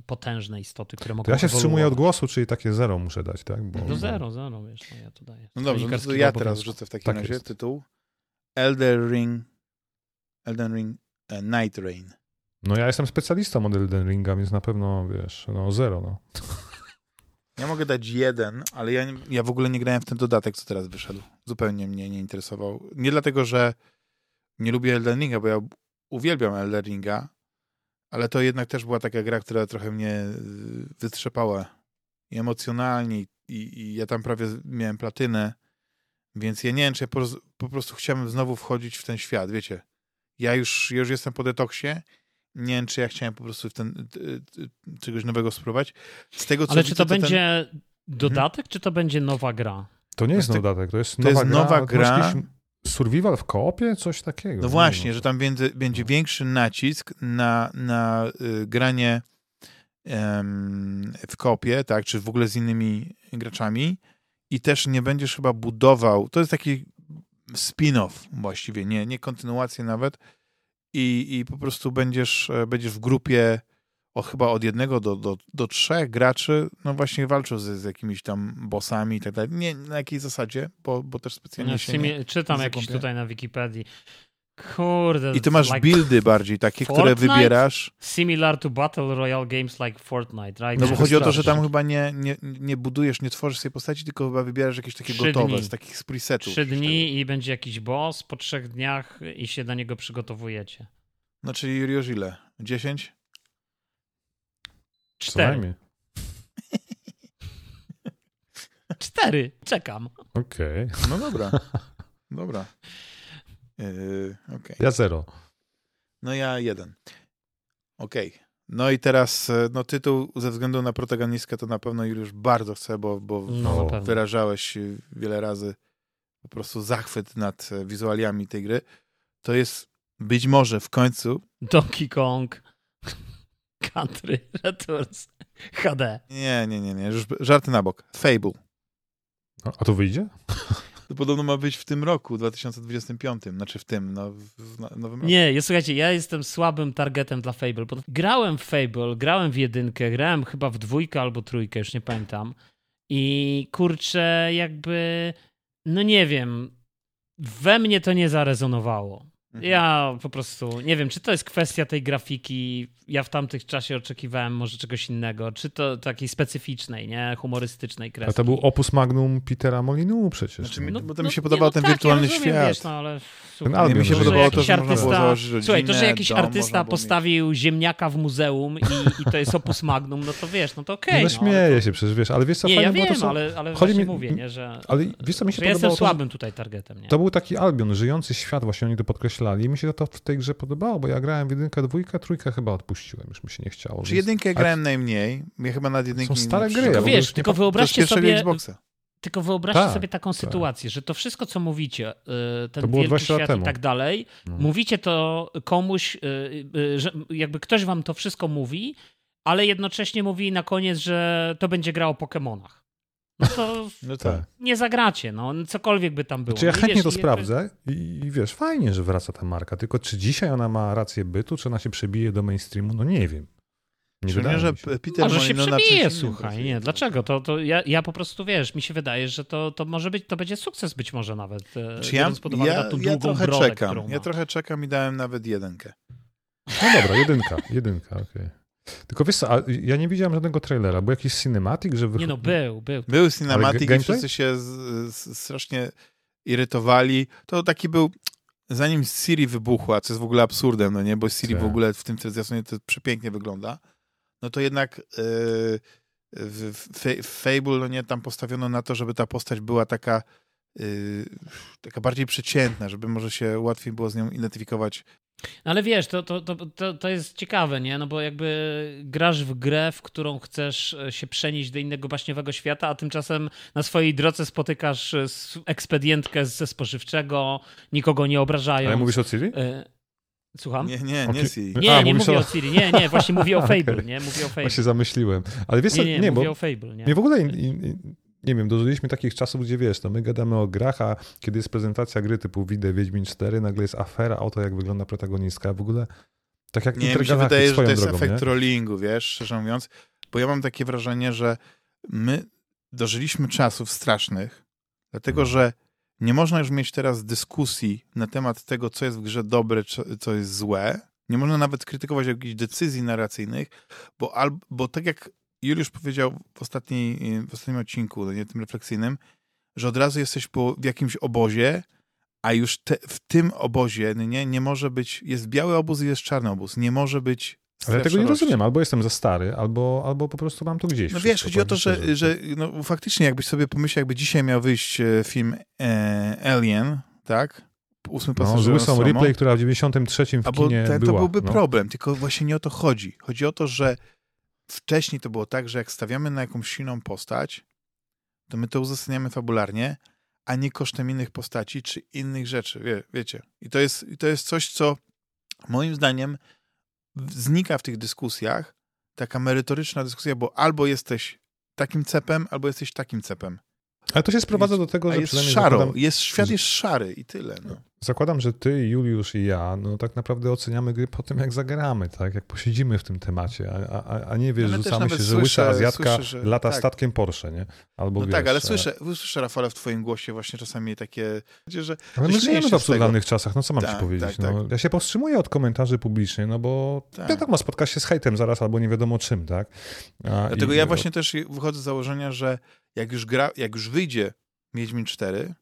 potężne istoty, które mogą to Ja się wstrzymuję od głosu, czyli takie zero muszę dać, tak? Bo... No zero, zero, wiesz, no ja to daję. No dobrze, no to ja teraz rzucę w takim tak razie jest. tytuł Elder Ring Elden Ring uh, Night Rain. No ja jestem specjalistą od Elden Ringa, więc na pewno, wiesz, no zero, no. *laughs* Ja mogę dać jeden, ale ja, ja w ogóle nie grałem w ten dodatek, co teraz wyszedł. Zupełnie mnie nie interesował. Nie dlatego, że nie lubię Elden Ringa, bo ja uwielbiam Elden Ringa, ale to jednak też była taka gra, która trochę mnie y, wytrzepała i emocjonalnie i, i ja tam prawie miałem platynę, więc ja nie wiem, czy ja po, po prostu chciałem znowu wchodzić w ten świat, wiecie. Ja już, już jestem po detoksie nie wiem, czy ja chciałem po prostu w ten, czegoś nowego spróbować. Z tego, co Ale czy to, będzie ten... dodatek, mhm. czy to będzie nowa gra? To nie jest to dodatek, to jest to nowa jest gra. Nowa gra. Survival w koopie? Coś takiego. No właśnie, że tam będzie, będzie większy nacisk na, na y, granie w koopie, tak, czy w ogóle z innymi graczami i też nie będziesz chyba budował, to jest taki spin-off właściwie, nie, nie kontynuację nawet, i, i po prostu będziesz, e, będziesz w grupie o, chyba od jednego do, do, do trzech graczy, no właśnie walczył z, z jakimiś tam bossami i tak dalej. Nie na jakiej zasadzie, bo, bo też specjalnie no, się nie, Czytam nie jakiś tutaj na Wikipedii. Kurde. I ty masz like buildy bardziej takie, Fortnite? które wybierasz. Similar to Battle Royale games like Fortnite, right? No bo chodzi o to, że tam chyba nie, nie, nie budujesz, nie tworzysz sobie postaci, tylko chyba wybierasz jakieś takie Trzy gotowe, dni. z takich presetów. Trzy dni i będzie jakiś boss, po trzech dniach i się do niego przygotowujecie. No czyli już ile? Dziesięć? Cztery. *laughs* Cztery. Czekam. Okej. Okay. No dobra. *laughs* Dobra. Yy, okay. Ja zero. No ja jeden. Okej. Okay. No i teraz e, no, tytuł ze względu na protagonistkę to na pewno już bardzo chcę, bo, bo no, wyrażałeś wiele razy po prostu zachwyt nad e, wizualiami tej gry. To jest być może w końcu Donkey Kong Country Returns HD. Nie, nie, nie, nie. Już żarty na bok. Fable. A, a to wyjdzie? To podobno ma być w tym roku, 2025, znaczy w tym, no, w nowym roku. Nie, słuchajcie, ja jestem słabym targetem dla Fable, bo grałem w Fable, grałem w jedynkę, grałem chyba w dwójkę albo trójkę, już nie pamiętam. I kurczę, jakby, no nie wiem, we mnie to nie zarezonowało. Mhm. Ja po prostu nie wiem, czy to jest kwestia tej grafiki. Ja w tamtych czasie oczekiwałem może czegoś innego, czy to takiej specyficznej, nie? Humorystycznej kreski. A to był opus magnum Petera Molinu przecież. Znaczy, no, bo to no, mi się podobał no, ten tak, wirtualny ja rozumiem, świat. Wiesz, no, ale, ten Albion, mi się podobało to, że artysta, można było założyć rodzinę, Słuchaj, to, że jakiś dom, artysta postawił mieć. ziemniaka w muzeum i, i, to jest opus magnum, no to wiesz, no to okej. Okay, no, no śmieję to... się przecież, wiesz, ale wiesz co, nie, fajne ja wiem, to są... ale, ale Chodzi mi... mówię, nie, że, ale wiesz co, mi się że podobało jestem słabym tutaj targetem. Nie? To był taki Albion, żyjący świat, właśnie oni to podkreślali mi się to w tej grze podobało, bo ja grałem w jedynkę, dwójkę, trójkę chyba odpuściłem, już mi się nie chciało. Czy jedynkę grałem najmniej? Ja chyba nad jedynki Są stare gry. Tylko wiesz, tylko wyobraźcie sobie... Xboxa. Tylko wyobraźcie tak, sobie taką tak. sytuację, że to wszystko, co mówicie, y, ten wielki świat i tak dalej, no. mówicie to komuś, y, y, że jakby ktoś wam to wszystko mówi, ale jednocześnie mówi na koniec, że to będzie grał o Pokémonach *laughs* no to no tak. nie zagracie, no cokolwiek by tam było. Czy znaczy, ja chętnie wiesz, to sprawdzę i, i, wiesz, fajnie, że wraca ta marka, tylko czy dzisiaj ona ma rację bytu, czy ona się przebije do mainstreamu, no nie wiem. Nie wydaje że Peter Może się przebije, słuchaj, nie, dlaczego? To, to ja, ja po prostu, wiesz, mi się wydaje, że to, to może być, to będzie sukces być może nawet, e, czy ja, ja, ja trochę brodę, czekam, ja trochę czekam i dałem nawet jedynkę. No dobra, jedynka, jedynka, okej. Okay. Tylko wiesz co, ja nie widziałem żadnego trailera. Był jakiś cinematic, że... Nie no, był, był. Był cinematic i wszyscy się z, z, strasznie irytowali. To taki był... Zanim Siri wybuchła, co jest w ogóle absurdem, no nie? Bo Siri w ogóle w tym zwiastunie to przepięknie wygląda. No to jednak yy, w, w, w Fable, no nie, tam postawiono na to, żeby ta postać była taka yy, taka bardziej przeciętna, żeby może się łatwiej było z nią identyfikować. No ale wiesz, to, to, to, to jest ciekawe, nie? No bo jakby grasz w grę, w którą chcesz e, się przenieść do innego baśniowego świata, a tymczasem na swojej drodze spotykasz e, ekspedientkę ze spożywczego, nikogo nie obrażają. Ale mówisz o Ciri? Słucham? Nie, nie, nie Siri. Nie, A, nie mówię o... o Siri, nie, nie, właśnie mówię o *laughs* Fable, okay. nie, mówię o Fable. Właśnie zamyśliłem. Ale wiesz nie, nie, nie, mówię bo o Fable, nie. Nie, w ogóle, nie wiem, dożyliśmy takich czasów, gdzie wiesz, no my gadamy o grach, a kiedy jest prezentacja gry typu Widzę Wiedźmin 4, nagle jest afera o to, jak wygląda protagonistka, w ogóle tak jak Nie, mi się wydaje, że to jest drogą, efekt nie? trollingu, wiesz, szczerze mówiąc, bo ja mam takie wrażenie, że my dożyliśmy czasów strasznych, dlatego, no. że nie można już mieć teraz dyskusji na temat tego, co jest w grze dobre, co jest złe. Nie można nawet krytykować jakichś decyzji narracyjnych, bo, albo, bo tak jak Juliusz powiedział w, ostatniej, w ostatnim odcinku, no nie tym refleksyjnym, że od razu jesteś po, w jakimś obozie, a już te, w tym obozie no nie, nie może być, jest biały obóz i jest czarny obóz. Nie może być ale ja tego nie rozumiem, albo jestem za stary, albo, albo po prostu mam to gdzieś. No wiesz, chodzi o to, że, że no, faktycznie jakbyś sobie pomyślał, jakby dzisiaj miał wyjść e, film e, Alien, tak? Ósmy no, z Łysą Ripley, która w 93 w Albo kinie ten, była. To byłby no. problem, tylko właśnie nie o to chodzi. Chodzi o to, że wcześniej to było tak, że jak stawiamy na jakąś silną postać, to my to uzasadniamy fabularnie, a nie kosztem innych postaci czy innych rzeczy, wie, wiecie. I to, jest, I to jest coś, co moim zdaniem znika w tych dyskusjach taka merytoryczna dyskusja, bo albo jesteś takim cepem, albo jesteś takim cepem. Ale to się sprowadza do tego, że jest szaro, zakładam, jest, świat jest szary i tyle. No. Zakładam, że ty, Juliusz i ja, no tak naprawdę oceniamy gry po tym, jak zagramy, tak? Jak posiedzimy w tym temacie, a, a, a nie wiesz, ale rzucamy się, że słyszę, łysa Azjatka słyszę, że, lata tak. statkiem Porsche, nie? Albo no wiesz, tak, ale słyszę, słyszę, Rafale, w twoim głosie właśnie czasami takie, że Ale my żyjemy w absurdalnych czasach, no co mam tak, ci powiedzieć? Tak, no, tak. Ja się powstrzymuję od komentarzy publicznie, no bo tak. wiadomo, spotka się z hejtem zaraz albo nie wiadomo czym, tak? A, Dlatego i, ja właśnie też wychodzę z założenia, że jak już, gra, jak już wyjdzie Wiedźmin 4,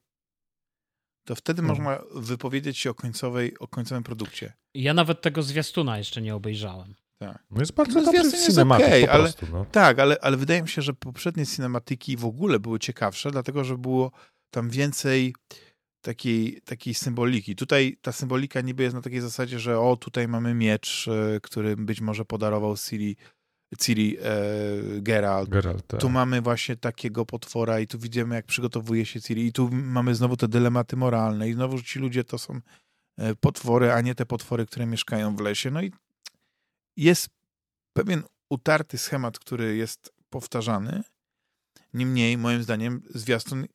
to wtedy hmm. można wypowiedzieć się o, końcowej, o końcowym produkcie. Ja nawet tego zwiastuna jeszcze nie obejrzałem. Tak. No jest bardzo no, dobry cinematyk okay, ale, prostu, no. Tak, ale, ale wydaje mi się, że poprzednie cinematyki w ogóle były ciekawsze, dlatego że było tam więcej takiej, takiej symboliki. Tutaj ta symbolika niby jest na takiej zasadzie, że o, tutaj mamy miecz, e, który być może podarował Ciri Ciri e, Geralt. Geralt tak. Tu mamy właśnie takiego potwora i tu widzimy, jak przygotowuje się Ciri i tu mamy znowu te dylematy moralne i znowu ci ludzie to są e, potwory, a nie te potwory, które mieszkają w lesie. No i jest pewien utarty schemat, który jest powtarzany. Niemniej, moim zdaniem, zwiastun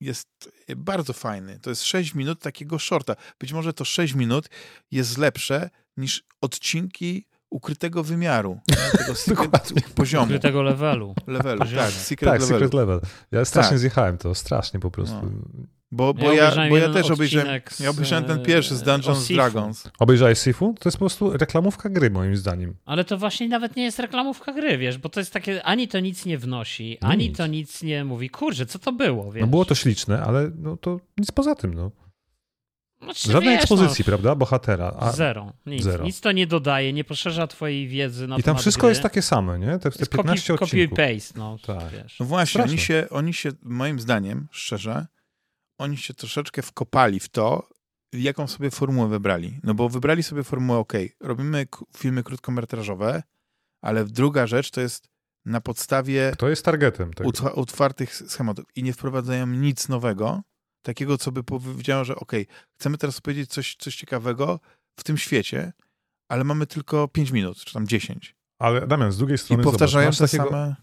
jest bardzo fajny. To jest 6 minut takiego shorta. Być może to 6 minut jest lepsze niż odcinki ukrytego wymiaru, *laughs* tego secret poziomu. Ukrytego levelu. Levelu, tak, secret tak, levelu. secret level. Ja strasznie tak. zjechałem to, strasznie po prostu. No. Bo, bo, ja, ja bo ja też obejrzałem, ja obejrzałem ten pierwszy z Dungeons Dragons. Obejrzałeś Sifu? To jest po prostu reklamówka gry, moim zdaniem. Ale to właśnie nawet nie jest reklamówka gry, wiesz, bo to jest takie, ani to nic nie wnosi, no ani nic. to nic nie mówi. Kurczę, co to było, wiesz? No było to śliczne, ale no to nic poza tym, no. Znaczy, Żadnej wiesz, ekspozycji, no, prawda? Bohatera. A, zero. Nic. zero. Nic to nie dodaje, nie poszerza twojej wiedzy na I tam wszystko gry. jest takie same, nie? Te, te 15 copy, odcinków. Copy paste, no. Tak. Wiesz. No właśnie, oni się, oni się, moim zdaniem, szczerze, oni się troszeczkę wkopali w to, jaką sobie formułę wybrali. No bo wybrali sobie formułę, ok, robimy filmy krótkometrażowe, ale druga rzecz to jest na podstawie... Kto jest targetem tego? Utwartych schematów i nie wprowadzają nic nowego, takiego, co by powiedziało, że okej, okay, chcemy teraz powiedzieć coś, coś ciekawego w tym świecie, ale mamy tylko 5 minut, czy tam 10. Ale Damian, z drugiej strony I powtarzają zobacz, te takiego... same...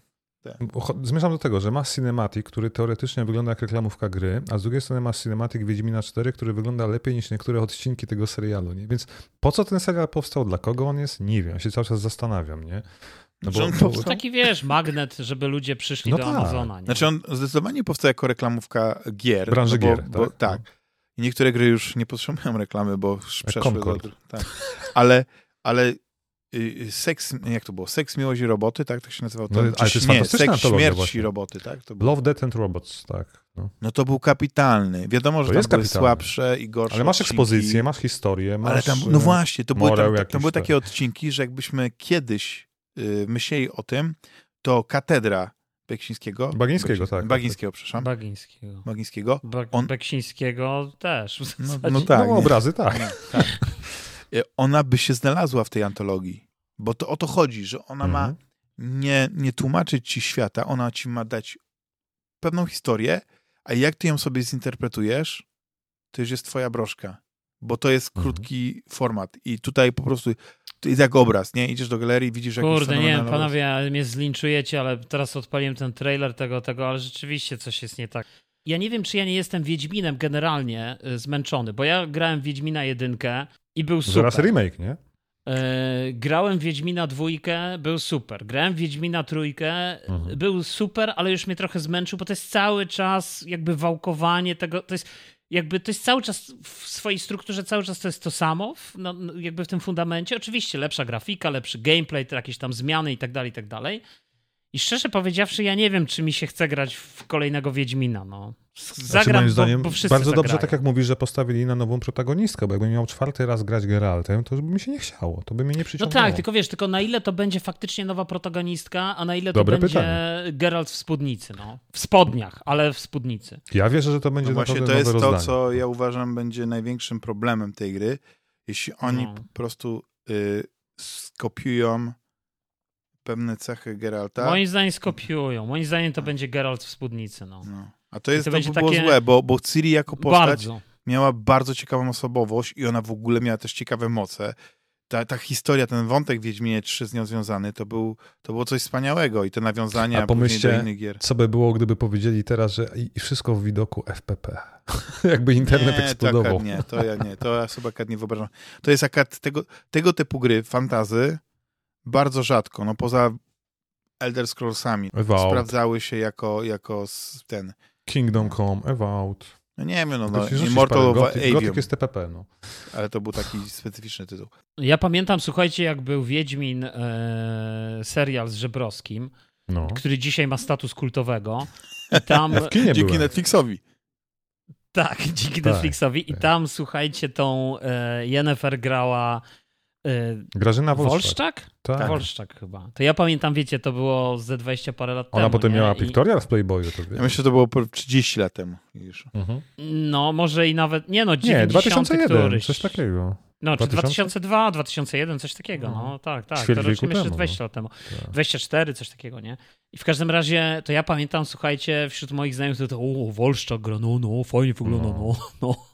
Zmierzam do tego, że masz cinematic, który teoretycznie wygląda jak reklamówka gry, a z drugiej strony masz cinematic Wiedźmina 4, który wygląda lepiej niż niektóre odcinki tego serialu. Nie? Więc po co ten serial powstał? Dla kogo on jest? Nie wiem. Ja się cały czas zastanawiam. Nie? No bo, on powstał... Taki wiesz, magnet, żeby ludzie przyszli no do tak. Amazona. Nie? Znaczy on zdecydowanie powstał jako reklamówka gier. Branży no bo, gier, bo, tak. tak. I niektóre gry już nie potrzebują reklamy, bo już przeszły do, tak. Ale, ale y, y, seks, jak to było? Seks, miłość i roboty, tak? To się nazywało? No, ale to jest nie, seks, śmierć właśnie. i roboty, tak? To było. Love, Death and Robots, tak. No. no to był kapitalny. Wiadomo, że to tam były kapitalny. słabsze i gorsze Ale masz odcinki. ekspozycję, masz historię, masz Ale tam, no właśnie, to były, tam, tam były takie odcinki, że jakbyśmy kiedyś myśleli o tym, to katedra Beksińskiego. Bagińskiego, tak. Bagińskiego, przepraszam. Bagińskiego. Bagińskiego. Ba On... Beksińskiego też. No, no, tak. No, obrazy, tak. No, tak. E, ona by się znalazła w tej antologii, bo to o to chodzi, że ona ma mhm. nie, nie tłumaczyć ci świata, ona ci ma dać pewną historię, a jak ty ją sobie zinterpretujesz, to już jest twoja broszka, bo to jest mhm. krótki format i tutaj po prostu jest jak obraz, nie? Idziesz do galerii, widzisz jak Kurde, nie wiem, panowie, mnie zlinczujecie, ale teraz odpaliłem ten trailer tego, tego, ale rzeczywiście coś jest nie tak. Ja nie wiem, czy ja nie jestem Wiedźminem generalnie y, zmęczony, bo ja grałem Wiedźmina jedynkę i był super. Zaraz remake, nie? E, grałem Wiedźmina dwójkę, był super. Grałem Wiedźmina trójkę, mhm. był super, ale już mnie trochę zmęczył, bo to jest cały czas jakby wałkowanie tego, to jest jakby to jest cały czas w swojej strukturze, cały czas to jest to samo, no, jakby w tym fundamencie. Oczywiście lepsza grafika, lepszy gameplay, jakieś tam zmiany i tak dalej, i tak dalej. I szczerze powiedziawszy, ja nie wiem, czy mi się chce grać w kolejnego Wiedźmina. No. Zagram, znaczy, moim zdaniem, bo, bo bardzo zagrają. dobrze, tak jak mówisz, że postawili na nową protagonistkę, bo jakbym miał czwarty raz grać Geraltem, to by mi się nie chciało, to by mnie nie przyciągnęło. No tak, tylko wiesz, tylko na ile to będzie faktycznie nowa protagonistka, a na ile Dobre to będzie pytanie. Geralt w spódnicy, no. W spodniach, ale w spódnicy. Ja wierzę, że to będzie no właśnie to jest rozdanie. to, co ja uważam będzie największym problemem tej gry, jeśli oni no. po prostu y, skopiują pewne cechy Geralta. Moim zdaniem skopiują. Moim zdaniem to no. będzie Geralt w spódnicy. No. no. A to jest to, to by było takie... złe, bo, bo Ciri jako postać bardzo. miała bardzo ciekawą osobowość i ona w ogóle miała też ciekawe moce. Ta, ta historia, ten wątek Wiedźminie 3 z nią związany, to, był, to było coś wspaniałego i te nawiązania A pomyślcie, do innych gier. co by było, gdyby powiedzieli teraz, że i wszystko w widoku FPP. *laughs* Jakby internet nie, eksplodował. To nie, to ja nie, to ja sobie akad nie wyobrażam. To jest akad tego, tego typu gry, fantazy, bardzo rzadko, no poza Elder Scrollsami, sprawdzały się jako, jako ten... Kingdom Come, Evout. No nie wiem, no, no Immortal of. Gothic jest TPP, no. Ale to był taki specyficzny tytuł. Ja pamiętam, słuchajcie, jak był Wiedźmin e, serial z Żebrowskim, no. który dzisiaj ma status kultowego. I tam... *laughs* Ja w kinie Dzięki byłem. Netflixowi. Tak, *laughs* dzięki tak, Netflixowi. I tak. tam, słuchajcie, tą e, Jennifer grała Grażyna Wolszczak. Wolszczak? Tak. Wolszczak chyba. To ja pamiętam, wiecie, to było ze 20 parę lat Ona temu. Ona potem nie? miała Pictorial w Playboyu. To ja myślę, że to było 30 lat temu już. Mhm. No, może i nawet, nie no, 90 Nie, 2001, któryś. coś takiego. No, 2000? czy 2002, 2001, coś takiego, no, no tak, tak. Ćwierć to rocznie myślę, 20 no. lat temu. Tak. 24, coś takiego, nie? I w każdym razie, to ja pamiętam, słuchajcie, wśród moich znajomych to, to o, Wolszczak gra, no, no, fajnie wygląda, no, no. no.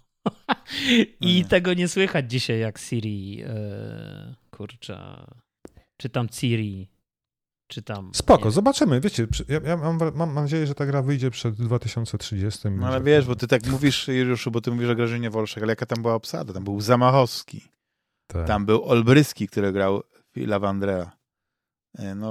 *laughs* I no. tego nie słychać dzisiaj, jak Siri, yy, kurczę, czy tam Siri, czy tam... Spoko, zobaczymy. Wiecie, ja, ja mam, mam, mam, nadzieję, że ta gra wyjdzie przed 2030. No ale wiesz, bo ty tak mówisz, Juliuszu, bo ty mówisz o Grażynie Wolszak, ale jaka tam była obsada? Tam był Zamachowski, tak. tam był Olbryski, który grał Fila Andrea. E, no,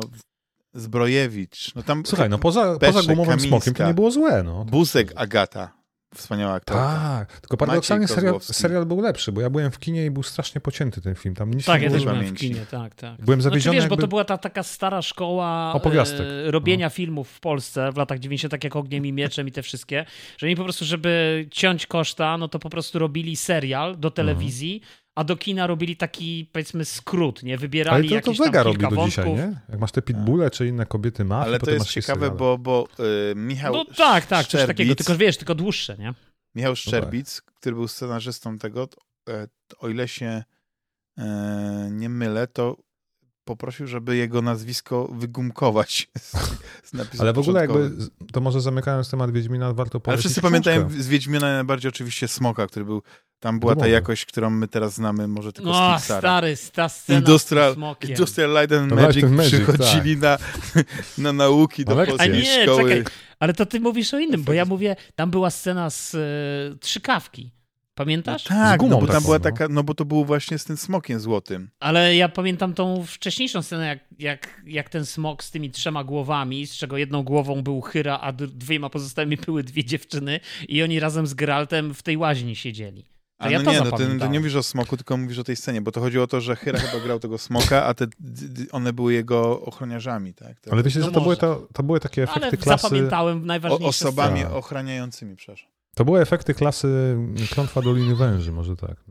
Zbrojewicz. No tam Słuchaj, no poza, Peszek, poza gumowym Kamińska, smokiem to nie było złe. No. Busek Agata. Wspaniała aktorka. Tak, tylko paradoksalnie serial, serial, był lepszy, bo ja byłem w kinie i był strasznie pocięty ten film. Tam nic tak, nie ja było też byłem w kinie, tak, tak. Byłem zawiedziony. Znaczy, wiesz, jakby... bo to była ta taka stara szkoła Opowiastek. e, robienia no. filmów w Polsce w latach 90., tak jak Ogniem i Mieczem i te wszystkie, że oni po prostu, żeby ciąć koszta, no to po prostu robili serial do telewizji, mhm a do kina robili taki, powiedzmy, skrót, nie? Wybierali Ale to, to Vega robi do wątków. dzisiaj, nie? Jak masz te pitbulle czy inne kobiety ma, Ale to jest ciekawe, bo, bo yy, Michał No tak, tak, Szczerbic, coś takiego, tylko wiesz, tylko dłuższe, nie? Michał Szczerbic, no tak. który był scenarzystą tego, e, o ile się e, nie mylę, to poprosił, żeby jego nazwisko wygumkować *laughs* z, z Ale w ogóle jakby, to może zamykając temat Wiedźmina, warto powiedzieć. Ale wszyscy pamiętają z Wiedźmina najbardziej oczywiście Smoka, który był, tam była ta jakość, którą my teraz znamy, może tylko no, z Pixara. stary, ta scena Industrial, Industrial Light and Magic, Light Magic przychodzili tak. na, *laughs* na nauki do polskiej nie, szkoły. Czekaj, ale to ty mówisz o innym, bo ja mówię, tam była scena z y, Trzykawki. Pamiętasz? No tak, no bo tam była no. taka, no bo to było właśnie z tym smokiem złotym. Ale ja pamiętam tą wcześniejszą scenę, jak, jak, jak ten smok z tymi trzema głowami, z czego jedną głową był Hyra, a dwiema pozostałymi były dwie dziewczyny i oni razem z Geraltem w tej łaźni siedzieli. To a ja no nie, no ty, ty, nie mówisz o smoku, tylko mówisz o tej scenie, bo to chodziło o to, że Hyra chyba grał tego smoka, a te, one były jego ochroniarzami, tak? To, Ale wiecie, no że to były, to, to były takie efekty Ale klasy... zapamiętałem najważniejsze o, Osobami sceny. ochraniającymi, przepraszam. To były efekty klasy Klątwa Doliny Węży, może tak.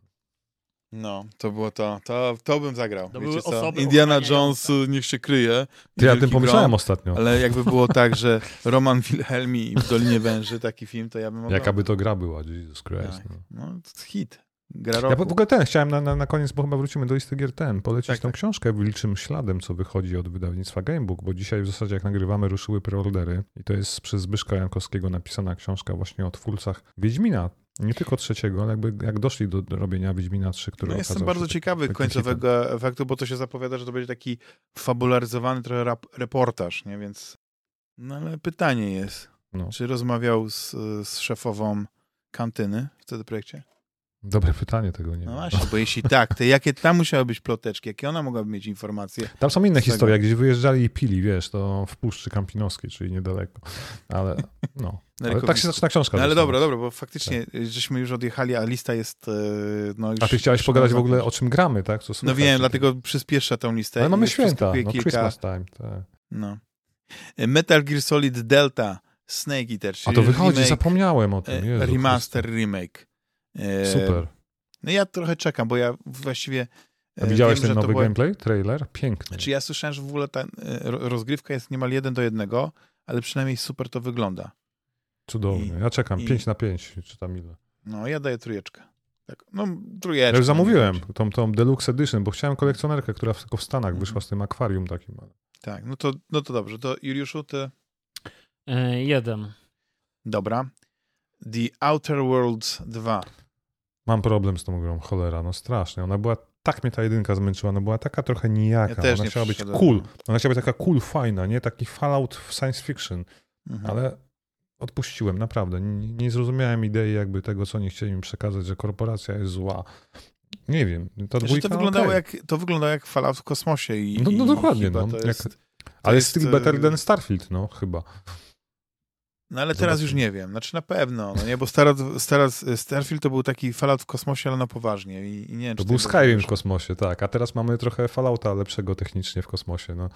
No, to było to. To, to bym zagrał. To Wiecie co? Indiana Jones niech się kryje. Ja o tym pomyślałem grom, ostatnio. Ale jakby było *laughs* tak, że Roman Wilhelmi w Dolinie Węży, taki film, to ja bym oglądał. Jakaby to gra była, Jesus Christ. Tak. No. No, to hit. Gra Ja roku. w ogóle ten, chciałem na, na, na koniec, bo chyba wrócimy do listy gier ten, polecić Tak, tą tak. książkę Wilczym Śladem, co wychodzi od wydawnictwa Gamebook, bo dzisiaj w zasadzie jak nagrywamy ruszyły preordery i to jest przez Zbyszka Jankowskiego napisana książka właśnie o twórcach Wiedźmina. Nie tylko trzeciego, ale jakby jak doszli do robienia Wiedźmina 3, który No jestem bardzo się ciekawy końcowego efektu, bo to się zapowiada, że to będzie taki fabularyzowany trochę rap, reportaż, nie? Więc no ale pytanie jest, No. czy rozmawiał z, z szefową kantyny w CD Projekcie? Dobre pytanie, tego nie No wiem. właśnie, bo jeśli *laughs* tak, to jakie tam musiały być ploteczki, jakie ona mogłaby mieć informacje? Tam są inne tego. historie, gdzie wyjeżdżali i pili, wiesz, to w Puszczy Kampinoskiej, czyli niedaleko. Ale no. *laughs* Ale tak się zaczyna książka. No ale dobra, dobra, bo faktycznie żeśmy już odjechali, a lista jest e, no już... A ty chciałeś pogadać w ogóle o czym gramy, tak? Co No wiem, dlatego przyspieszę tą listę. Ale mamy Już święta, no kilka. Christmas time. Tak. No. Metal Gear Solid Delta Snake Eater, A to wychodzi, remake, zapomniałem o tym. Jezu remaster, remake. E. Super. No ja trochę czekam, bo ja właściwie A e, widziałeś wiem, ten nowy była- gameplay? Trailer? Piękny. Znaczy ja słyszałem, że w ogóle ta e, ro- rozgrywka jest niemal jeden do jednego, ale przynajmniej super to wygląda. Cudowny. i- Ja czekam. i- 5 na 5, czy tam ile. No ja daję trójeczkę. Tak, no trójeczkę. Ja już zamówiłem tą, tą Deluxe Edition, bo chciałem kolekcjonerkę, która w- tylko w Stanach Mhm. wyszła z tym akwarium takim. Tak, no to, no to dobrze. To Juliuszu, ty... E, jeden. Dobra. The Outer Worlds 2. Mam problem z tą grą, cholera, no strasznie. Ona była, tak mnie ta jedynka zmęczyła, ona była taka trochę nijaka. Ja też Ona nie chciała być cool. Ona chciała być taka cool, fajna, nie? Taki Fallout w science fiction. Mhm. Ale odpuściłem, naprawdę. Nie, nie zrozumiałem idei jakby tego, co nie chcieli mi przekazać, że korporacja jest zła. Nie wiem. Znaczy, dwójka, to, wyglądało okej. jak, to wyglądało jak Fallout w kosmosie. I, No, no dokładnie, no. To Jak- Ale jest, jest still better e, than Starfield, no chyba. No ale teraz już nie wiem. Znaczy na pewno, no nie, bo Starfield, Starfield, Starfield to był taki Fallout w kosmosie, ale na poważnie. I, i nie wiem, To był Skyrim w kosmosie, tak. A teraz mamy trochę Fallouta lepszego technicznie w kosmosie, no.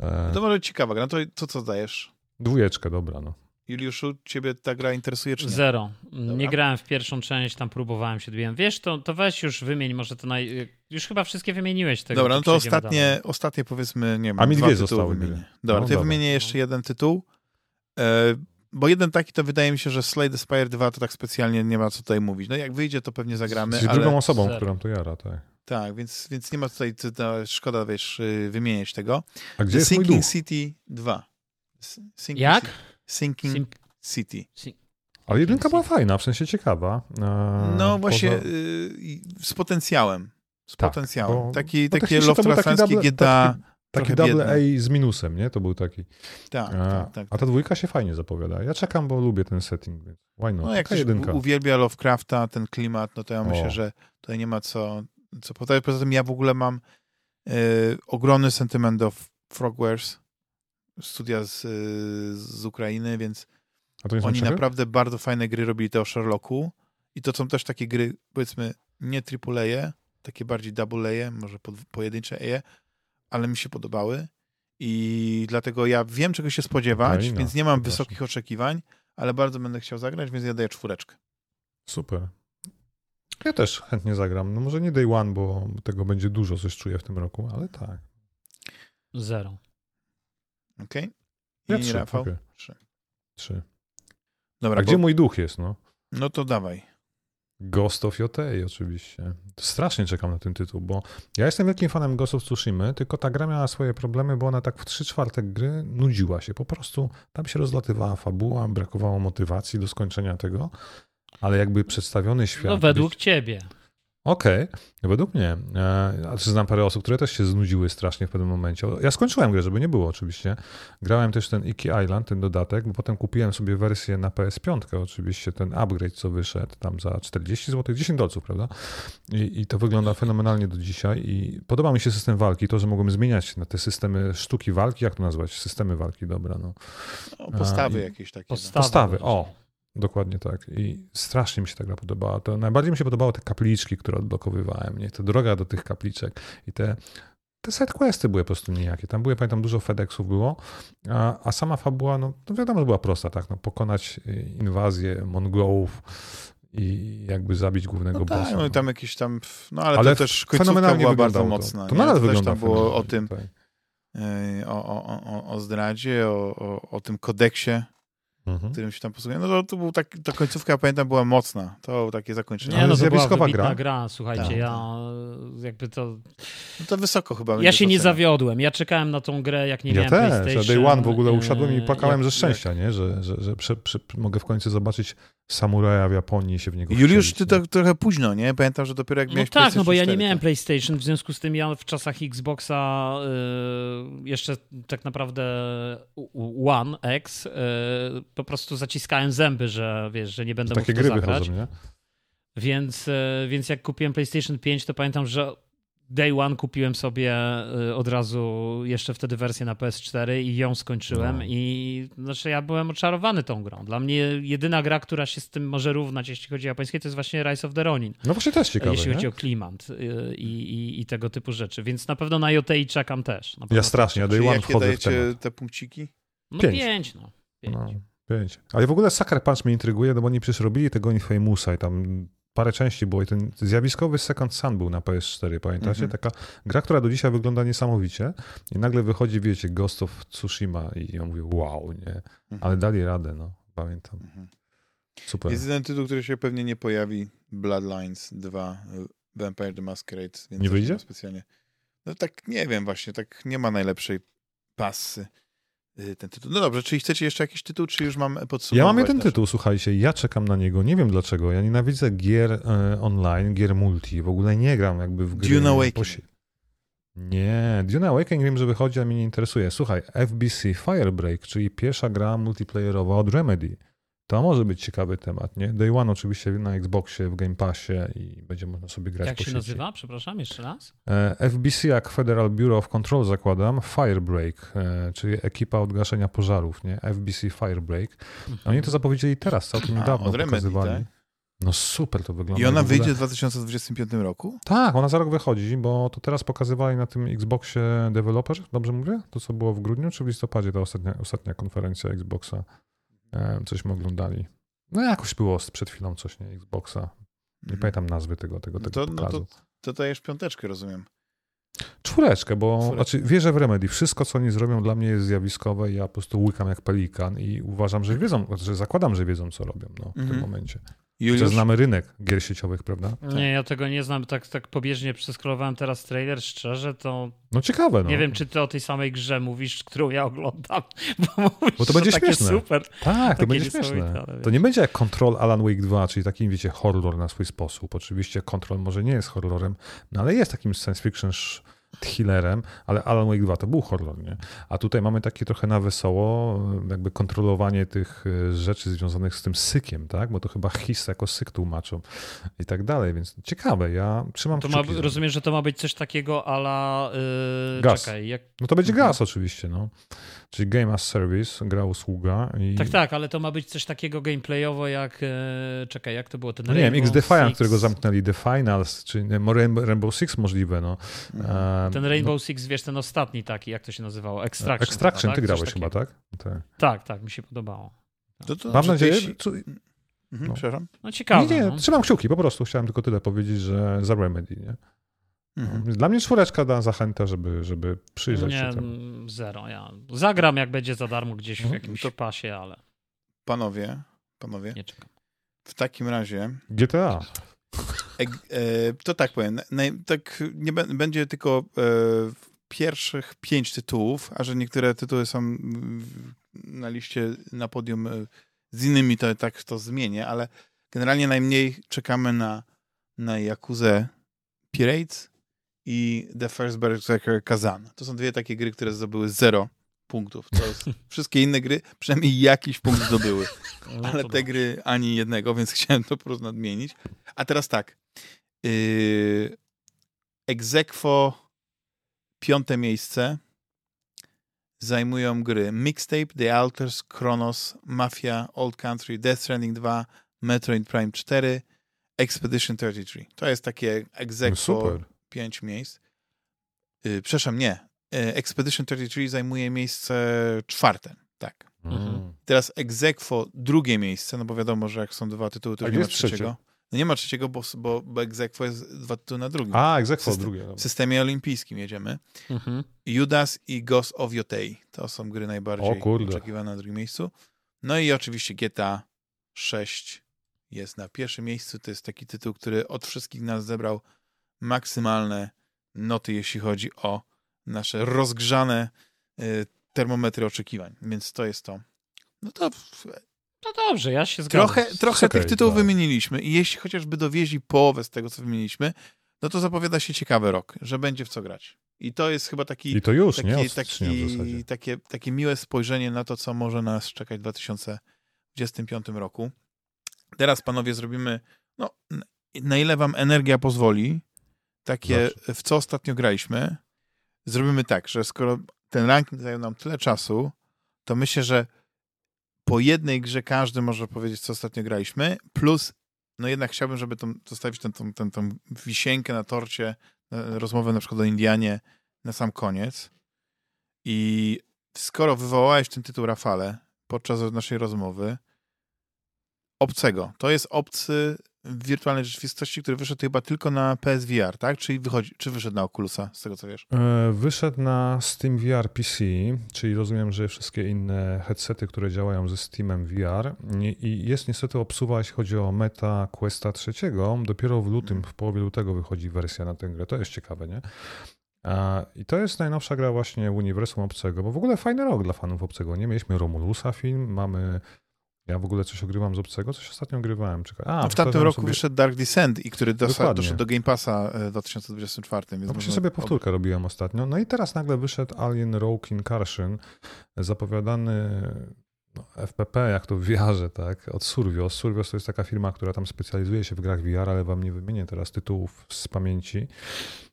E, To może ciekawa gra. No to, to co dajesz? dwójeczkę, dobra, no. Juliuszu, ciebie ta gra interesuje, czy nie? Zero. Nie Dobra. grałem w pierwszą część, tam próbowałem się odbiłem. Wiesz, to, to weź już wymień, może to naj... Już chyba wszystkie wymieniłeś tego. Dobra, no to ostatnie, dalej. ostatnie powiedzmy, nie wiem, A mi dwie zostały. Dobra, No, to ja dobra. wymienię jeszcze jeden tytuł. Bo jeden taki to wydaje mi się, że Slay the Spire 2 to tak specjalnie nie ma co tutaj mówić. No jak wyjdzie, to pewnie zagramy, Jesteś ale... drugą osobą, Zero. którą to jara, tak. Tak, więc, więc nie ma tutaj, to, to szkoda, wiesz, y, wymieniać tego. A gdzie The Sinking? City 2. S- Sinking Jak? City. Sinking Sim... City. Ale jedynka była fajna, w sensie ciekawa. E, No właśnie poza- y, z potencjałem. Z Tak, potencjałem. bo- taki bo takie był taki GTA. Taki double biedny. A z minusem, nie? To był taki. Tak, A, tak, tak. a ta dwójka się fajnie zapowiada. Ja czekam, bo lubię ten setting, więc why not? No jak jedynka. uwielbia Lovecrafta, ten klimat, no to ja myślę, O. że tutaj nie ma co, co powtarzać. Poza tym ja w ogóle mam y, ogromny sentyment do Frogwares, studia z, y, z Ukrainy, więc oni naprawdę bardzo fajne gry robili te o Sherlocku i to są też takie gry, powiedzmy, nie AAA, takie bardziej double A, może pod, pojedyncze A, ale mi się podobały i dlatego ja wiem, czego się spodziewać, Ukraina, więc nie mam wysokich oczekiwań, ale bardzo będę chciał zagrać, więc ja daję czwóreczkę. Super. Ja też chętnie zagram. No może nie day one, bo tego będzie dużo, coś czuję w tym roku, ale tak. Zero. Okej? Ja I trzy, Rafał? okej. Trzy. Trzy. Dobra, A bo, gdzie mój duch jest, no? no to dawaj. Ghost of Yotei oczywiście. Strasznie czekam na ten tytuł, bo ja jestem wielkim fanem Ghost of Tsushima, tylko ta gra miała swoje problemy, bo ona tak w 3 czwarte gry nudziła się. Po prostu tam się rozlatywała fabuła, brakowało motywacji do skończenia tego, ale jakby przedstawiony świat... No według ciebie. Okej, według mnie. E, A czy znam parę osób, które też się znudziły strasznie w pewnym momencie. Ja skończyłem grę, żeby nie było oczywiście. Grałem też ten Iki Island, ten dodatek, bo potem kupiłem sobie wersję na PS5, oczywiście ten upgrade, co wyszedł tam za 40 zł, 10 dolców, prawda? I, I to wygląda fenomenalnie do dzisiaj i podoba mi się system walki, to, że mogłem zmieniać na te systemy sztuki walki, jak to nazwać? Systemy walki, dobra, no. No, postawy i- jakieś takie. Postawy. no. Postawy, o. Dokładnie tak. I strasznie mi się ta gra podobała. To najbardziej mi się podobały te kapliczki, które odblokowywałem. Nie? To droga do tych kapliczek i te, te sidequesty były po prostu nijakie. Tam były, pamiętam, dużo FedExów było, a, a sama fabuła, no, no wiadomo, że była prosta, tak? No, pokonać y, inwazję Mongołów i jakby zabić głównego no bossa. Tak, no i tam jakieś tam, no ale, ale to też końcówka była bardzo mocna. To, to nadal wygląda tam było o tym, tak. o, o, o, o zdradzie, o, o, o tym kodeksie mhm. którym się tam posługuje. No to, to był tak, ta końcówka, ja pamiętam, była mocna. To było takie zakończenie. Nie, no to była gra. gra. Słuchajcie, tak, ja tak. jakby to... No to wysoko chyba Ja się nie zawiodłem. Ja czekałem na tą grę, jak nie ja miałem też. PlayStation. Ja Day One w ogóle usiadłem i płakałem jak, ze szczęścia, jak... nie? że, że, że prze, prze, mogę w końcu zobaczyć samuraja w Japonii się w niego Juliusz, ty to trochę późno, nie? Pamiętam, że dopiero jak no miałeś tak, no bo ja nie miałem PlayStation, w związku z tym ja w czasach Xboxa y, jeszcze tak naprawdę One X y, po prostu zaciskałem zęby, że wiesz, że nie będę Takie mógł gry zagrać. wychodzą, nie? Więc, y, więc jak kupiłem PlayStation 5, to pamiętam, że Day One kupiłem sobie y, od razu jeszcze wtedy wersję na PS4 i ją skończyłem no. i znaczy ja byłem oczarowany tą grą. Dla mnie jedyna gra, która się z tym może równać, jeśli chodzi o japońskie, to jest właśnie Rise of the Ronin. No właśnie też ciekawe, Jeśli nie? chodzi o klimat y, i, i, i, tego typu rzeczy, więc na pewno na JTI czekam też. Ja strasznie, ja Day One wchodzę w temat. te punkciki? No pięć, pięć no. Pięć. no. Pięć. Ale w ogóle Sucker Punch mnie intryguje, no bo oni przecież robili tego Infamousa i tam parę części było i ten zjawiskowy Second Sun był na PS4, pamiętacie? Mhm. Taka gra, która do dzisiaj wygląda niesamowicie i nagle wychodzi, wiecie, Ghost of Tsushima i ja mówię, wow, nie? Mhm. Ale dali radę, no, pamiętam. Mhm. Super. Jest jeden tytuł, który się pewnie nie pojawi, Bloodlines 2, Vampire the Masquerade. Więc nie wyjdzie? Specjalnie. No tak, nie wiem właśnie, tak nie ma najlepszej pasy. Y, ten tytuł. No dobrze, czyli chcecie jeszcze jakiś tytuł, czy już mam podsumować? Ja mam jeden tytuł, słuchajcie, ja czekam na niego, nie wiem dlaczego, ja nienawidzę gier e, online, gier multi, w ogóle nie gram jakby w gry. Dune Awakening. Nie, Dune Awakening wiem, że wychodzi, a mnie nie interesuje. Słuchaj, FBC Firebreak, czyli pierwsza gra multiplayerowa od Remedy. To może być ciekawy temat, nie? Day One oczywiście na Xboxie, w Game Passie i będzie można sobie grać Jak po się nazywa? Przepraszam, jeszcze raz. E, FBC jak Federal Bureau of Control zakładam, Firebreak, e, czyli ekipa od gaszenia pożarów, nie? FBC Firebreak. Mhm. Oni to zapowiedzieli teraz, całkiem niedawno A, pokazywali. Remedy, tak? No super to wygląda. I ona wyjdzie w 2025 roku? Tak, ona za rok wychodzi, bo to teraz pokazywali na tym Xboxie Developer, dobrze mówię? To co było w grudniu czy w listopadzie ta ostatnia, ostatnia konferencja Xboxa? Cośmy oglądali. No jakoś było przed chwilą coś, nie? Xboxa. Nie mhm. pamiętam nazwy tego, tego, tego to, pokazu. No to, to dajesz piąteczkę, rozumiem. Czwóreczkę, bo Czwóreczkę. Znaczy, wierzę w Remedy. Wszystko, co oni zrobią, dla mnie jest zjawiskowe i ja po prostu łykam jak pelikan i uważam, że wiedzą, że zakładam, że wiedzą, co robią no, w tym mhm. momencie. Juliusz? znamy rynek gier sieciowych, prawda? Nie, ja tego nie znam. Tak, tak pobieżnie przeskrolowałem teraz trailer, szczerze, to... No ciekawe, no. Nie wiem, czy ty o tej samej grze mówisz, którą ja oglądam, bo, *laughs* mówisz, bo to będzie śmieszne. super. Tak, to będzie śmieszne. To nie będzie jak Control Alan Wake 2, czyli taki, wiecie, horror na swój sposób. Oczywiście Control może nie jest horrorem, no ale jest takim science fiction thrillerem, ale Alan Wake 2 to był horror, nie? A tutaj mamy takie trochę na wesoło, jakby kontrolowanie tych e, rzeczy związanych z tym sykiem, tak? Bo to chyba his jako syk tłumaczą i tak dalej, więc ciekawe, ja trzymam to ma, Rozumiem, że to ma być coś takiego ala... Yy, gaz. Czekaj, jak... No to będzie mhm. gaz oczywiście, no. Czyli Game as Service, gra usługa. I... Tak, tak, ale to ma być coś takiego gameplayowo jak, e, czekaj, jak to było? Ten no nie wiem, X Defiant, którego zamknęli, The Finals, czy Rainbow Six możliwe, no. Mhm. ten Rainbow no. Six, wiesz, ten ostatni taki, jak to się nazywało? Extraction. Extraction, ty tak? grałeś chyba, tak? tak? Tak, tak, mi się podobało. To, to, Mam nadzieję, jeśli... co... Mhm, no. Przepraszam? No ciekawe. Nie, nie, no. trzymam kciuki, po prostu chciałem tylko tyle powiedzieć, że za Remedy, nie? Mhm. Dla mnie czwóreczka da zachętę, żeby, żeby przyjrzeć nie, się temu. Zero. Ja zagram, jak będzie za darmo gdzieś w mhm. jakimś to pasie, ale. Panowie, panowie. Nie czekam. W takim razie. GTA. E, e, to tak powiem. tak nie będzie tylko e, pierwszych pięć tytułów, a że niektóre tytuły są na liście na podium e, z innymi, to tak to zmienię, ale generalnie najmniej czekamy na, na Jakuzę Pirates i The First Berserker Kazan. To są dwie takie gry, które zdobyły zero punktów. *laughs* Wszystkie inne gry przynajmniej jakiś punkt zdobyły. *laughs* No Ale te gry ani jednego, więc *laughs* chciałem to po prostu nadmienić. A teraz tak. Yy, Exequo piąte miejsce zajmują gry Mixtape, The Alters, Chronos, Mafia, Old Country, Death Stranding 2, Metroid Prime 4, Expedition 33. To jest takie Exequo 5 miejsc. Yy, przepraszam, nie. Yy, Expedition 33 zajmuje miejsce czwarte. Tak. Mhm. Teraz Exequo drugie miejsce, no bo wiadomo, że jak są dwa tytuły, to już nie ma trzeciego. Trzecie? No nie ma trzeciego, bo, bo, bo Exequo jest dwa tytuły na drugim. A, Exequo drugie. W systemie olimpijskim jedziemy. Mhm. Judas i Ghost of Yotei. To są gry najbardziej oczekiwane na drugim miejscu. No i oczywiście GTA 6 jest na pierwszym miejscu. To jest taki tytuł, który od wszystkich nas zebrał maksymalne noty, jeśli chodzi o nasze rozgrzane y, termometry oczekiwań. Więc to jest to. No to. No dobrze, ja się zgadzam. Trochę, trochę okay, tych tytułów tak. wymieniliśmy i jeśli chociażby dowieźli połowę z tego, co wymieniliśmy, no to zapowiada się ciekawy rok, że będzie w co grać. I to jest chyba taki. I to już, taki, nie? taki, takie, takie miłe spojrzenie na to, co może nas czekać w 2025 roku. Teraz, panowie, zrobimy. No, na ile wam energia pozwoli, takie, w co ostatnio graliśmy, zrobimy tak, że skoro ten ranking zajął nam tyle czasu, to myślę, że po jednej grze każdy może powiedzieć, co ostatnio graliśmy, plus no jednak chciałbym, żeby tą, zostawić tę tą, tą, tą wisienkę na torcie, rozmowę na przykład o Indianie na sam koniec. I skoro wywołałeś ten tytuł, Rafale, podczas naszej rozmowy, obcego. To jest obcy wirtualnej rzeczywistości, który wyszedł chyba tylko na PSVR, tak? Czyli wychodzi, czy wyszedł na Oculusa, z tego co wiesz? E, wyszedł na Steam VR PC, czyli rozumiem, że wszystkie inne headsety, które działają ze Steamem VR i jest niestety obsuwa, jeśli chodzi o Meta Questa trzeciego. Dopiero w lutym, w połowie lutego wychodzi wersja na tę grę. To jest ciekawe, nie? I to jest najnowsza gra właśnie Uniwersum Obcego, bo w ogóle fajny rok dla fanów Obcego. Nie mieliśmy Romulusa film, mamy ja w ogóle coś ogrywam z obcego, coś ostatnio ogrywałem. Czekaj. A, no w tamtym roku sobie... wyszedł Dark Descent, i który dosa, doszedł do Game Passa e, w 2024. Więc no sobie powtórkę ob... robiłem ostatnio. No i teraz nagle wyszedł Alien Rogue Incursion, zapowiadany no, FPP, jak to w VR, tak, od Survios. Survios to jest taka firma, która tam specjalizuje się w grach VR, ale wam nie wymienię teraz tytułów z pamięci.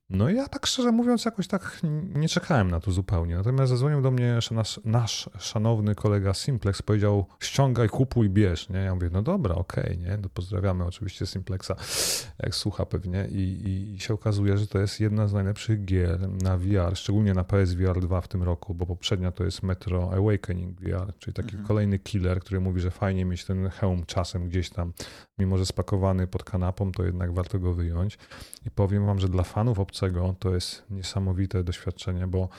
No ja tak szczerze mówiąc jakoś tak nie czekałem na to zupełnie. Natomiast zadzwonił do mnie nasz, nasz szanowny kolega Simplex, powiedział ściągaj, kupuj, bierz, nie? Ja mówię, no dobra, okej, okay, nie? No pozdrawiamy oczywiście Simplexa, jak słucha pewnie I, i się okazuje, że to jest jedna z najlepszych gier na VR, szczególnie na PSVR 2 w tym roku, bo poprzednia to jest Metro Awakening VR, czyli taki mhm. kolejny killer, który mówi, że fajnie mieć ten hełm czasem gdzieś tam, mimo że spakowany pod kanapą, to jednak warto go wyjąć. I powiem wam, że dla fanów obcego to jest niesamowite doświadczenie, bo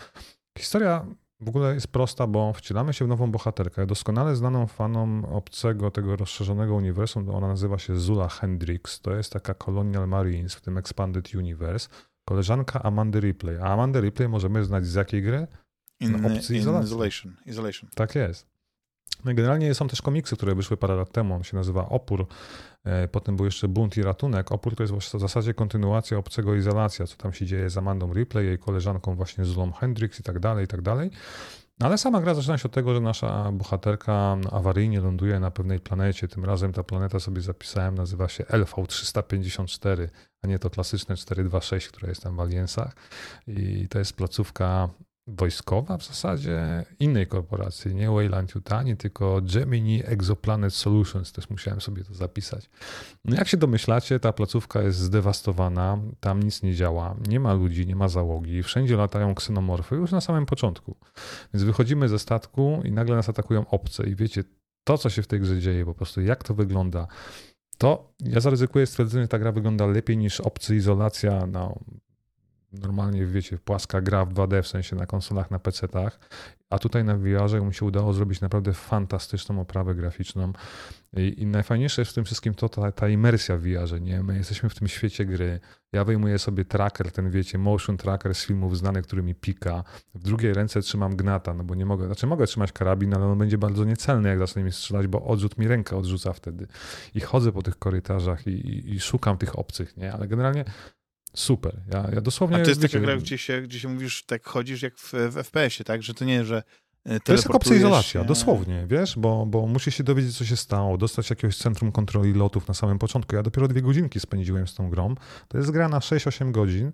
historia w ogóle jest prosta, bo wcielamy się w nową bohaterkę, doskonale znaną fanom obcego, tego rozszerzonego uniwersum. Ona nazywa się Zula Hendrix. To jest taka Colonial Marines w tym Expanded Universe. Koleżanka Amandy Ripley. A Amandy Ripley możemy znać z jakiej gry? In, opcji in Isolation. Isolation. Tak jest. No generalnie są też komiksy, które wyszły parę lat temu. On się nazywa Opór. E, potem był jeszcze Bunt i Ratunek. Opór to jest w zasadzie kontynuacja Obcego Izolacja, co tam się dzieje z Amandą Ripley, jej koleżanką właśnie Zulą Hendrix i tak dalej, i tak dalej. No ale sama gra zaczyna się od tego, że nasza bohaterka awaryjnie ląduje na pewnej planecie. Tym razem ta planeta sobie zapisałem, nazywa się LV354, a nie to klasyczne 426, które jest tam w Aliensach. I to jest placówka wojskowa w zasadzie innej korporacji, nie Wayland Yutani, tylko Gemini Exoplanet Solutions, też musiałem sobie to zapisać. No jak się domyślacie, ta placówka jest zdewastowana, tam nic nie działa, nie ma ludzi, nie ma załogi, wszędzie latają ksenomorfy już na samym początku. Więc wychodzimy ze statku i nagle nas atakują obce i wiecie, to co się w tej grze dzieje, po prostu jak to wygląda, to ja zaryzykuję stwierdzenie, że ta gra wygląda lepiej niż obcy izolacja no, normalnie, wiecie, płaska gra w 2D, w sensie na konsolach, na PC-tach, a tutaj na VR mu się udało zrobić naprawdę fantastyczną oprawę graficzną. I, i najfajniejsze jest w tym wszystkim to ta, ta imersja w VR, nie? My jesteśmy w tym świecie gry, ja wyjmuję sobie tracker, ten wiecie, motion tracker z filmów znanych, który mi pika, w drugiej ręce trzymam gnata, no bo nie mogę, znaczy mogę trzymać karabin, ale on będzie bardzo niecelny, jak zacznę mi strzelać, bo odrzut mi rękę odrzuca wtedy. I chodzę po tych korytarzach i, i, i szukam tych obcych, nie? Ale generalnie super. Ja, ja dosłownie... A to jest wiecie, taka gra, gdzie się, gdzie się mówisz, tak chodzisz jak w, w FPS-ie, tak? Że to nie, że e, to jest opcja izolacja, dosłownie, wiesz, bo, bo musisz się dowiedzieć, co się stało, dostać jakiegoś centrum kontroli lotów na samym początku. Ja dopiero dwie godzinki spędziłem z tą grą. To jest gra na 6-8 godzin.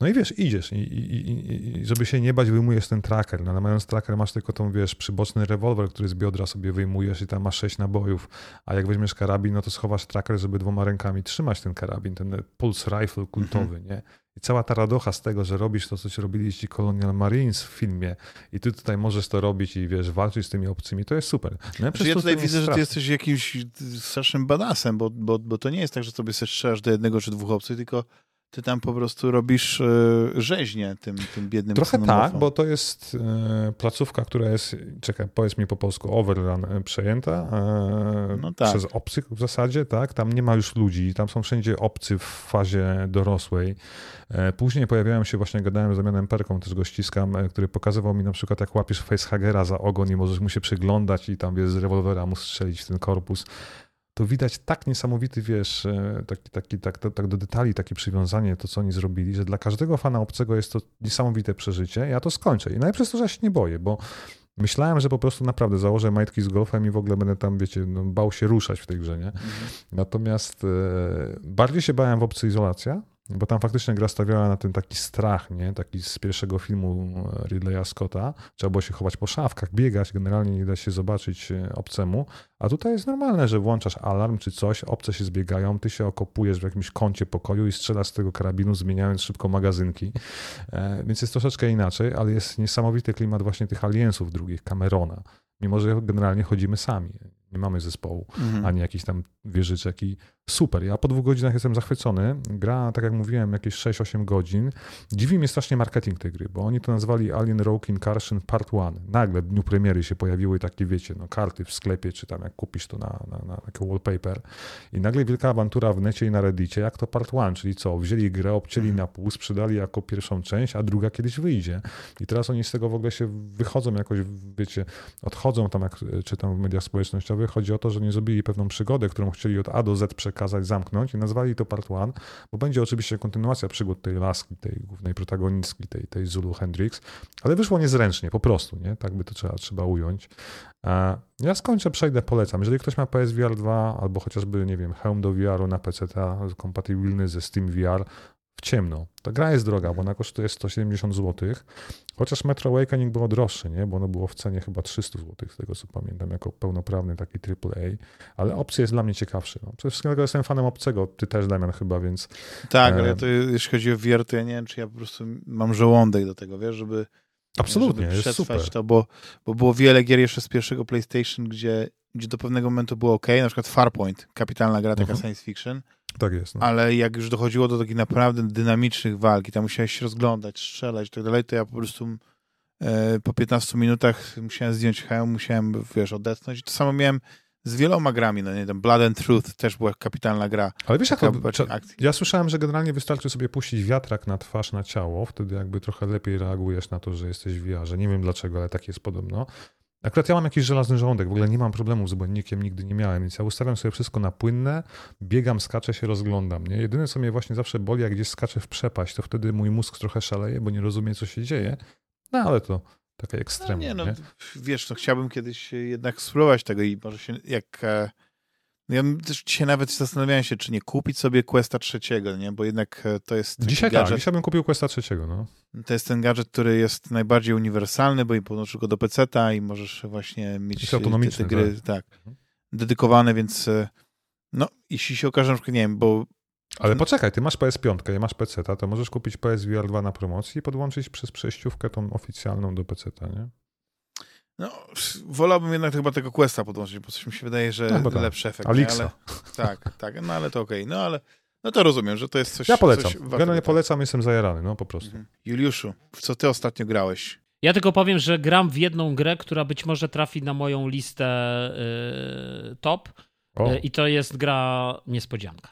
No i wiesz, idziesz i, i, i, i, żeby się nie bać, wyjmujesz ten tracker. No, ale mając tracker masz tylko tą, wiesz, przyboczny rewolwer, który z biodra sobie wyjmujesz i tam masz sześć nabojów, a jak weźmiesz karabin, no to schowasz tracker, żeby dwoma rękami trzymać ten karabin, ten pulse rifle kultowy, mhm. nie? I cała ta radocha z tego, że robisz to, co ci robili ci Colonial Marines w filmie i ty tutaj możesz to robić i wiesz, walczyć z tymi obcymi, to jest super. No, znaczy, ja tutaj widzę, że ty jesteś jakimś strasznym badasem, bo, bo, bo to nie jest tak, że sobie strzelasz do jednego czy dwóch obcych, tylko ty tam po prostu robisz e, rzeźnie tym, tym biednym Trochę tak, bo to jest e, placówka, która jest, czekaj, powiedz mi po polsku, Overrun e, przejęta no tak. przez obcych w zasadzie, tak? Tam nie ma już ludzi, tam są wszędzie obcy w fazie dorosłej. Później pojawiają się, właśnie gadałem z Damianem Perką, też go ściskam, który pokazywał mi na przykład, jak łapiesz facehagera za ogon i możesz mu się przyglądać i tam jest z rewolwera mu strzelić w ten korpus to widać tak niesamowity, wiesz, e, taki, taki, tak, tak do detali takie przywiązanie, to co oni zrobili, że dla każdego fana obcego jest to niesamowite przeżycie. Ja to skończę. I najpierw to, że ja się nie boję, bo myślałem, że po prostu naprawdę założę majtki z golfem i w ogóle będę tam, wiecie, no, bał się ruszać w tej grze, nie? Mhm. Natomiast e, bardziej się bałem w obcy izolacja, bo tam faktycznie gra stawiała na ten taki strach, nie? Taki z pierwszego filmu e, Ridleya Scotta. Trzeba było się chować po szafkach, biegać, generalnie nie da się zobaczyć e, obcemu. A tutaj jest normalne, że włączasz alarm czy coś, obce się zbiegają, ty się okopujesz w jakimś kącie pokoju i strzelasz z tego karabinu, zmieniając szybko magazynki. E, więc jest troszeczkę inaczej, ale jest niesamowity klimat właśnie tych aliensów drugich, Camerona. Mimo, że generalnie chodzimy sami nie mamy zespołu, mhm. ani jakiś tam wieżyczek i super. Ja po dwóch godzinach jestem zachwycony. Gra, tak jak mówiłem, jakieś 6-8 godzin. Dziwi mnie strasznie marketing tej gry, bo oni to nazwali Alien Rogue Incursion Part 1. Nagle w dniu premiery się pojawiły takie, wiecie, no, karty w sklepie, czy tam jak kupisz to na, na, na taki wallpaper. I nagle wielka awantura w necie i na reddicie, jak to Part 1, czyli co, wzięli grę, obcięli mhm. na pół, sprzedali jako pierwszą część, a druga kiedyś wyjdzie. I teraz oni z tego w ogóle się wychodzą jakoś, wiecie, odchodzą tam, jak czytam w mediach społecznościowych, Chodzi o to, że nie zrobili pewną przygodę, którą chcieli od A do Z przekazać, zamknąć i nazwali to Part One, bo będzie oczywiście kontynuacja przygód tej laski, tej głównej protagonistki, tej, tej Zulu Hendrix, ale wyszło niezręcznie, po prostu, nie? Tak by to trzeba, trzeba ująć. Ja skończę, przejdę, polecam. Jeżeli ktoś ma PSVR 2 albo chociażby, nie wiem, hełm do VR-u na PC, kompatybilny ze Steam VR, w ciemno. Ta gra jest droga, bo ona kosztuje 170 zł, chociaż Metro Awakening było droższe, nie? bo ono było w cenie chyba 300 zł, z tego co pamiętam, jako pełnoprawny taki AAA, ale opcja jest dla mnie ciekawszy. No. Przede wszystkim jestem fanem obcego, ty też Damian chyba, więc... Tak, ale to, jeśli chodzi o VR, to ja nie wiem, czy ja po prostu mam żołądek do tego, wiesz, żeby... Absolutnie, żeby jest super. To, bo, bo było wiele gier jeszcze z pierwszego PlayStation, gdzie, gdzie do pewnego momentu było ok, na przykład Farpoint, kapitalna gra, taka uh mhm. -huh. science fiction, tak jest. No. Ale jak już dochodziło do takich naprawdę dynamicznych walk i tam musiałeś się rozglądać, strzelać i tak dalej, to ja po prostu e, po 15 minutach musiałem zdjąć hełm, musiałem, wiesz, odetchnąć. I to samo miałem z wieloma grami, no nie wiem, Blood and Truth też była kapitalna gra. Ale wiesz jak to, ja słyszałem, że generalnie wystarczy sobie puścić wiatrak na twarz, na ciało, wtedy jakby trochę lepiej reagujesz na to, że jesteś w VR-ze. Nie wiem dlaczego, ale tak jest podobno. Akurat ja mam jakiś żelazny żołądek, w ogóle nie mam problemu z błędnikiem, nigdy nie miałem, więc ja ustawiam sobie wszystko na płynne, biegam, skaczę się, rozglądam. Nie? Jedyne, co mnie właśnie zawsze boli, jak gdzieś skaczę w przepaść, to wtedy mój mózg trochę szaleje, bo nie rozumie, co się dzieje. No ale to takie ekstremum. No nie, no, nie? wiesz, no, chciałbym kiedyś jednak spróbować tego i może się, jak e, no ja też dzisiaj nawet zastanawiałem się, czy nie kupić sobie Questa trzeciego, nie? Bo jednak e, to jest. Dzisiaj gadżet, tak, dzisiaj bym kupił Questa trzeciego, no. To jest ten gadżet, który jest najbardziej uniwersalny, bo i podłączysz go do PC-ta i możesz właśnie mieć te, te gry tak. tak mhm. dedykowane, więc e, no, jeśli się okaże, że nie wiem, bo ale poczekaj, ty masz PS5, ja masz PC, to możesz kupić PSVR 2 na promocji i podłączyć przez przejściówkę tą oficjalną do PC, nie? No, wolałbym jednak chyba tego Questa podłączyć, bo coś mi się wydaje, że no, tak. lepszy efekt. Alixa. Ale, tak, tak, no ale to okej. Okay. No ale no to rozumiem, że to jest coś. Ja polecam. Generalnie polecam, jestem zajarany, no po prostu. Mhm. Juliuszu, w co ty ostatnio grałeś? Ja tylko powiem, że gram w jedną grę, która być może trafi na moją listę yy, top. Yy, I to jest gra niespodzianka.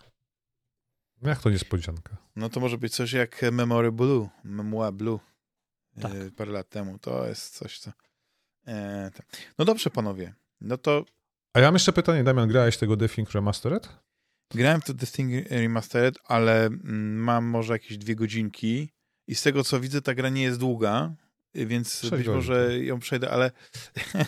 Jak to niespodzianka? No to może być coś jak Memory Blue, Memoir Blue. Tak. Yy, parę lat temu. To jest coś, co. E, tak. no dobrze, panowie. No to. A ja mam jeszcze pytanie, Damian, grałeś tego The Thing Remastered? Grałem w to The Thing Remastered, ale mm, mam może jakieś dwie godzinki i z tego co widzę, ta gra nie jest długa, więc Przejdę być może ją przejdę, ale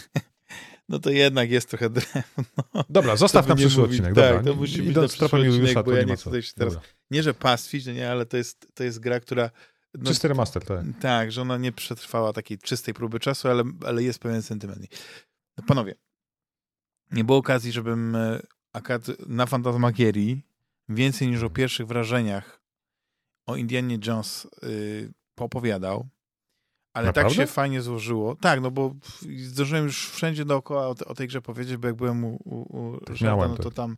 *laughs* no to jednak jest trochę drewno. Dobra, zostaw na przyszły mówi, odcinek. Tak, Dobra, to musi być na przyszły odcinek, bo ja nie chcę teraz, nie że pastwić, no nie, ale to jest, to jest gra, która no, Czysty remaster, tak. Tak, że ona nie przetrwała takiej czystej próby czasu, ale, ale jest pewien sentyment. No, panowie, nie było okazji, żebym e, akad na Fantasmagierii więcej niż o pierwszych wrażeniach o Indianie Jones y, popowiadał, ale Naprawdę? tak się fajnie złożyło. Tak, no bo zdążyłem już wszędzie dookoła o, o tej grze powiedzieć, bo jak byłem u, u, u tak no to tam,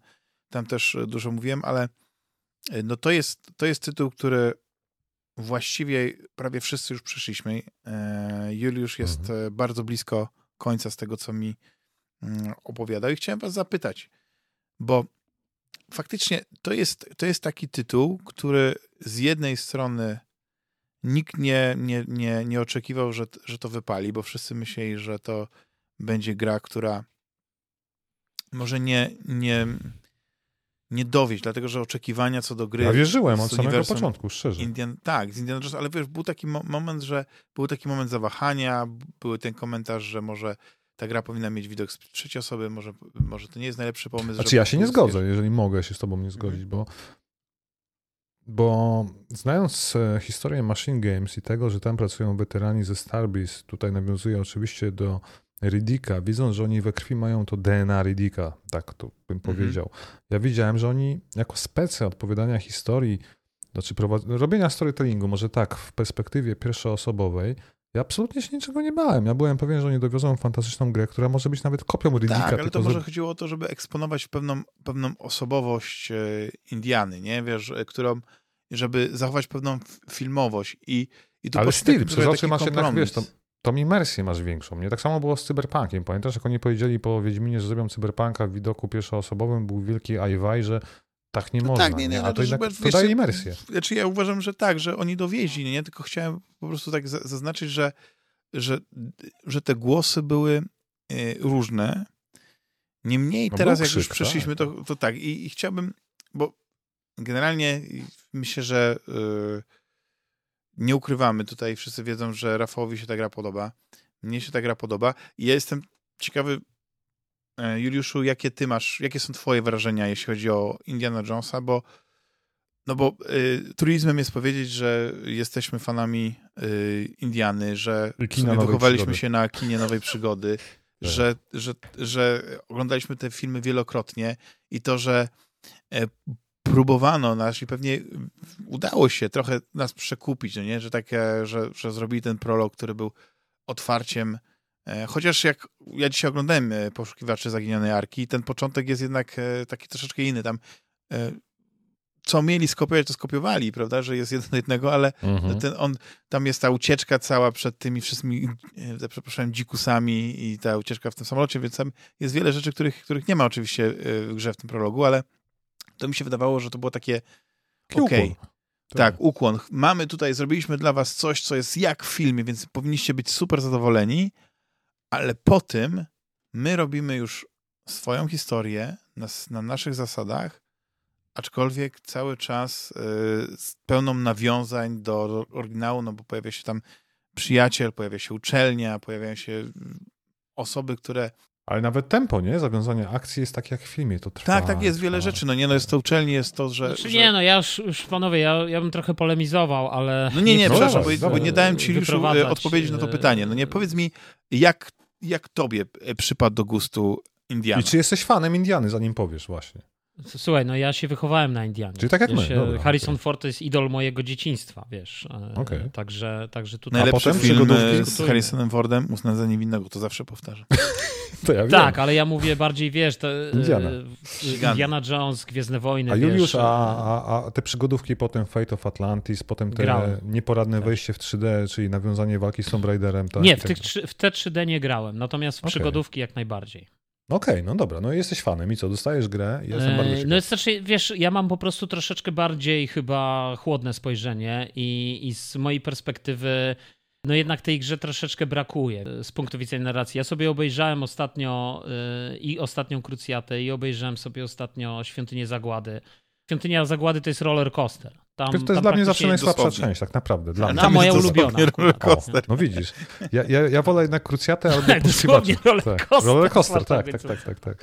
tam też dużo mówiłem, ale y, no to jest, to jest tytuł, który właściwie prawie wszyscy już przeszliśmy. E, Juliusz jest mhm. E, bardzo blisko końca z tego, co mi mm, opowiadał i chciałem was zapytać, bo faktycznie to jest, to jest taki tytuł, który z jednej strony nikt nie, nie, nie, nie oczekiwał, że, że to wypali, bo wszyscy myśleli, że to będzie gra, która może nie, nie, nie dowieść, dlatego że oczekiwania co do gry... Ja wierzyłem od samego początku, szczerze. Indian, tak, z Indiana Jones, ale wiesz, był taki mo moment, że był taki moment zawahania, był ten komentarz, że może ta gra powinna mieć widok z trzeciej osoby, może, może to nie jest najlepszy pomysł. Znaczy ja się nie zgodzę, jeżeli mogę się z tobą nie zgodzić, bo bo znając e, historię Machine Games i tego, że tam pracują weterani ze Starbreeze, tutaj nawiązuję oczywiście do Riddicka, widząc, że oni we krwi mają to DNA Riddicka, tak to bym mhm. powiedział. Ja widziałem, że oni jako spece odpowiadania historii, znaczy robienia storytellingu, może tak, w perspektywie pierwszoosobowej, ja absolutnie się niczego nie bałem. Ja byłem pewien, że oni dowiozą fantastyczną grę, która może być nawet kopią Riddicka. Tak, ale to może chodziło o to, żeby eksponować pewną, pewną osobowość e, Indiany, nie? Wiesz, e, którą, żeby zachować pewną filmowość i, i tu Ale styl, przez oczy masz jednak, wiesz, tą imersję masz większą, nie? Tak samo było z Cyberpunkiem. Pamiętasz, jak oni powiedzieli po Wiedźminie, że zrobią Cyberpunka w widoku pierwszoosobowym, był wielki ajwaj, że tak nie no można. Tak, nie, nie, nie. A no to, jednak, to daje imersję. Znaczy ja uważam, że tak, że oni dowieźli, nie? Tylko chciałem po prostu tak zaznaczyć, że, że, że te głosy były y, różne. Niemniej no teraz, jak już przeszliśmy, tak. to, to tak. I, I, chciałbym, bo generalnie myślę, że y, nie ukrywamy tutaj, wszyscy wiedzą, że Rafałowi się ta gra podoba. Mnie się ta gra podoba. I ja jestem ciekawy, e, Juliuszu, jakie ty masz, jakie są twoje wrażenia, jeśli chodzi o Indiana Jonesa, bo no bo y, truizmem jest powiedzieć, że jesteśmy fanami y, Indiany, że wychowaliśmy przygody. się na kinie nowej przygody, *laughs* tak. że, że, że oglądaliśmy te filmy wielokrotnie i to, że e, próbowano nas i pewnie udało się trochę nas przekupić, no nie? Że, takie, że, że zrobili ten prolog, który był otwarciem. E, chociaż jak ja dzisiaj oglądałem e, Poszukiwaczy Zaginionej Arki, ten początek jest jednak e, taki troszeczkę inny. Tam co mieli skopiować, to skopiowali, prawda, że jest jeden do jednego, ale mhm. ten, on, tam jest ta ucieczka cała przed tymi wszystkimi, przepraszam, dzikusami i ta ucieczka w tym samolocie, więc tam jest wiele rzeczy, których, których nie ma oczywiście w grze w tym prologu, ale to mi się wydawało, że to było takie okej. Okay. Tak, ukłon. Mamy tutaj, zrobiliśmy dla was coś, co jest jak w filmie, więc powinniście być super zadowoleni, ale po tym my robimy już swoją historię na, na naszych zasadach, aczkolwiek cały czas y, z pełną nawiązań do oryginału, no bo pojawia się tam przyjaciel, pojawia się uczelnia, pojawiają się osoby, które ale nawet tempo, nie? Zawiązanie akcji jest tak jak w filmie, to trwa. Tak, tak, jest wiele rzeczy. No nie, no jest to uczelni, jest to, że... Znaczy, że... Nie, no ja już, już panowie, ja, ja bym trochę polemizował, ale... No nie, nie, no przepraszam, bo, bo, nie dałem ci już e, odpowiedzieć na to e, pytanie. No nie, powiedz mi, jak, jak tobie e, przypadł do gustu Indiana? I czy jesteś fanem Indiany, zanim powiesz właśnie? Słuchaj, no ja się wychowałem na Indianie. Czyli tak jak wiesz, my. Dobra, Harrison okay. Ford to jest idol mojego dzieciństwa, wiesz. Okay. Także, także tutaj... Najlepsze filmy z Harrisonem Fordem, Ustne za niewinnego, to zawsze powtarzam. *laughs* to ja tak, ale ja mówię bardziej, wiesz, to, Indiana. Indiana Jones, Gwiezdne Wojny, A Juliusz, a, a, a, te przygodówki potem Fate of Atlantis, potem te grałem. nieporadne tak. wejście w 3D, czyli nawiązanie walki z Tomb Raiderem. Tak, nie, w, tych, w te 3D nie grałem, natomiast w okay. przygodówki jak najbardziej. Okej, okay, no dobra, no jesteś fanem i co, dostajesz grę? Jestem bardzo ciekaw. No znaczy, wiesz, ja mam po prostu troszeczkę bardziej chyba chłodne spojrzenie i, i z mojej perspektywy no jednak tej grze troszeczkę brakuje z punktu widzenia narracji. Ja sobie obejrzałem ostatnio yy, i ostatnią Krucjatę i obejrzałem sobie ostatnio Świątynię Zagłady. Świątynia Zagłady to jest roller coaster. Tam, to jest tam dla mnie zawsze najsłabsza część, tak naprawdę. Dla mnie. moja ulubiona. No *laughs* widzisz, ja, ja, ja wolę jednak Krucjatę albo *laughs* Dosłownie roller coaster. Tak, roller coaster, tak, tak, tak, tak, tak.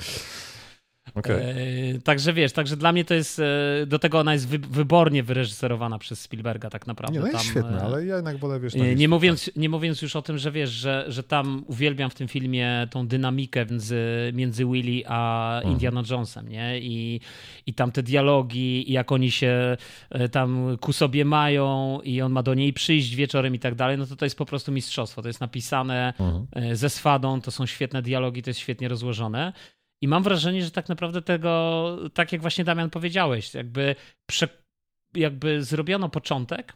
Okay. E, także wiesz, także dla mnie to jest, e, do tego ona jest wy, wybornie wyreżyserowana przez Spielberga tak naprawdę. Nie, no jest tam, świetna, ale ja jednak wolę, wiesz... Nie, nie, mówiąc, nie mówiąc już o tym, że wiesz, że, że tam uwielbiam w tym filmie tą dynamikę między, między Willy a mhm. Indiana Jonesem, nie? I, I tam te dialogi, i jak oni się tam ku sobie mają i on ma do niej przyjść wieczorem i tak dalej, no to to jest po prostu mistrzostwo. To jest napisane mhm. ze swadą, to są świetne dialogi, to jest świetnie rozłożone. I mam wrażenie, że tak naprawdę tego, tak jak właśnie Damian powiedziałeś, jakby, prze, jakby zrobiono początek,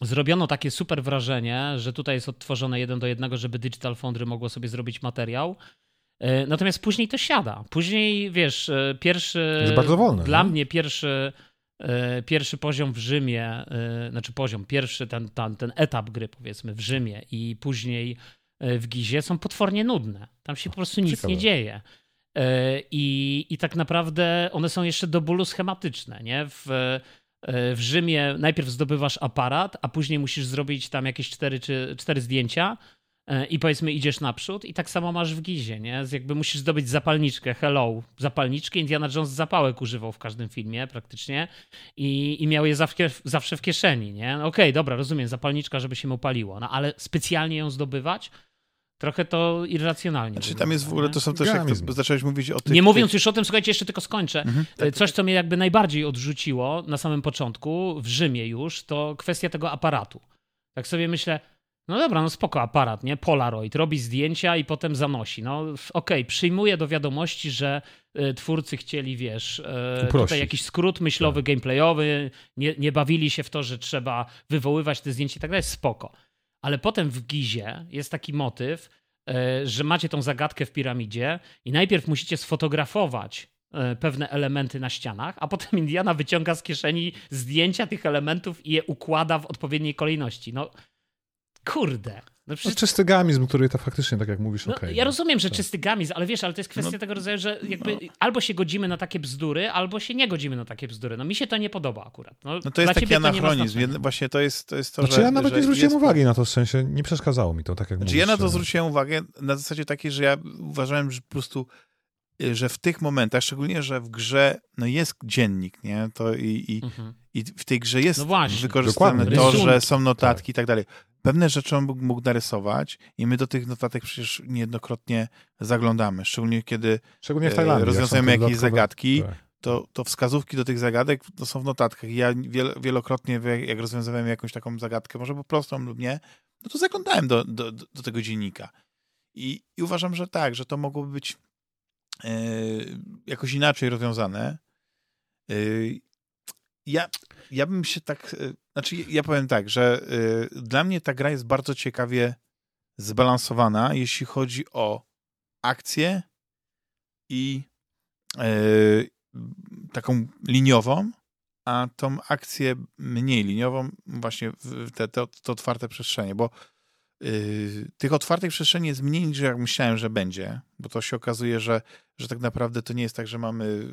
zrobiono takie super wrażenie, że tutaj jest odtworzone jeden do jednego, żeby Digital Foundry mogło sobie zrobić materiał. E, natomiast później to siada. Później, wiesz, e, pierwszy. Jest bardzo wolne. Dla nie? mnie pierwszy, e, pierwszy poziom w Rzymie, znaczy poziom, pierwszy ten, ten, ten etap gry, powiedzmy, w Rzymie i później w Gizie są potwornie nudne. Tam się po prostu nic Ciekawe. nie dzieje. E, I, I tak naprawdę one są jeszcze do bólu schematyczne. Nie? W, e, w Rzymie najpierw zdobywasz aparat, a później musisz zrobić tam jakieś cztery, czy, cztery zdjęcia e, i powiedzmy idziesz naprzód i tak samo masz w Gizie, nie? Jakby musisz zdobyć zapalniczkę, hello, zapalniczkę. Indiana Jones zapałek używał w każdym filmie praktycznie i, i miał je zawsze, zawsze w kieszeni, nie? No okej, okay, dobra, rozumiem, zapalniczka, żeby się mu paliło, no ale specjalnie ją zdobywać, Trochę to irracjonalnie. Znaczy tam jest w ogóle, to są też, jak to zacząłeś mówić o tych... Nie mówiąc tych... już o tym, słuchajcie, jeszcze tylko skończę. Mhm, tak, e, Coś, co mnie jakby najbardziej odrzuciło na samym początku, w Rzymie już, to kwestia tego aparatu. Tak sobie myślę, no dobra, no spoko aparat, nie? Polaroid, robi zdjęcia i potem zanosi. No okej, okay, przyjmuję do wiadomości, że y, twórcy chcieli, wiesz, y, tutaj jakiś skrót myślowy, tak. gameplayowy, nie, nie bawili się w to, że trzeba wywoływać te zdjęcia i tak dalej, spoko. Ale potem w Gizie jest taki motyw, e, że macie tą zagadkę w piramidzie i najpierw musicie sfotografować e, pewne elementy na ścianach, a potem Indiana wyciąga z kieszeni zdjęcia tych elementów i je układa w odpowiedniej kolejności. No, kurde. No, przecież... no czysty gamizm, który to faktycznie, tak jak mówisz, no, okej. Okay, ja rozumiem, że tak. czysty gamizm, ale wiesz, ale to jest kwestia no, tego rodzaju, że jakby no. albo się godzimy na takie bzdury, albo się nie godzimy na takie bzdury. No mi się to nie podoba akurat. No, no to jest taki anachronizm. Właśnie to jest to, jest to znaczy, że... ja nawet nie zwróciłem jest... uwagi na to, w sensie nie przeszkadzało mi to, tak jak znaczy, mówisz. Ja na to zwróciłem uwagę na zasadzie takiej, że ja uważałem, że po prostu y, że w tych momentach, szczególnie, że w grze no jest dziennik, nie? To i, i, mhm. i w tej grze jest no wykorzystane Dokładnie. to, że są notatki tak. i tak dalej pewne rzeczy on mógł narysować i my do tych notatek przecież niejednokrotnie zaglądamy, szczególnie kiedy szczególnie w Tajlandii, rozwiązujemy jakieś zagadki, tak. to, to wskazówki do tych zagadek to są w notatkach. Ja wielokrotnie, jak rozwiązywałem jakąś taką zagadkę, może po prostą lub nie, no to zaglądałem do, do, do tego dziennika. I, I, uważam, że tak, że to mogłoby być yy, jakoś inaczej rozwiązane. Yy, ja, ja bym się tak. Znaczy, ja powiem tak, że y, dla mnie ta gra jest bardzo ciekawie zbalansowana, jeśli chodzi o akcję i y, taką liniową, a tą akcję mniej liniową, właśnie te, te, te otwarte przestrzenie, bo y, tych otwartych przestrzeni jest mniej niż jak myślałem, że będzie, bo to się okazuje, że, że tak naprawdę to nie jest tak, że mamy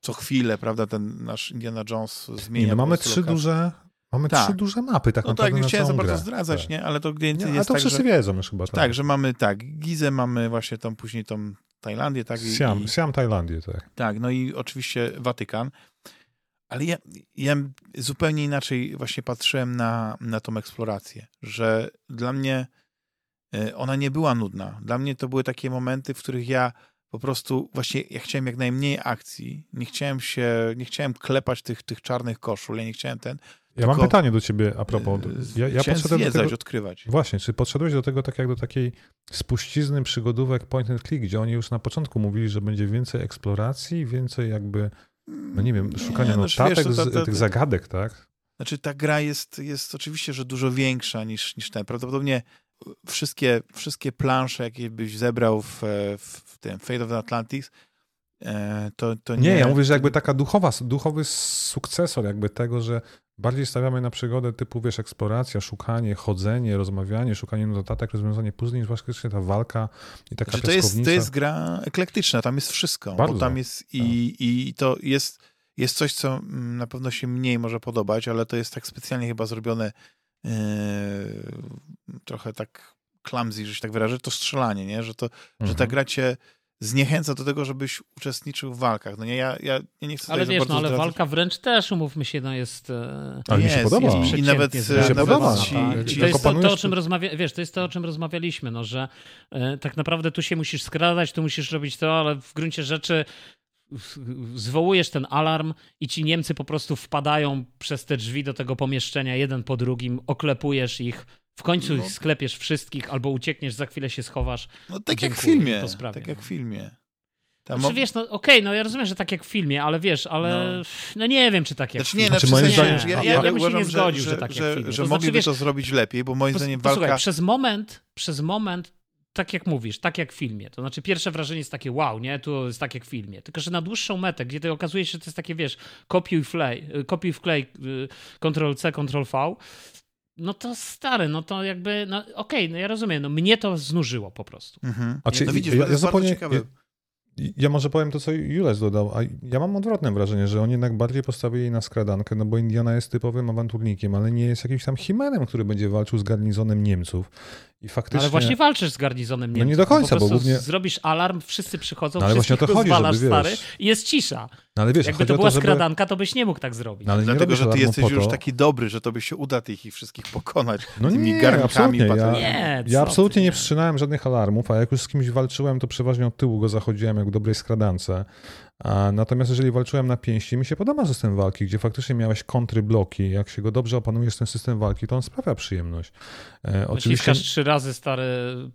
co chwilę, prawda, ten nasz Indiana Jones zmienia. Nie, no mamy trzy duże, mamy tak. trzy duże mapy tak no naprawdę tak, nie chciałem za bardzo zdradzać, tak. nie? Ale to gdzie nie, jest to tak, wszyscy że, wiedzą już chyba. Tak. tak, że mamy tak, Gizę mamy właśnie tą później tą Tajlandię, tak? I, Siam, i, Siam Tajlandię, tak. Tak, no i oczywiście Watykan. Ale ja, ja zupełnie inaczej właśnie patrzyłem na, na tą eksplorację, że dla mnie e, ona nie była nudna. Dla mnie to były takie momenty, w których ja po prostu właśnie ja chciałem jak najmniej akcji, nie chciałem się, nie chciałem klepać tych, tych czarnych koszul, ja nie chciałem ten... Ja mam pytanie do ciebie a propos. E, ja, ja podszedłem zwiedzać, do tego, odkrywać. Właśnie, czy podszedłeś do tego tak jak do takiej spuścizny przygodówek point and click, gdzie oni już na początku mówili, że będzie więcej eksploracji, więcej jakby, no nie wiem, szukania nie, no, notatek, wiesz, to, to, to, tych zagadek, tak? Znaczy ta gra jest, jest oczywiście, że dużo większa niż, niż ten. Prawdopodobnie wszystkie, wszystkie plansze, jakie byś zebrał w, w tym Fate of the Atlantis, e, to, to nie... Nie, ja mówię, że jakby taka duchowa, duchowy sukcesor jakby tego, że bardziej stawiamy na przygodę typu, wiesz, eksploracja, szukanie, chodzenie, rozmawianie, szukanie notatek, rozwiązanie puzli, niż właśnie ta walka i taka znaczy, to jest, to jest gra eklektyczna, tam jest wszystko. Bardzo. Bo tam jest i, tak. i to jest, jest coś, co mm, na pewno się mniej może podobać, ale to jest tak specjalnie chyba zrobione Yy, trochę tak clumsy, że się tak wyrażę, to strzelanie, nie? Że, to, mhm. że ta mhm. gra cię zniechęca do tego, żebyś uczestniczył w walkach. No nie, ja, ja, ja nie chcę Ale wiesz, no ale walka wręcz też, umówmy się, no jest... E, ale mi się podoba. Jest I, nawet, się podoba. Ci, tak. ci, to jest to, to, o czym rozmawia, wiesz, to jest to, o czym rozmawialiśmy, no, że e, tak naprawdę tu się musisz skradać, tu musisz robić to, ale w gruncie rzeczy zwołujesz ten alarm i ci Niemcy po prostu wpadają przez te drzwi do tego pomieszczenia jeden po drugim, oklepujesz ich, w końcu no. sklepiesz wszystkich albo uciekniesz, za chwilę się schowasz. No tak jak w filmie. Tak jak w filmie. Tam znaczy, wiesz, no okej, okay, no ja rozumiem, że tak jak w filmie, ale wiesz, ale no, no nie wiem, czy tak jak znaczy, nie, w filmie. Znaczy, moim zdaniem, ja, ja, ja, ja bym się nie zgodził, że, że, tak że, jak w filmie. Że, że mogliby znaczy, to zrobić lepiej, bo moim zdaniem walka... Posłuchaj, przez moment, przez moment tak jak mówisz, tak jak w filmie. To znaczy pierwsze wrażenie jest takie wow, nie? Tu jest tak jak w filmie. Tylko, że na dłuższą metę, gdzie to okazuje się, że to jest takie, wiesz, kopiuj wklej, kopiuj wklej, Ctrl-C, Ctrl-V, no to stary, no to jakby, no okej, okay, no ja rozumiem, no mnie to znużyło po prostu. Mhm. A czy, no widzisz, ja, ja zupełnie, ja, ja może powiem to, co Jules dodał, a ja mam odwrotne wrażenie, że oni jednak bardziej postawili na skradankę, no bo Indiana jest typowym awanturnikiem, ale nie jest jakimś tam himenem, który będzie walczył z garnizonem Niemców. I faktycznie... Ale właśnie walczysz z garnizonem Niemców. No nie do końca, bo, bo głównie... Zrobisz alarm, wszyscy przychodzą, no ale właśnie o to chodzi, żeby, stary i jest cisza. No ale wiesz, Jakby to była to, żeby... skradanka, to byś nie mógł tak zrobić. No, ale Dlatego, że ty jesteś już taki dobry, że to by się uda tych ich wszystkich pokonać no tymi nie, garnkami. Ja, nie, ja absolutnie nie wszczynałem żadnych alarmów, a jak już z kimś walczyłem, to przeważnie od tyłu go zachodziłem jak w dobrej skradance. A natomiast jeżeli walczyłem na pięści, mi się podoba system walki, gdzie faktycznie miałeś kontry bloki. Jak się go dobrze opanujesz ten system walki, to on sprawia przyjemność. E, oczywiście... trzy razy stary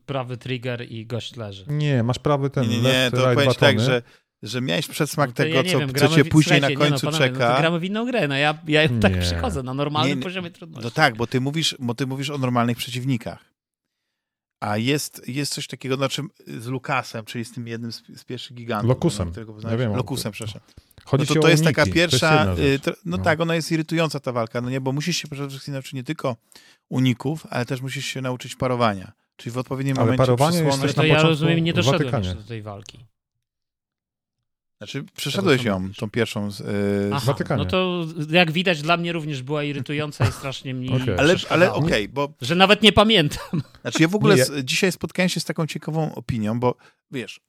prawy trigger i gość leży. Nie, masz prawy ten nie, nie, left, to right tak, że że miałeś przedsmak no tego, ja co, wiem, co cię później na końcu nie, no, czeka. No to gramy w inną grę, no ja, ja tak przychodzę na normalnym nie, poziomie trudności. No tak, bo ty mówisz, bo ty mówisz o normalnych przeciwnikach. A jest, jest coś takiego, znaczy z Lukasem, czyli z tym jednym z, z pierwszych gigantów. Lokusem. Ja wiem, Lokusem, przepraszam. Chodzi no to, to jest taka pierwsza, jest y, no, no, tak, ona jest irytująca ta walka, no nie, bo musisz się przede wszystkim nauczyć nie tylko uników, ale też musisz się nauczyć parowania. Czyli w odpowiednim ale momencie parowanie jest to ja rozumiem, nie doszedłem do tej walki. Znaczy, przeszedłeś ją, tą pierwszą z, yy, Aha, No to jak widać, dla mnie również była irytująca i strasznie mi. Okay. Ale, ale okej, okay, bo. Że nawet nie pamiętam. Znaczy, ja w ogóle z, dzisiaj spotkałem się z taką ciekawą opinią, bo wiesz,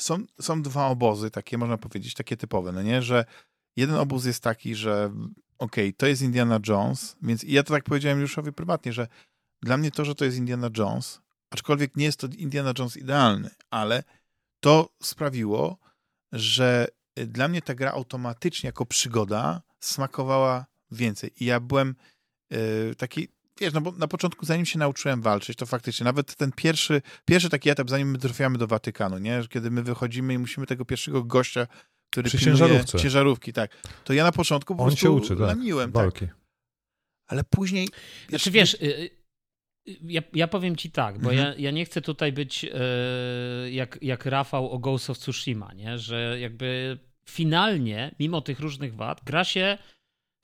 są, są dwa obozy, takie można powiedzieć, takie typowe, no nie, że jeden obóz jest taki, że okej, okay, to jest Indiana Jones, więc ja to tak powiedziałem Juszowi prywatnie, że dla mnie to, że to jest Indiana Jones, aczkolwiek nie jest to Indiana Jones idealny, ale to sprawiło, że y, dla mnie ta gra automatycznie jako przygoda smakowała więcej. I ja byłem yy, taki, wiesz, no bo na początku, zanim się nauczyłem walczyć, to faktycznie nawet ten pierwszy, pierwszy taki etap, zanim my trafiamy do Watykanu, nie? Kiedy my wychodzimy i musimy tego pierwszego gościa, który Przy ciężarówce. ciężarówki, tak. To ja na początku po On prostu się uczy, tak. lamiłem. Walki. Tak. Ale później... Znaczy wiesz, y, y, ja, ja powiem ci tak, bo mhm. ja, ja nie chcę tutaj być e, jak, jak Rafał o Ghost of Tsushima, nie? że jakby finalnie, mimo tych różnych wad, gra się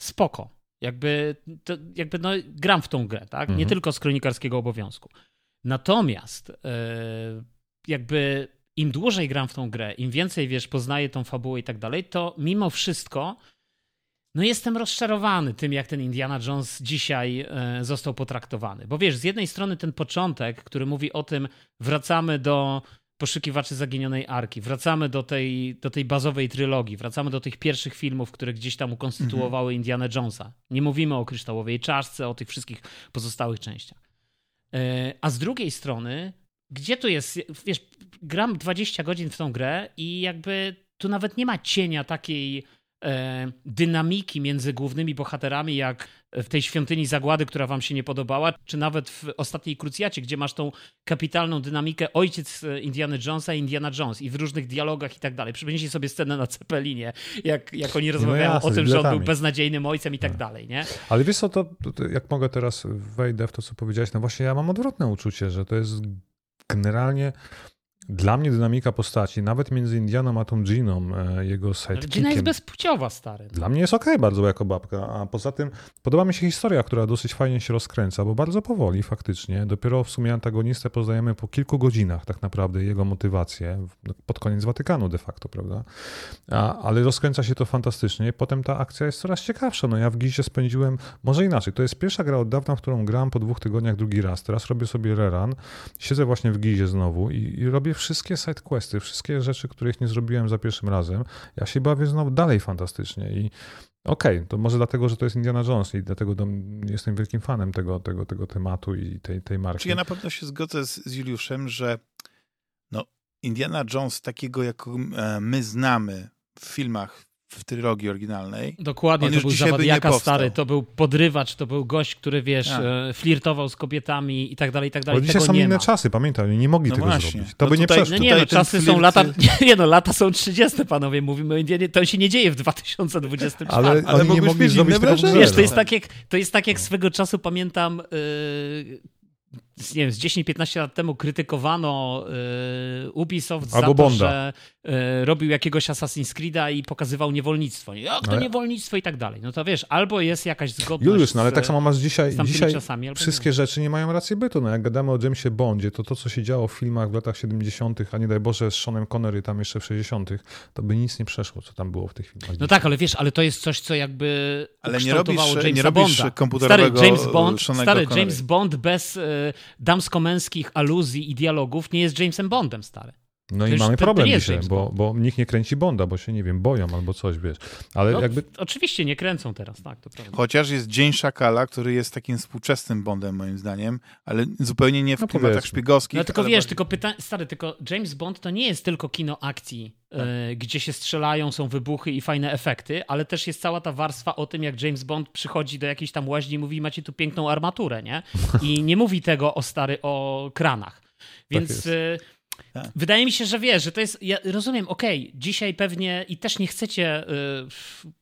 spoko. Jakby, to, jakby no, gram w tą grę, tak? Mhm. Nie tylko z kronikarskiego obowiązku. Natomiast e, jakby im dłużej gram w tą grę, im więcej, wiesz, poznaję tą fabułę i tak dalej, to mimo wszystko no jestem rozczarowany tym, jak ten Indiana Jones dzisiaj e, został potraktowany. Bo wiesz, z jednej strony ten początek, który mówi o tym, wracamy do poszukiwaczy zaginionej arki, wracamy do tej, do tej bazowej trylogii, wracamy do tych pierwszych filmów, które gdzieś tam ukonstytuowały mhm. Indiana Jonesa. Nie mówimy o kryształowej czaszce, o tych wszystkich pozostałych częściach. E, a z drugiej strony, gdzie tu jest, wiesz, gram 20 godzin w tą grę i jakby tu nawet nie ma cienia takiej dynamiki między głównymi bohaterami, jak w tej świątyni zagłady, która wam się nie podobała, czy nawet w ostatniej krucjacie, gdzie masz tą kapitalną dynamikę ojciec Indiana Jonesa i Indiana Jones i w różnych dialogach i tak dalej. Przypomnijcie sobie scenę na Cepelinie, jak, jak oni no rozmawiają no jasne, o tym, że on był beznadziejnym ojcem i tak no. dalej, nie? Ale wiesz co, to, to, jak mogę teraz wejdę w to, co powiedziałeś, no właśnie ja mam odwrotne uczucie, że to jest generalnie dla mnie dynamika postaci, nawet między Indianą a tą Giną, e, jego sidekickiem... Gina jest bezpłciowa, stary. Dla mnie jest okej okay bardzo jako babka, a poza tym podoba mi się historia, która dosyć fajnie się rozkręca, bo bardzo powoli faktycznie. Dopiero w sumie antagonistę poznajemy po kilku godzinach tak naprawdę, jego motywację, pod koniec Watykanu de facto, prawda? A, ale rozkręca się to fantastycznie potem ta akcja jest coraz ciekawsza. No ja w Gizie spędziłem, może inaczej, to jest pierwsza gra od dawna, w którą gram po dwóch tygodniach drugi raz. Teraz robię sobie rerun, siedzę właśnie w Gizie znowu i, i robię robię wszystkie sidequesty, wszystkie rzeczy, których nie zrobiłem za pierwszym razem, ja się bawię znowu dalej fantastycznie i okej, okay, to może dlatego, że to jest Indiana Jones i dlatego jestem wielkim fanem tego, tego, tego tematu i tej, tej marki. Czy ja na pewno się zgodzę z, z Juliuszem, że no, Indiana Jones takiego, jak e, my znamy w filmach w trylogii oryginalnej. Dokładnie, On to był zawadiaka stary, to był podrywacz, to był gość, który wiesz, tak. e, flirtował z kobietami i tak dalej, i tak dalej. Bo dzisiaj są inne ma. czasy, pamiętaj, nie mogli no tego właśnie. zrobić. To no by tutaj, nie przeszło. No nie, no, czasy flirt... są lata, *laughs* nie no, lata są 30, panowie, mówimy to się nie dzieje w 2024. Ale, ale oni nie mogli zrobić tego Wiesz, to jest, tak jak, to jest tak jak swego czasu pamiętam yy, nie wiem, z 10-15 lat temu krytykowano y, Ubisoft Albo za to, Bonda. że y, robił jakiegoś Assassin's Creed'a i pokazywał niewolnictwo. Jak to ale... niewolnictwo i tak dalej. No to wiesz, albo jest jakaś zgodność Juliusz, no ale tak samo masz dzisiaj, dzisiaj czasami, wszystkie nie. rzeczy nie mają racji bytu. No jak gadamy o Jamesie Bondzie, to to, co się działo w filmach w latach 70., a nie daj Boże z Seanem Connery tam jeszcze w 60., to by nic nie przeszło, co tam było w tych filmach. No dzisiaj. tak, ale wiesz, ale to jest coś, co jakby ale nie robisz, Jamesa nie robisz Bonda. komputerowego Stary James Bond, stary James Bond bez y, damsko-męskich aluzji i dialogów nie jest Jamesem Bondem, stary. No to i mamy problem dzisiaj, bo, bo nikt nie kręci Bonda, bo się, nie wiem, boją albo coś, wiesz. Ale no, jakby... Oczywiście nie kręcą teraz, tak, to prawda. Chociaż jest Dzień Szakala, który jest takim współczesnym Bondem, moim zdaniem, ale zupełnie nie w no, klimatach szpiegowskich. No tylko wiesz, bardziej... tylko pyta... stary, tylko James Bond to nie jest tylko kino akcji, tak. y, gdzie się strzelają, są wybuchy i fajne efekty, ale też jest cała ta warstwa o tym, jak James Bond przychodzi do jakiejś tam łaźni i mówi, macie tu piękną armaturę, nie? I nie mówi tego o stary, o kranach. *laughs* Więc tak tak. wydaje mi się, że wiesz, że to jest. Ja rozumiem, okej, okay, dzisiaj pewnie i też nie chcecie y,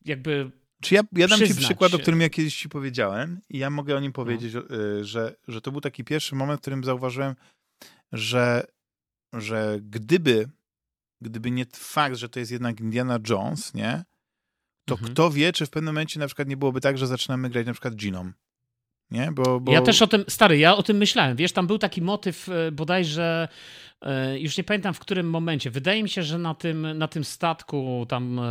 jakby. Czy ja, ja dam ci przykład, o którym ja kiedyś ci powiedziałem, i ja mogę o nim powiedzieć, no. że, że to był taki pierwszy moment, w którym zauważyłem, że, że gdyby, gdyby nie fakt, że to jest jednak Indiana Jones, nie? To mhm. kto wie, czy w pewnym momencie na przykład nie byłoby tak, że zaczynamy grać na przykład Giną. Nie? Bo, bo... Ja też o tym, stary, ja o tym myślałem. Wiesz, tam był taki motyw e, bodajże, e, już nie pamiętam w którym momencie. Wydaje mi się, że na tym, na tym statku tam e,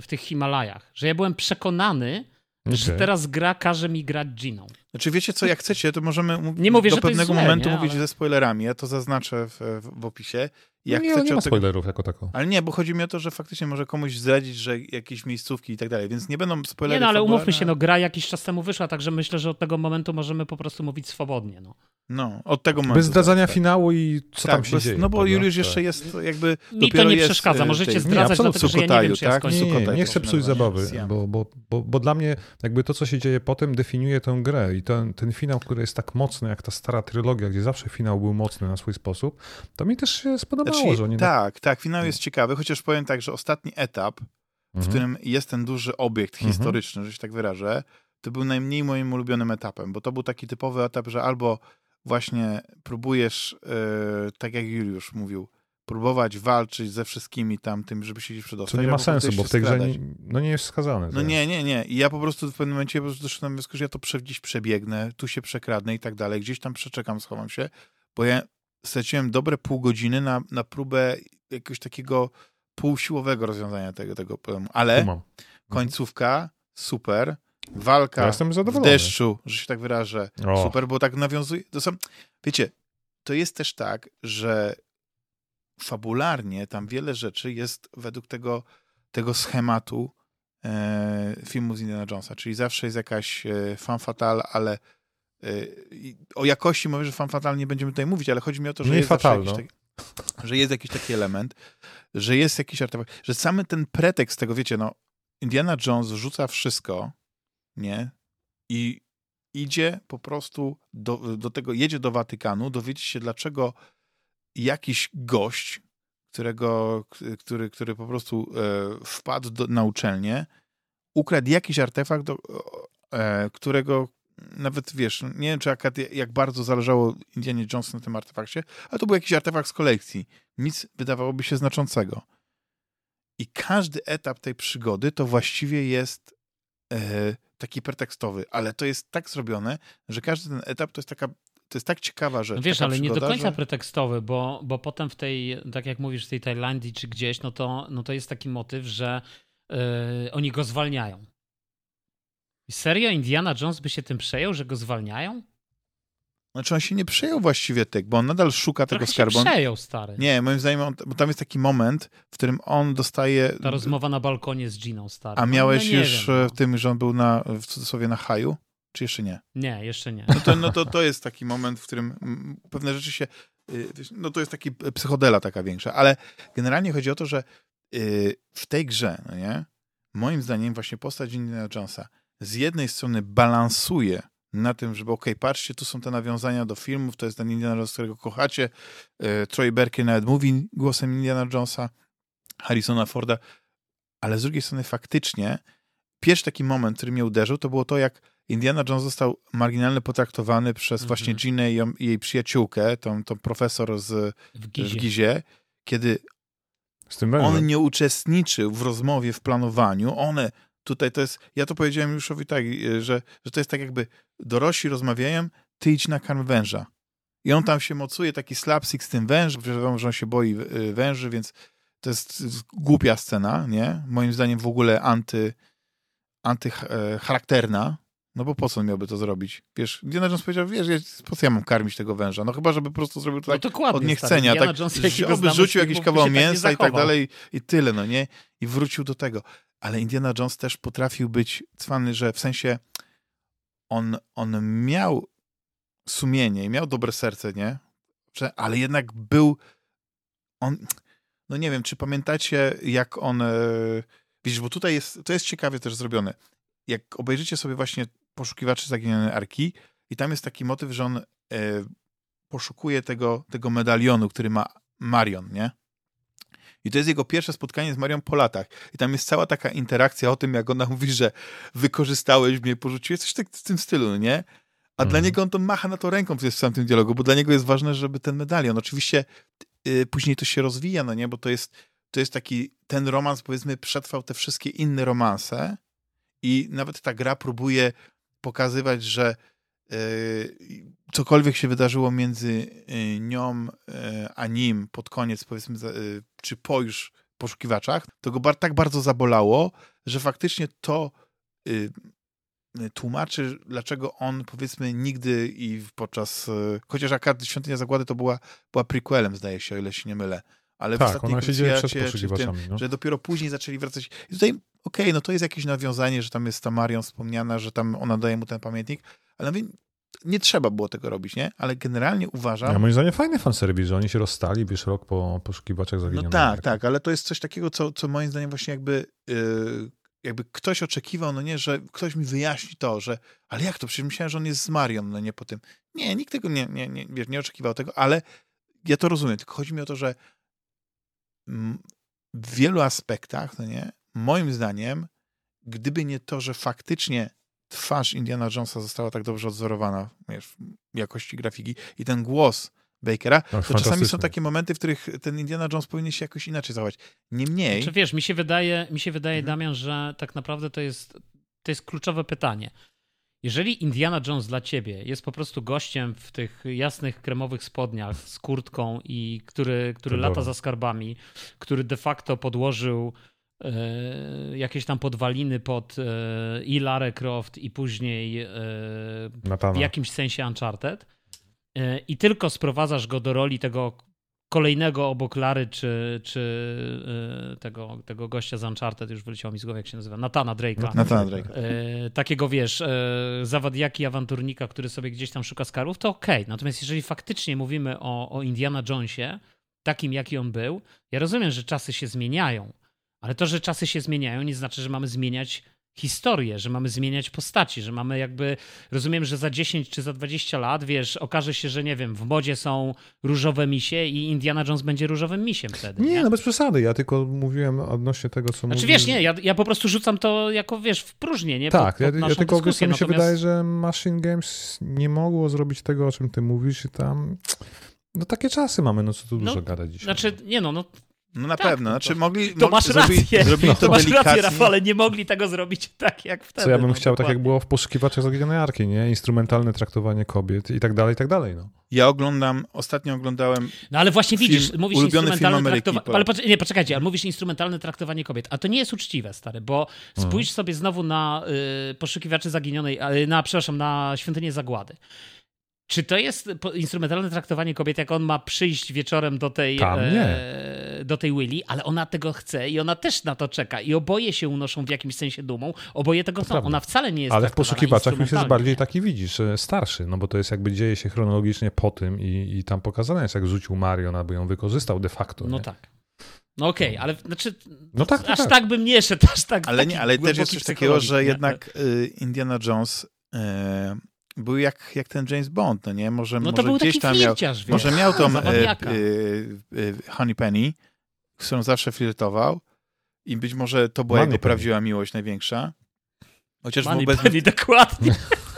w tych Himalajach, że ja byłem przekonany, okay. że teraz gra każe mi grać Giną. Znaczy wiecie co, jak chcecie, to możemy nie mówię, do pewnego momentu nie, mówić ale... ze spoilerami. Ja to zaznaczę w, w opisie. Jak nie, chcecie nie ma spoilerów tego... jako tako. Ale nie, bo chodzi mi o to, że faktycznie może komuś zdradzić, że jakieś miejscówki i tak dalej, więc nie będą spoilery. Nie, no ale umówmy się, no gra jakiś czas temu wyszła, także myślę, że od tego momentu możemy po prostu mówić swobodnie. No, no od tego momentu. Bez zdradzania tak. finału i co tak, tam się bez, dzieje. No bo? Juliusz jeszcze tak. jest jakby Mi to nie przeszkadza, możecie zdradzać, nie, dlatego, że ja nie wiem, czy tak? ja nie, nie, nie chcę psuć zabawy, bo, bo, bo, bo dla mnie jakby to, co się dzieje potem definiuje tę grę i ten, ten finał, który jest tak mocny, jak ta stara trylogia, gdzie zawsze finał był mocny na swój sposób, to mi też się spodobało, znaczy, oni... Tak, tak, finał jest ciekawy, chociaż powiem tak, że ostatni etap, mhm. w którym jest ten duży obiekt mhm. historyczny, mhm. że się tak wyrażę, to był najmniej moim ulubionym etapem, bo to był taki typowy etap, że albo właśnie próbujesz, yy, tak jak Juliusz mówił, próbować walczyć ze wszystkimi tam tym, żeby się gdzieś przedostać. To nie ma sensu, bo w tej grze nie, no nie jest wskazane. No nie, nie, nie. I ja po prostu w pewnym momencie po prostu doszedłem do wniosku, że ja to gdzieś przebiegnę, tu się przekradnę i tak dalej, gdzieś tam przeczekam, schowam się, bo ja straciłem dobre pół godziny na, na próbę jakiegoś takiego półsiłowego rozwiązania tego, tego problemu. Ale mhm. końcówka, super. Walka ja w deszczu, że się tak wyrażę, o. super, bo tak nawiązuje. To wiecie, to jest też tak, że fabularnie tam wiele rzeczy jest według tego, tego schematu e, filmu z Indiana Jonesa, czyli zawsze jest jakaś e, fan fatal, ale o jakości mówię, że fan fatal nie będziemy tutaj mówić, ale chodzi mi o to, że, nie jest, fatal, no. taki, że jest jakiś taki element, że jest jakiś artefakt, że samy ten pretekst tego, wiecie, no Indiana Jones rzuca wszystko, nie? I idzie po prostu do, do tego, jedzie do Watykanu, dowiedzieć się, dlaczego jakiś gość, którego, który, który po prostu e, wpadł do, na uczelnię, ukradł jakiś artefakt, do, e, którego nawet wiesz, nie wiem, czy jak, jak bardzo zależało Indianie Jones na tym artefakcie, ale to był jakiś artefakt z kolekcji. Nic wydawałoby się znaczącego. I każdy etap tej przygody to właściwie jest e, taki pretekstowy, ale to jest tak zrobione, że każdy ten etap to jest taka to jest tak ciekawa rzecz. No wiesz, ale przygoda, nie do końca że... pretekstowy, bo, bo potem w tej, tak jak mówisz, w tej Tajlandii czy gdzieś, no to, no to jest taki motyw, że yy, oni go zwalniają. I serio Indiana Jones by się tym przejął, że go zwalniają? Znaczy on się nie przejął właściwie tych, bo on nadal szuka Trochę tego skarbu. się przejął, stary. Nie, moim zdaniem, on, bo tam jest taki moment, w którym on dostaje... Ta rozmowa na balkonie z Giną, stary. A miałeś no, już wiem, e, no. w tym, że on był na, w cudzysłowie na haju? Czy jeszcze nie? Nie, jeszcze nie. No to, no to, to jest taki moment, w którym pewne rzeczy się... y, No to jest taki psychodela taka większa, ale generalnie chodzi o to, że y, w tej grze, no nie? Moim zdaniem właśnie postać Indiana Jonesa z jednej strony balansuje na tym, żeby okej, patrzcie, tu są te nawiązania do filmów, to jest ten Indiana Jones, którego kochacie. Y, Troy Berker nawet mówi głosem Indiana Jonesa, Harrisona Forda, ale z drugiej strony faktycznie pierwszy taki moment, który mnie uderzył, to było to, jak Indiana Jones został marginalnie potraktowany przez Mhm. właśnie Ginę i, ją, i jej przyjaciółkę, tą, tą profesor z, W w Gizie. Gizie, kiedy Z tym wężem. on nie uczestniczył w rozmowie, w planowaniu. One tutaj to jest, ja to powiedziałem już tak, że, że to jest tak jakby dorośli rozmawiają, ty idź na karm węża. I on tam się mocuje, taki slapstick z tym wężem, wiadomo, że on się boi y, węży, więc to jest głupia scena, nie? Moim zdaniem w ogóle anty, antycharakterna, no bo po co on miałby to zrobić? Wiesz, Indiana Jones powiedział, wiesz, ja, po co ja mam karmić tego węża? No chyba, żeby po prostu zrobił to No tak od niechcenia, tak, Jones, oby z rzucił jakiś kawał się tak mięsa i tak dalej i tyle, no nie? I wrócił do tego. Ale Indiana Jones też potrafił być cwany, że w sensie on, on miał sumienie i miał dobre serce, nie? Ale jednak był on, no nie wiem, czy pamiętacie, jak on, e, widzisz, bo tutaj jest, to jest ciekawie też zrobione. Jak obejrzycie sobie właśnie Poszukiwaczy Zaginionej Arki i tam jest taki motyw, że on e, poszukuje tego, tego medalionu, który ma Marion, nie? I to jest jego pierwsze spotkanie z Marią po latach. I tam jest cała taka interakcja o tym, jak ona mówi, że wykorzystałeś mnie, porzuciłeś, coś tak w tym stylu, no nie? A dla Mhm. niego on to macha na to ręką w samym tym dialogu, bo dla niego jest ważne, żeby ten medalion. Oczywiście y, później to się rozwija, no nie? Bo to jest, to jest taki, ten romans powiedzmy przetrwał te wszystkie inne romanse i nawet ta gra próbuje pokazywać, że cokolwiek się wydarzyło między y, nią y, a nim pod koniec, powiedzmy, czy po już poszukiwaczach, to go tak bardzo zabolało, że faktycznie to tłumaczy, dlaczego on, powiedzmy, nigdy i podczas, chociaż akad Świątynia Zagłady to była, była prequelem, zdaje się, o ile się nie mylę, ale w Tak, ostatniej ona się dzieje przed czy w tym. No. że dopiero później zaczęli wracać. I tutaj, okej, no to jest jakieś nawiązanie, że tam jest ta Marion wspomniana, że tam ona daje mu ten pamiętnik, ale mówię, nie trzeba było tego robić, nie? Ale generalnie uważam... Ja moim zdaniem fajny fanserwis, że oni się rozstali, wiesz, rok po poszukiwaczach No zaginionej tak, arki. tak, ale to jest coś takiego, co, co moim zdaniem właśnie jakby, yy, jakby ktoś oczekiwał, no nie, że ktoś mi wyjaśni to, że ale jak to, przecież myślałem, że on jest z Marion, no nie po tym. Nie, nikt tego nie, nie, nie, wiesz, nie oczekiwał tego, ale ja to rozumiem, tylko chodzi mi o to, że w wielu aspektach, no nie, moim zdaniem, gdyby nie to, że faktycznie twarz Indiana Jonesa została tak dobrze odzorowana, wiesz, w jakości grafiki i ten głos Bakera, Tak, to czasami są takie momenty, w których ten Indiana Jones powinien się jakoś inaczej zachować. Niemniej, Czy wiesz, mi się wydaje, mi się wydaje Mhm. Damian, że tak naprawdę to jest, to jest kluczowe pytanie. Jeżeli Indiana Jones dla ciebie jest po prostu gościem w tych jasnych, kremowych spodniach z kurtką i który, który lata za skarbami, który de facto podłożył e, jakieś tam podwaliny pod e, i Lara Croft i później e, w jakimś sensie Uncharted i tylko sprowadzasz go do roli tego kolejnego obok Lary, czy, czy e, tego, tego gościa z Uncharted, już wyleciało mi z głowy, jak się nazywa, Natana Drake'a. Nathana Drake'a. E, takiego, wiesz, e, zawadiaki, awanturnika, który sobie gdzieś tam szuka skarbów, to okej. Natomiast jeżeli faktycznie mówimy o, o Indiana Jonesie, takim jaki on był, ja rozumiem, że czasy się zmieniają, ale to, że czasy się zmieniają, nie znaczy, że mamy zmieniać historię, że mamy zmieniać postaci, że mamy jakby, rozumiem, że za 10 czy za 20 lat, wiesz, okaże się, że nie wiem, w modzie są różowe misie i Indiana Jones będzie różowym misiem wtedy. Nie, no bez przesady. Ja tylko mówiłem odnośnie tego, co Znaczy mówisz. wiesz, nie, ja, ja po prostu rzucam to jako, wiesz, w próżnię, nie? Tak, pod, ja, pod ja naszą tylko wiesz, mi się Natomiast- wydaje, że Machine Games nie mogło zrobić tego, o czym ty mówisz i tam... No takie czasy mamy, no co tu No, dużo gadać dzisiaj. Znaczy, nie no, no No na Tak, pewno. to- Znaczy mogli, to masz rację. zrobili to to masz rację. Rafale, nie mogli tego zrobić tak jak wtedy. Co ja bym no, chciał, tak jak dokładnie. było w Poszukiwaczach Zaginionej Arki, nie? Instrumentalne traktowanie kobiet i tak dalej, i tak dalej, no. Ja oglądam, ostatnio oglądałem No ale właśnie Film- widzisz, mówisz instrumentalne traktowanie. Ale poczekaj, nie, poczekajcie, ale mówisz instrumentalne traktowanie kobiet. A to nie jest uczciwe, stary, bo Mhm. spójrz sobie znowu na y, poszukiwaczy zaginionej, na, przepraszam, na świątynię zagłady. Czy to jest instrumentalne traktowanie kobiet, jak on ma przyjść wieczorem do tej, e, do tej Willy, ale ona tego chce i ona też na to czeka i oboje się unoszą w jakimś sensie dumą, oboje tego chcą. Ona wcale nie jest Ale w poszukiwaczach już jest bardziej taki, widzisz, starszy, no bo to jest jakby dzieje się chronologicznie po tym i, i tam pokazane jest, jak rzucił Marion, aby ją wykorzystał de facto. No nie? tak. No okej, okay, ale znaczy, no tak, aż tak. tak bym nie szedł, aż tak. Ale nie, ale też jest coś takiego, że jednak y, Indiana Jones y, był jak, jak ten James Bond, no nie? Może, no może gdzieś tam miał, wiesz, może miał tą *laughs* e, e, Honey Penny, z którą zawsze flirtował i być może to była Money jego Penny. prawdziwa miłość największa. Chociaż Money wobec... Penny, dokładnie.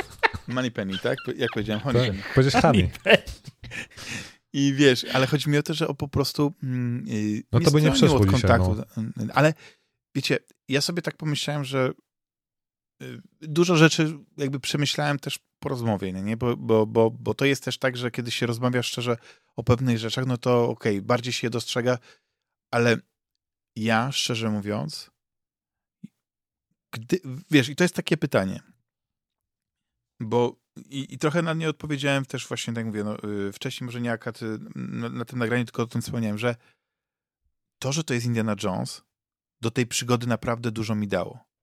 *laughs* Money Penny, tak? Jak powiedziałem, Honey tak, Penny. Powiedziałeś Honey. I wiesz, ale chodzi mi o to, że o po prostu mm, no to by nie przeszło od kontaktu. Dzisiaj, no. Ale wiecie, ja sobie tak pomyślałem, że y, dużo rzeczy jakby przemyślałem też po rozmowie, nie? Bo, bo, bo, bo to jest też tak, że kiedy się rozmawia szczerze o pewnych rzeczach, no to okej, okay, bardziej się je dostrzega, ale ja, szczerze mówiąc, gdy, wiesz, i to jest takie pytanie, bo i, i trochę na nie odpowiedziałem też właśnie, tak mówię, no, yy, wcześniej może nie akad na, na tym nagraniu, tylko o tym wspomniałem, że to, że to jest Indiana Jones, do tej przygody naprawdę dużo mi dało.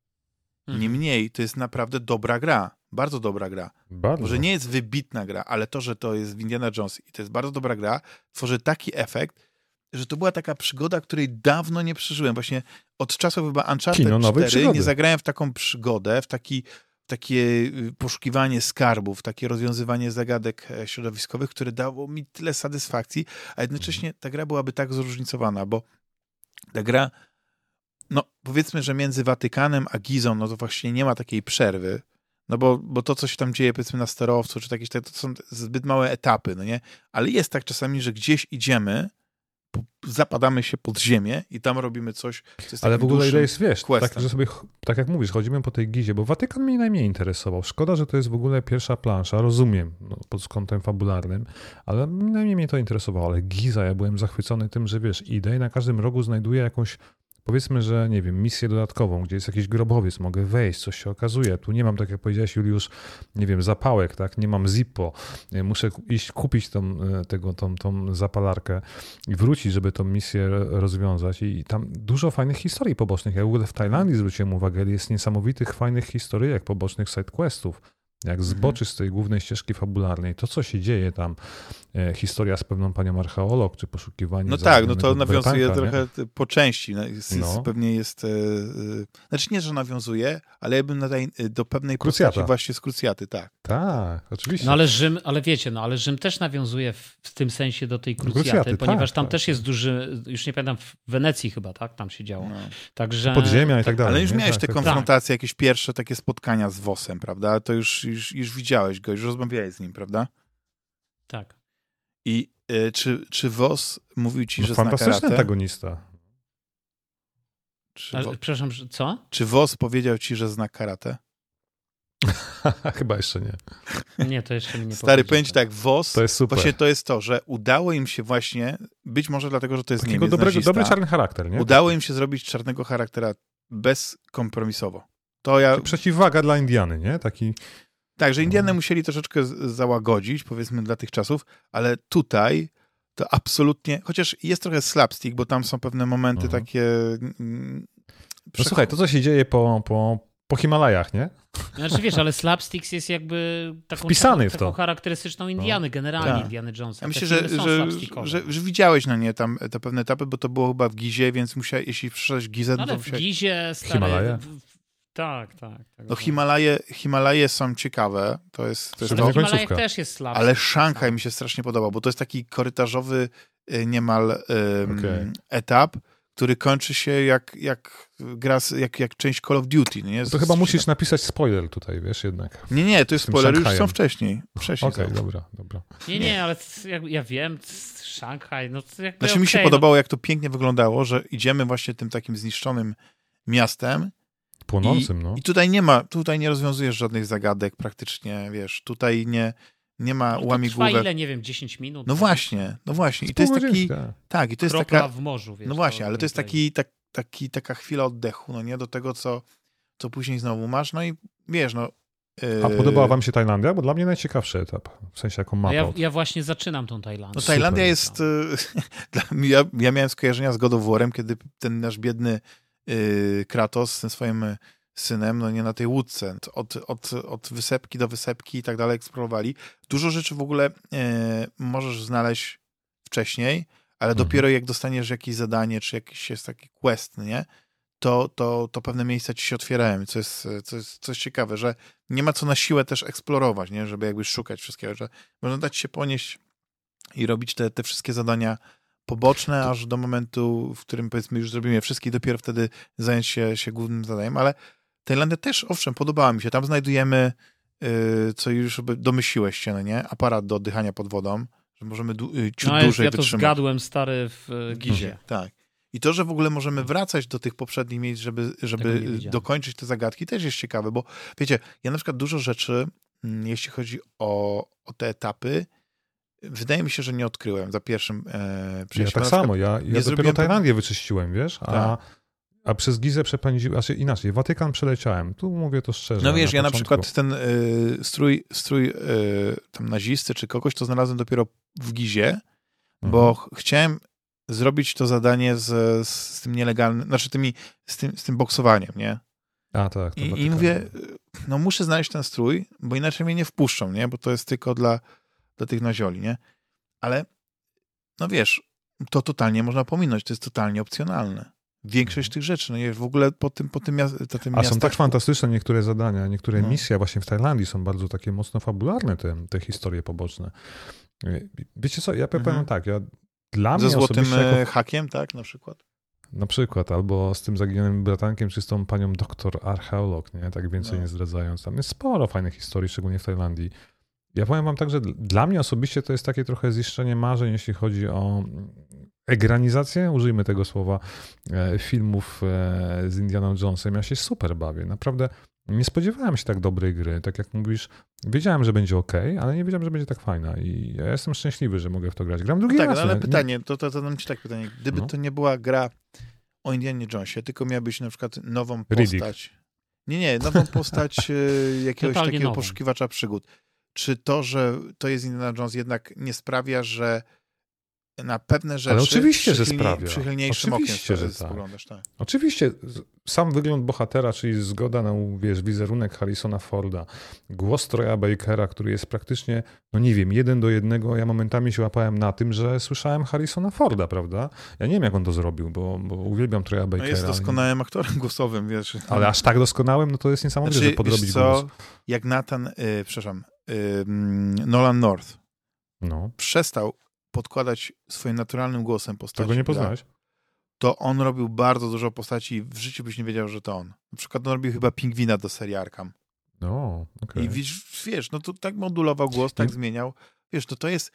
Mhm. Niemniej, to jest naprawdę dobra gra. Bardzo dobra gra. Bardzo. Może nie jest wybitna gra, ale to, że to jest Indiana Jones i to jest bardzo dobra gra, tworzy taki efekt, że to była taka przygoda, której dawno nie przeżyłem. Właśnie od czasu chyba Uncharted Kino 4 nie zagrałem w taką przygodę, w taki takie y, poszukiwanie skarbów, takie rozwiązywanie zagadek e, środowiskowych, które dało mi tyle satysfakcji, a jednocześnie ta gra byłaby tak zróżnicowana, bo ta gra, no powiedzmy, że między Watykanem a Gizą, no to właśnie nie ma takiej przerwy, no bo, bo to, co się tam dzieje, powiedzmy, na sterowcu, czy jakieś, to są zbyt małe etapy, no nie? Ale jest tak czasami, że gdzieś idziemy, zapadamy się pod ziemię i tam robimy coś, co jest Ale w ogóle ile jest, wiesz, tak, że sobie, tak jak mówisz, chodzimy po tej gizie, bo Watykan mnie najmniej interesował. Szkoda, że to jest w ogóle pierwsza plansza, rozumiem, no, pod kątem fabularnym, ale najmniej mnie to interesowało. Ale giza, ja byłem zachwycony tym, że wiesz, idę i na każdym rogu znajduję jakąś Powiedzmy, że nie wiem, misję dodatkową, gdzie jest jakiś grobowiec, mogę wejść, coś się okazuje. Tu nie mam, tak jak powiedziałeś, Juliusz, nie wiem, zapałek, tak? Nie mam Zippo. Muszę iść kupić tą, e, tego, tą, tą zapalarkę i wrócić, żeby tą misję rozwiązać. I tam dużo fajnych historii pobocznych. Ja w ogóle w Tajlandii zwróciłem uwagę, jest niesamowitych, fajnych historyjek pobocznych sidequestów jak mhm. zboczy z tej głównej ścieżki fabularnej, to co się dzieje tam, e, historia z pewną panią archeolog, czy poszukiwanie... No tak, no to nawiązuje trochę nie? po części, no, jest, no. pewnie jest... E, e, znaczy nie, że nawiązuje, ale ja bym nadaj, do pewnej Krucjata. postaci właśnie z Krucjaty, tak. Tak, oczywiście. No ale Rzym, ale wiecie, no ale Rzym też nawiązuje w, w tym sensie do tej Krucjaty, Krucjaty ponieważ tak, tam tak. też jest duży, już nie pamiętam, w Wenecji chyba, tak, tam się działo. No. Także... Podziemia i tak dalej. Ale już nie? miałeś tak, te tak, tak. konfrontacje, jakieś pierwsze takie spotkania z Wosem, prawda? To już już, już widziałeś go, już rozmawiałeś z nim, prawda? Tak. I y, czy, czy Wos mówił ci, no, że zna karate? Fantastyczny antagonista. Czy Ale, przepraszam, co? Czy Wos powiedział ci, że zna karate? *laughs* Chyba jeszcze nie. Nie, to jeszcze mi nie Stary, powiem tak, WOS, to jest super. właśnie to jest to, że udało im się właśnie, być może dlatego, że to jest Takiego Niemiec, dobrego, nazista, dobry czarny charakter, nie? Udało im się zrobić czarnego charaktera bezkompromisowo. To ja... Przeciwwaga dla Indiany, nie? Taki... Tak, że Indianę no. musieli troszeczkę załagodzić, powiedzmy, dla tych czasów, ale tutaj to absolutnie, chociaż jest trochę slapstick, bo tam są pewne momenty mhm. takie... Mm, no słuchaj, to co się dzieje po, po, po Himalajach, nie? Znaczy wiesz, ale slapsticks jest jakby taką, Wpisany taką, taką charakterystyczną Indiany, no. generalnie tak. Indiany Jonesa. Ja myślę, że, że, że, że, widziałeś na nie tam te pewne etapy, bo to było chyba w Gizie, więc musiałeś, jeśli przeszedłeś Gizę, no, ale w Gizie, stary, Himalaje? Tak, tak. tak no Himalaje, Himalaje są ciekawe, to jest, to jest to. Też jest slap. Ale Szanghaj mi się strasznie podobał, bo to jest taki korytarzowy y, niemal um, okay. etap, który kończy się jak, jak gra, jak, jak część Call of Duty. Nie? To chyba musisz napisać spoiler tutaj, wiesz, jednak. Nie, nie, to jest spoiler, już są wcześniej. wcześniej Okej, okay, dobra, dobra. Nie, nie, ale ja, ja wiem, Szanghaj, no to jakby Znaczy okay, mi się no... podobało, jak to pięknie wyglądało, że idziemy właśnie tym takim zniszczonym miastem Płonącym, I, no. I tutaj nie ma, tutaj nie rozwiązujesz żadnych zagadek praktycznie, wiesz, tutaj nie, nie ma no łamigłówek. ile, nie wiem, 10 minut? No tak? właśnie, no właśnie. I to jest taki, tak, i to jest taka... w morzu, wiesz. No właśnie, ale to jest taki, tak, taki, taka chwila oddechu, no nie, do tego, co, co później znowu masz, no i wiesz, no, A podobała wam się Tajlandia? Bo dla mnie najciekawszy etap, w sensie jaką mapę. Ja, ja, właśnie zaczynam tą Tajlandię. No Tajlandia jest... Y, *laughs* ja, ja miałem skojarzenia z God of War'em, kiedy ten nasz biedny Kratos z tym swoim synem, no nie na tej łódce, od, od, od wysepki do wysepki i tak dalej eksplorowali. Dużo rzeczy w ogóle e, możesz znaleźć wcześniej, ale mhm. dopiero jak dostaniesz jakieś zadanie, czy jakiś jest taki quest, nie? To, to, to pewne miejsca ci się otwierają, co jest, co jest coś ciekawe, że nie ma co na siłę też eksplorować, nie? Żeby jakby szukać wszystkiego, że można dać się ponieść i robić te, te wszystkie zadania poboczne, aż do momentu, w którym powiedzmy już zrobimy je wszystkie i dopiero wtedy zająć się, się głównym zadaniem, ale Tajlandia też, owszem, podobała mi się. Tam znajdujemy, yy, co już domyśliłeś się, no nie? Aparat do oddychania pod wodą, że możemy du- yy, ciut no, dłużej ja to zgadłem, stary, w yy, Gizie. Tak. I to, że w ogóle możemy wracać do tych poprzednich miejsc, żeby, żeby dokończyć te zagadki, też jest ciekawe, bo wiecie, ja na przykład dużo rzeczy, mm, jeśli chodzi o, o te etapy, wydaje mi się, że nie odkryłem za pierwszym e, Ja tak samo, ja, ja dopiero Tajlandię wyczyściłem, wiesz, a tak. A przez Gizę przepędziłem, znaczy inaczej, Watykan przeleciałem. Tu mówię to szczerze. No wiesz, na ja na przykład ten y, strój, strój y, tam nazisty czy kogoś, to znalazłem dopiero w Gizie, mhm. bo chciałem zrobić to zadanie z, z tym nielegalnym, znaczy tymi, z tym, z tym boksowaniem, nie? A, tak. I, I mówię, no muszę znaleźć ten strój, bo inaczej mnie nie wpuszczą, nie? Bo to jest tylko dla, dla tych nazioli, nie? Ale, no wiesz, to totalnie można pominąć, to jest totalnie opcjonalne większość mhm. tych rzeczy. No i w ogóle po tym, po tym, po tym A są tak fantastyczne niektóre zadania, niektóre no. misje, właśnie w Tajlandii są bardzo takie mocno fabularne te, te historie poboczne. Wiecie co, ja powiem mhm. tak, ja dla Ze mnie złotym jako... E, hakiem, tak, na przykład? Na przykład, albo z tym zaginionym bratankiem, czy z tą panią doktor archeolog, nie? Tak więcej no. nie zdradzając. Tam jest sporo fajnych historii, szczególnie w Tajlandii. Ja powiem wam tak, że dla mnie osobiście to jest takie trochę ziszczenie marzeń, jeśli chodzi o egranizację, użyjmy tego słowa, e, filmów e, z Indiana Jonesem. Ja się super bawię. Naprawdę nie spodziewałem się tak dobrej gry. Tak jak mówisz, wiedziałem, że będzie ok, ale nie wiedziałem, że będzie tak fajna. I ja jestem szczęśliwy, że mogę w to grać. Gram drugi tak, raz. ale nie? pytanie, to, to zadam ci tak pytanie. Gdyby no. to nie była gra o Indianie Jonesie, tylko miałbyś na przykład nową postać. Riddick. Nie, nie, nową postać e, *laughs* jakiegoś takiego nową. poszukiwacza przygód. Czy to, że to jest Indiana Jones jednak nie sprawia, że na pewne rzeczy Ale oczywiście, że sprawia. Przychylniejszym oczywiście, okiem że tak. tak. Oczywiście, sam wygląd bohatera, czyli zgoda na wiesz, wizerunek Harrisona Forda, głos Troya Bakera, który jest praktycznie, no nie wiem, jeden do jednego. Ja momentami się łapałem na tym, że słyszałem Harrisona Forda, prawda? Ja nie wiem, jak on to zrobił, bo, bo uwielbiam Troya Bakera. No jest doskonałym aktorem *laughs* głosowym, wiesz. Ale aż tak doskonałym, no to jest niesamowite, znaczy, że podrobić co, głos. Jak Nathan, yy, przepraszam, Nolan North no. przestał podkładać swoim naturalnym głosem postaci. Tego nie poznałeś? To on robił bardzo dużo postaci i w życiu byś nie wiedział, że to on. Na przykład on robił chyba pingwina do serii Arkham. No, okay. I wiesz, wiesz, no to tak modulował głos, tak I... zmieniał. Wiesz, to to jest...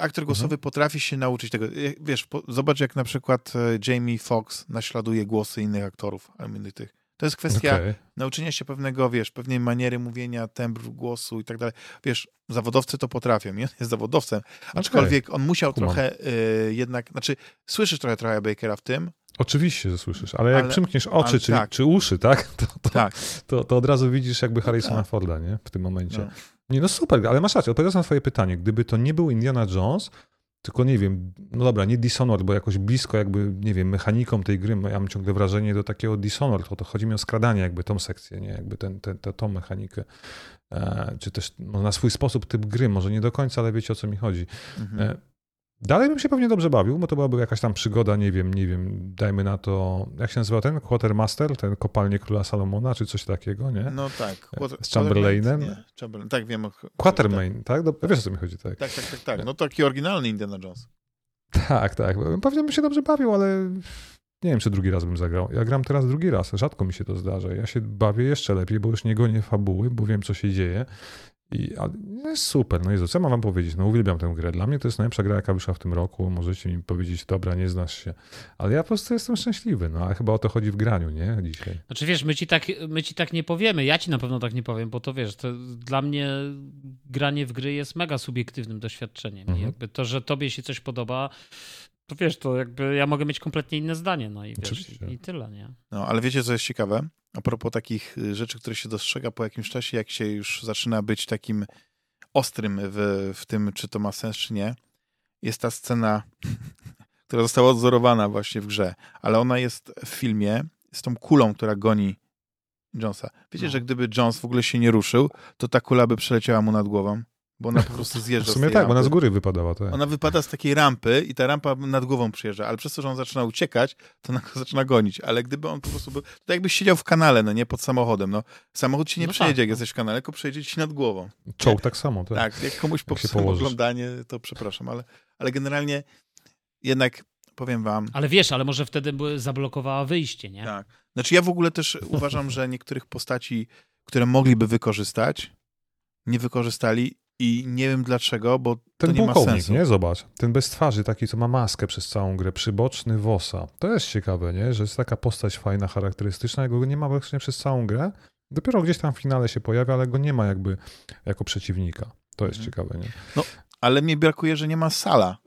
Aktor głosowy mhm. potrafi się nauczyć tego. Wiesz, po, zobacz jak na przykład e, Jamie Foxx naśladuje głosy innych aktorów, innych tych. To jest kwestia okay. nauczenia się pewnego, wiesz, pewnej maniery mówienia, tembru głosu i tak dalej. Wiesz, zawodowcy to potrafią, nie? jest zawodowcem, aczkolwiek okay. on musiał Kumam. trochę y, jednak, znaczy słyszysz trochę trochę Bakera w tym. Oczywiście, że słyszysz, ale jak ale, przymkniesz oczy czy, tak. czy uszy, tak? *laughs* To, to, tak. To, to, od razu widzisz jakby Harrisona tak. Forda, nie? W tym momencie. No. Nie, no super, ale masz rację, odpowiadając na twoje pytanie, gdyby to nie był Indiana Jones, tylko nie wiem, no dobra, nie Dishonored, bo jakoś blisko jakby, nie wiem, mechaniką tej gry, ja mam ciągle wrażenie do takiego Dishonored, to, to chodzi mi o skradanie jakby tą sekcję, nie, jakby ten, ten, ten, tą mechanikę, e, czy też no, na swój sposób typ gry, może nie do końca, ale wiecie o co mi chodzi. Mhm. E, Dalej bym się pewnie dobrze bawił, bo to byłaby jakaś tam przygoda, nie wiem, nie wiem, dajmy na to, jak się nazywa ten Quartermaster, ten kopalnie króla Salomona, czy coś takiego, nie? No tak. Quarter, z Chamberlainem. Chamberlain, tak, wiem. Quatermain, tak? tak? Wiesz o co mi chodzi, tak? Tak, tak, tak, tak. No taki oryginalny Indiana Jones. Tak, tak. Pewnie bym się dobrze bawił, ale nie wiem, czy drugi raz bym zagrał. Ja gram teraz drugi raz, rzadko mi się to zdarza. Ja się bawię jeszcze lepiej, bo już nie gonię fabuły, bo wiem, co się dzieje i jest super. No Jezu, co mam wam powiedzieć? No uwielbiam tę grę. Dla mnie to jest najlepsza gra, jaka wyszła w tym roku. Możecie mi powiedzieć, dobra, nie znasz się. Ale ja po prostu jestem szczęśliwy. No ale chyba o to chodzi w graniu, nie? Dzisiaj. Znaczy wiesz, my ci tak, my ci tak nie powiemy. Ja ci na pewno tak nie powiem, bo to wiesz, to dla mnie granie w gry jest mega subiektywnym doświadczeniem. Mhm. I jakby to, że tobie się coś podoba, to wiesz, to jakby ja mogę mieć kompletnie inne zdanie, no i wiesz, i, i tyle, nie? No, ale wiecie, co jest ciekawe? A propos takich y, rzeczy, które się dostrzega po jakimś czasie, jak się już zaczyna być takim ostrym w, w tym, czy to ma sens, czy nie, jest ta scena, *laughs* która została odzorowana właśnie w grze, ale ona jest w filmie z tą kulą, która goni Jonesa. Wiecie, no. że gdyby Jones w ogóle się nie ruszył, to ta kula by przeleciała mu nad głową? Bo ona po prostu *laughs* zjeżdża W sumie tak, rampy. bo ona z góry wypadała. Tak. Ona wypada z takiej rampy i ta rampa nad głową przyjeżdża, ale przez to, że on zaczyna uciekać, to ona go *laughs* zaczyna gonić, ale gdyby on po prostu był, to tak jakbyś siedział w kanale, no nie, pod samochodem, no. Samochód ci nie no przejedzie, tak, jak no. jesteś w kanale, tylko przejedzie ci nad głową. Czołg tak samo, tak. Tak, jak komuś popsułem oglądanie, to przepraszam, ale, ale generalnie jednak powiem wam... Ale wiesz, ale może wtedy by zablokowała wyjście, nie? Tak. Znaczy ja w ogóle też *laughs* uważam, że niektórych postaci, które mogliby wykorzystać, nie wykorzystali i nie wiem dlaczego, bo ten to nie ma sensu. nie? Zobacz. Ten bez twarzy, taki, co ma maskę przez całą grę, przyboczny Wosa. To jest ciekawe, nie? Że jest taka postać fajna, charakterystyczna, jego go nie ma właśnie przez całą grę. Dopiero gdzieś tam w finale się pojawia, ale go nie ma jakby jako przeciwnika. To jest mhm. ciekawe, nie? No, ale mi brakuje, że nie ma Sala.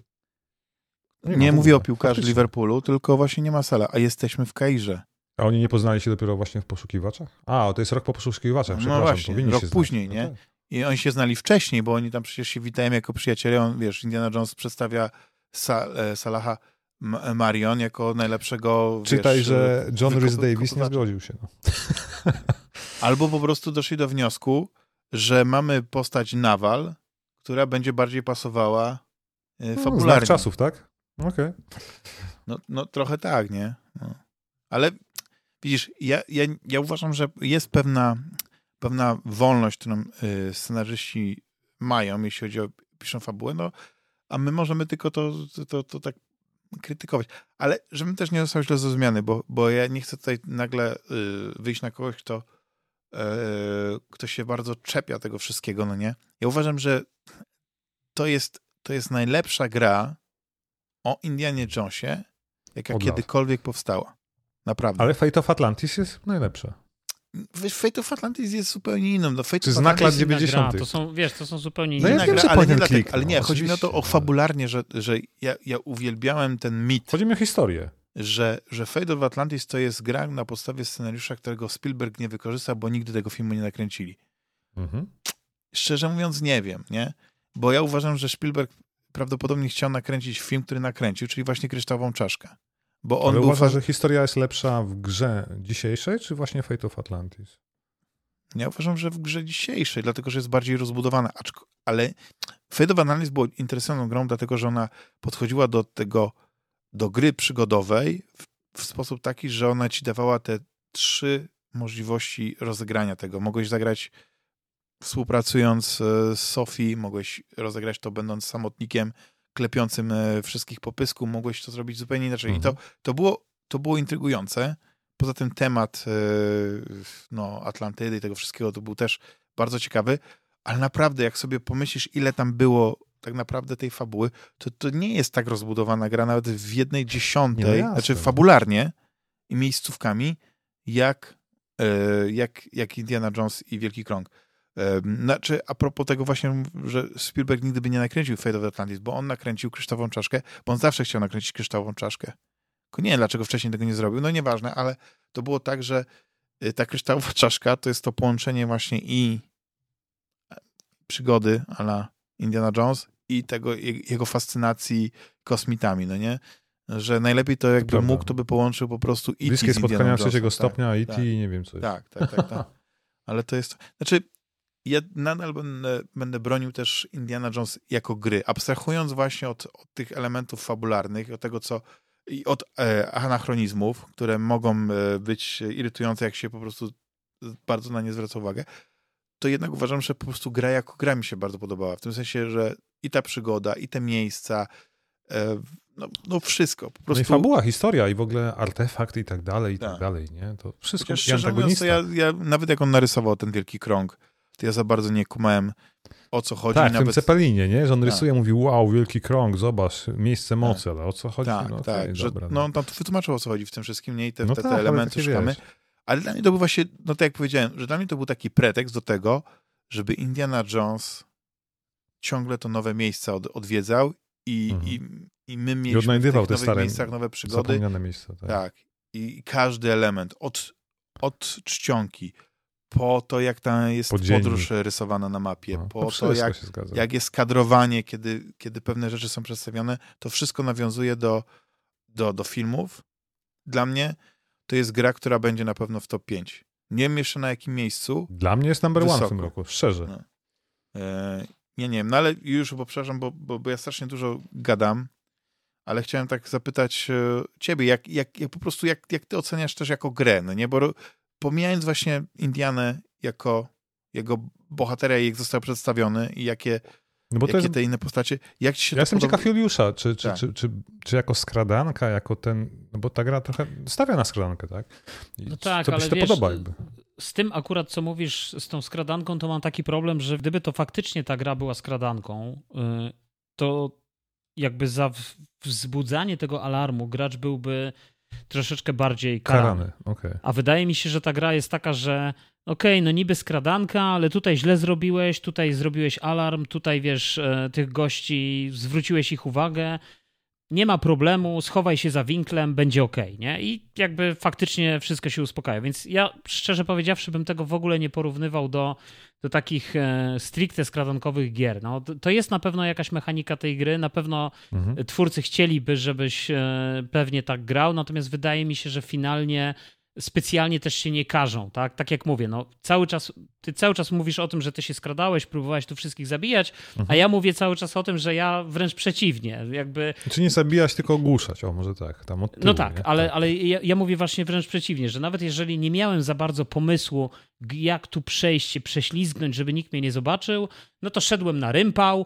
Nie, nie mówię o piłkarzu Liverpoolu, tylko właśnie nie ma Sala, a jesteśmy w Kairze. A oni nie poznali się dopiero właśnie w poszukiwaczach? A, to jest rok po poszukiwaczach, no właśnie, rok później, nie? No tak. I oni się znali wcześniej, bo oni tam przecież się witają jako przyjaciele. On, wiesz, Indiana Jones przedstawia Sa e, Salaha Marion jako najlepszego. Czytaj, wiesz, że John Rhys Davis nie zgodził się. No. *laughs* Albo po prostu doszli do wniosku, że mamy postać Nawal, która będzie bardziej pasowała e, no, fabularnie. Znak czasów, tak? Okej. Okay. No, no trochę tak, nie? No. Ale widzisz, ja, ja, ja uważam, że jest pewna pewna wolność, którą y, scenarzyści mają, jeśli chodzi o piszą fabułę, no, a my możemy tylko to, to, to, to tak krytykować. Ale żebym też nie został źle zrozumiany, bo, bo ja nie chcę tutaj nagle y, wyjść na kogoś, kto, y, kto się bardzo czepia tego wszystkiego, no nie? Ja uważam, że to jest, to jest najlepsza gra o Indianie Jonesie, jaka Od kiedykolwiek lat. powstała. Naprawdę. Ale Fate of Atlantis jest najlepsza. Fate of Atlantis jest zupełnie inną. No, Fate Czy znak lat 90. To są, wiesz, to są zupełnie no inne. No ja wiem, ale nie, dlatego, ale nie, chodzi mi o to o fabularnie, że, że ja, ja uwielbiałem ten mit. Chodzi mi o historię. Że, że Fate of Atlantis to jest gra na podstawie scenariusza, którego Spielberg nie wykorzysta, bo nigdy tego filmu nie nakręcili. Mhm. Szczerze mówiąc nie wiem, nie? Bo ja uważam, że Spielberg prawdopodobnie chciał nakręcić film, który nakręcił, czyli właśnie Kryształową Czaszkę. Bo on Ale był uważasz, że historia jest lepsza w grze dzisiejszej, czy właśnie Fate of Atlantis? Ja uważam, że w grze dzisiejszej, dlatego że jest bardziej rozbudowana. Ale Fate of Atlantis była interesującą grą, dlatego że ona podchodziła do tego, do gry przygodowej w, w sposób taki, że ona ci dawała te trzy możliwości rozegrania tego. Mogłeś zagrać współpracując e, z Sophie, mogłeś rozegrać to będąc samotnikiem, klepiącym e, wszystkich po pysku, mogłeś to zrobić zupełnie inaczej. Mhm. I to, mhm. to, było, to było intrygujące. Poza tym temat e, no, Atlantydy i tego wszystkiego to był też bardzo ciekawy, ale naprawdę jak sobie pomyślisz, ile tam było tak naprawdę tej fabuły, to to nie jest tak rozbudowana gra nawet w jednej dziesiątej, no znaczy fabularnie i miejscówkami, jak, e, jak, jak Indiana Jones i Wielki Krąg. Znaczy, a propos tego właśnie, że Spielberg nigdy by nie nakręcił Fate of Atlantis, bo on nakręcił kryształową czaszkę, bo on zawsze chciał nakręcić kryształową czaszkę. Tylko nie wiem, dlaczego wcześniej tego nie zrobił, no nieważne, ale to było tak, że y, ta kryształowa *laughs* czaszka to jest to połączenie właśnie i e, przygody ala Indiana Jones i tego jego fascynacji kosmitami, no nie? Że najlepiej to jakby mógł, to by połączył po prostu E.T. Bliskie spotkania trzeciego stopnia tak. Tak, nie wiem co jest. Tak, tak, tak, tak. Ale to jest, znaczy ja nadal będę, będę bronił też Indiana Jones jako gry, abstrahując właśnie od, od tych elementów fabularnych, od tego, co i od e, anachronizmów, które mogą e, być irytujące, jak się po prostu bardzo na nie zwraca uwagę, to jednak uważam, że po prostu gra jako gra mi się bardzo podobała. W tym sensie, że i ta przygoda, i te miejsca, e, no, no, wszystko. Po prostu... No i fabuła, historia i w ogóle artefakt i tak dalej, i tak, tak dalej, nie? To wszystko. Chociaż szczerze mówiąc, to ja, ja, nawet jak on narysował ten wielki krąg, ja za bardzo nie kumałem o co chodzi. Tak, nawet... w tym Cepelinie, nie? Że on tak. rysuje, mówi wow, wielki krąg, zobacz, miejsce tak. mocy, tak. ale o co chodzi? Tak, no, tak, że, dobra, no. on tam wytłumaczył o co chodzi w tym wszystkim, nie? I te, no te, te tak, elementy szukamy. Wiesz. Ale dla mnie to był właśnie, no tak jak powiedziałem, że dla mnie to był taki pretekst do tego, żeby Indiana Jones ciągle to nowe miejsca od, odwiedzał i, mhm. i I my mieliśmy I odnajdywał w tych te stare, miejscach nowe przygody. miejsca. Tak. tak. I każdy element, od, od czcionki, po to, jak ta jest Podziennik. podróż rysowana na mapie, no, po to, jak, jak jest kadrowanie, kiedy, kiedy pewne rzeczy są przedstawione, to wszystko nawiązuje do, do, do filmów. Dla mnie to jest gra, która będzie na pewno w top 5. Nie wiem jeszcze na jakim miejscu. Dla mnie jest number Wysoko. one w tym roku, szczerze. No. E, nie, nie wiem, no ale już, bo przepraszam, bo, bo, bo ja strasznie dużo gadam, ale chciałem tak zapytać e, ciebie, jak, jak, jak po prostu, jak, jak ty oceniasz też jako grę, no nie? Bo pomijając właśnie Indianę jako jego bohatera, jak został przedstawiony i jakie, no bo jakie jest... te inne postacie, jak ci się Ja jestem podoba... ciekaw Juliusza, czy, czy, tak. czy, czy, czy, jako skradanka, jako ten, no bo ta gra trochę stawia na skradankę, tak? I no tak, to ale się to wiesz, podoba jakby. Z tym akurat, co mówisz, z tą skradanką, to mam taki problem, że gdyby to faktycznie ta gra była skradanką, y, to jakby za wzbudzanie tego alarmu gracz byłby troszeczkę bardziej karany. karany. Okay. A wydaje mi się, że ta gra jest taka, że okej, okay, no niby skradanka, ale tutaj źle zrobiłeś, tutaj zrobiłeś alarm, tutaj wiesz, e, tych gości, zwróciłeś ich uwagę, nie ma problemu, schowaj się za winklem, będzie ok, nie? I jakby faktycznie wszystko się uspokaja. Więc ja szczerze powiedziawszy bym tego w ogóle nie porównywał do, do takich e, stricte skradankowych gier. No, to jest na pewno jakaś mechanika tej gry, na pewno mhm. twórcy chcieliby, żebyś e, pewnie tak grał, natomiast wydaje mi się, że finalnie specjalnie też się nie każą, tak? Tak jak mówię, no cały czas, ty cały czas mówisz o tym, że ty się skradałeś, próbowałeś tu wszystkich zabijać, mhm. a ja mówię cały czas o tym, że ja wręcz przeciwnie, jakby... Czy nie zabijać, tylko ogłuszać, o może tak, tam od tyłu, No tak, ale, tak. ale ja, ja, mówię właśnie wręcz przeciwnie, że nawet jeżeli nie miałem za bardzo pomysłu, jak tu przejść się, prześlizgnąć, żeby nikt mnie nie zobaczył, no to szedłem na rympał,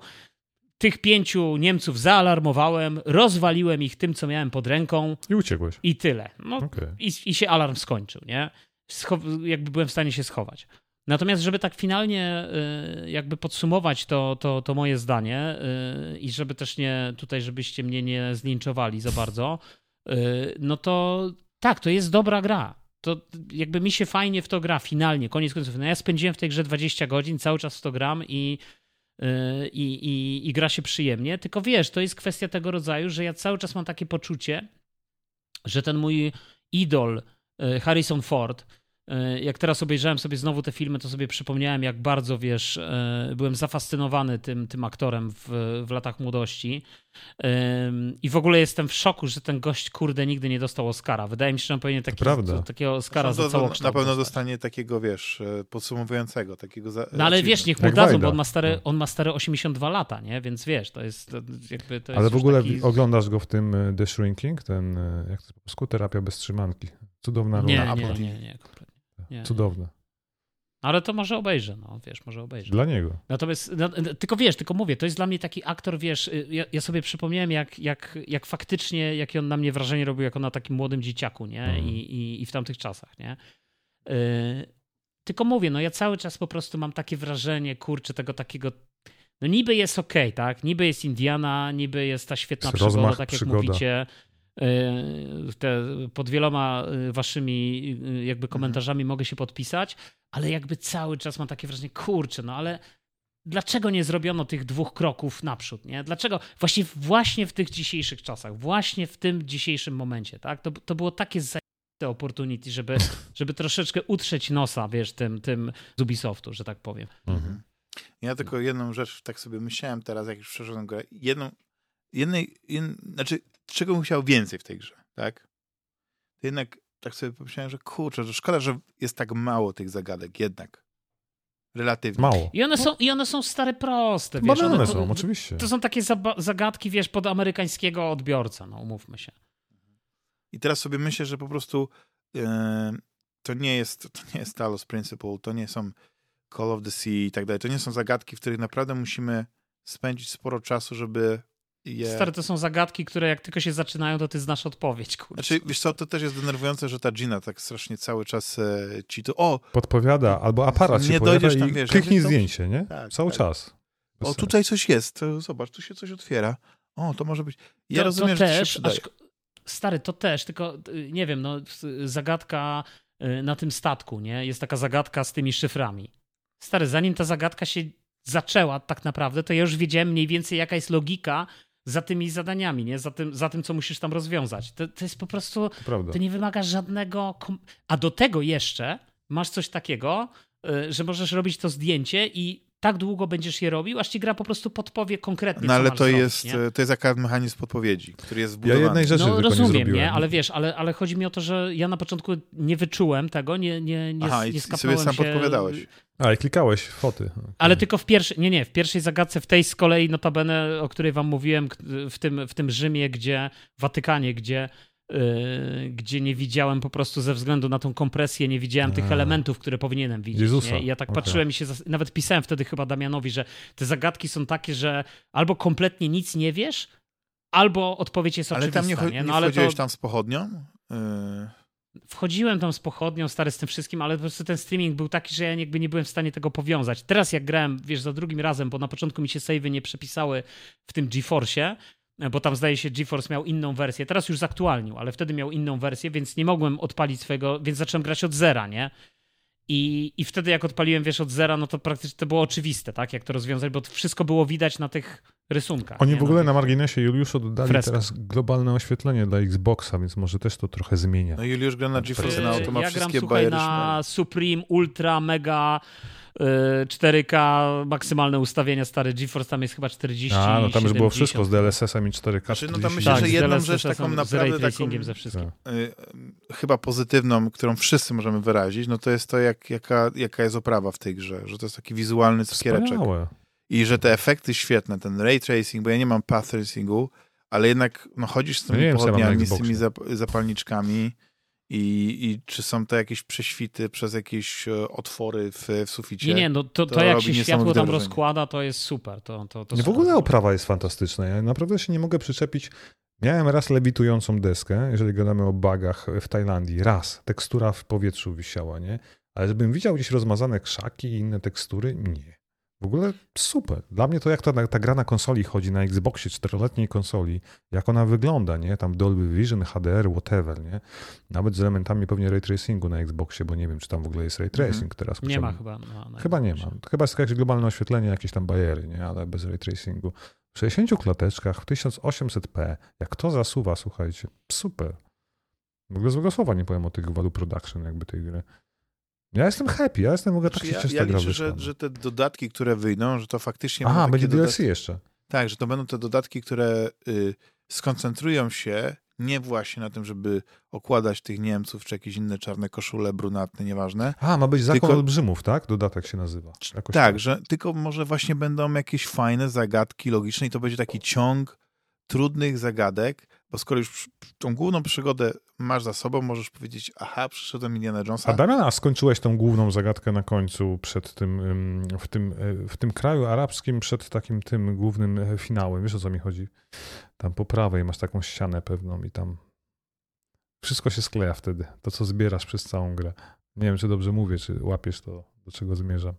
tych pięciu Niemców zaalarmowałem, rozwaliłem ich tym, co miałem pod ręką. I uciekłeś. I tyle. No, okay. i, I się alarm skończył, nie? Scho- jakby byłem w stanie się schować. Natomiast, żeby tak finalnie y, jakby podsumować to, to, to moje zdanie y, i żeby też nie, tutaj żebyście mnie nie zlinczowali za bardzo, y, no to tak, to jest dobra gra. To jakby mi się fajnie w to gra finalnie, koniec końców. No ja spędziłem w tej grze 20 godzin, cały czas w to gram i i, i, i gra się przyjemnie. Tylko wiesz, to jest kwestia tego rodzaju, że ja cały czas mam takie poczucie, że ten mój idol y, Harrison Ford jak teraz obejrzałem sobie znowu te filmy, to sobie przypomniałem, jak bardzo, wiesz, e, byłem zafascynowany tym, tym aktorem w, w latach młodości. I w ogóle jestem w szoku, że ten gość, kurde, nigdy nie dostał Oscara. Wydaje mi się, że on powinien taki, to, takiego Oscara za całą Na pewno dostanie takiego, wiesz, e, podsumowującego, takiego... Za... No ale wiesz, niech mu dadzą, bo on ma, stare, no. on ma stare 82 lata, nie? Więc wiesz, to jest jakby... To ale jest w ogóle taki... oglądasz go w tym The Shrinking, ten, jak to po terapia bez trzymanki. Cudowna rola. Nie, nie, nie, nie, nie. Cudowne. Ale to może obejrzę, no wiesz, może obejrzę. Dla niego. Natomiast, no, tylko wiesz, tylko mówię, to jest dla mnie taki aktor, wiesz, y, ja, ja, sobie przypomniałem, jak, jak, jak faktycznie, jakie on na mnie wrażenie robił, jako na takim młodym dzieciaku, nie? Mm. I, i, I w tamtych czasach, nie? Yy, tylko mówię, no ja cały czas po prostu mam takie wrażenie, kurczę, tego takiego no niby jest okej, okay, tak? Niby jest Indiana, niby jest ta świetna przygoda, tak jak przygoda. mówicie. Y, te, pod wieloma y, waszymi y, jakby mhm. komentarzami mogę się podpisać, ale jakby cały czas mam takie wrażenie, kurczę, no ale dlaczego nie zrobiono tych dwóch kroków naprzód, nie? Dlaczego właśnie, właśnie w tych dzisiejszych czasach, właśnie w tym dzisiejszym momencie, tak? To, to było takie zajęte opportunity, żeby, *laughs* żeby troszeczkę utrzeć nosa, wiesz, tym, tym z Ubisoftu, że tak powiem. Mhm. Ja tylko jedną rzecz tak sobie myślałem teraz, jak już przeszedłem grę. Jedną, jednej, jed, znaczy czego bym chciał więcej w tej grze, tak? To jednak tak sobie pomyślałem, że kurczę, że szkoda, że jest tak mało tych zagadek jednak. Relatywnie. Mało. I one są, i one są stare proste, wiesz. One, one są, to, oczywiście. To są takie zagadki, wiesz, pod amerykańskiego odbiorcę, no umówmy się. I teraz sobie myślę, że po prostu e, to nie jest to nie jest Talos Principle, to nie są Call of the Sea i tak dalej. To nie są zagadki, w których naprawdę musimy spędzić sporo czasu, żeby je... Stary, to są zagadki, które jak tylko się zaczynają, to ty znasz odpowiedź, kurczę. Znaczy, wiesz co, to też jest denerwujące, że ta Gina tak strasznie cały czas e, ci to, o! Podpowiada, albo aparat nie dojdziesz tam, wiesz, kliknij zdjęcie, nie? Tak, cały tak. czas. Bez o, tutaj coś jest, zobacz, tu się coś otwiera. O, to może być... Ja to, rozumiem, to że też, to się Stary, to też, tylko y, nie wiem, no zagadka y, na tym statku, nie? Jest taka zagadka z tymi szyframi. Stary, zanim ta zagadka się zaczęła tak naprawdę, to ja już wiedziałem mniej więcej jaka jest logika za tymi zadaniami, nie? Za tym, za tym co musisz tam rozwiązać. To, to jest po prostu, to, to nie wymaga żadnego... A do tego jeszcze masz coś takiego, y, że możesz robić to zdjęcie i tak długo będziesz je robił, aż ci gra po prostu podpowie konkretnie, No ale to zrobić, jest, nie? to jest jakaś mechanizm podpowiedzi, który jest wbudowany. Ja jednej rzeczy no rozumiem, nie, nie? Ale wiesz, ale, ale chodzi mi o to, że ja na początku nie wyczułem tego, nie, nie, nie, Aha, nie i sobie sam się... podpowiadałeś. A, i klikałeś foty. Okay. Ale tylko w pierwszej, nie, nie, w pierwszej zagadce, w tej z kolei notabene, o której wam mówiłem, w tym, w tym Rzymie, gdzie, w Watykanie, gdzie gdzie nie widziałem po prostu ze względu na tą kompresję, nie widziałem A. tych elementów, które powinienem widzieć. Jezusa. Nie? I ja tak okay. patrzyłem i się, nawet pisałem wtedy chyba Damianowi, że te zagadki są takie, że albo kompletnie nic nie wiesz, albo odpowiedź jest ale oczywista. Tam nie, nie? No, ale wchodziłeś to... tam z pochodnią? Yy... Wchodziłem tam z pochodnią, stary z tym wszystkim, ale po prostu ten streaming był taki, że ja jakby nie byłem w stanie tego powiązać. Teraz jak grałem, wiesz, za drugim razem, bo na początku mi się savey nie przepisały w tym GeForce, bo tam zdaje się GeForce miał inną wersję. Teraz już zaktualnił, ale wtedy miał inną wersję, więc nie mogłem odpalić swojego, więc zacząłem grać od zera, nie? I, I wtedy jak odpaliłem, wiesz, od zera, no to praktycznie to było oczywiste, tak, jak to rozwiązać, bo wszystko było widać na tych rysunkach. Oni nie? w ogóle na, na marginesie Juliusz oddali Fresko. teraz globalne oświetlenie dla Xboxa, więc może też to trochę zmienia. No Juliusz gra na GeForce, na to ma ja wszystkie gram, słuchaj, na Supreme, Ultra, Mega 4K, maksymalne ustawienia, stary GeForce tam jest chyba 40. A, no tam już było wszystko z DLSS-em i 4K. Znaczy, no tam myślę, tak, że jedną rzecz taką naprawdę taką, ze wszystkim. Y, chyba pozytywną, którą wszyscy możemy wyrazić, no to jest to, jak, jaka, jaka jest oprawa w tej grze, że to jest taki wizualny cukiereczek. Wspaniałe. I że te efekty świetne, ten ray tracing, bo ja nie mam path tracingu, ale jednak no, chodzisz z tymi no pochodniami, z tymi zapalniczkami, i, I czy są to jakieś prześwity przez jakieś e, otwory w, w suficie? Nie, nie, no to, to, to jak się światło tam rozkłada, to jest super. To, to, to nie, w ogóle oprawa jest fantastyczna. Ja naprawdę się nie mogę przyczepić. Miałem raz lewitującą deskę, jeżeli gadamy o bagach w Tajlandii. Raz. Tekstura w powietrzu wisiała, nie? Ale żebym widział gdzieś rozmazane krzaki i inne tekstury, nie. W ogóle super. Dla mnie to jak ta, ta gra na konsoli chodzi, na Xboxie czteroletniej konsoli, jak ona wygląda, nie? Tam Dolby Vision, HDR, whatever, nie? Nawet z elementami pewnie ray tracingu na Xboxie, bo nie wiem, czy tam w ogóle jest ray mhm. tracing mm. teraz. Nie ma chyba. Na chyba nie ma. Chyba jest jakieś globalne oświetlenie, jakieś tam bariery, nie? Ale bez ray tracingu. W 60 klateczkach, w 1800p. Jak to zasuwa, słuchajcie, super. W ogóle złego słowa nie powiem o tych value production jakby tej gry. Ja jestem happy, ja jestem ogóle tak znaczy, ja, ja liczę, że, że te dodatki, które wyjdą, że to faktycznie... Aha, będzie DLC dodatki, jeszcze. Tak, że to będą te dodatki, które y, skoncentrują się nie właśnie na tym, żeby okładać tych Niemców, czy jakieś inne czarne koszule, brunatne, nieważne. A, ma być zakon tylko, olbrzymów, tak? Dodatek się nazywa. Jakoś tak, tak, że tylko może właśnie będą jakieś fajne zagadki logiczne i to będzie taki ciąg trudnych zagadek, bo skoro już tą główną przygodę masz za sobą, możesz powiedzieć, aha, przyszedłem Indiana Jonesa. A Damian, a skończyłeś tą główną zagadkę na końcu przed tym, w tym, e, w tym kraju arabskim, przed takim tym głównym e, finałem. Wiesz o co mi chodzi? Tam po prawej masz taką ścianę pewną i tam wszystko się skleja wtedy. To, co zbierasz przez całą grę. Nie wiem, czy dobrze mówię, czy łapiesz to, do czego zmierzam.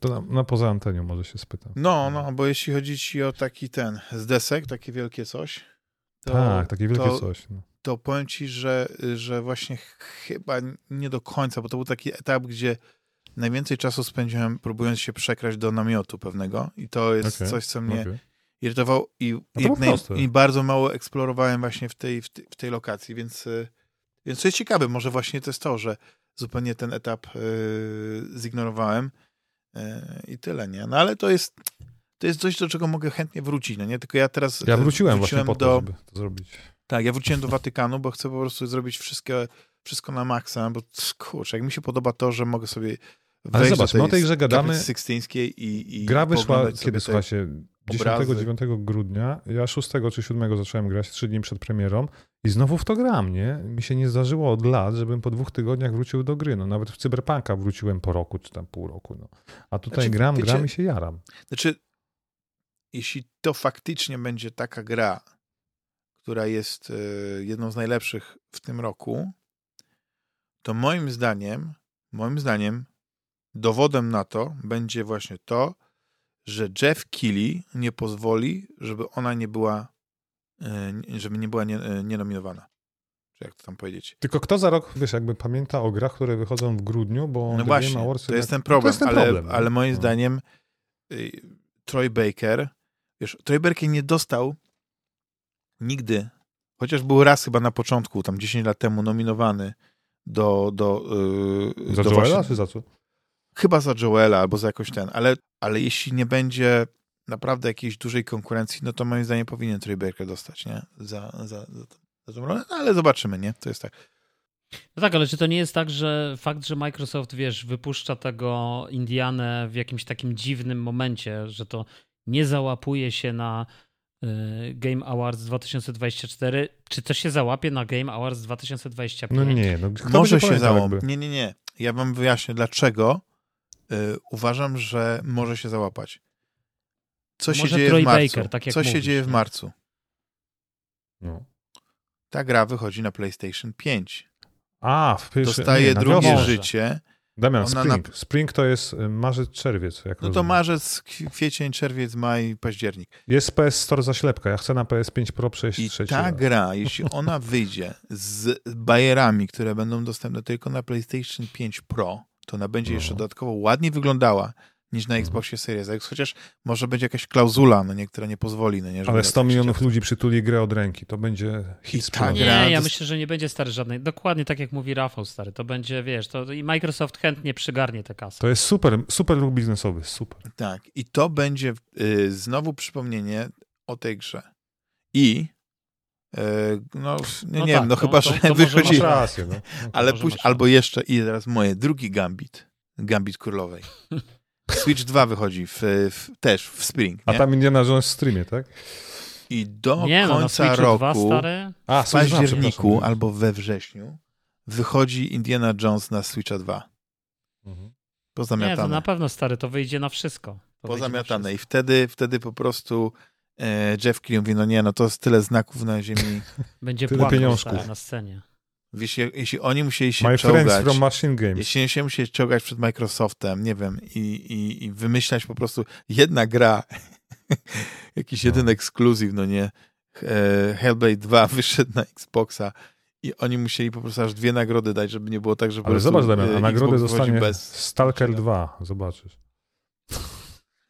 To na, na poza antenią może się spytam. No, no, bo jeśli chodzi ci o taki ten, z desek, takie wielkie coś, to, tak, takie wielkie to, coś. No. To powiem ci, że, że właśnie chyba nie do końca, bo to był taki etap, gdzie najwięcej czasu spędziłem próbując się przekraść do namiotu pewnego i to jest okay, coś, co mnie okay. irytowało i, no i, bardzo mało eksplorowałem właśnie w tej, w tej, w tej lokacji, więc, y, więc jest ciekawe, może właśnie to jest to, że zupełnie ten etap yy, zignorowałem yy, i tyle, nie? No ale to jest to jest coś, do czego mogę chętnie wrócić, no nie? Tylko ja teraz Ja wróciłem, wróciłem właśnie po to, żeby to zrobić. Tak, ja wróciłem do Watykanu, bo chcę po prostu zrobić wszystko, wszystko na maksa, bo kurczę, jak mi się podoba to, że mogę sobie Ale zobacz, my o tej grze gadamy. i, i Gra wyszła, kiedy słuchajcie, 10-9 grudnia, ja 6 czy 7 zacząłem grać, 3 dni przed premierą i znowu w to gram, nie? Mi się nie zdarzyło od lat, żebym po dwóch tygodniach wrócił do gry. No nawet w Cyberpunka wróciłem po roku, czy tam pół roku, no. A tutaj znaczy, gram, wiecie, gram i się jaram. Znaczy, jeśli to faktycznie będzie taka gra, która jest e, jedną z najlepszych w tym roku, to moim zdaniem, moim zdaniem, dowodem na to będzie właśnie to, że Jeff Keighley nie pozwoli, żeby ona nie była, e, żeby nie była e, nienominowana. Czy jak to tam powiedzieć? Tylko kto za rok, wiesz, jakby pamięta o grach, które wychodzą w grudniu, bo no właśnie, to jest ten problem, no jest ten ale, problem, ale moim no. zdaniem y, Troy Baker Wiesz, Troy nie dostał nigdy, chociaż był raz chyba na początku, tam 10 lat temu nominowany do... do yy, za do Joela właśnie, czy za co? Chyba za Joela albo za jakoś ten, ale, ale jeśli nie będzie naprawdę jakiejś dużej konkurencji, no to moim zdaniem powinien Troy Baker dostać, nie? Za, za, za, za tą rolę, no, ale zobaczymy, nie? To jest tak. No tak, ale czy to nie jest tak, że fakt, że Microsoft, wiesz, wypuszcza tego Indianę w jakimś takim dziwnym momencie, że to nie załapuje się na y, Game Awards 2024, czy to się załapie na Game Awards 2025? No nie, no może się załapać. Nie, nie, nie. Ja wam wyjaśnię, dlaczego y, uważam, że może się załapać. Co się dzieje Troy w marcu? Baker, tak Co mówisz, się dzieje w marcu? No. Ta gra wychodzi na PlayStation 5. A, w pierwszy, Dostaje nie, drugie życie. Damian, Spring. Na... Spring to jest y, marzec, czerwiec. No rozumiem. to marzec, kwiecień, czerwiec, maj, październik. Jest PS Store za ślepka. Ja chcę na PS5 Pro przejść I trzeci ta raz. gra, jeśli ona wyjdzie z bajerami, które będą dostępne tylko na PlayStation 5 Pro, to ona będzie no. jeszcze dodatkowo ładnie wyglądała niż na mhm. Xboxie Series X, chociaż może będzie jakaś klauzula, no niektóra nie pozwoli. No nie, Ale 100 milionów ludzi przytuli grę od ręki, to będzie hit tak, Nie, ja myślę, że nie będzie stary żadnej, dokładnie tak jak mówi Rafał stary, to będzie, wiesz, to i Microsoft chętnie przygarnie tę kasę. To jest super, super ruch biznesowy, super. Tak, i to będzie y, znowu przypomnienie o tej grze. I y, no, nie, no nie tak, wiem, no to, chyba, to, że to wychodzi. Rację, *laughs* no. ale pójść, albo jeszcze, i teraz moje, drugi gambit. Gambit królowej. *laughs* Switch 2 wychodzi w, w, też w Spring. Nie? A tam Indiana Jones w streamie, tak? I do nie, no, końca roku, 2, A, w październiku albo we wrześniu, wychodzi Indiana Jones na Switcha 2. Mhm. Pozamiatane. Nie, to na pewno stary, to wyjdzie na wszystko. To Pozamiatane. Na I wtedy, wtedy po prostu e, Jeff Keighley mówi, no nie, no to jest tyle znaków na ziemi. *laughs* Będzie płakał na scenie. Jeśli, jeśli oni musieli się My czołgać, from Machine Games. jeśli się musieli czołgać przed Microsoftem, nie wiem, i, i, i wymyślać po prostu jedna gra, *laughs* jakiś no. jeden ekskluzyw, no nie, e, Hellblade 2 *laughs* wyszedł na Xboxa i oni musieli po prostu aż dwie nagrody dać, żeby nie było tak, że Ale zobacz, Damian, a e, nagrody zostanie bez... Stalker 2, zobaczysz.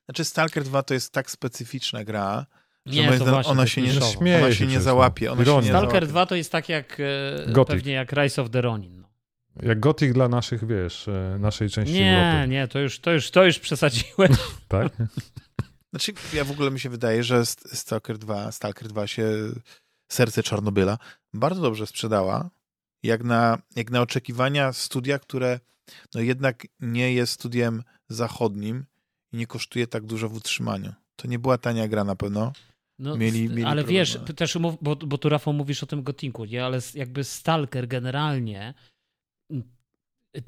Znaczy Stalker 2 to jest tak specyficzna gra, nie, to właśnie, ona się nie, śmieje ona się nie załapie. Ona się nie Stalker załapie. 2 to jest tak jak e, pewnie jak Rise of the Ronin. No. Jak Gothic dla naszych, wiesz, e, naszej części Nie, Europy. nie, to już, to już, to już przesadziłem. *laughs* tak? Znaczy, ja w ogóle mi się wydaje, że Stalker 2, Stalker 2 się serce Czarnobyla bardzo dobrze sprzedała, jak na, jak na oczekiwania studia, które no jednak nie jest studiem zachodnim i nie kosztuje tak dużo w utrzymaniu. To nie była tania gra na pewno. No, mieli, mieli ale wiesz, też mów, bo, bo tu Rafał mówisz o tym Gotinku, nie? ale jakby Stalker generalnie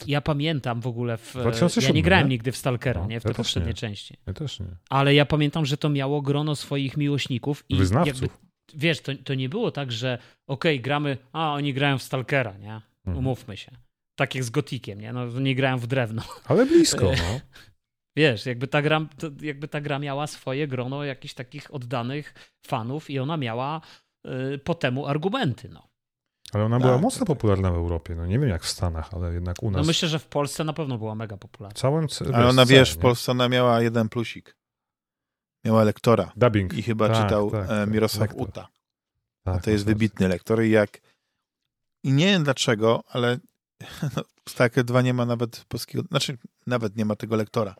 ja pamiętam w ogóle w. 2007, ja nie grałem nie? nigdy w Stalkera, no, nie? W ja te poprzednie nie. części. Ja też nie. Ale ja pamiętam, że to miało grono swoich miłośników i Wyznawców. Jakby, wiesz, to, to nie było tak, że okej, okay, gramy, a oni grają w Stalkera, nie? Mhm. Umówmy się. Tak jak z Gotikiem, nie? No nie grają w drewno. Ale blisko, no. *laughs* Wiesz, jakby ta, gra, jakby ta gra miała swoje grono jakichś takich oddanych fanów i ona miała y, po temu argumenty, no. Ale ona tak, była mocno tak. popularna w Europie. No nie wiem jak w Stanach, ale jednak u no nas. No myślę, że w Polsce na pewno była mega popularna. Całym ale ona wiesz, w Polsce ona miała jeden plusik. Miała lektora. Dubbing. I chyba tak, czytał tak, e, Mirosław lektor. Uta. Tak, A to jest wybitny lektor i jak i nie wiem dlaczego, ale *laughs* no, Stalker 2 nie ma nawet polskiego, znaczy nawet nie ma tego lektora.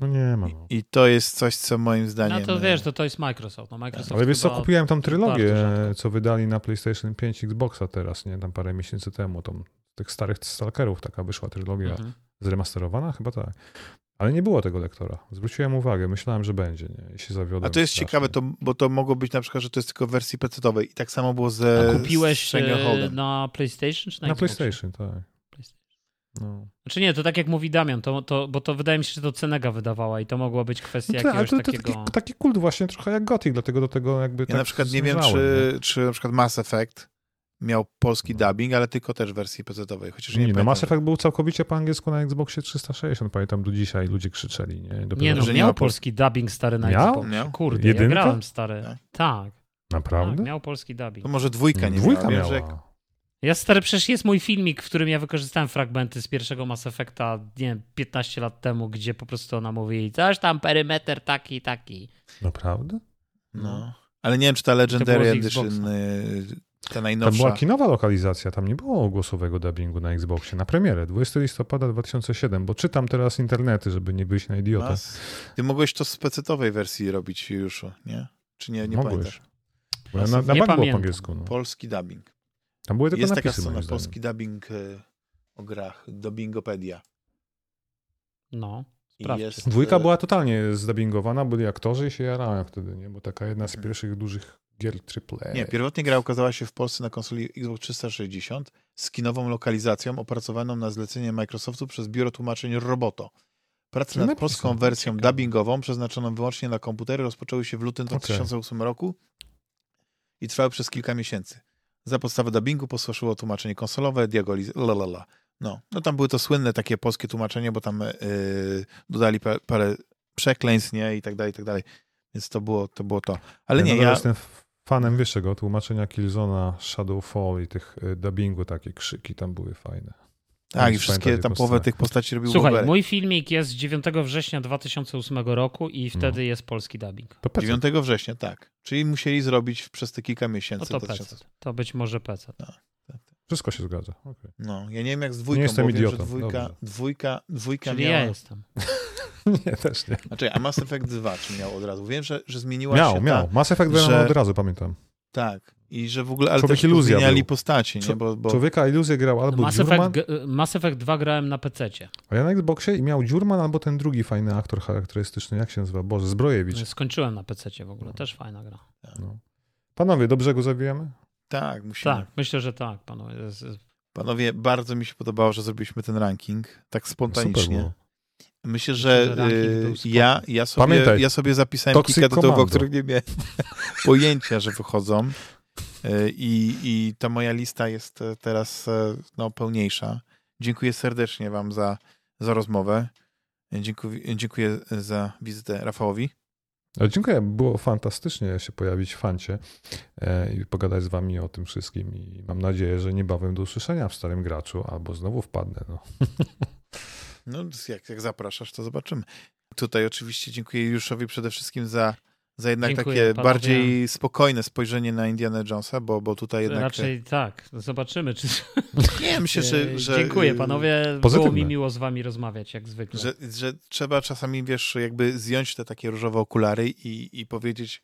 No nie ma. No. I to jest coś, co moim zdaniem... No to wiesz, to, to jest Microsoft. No Microsoft Ale wiesz co, kupiłem tą trylogię, co wydali na PlayStation 5 Xboxa teraz, nie? Tam parę miesięcy temu. Tą, tych starych Stalkerów taka wyszła trylogia mhm. zremasterowana? Chyba tak. Ale nie było tego lektora. Zwróciłem uwagę, myślałem, że będzie, nie? I się zawiodłem. A to jest strasznie. ciekawe, to, bo to mogło być na przykład, że to jest tylko w wersji PC-owej i tak samo było ze A kupiłeś z na PlayStation czy na, na PlayStation, tak. No. Znaczy nie, to tak jak mówi Damian, to, to, bo to wydaje mi się, że to Cenega wydawała i to mogła być kwestia no tak, jakiegoś to, to, takiego... Taki, taki kult właśnie trochę jak Gothic, dlatego do tego jakby Ja tak na przykład nie wiem, czy, czy na przykład Mass Effect miał polski no. dubbing, ale tylko też w wersji PC-owej, chociaż nie, nie no Mass Effect był całkowicie po angielsku na Xboxie 360, pamiętam do dzisiaj ludzie krzyczeli, nie? Dopiero nie, no, że miał nie polski dubbing stary na miał? Xboxie. Miał? Kurde, Jedynka? ja grałem stary. Tak. tak. Naprawdę? Tak, miał polski dubbing. To może dwójka nie dwójka miała. miała. Ja stary, przecież jest mój filmik, w którym ja wykorzystałem fragmenty z pierwszego Mass Effecta, nie wiem, 15 lat temu, gdzie po prostu ona mówi coś tam, perymeter taki, taki. Naprawdę? No. Ale nie wiem, czy ta Legendary Edition, y, ta najnowsza... To była kinowa lokalizacja, tam nie było głosowego dubbingu na Xboxie, na premierę, 20 listopada 2007, bo czytam teraz internety, żeby nie być na idiotę. Mas... Ty mogłeś to z pecetowej wersji robić już, nie? Czy nie, nie Mogłeś. pamiętasz? Bo ja na, na bank było po angielsku. No. Polski dubbing. Tam były tylko Jest napisy, taka strona polski dubbing y, o grach, dubbingopedia. No. Jest... Dwójka była totalnie zdubbingowana, byli aktorzy i się jarałem wtedy, nie? Bo taka jedna z mhm. pierwszych dużych gier AAA. Nie, pierwotnie gra ukazała się w Polsce na konsoli Xbox 360 z kinową lokalizacją opracowaną na zlecenie Microsoftu przez biuro tłumaczeń Roboto. Prace nad polską wersją ciekawe. dubbingową przeznaczoną wyłącznie na komputery rozpoczęły się w lutym 2008 okay. roku i trwały przez kilka miesięcy. Za podstawę dubbingu posłuszyło tłumaczenie konsolowe, diagoliz... Lalala. No, no tam były to słynne takie polskie tłumaczenie, bo tam yy, dodali parę, parę przekleństw, nie, i tak dalej, i tak dalej. Więc to było to. Było to. Ale nie, ja... Jestem fanem, wiesz czego, tłumaczenia Killzona, Shadowfall i tych y, dubbingu, takie krzyki tam były fajne. Tak, i wszystkie tam połowę tych postaci robił Słuchaj, Wolverine. mój filmik jest 9 września 2008 roku i no. wtedy no. jest polski dubbing. 9 września, tak. Czyli musieli zrobić przez te kilka miesięcy. No to, PC. to być może PC. Tak, tak, tak. Wszystko się zgadza. Okay. No, ja nie wiem jak z dwójką, nie jestem bo idiotą. Wiem, dwójka, dwójka, dwójka Czyli miała... ja jestem. *laughs* nie, też nie. Znaczy, a Mass Effect 2 czy miał od razu? Wiem, że, że zmieniła miał, się Miał, miał. Mass Effect 2 że... od razu, pamiętam. Tak. I że w ogóle, ale Człowiek też zmieniali postaci, nie? Bo, bo... Człowieka iluzję grał albo Mass Dziurman... Effect, Mass Effect 2 grałem na PC. A ja na Xboxie i miał Dziurman albo ten drugi fajny aktor charakterystyczny, jak się nazywa? Boże, Zbrojewicz. Skończyłem na PC w ogóle, też fajna gra. No. Panowie, do brzegu zabijamy? Tak, musimy. Tak, myślę, że tak, panowie. Panowie, bardzo mi się podobało, że zrobiliśmy ten ranking tak spontanicznie. Myślę, że, y, ja, ja, sobie, Pamiętaj, ja sobie zapisałem kilka tytułów, o których nie miałem *laughs* pojęcia, że wychodzą. Y, I, I ta moja lista jest e, teraz e, no, pełniejsza. Dziękuję serdecznie Wam za, za rozmowę. Dziękuję, dziękuję za wizytę Rafałowi. Dziękuję, było fantastycznie się pojawić w fancie e, i pogadać z wami o tym wszystkim i mam nadzieję, że niebawem do usłyszenia w Starym Graczu albo znowu wpadnę. No, *laughs* no jak, jak zapraszasz, to zobaczymy. Tutaj oczywiście dziękuję Juszowi przede wszystkim za za jednak Dziękuję, takie panowie. bardziej spokojne spojrzenie na Indiana Jonesa, bo, bo tutaj jednak... Raczej tak, zobaczymy. Czy... *laughs* Nie, myślę, że, że... Dziękuję panowie, Pozytywne. było mi miło z wami rozmawiać, jak zwykle. Że, że trzeba czasami, wiesz, jakby zdjąć te takie różowe okulary i, i powiedzieć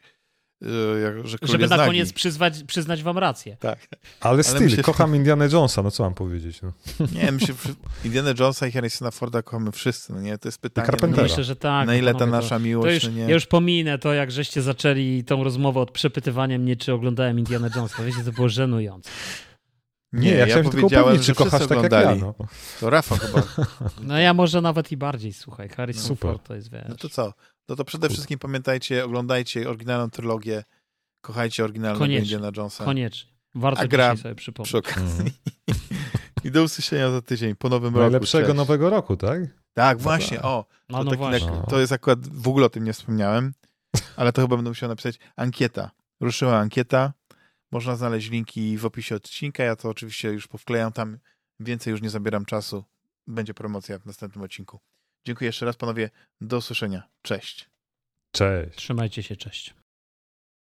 E, że Żeby na koniec przyzwać, przyznać wam rację. Tak. Ale styl, się... kocham Indiana Jonesa, no co mam powiedzieć? No. Nie, myślę, Indiana Jonesa i Harrisona Forda kochamy wszyscy, no nie? To jest pytanie, no, myślę, że tak, na ile ta nasza miłość, to już, no nie? Ja już pominę to, jak żeście zaczęli tą rozmowę od przepytywania mnie, czy oglądałem Indiana Jonesa. Wiecie, to było żenujące. Nie, nie ja, ja powiedziałem, że kochasz tak oglądali. jak ja. No. To Rafa chyba. No ja może nawet i bardziej, słuchaj. Harrison no, Ford to jest, wiesz. No to co? No to przede wszystkim pamiętajcie, oglądajcie oryginalną trylogię, kochajcie oryginalnego Koniecznie. Indiana Jonesa. Koniecznie. Warto A gra sobie przypomnieć. Przy okazji. Mm. *laughs* I do usłyszenia za tydzień, po nowym Najlepszego roku. Najlepszego nowego roku, tak? Tak, właśnie, o. No, to, no właśnie. to jest akurat, w ogóle o tym nie wspomniałem, ale to chyba będę musiał napisać. Ankieta. Ruszyła ankieta. Można znaleźć linki w opisie odcinka. Ja to oczywiście już powklejam tam. Więcej już nie zabieram czasu. Będzie promocja w następnym odcinku. Dziękuję jeszcze raz, panowie. Do usłyszenia. Cześć. Cześć. Trzymajcie się, cześć.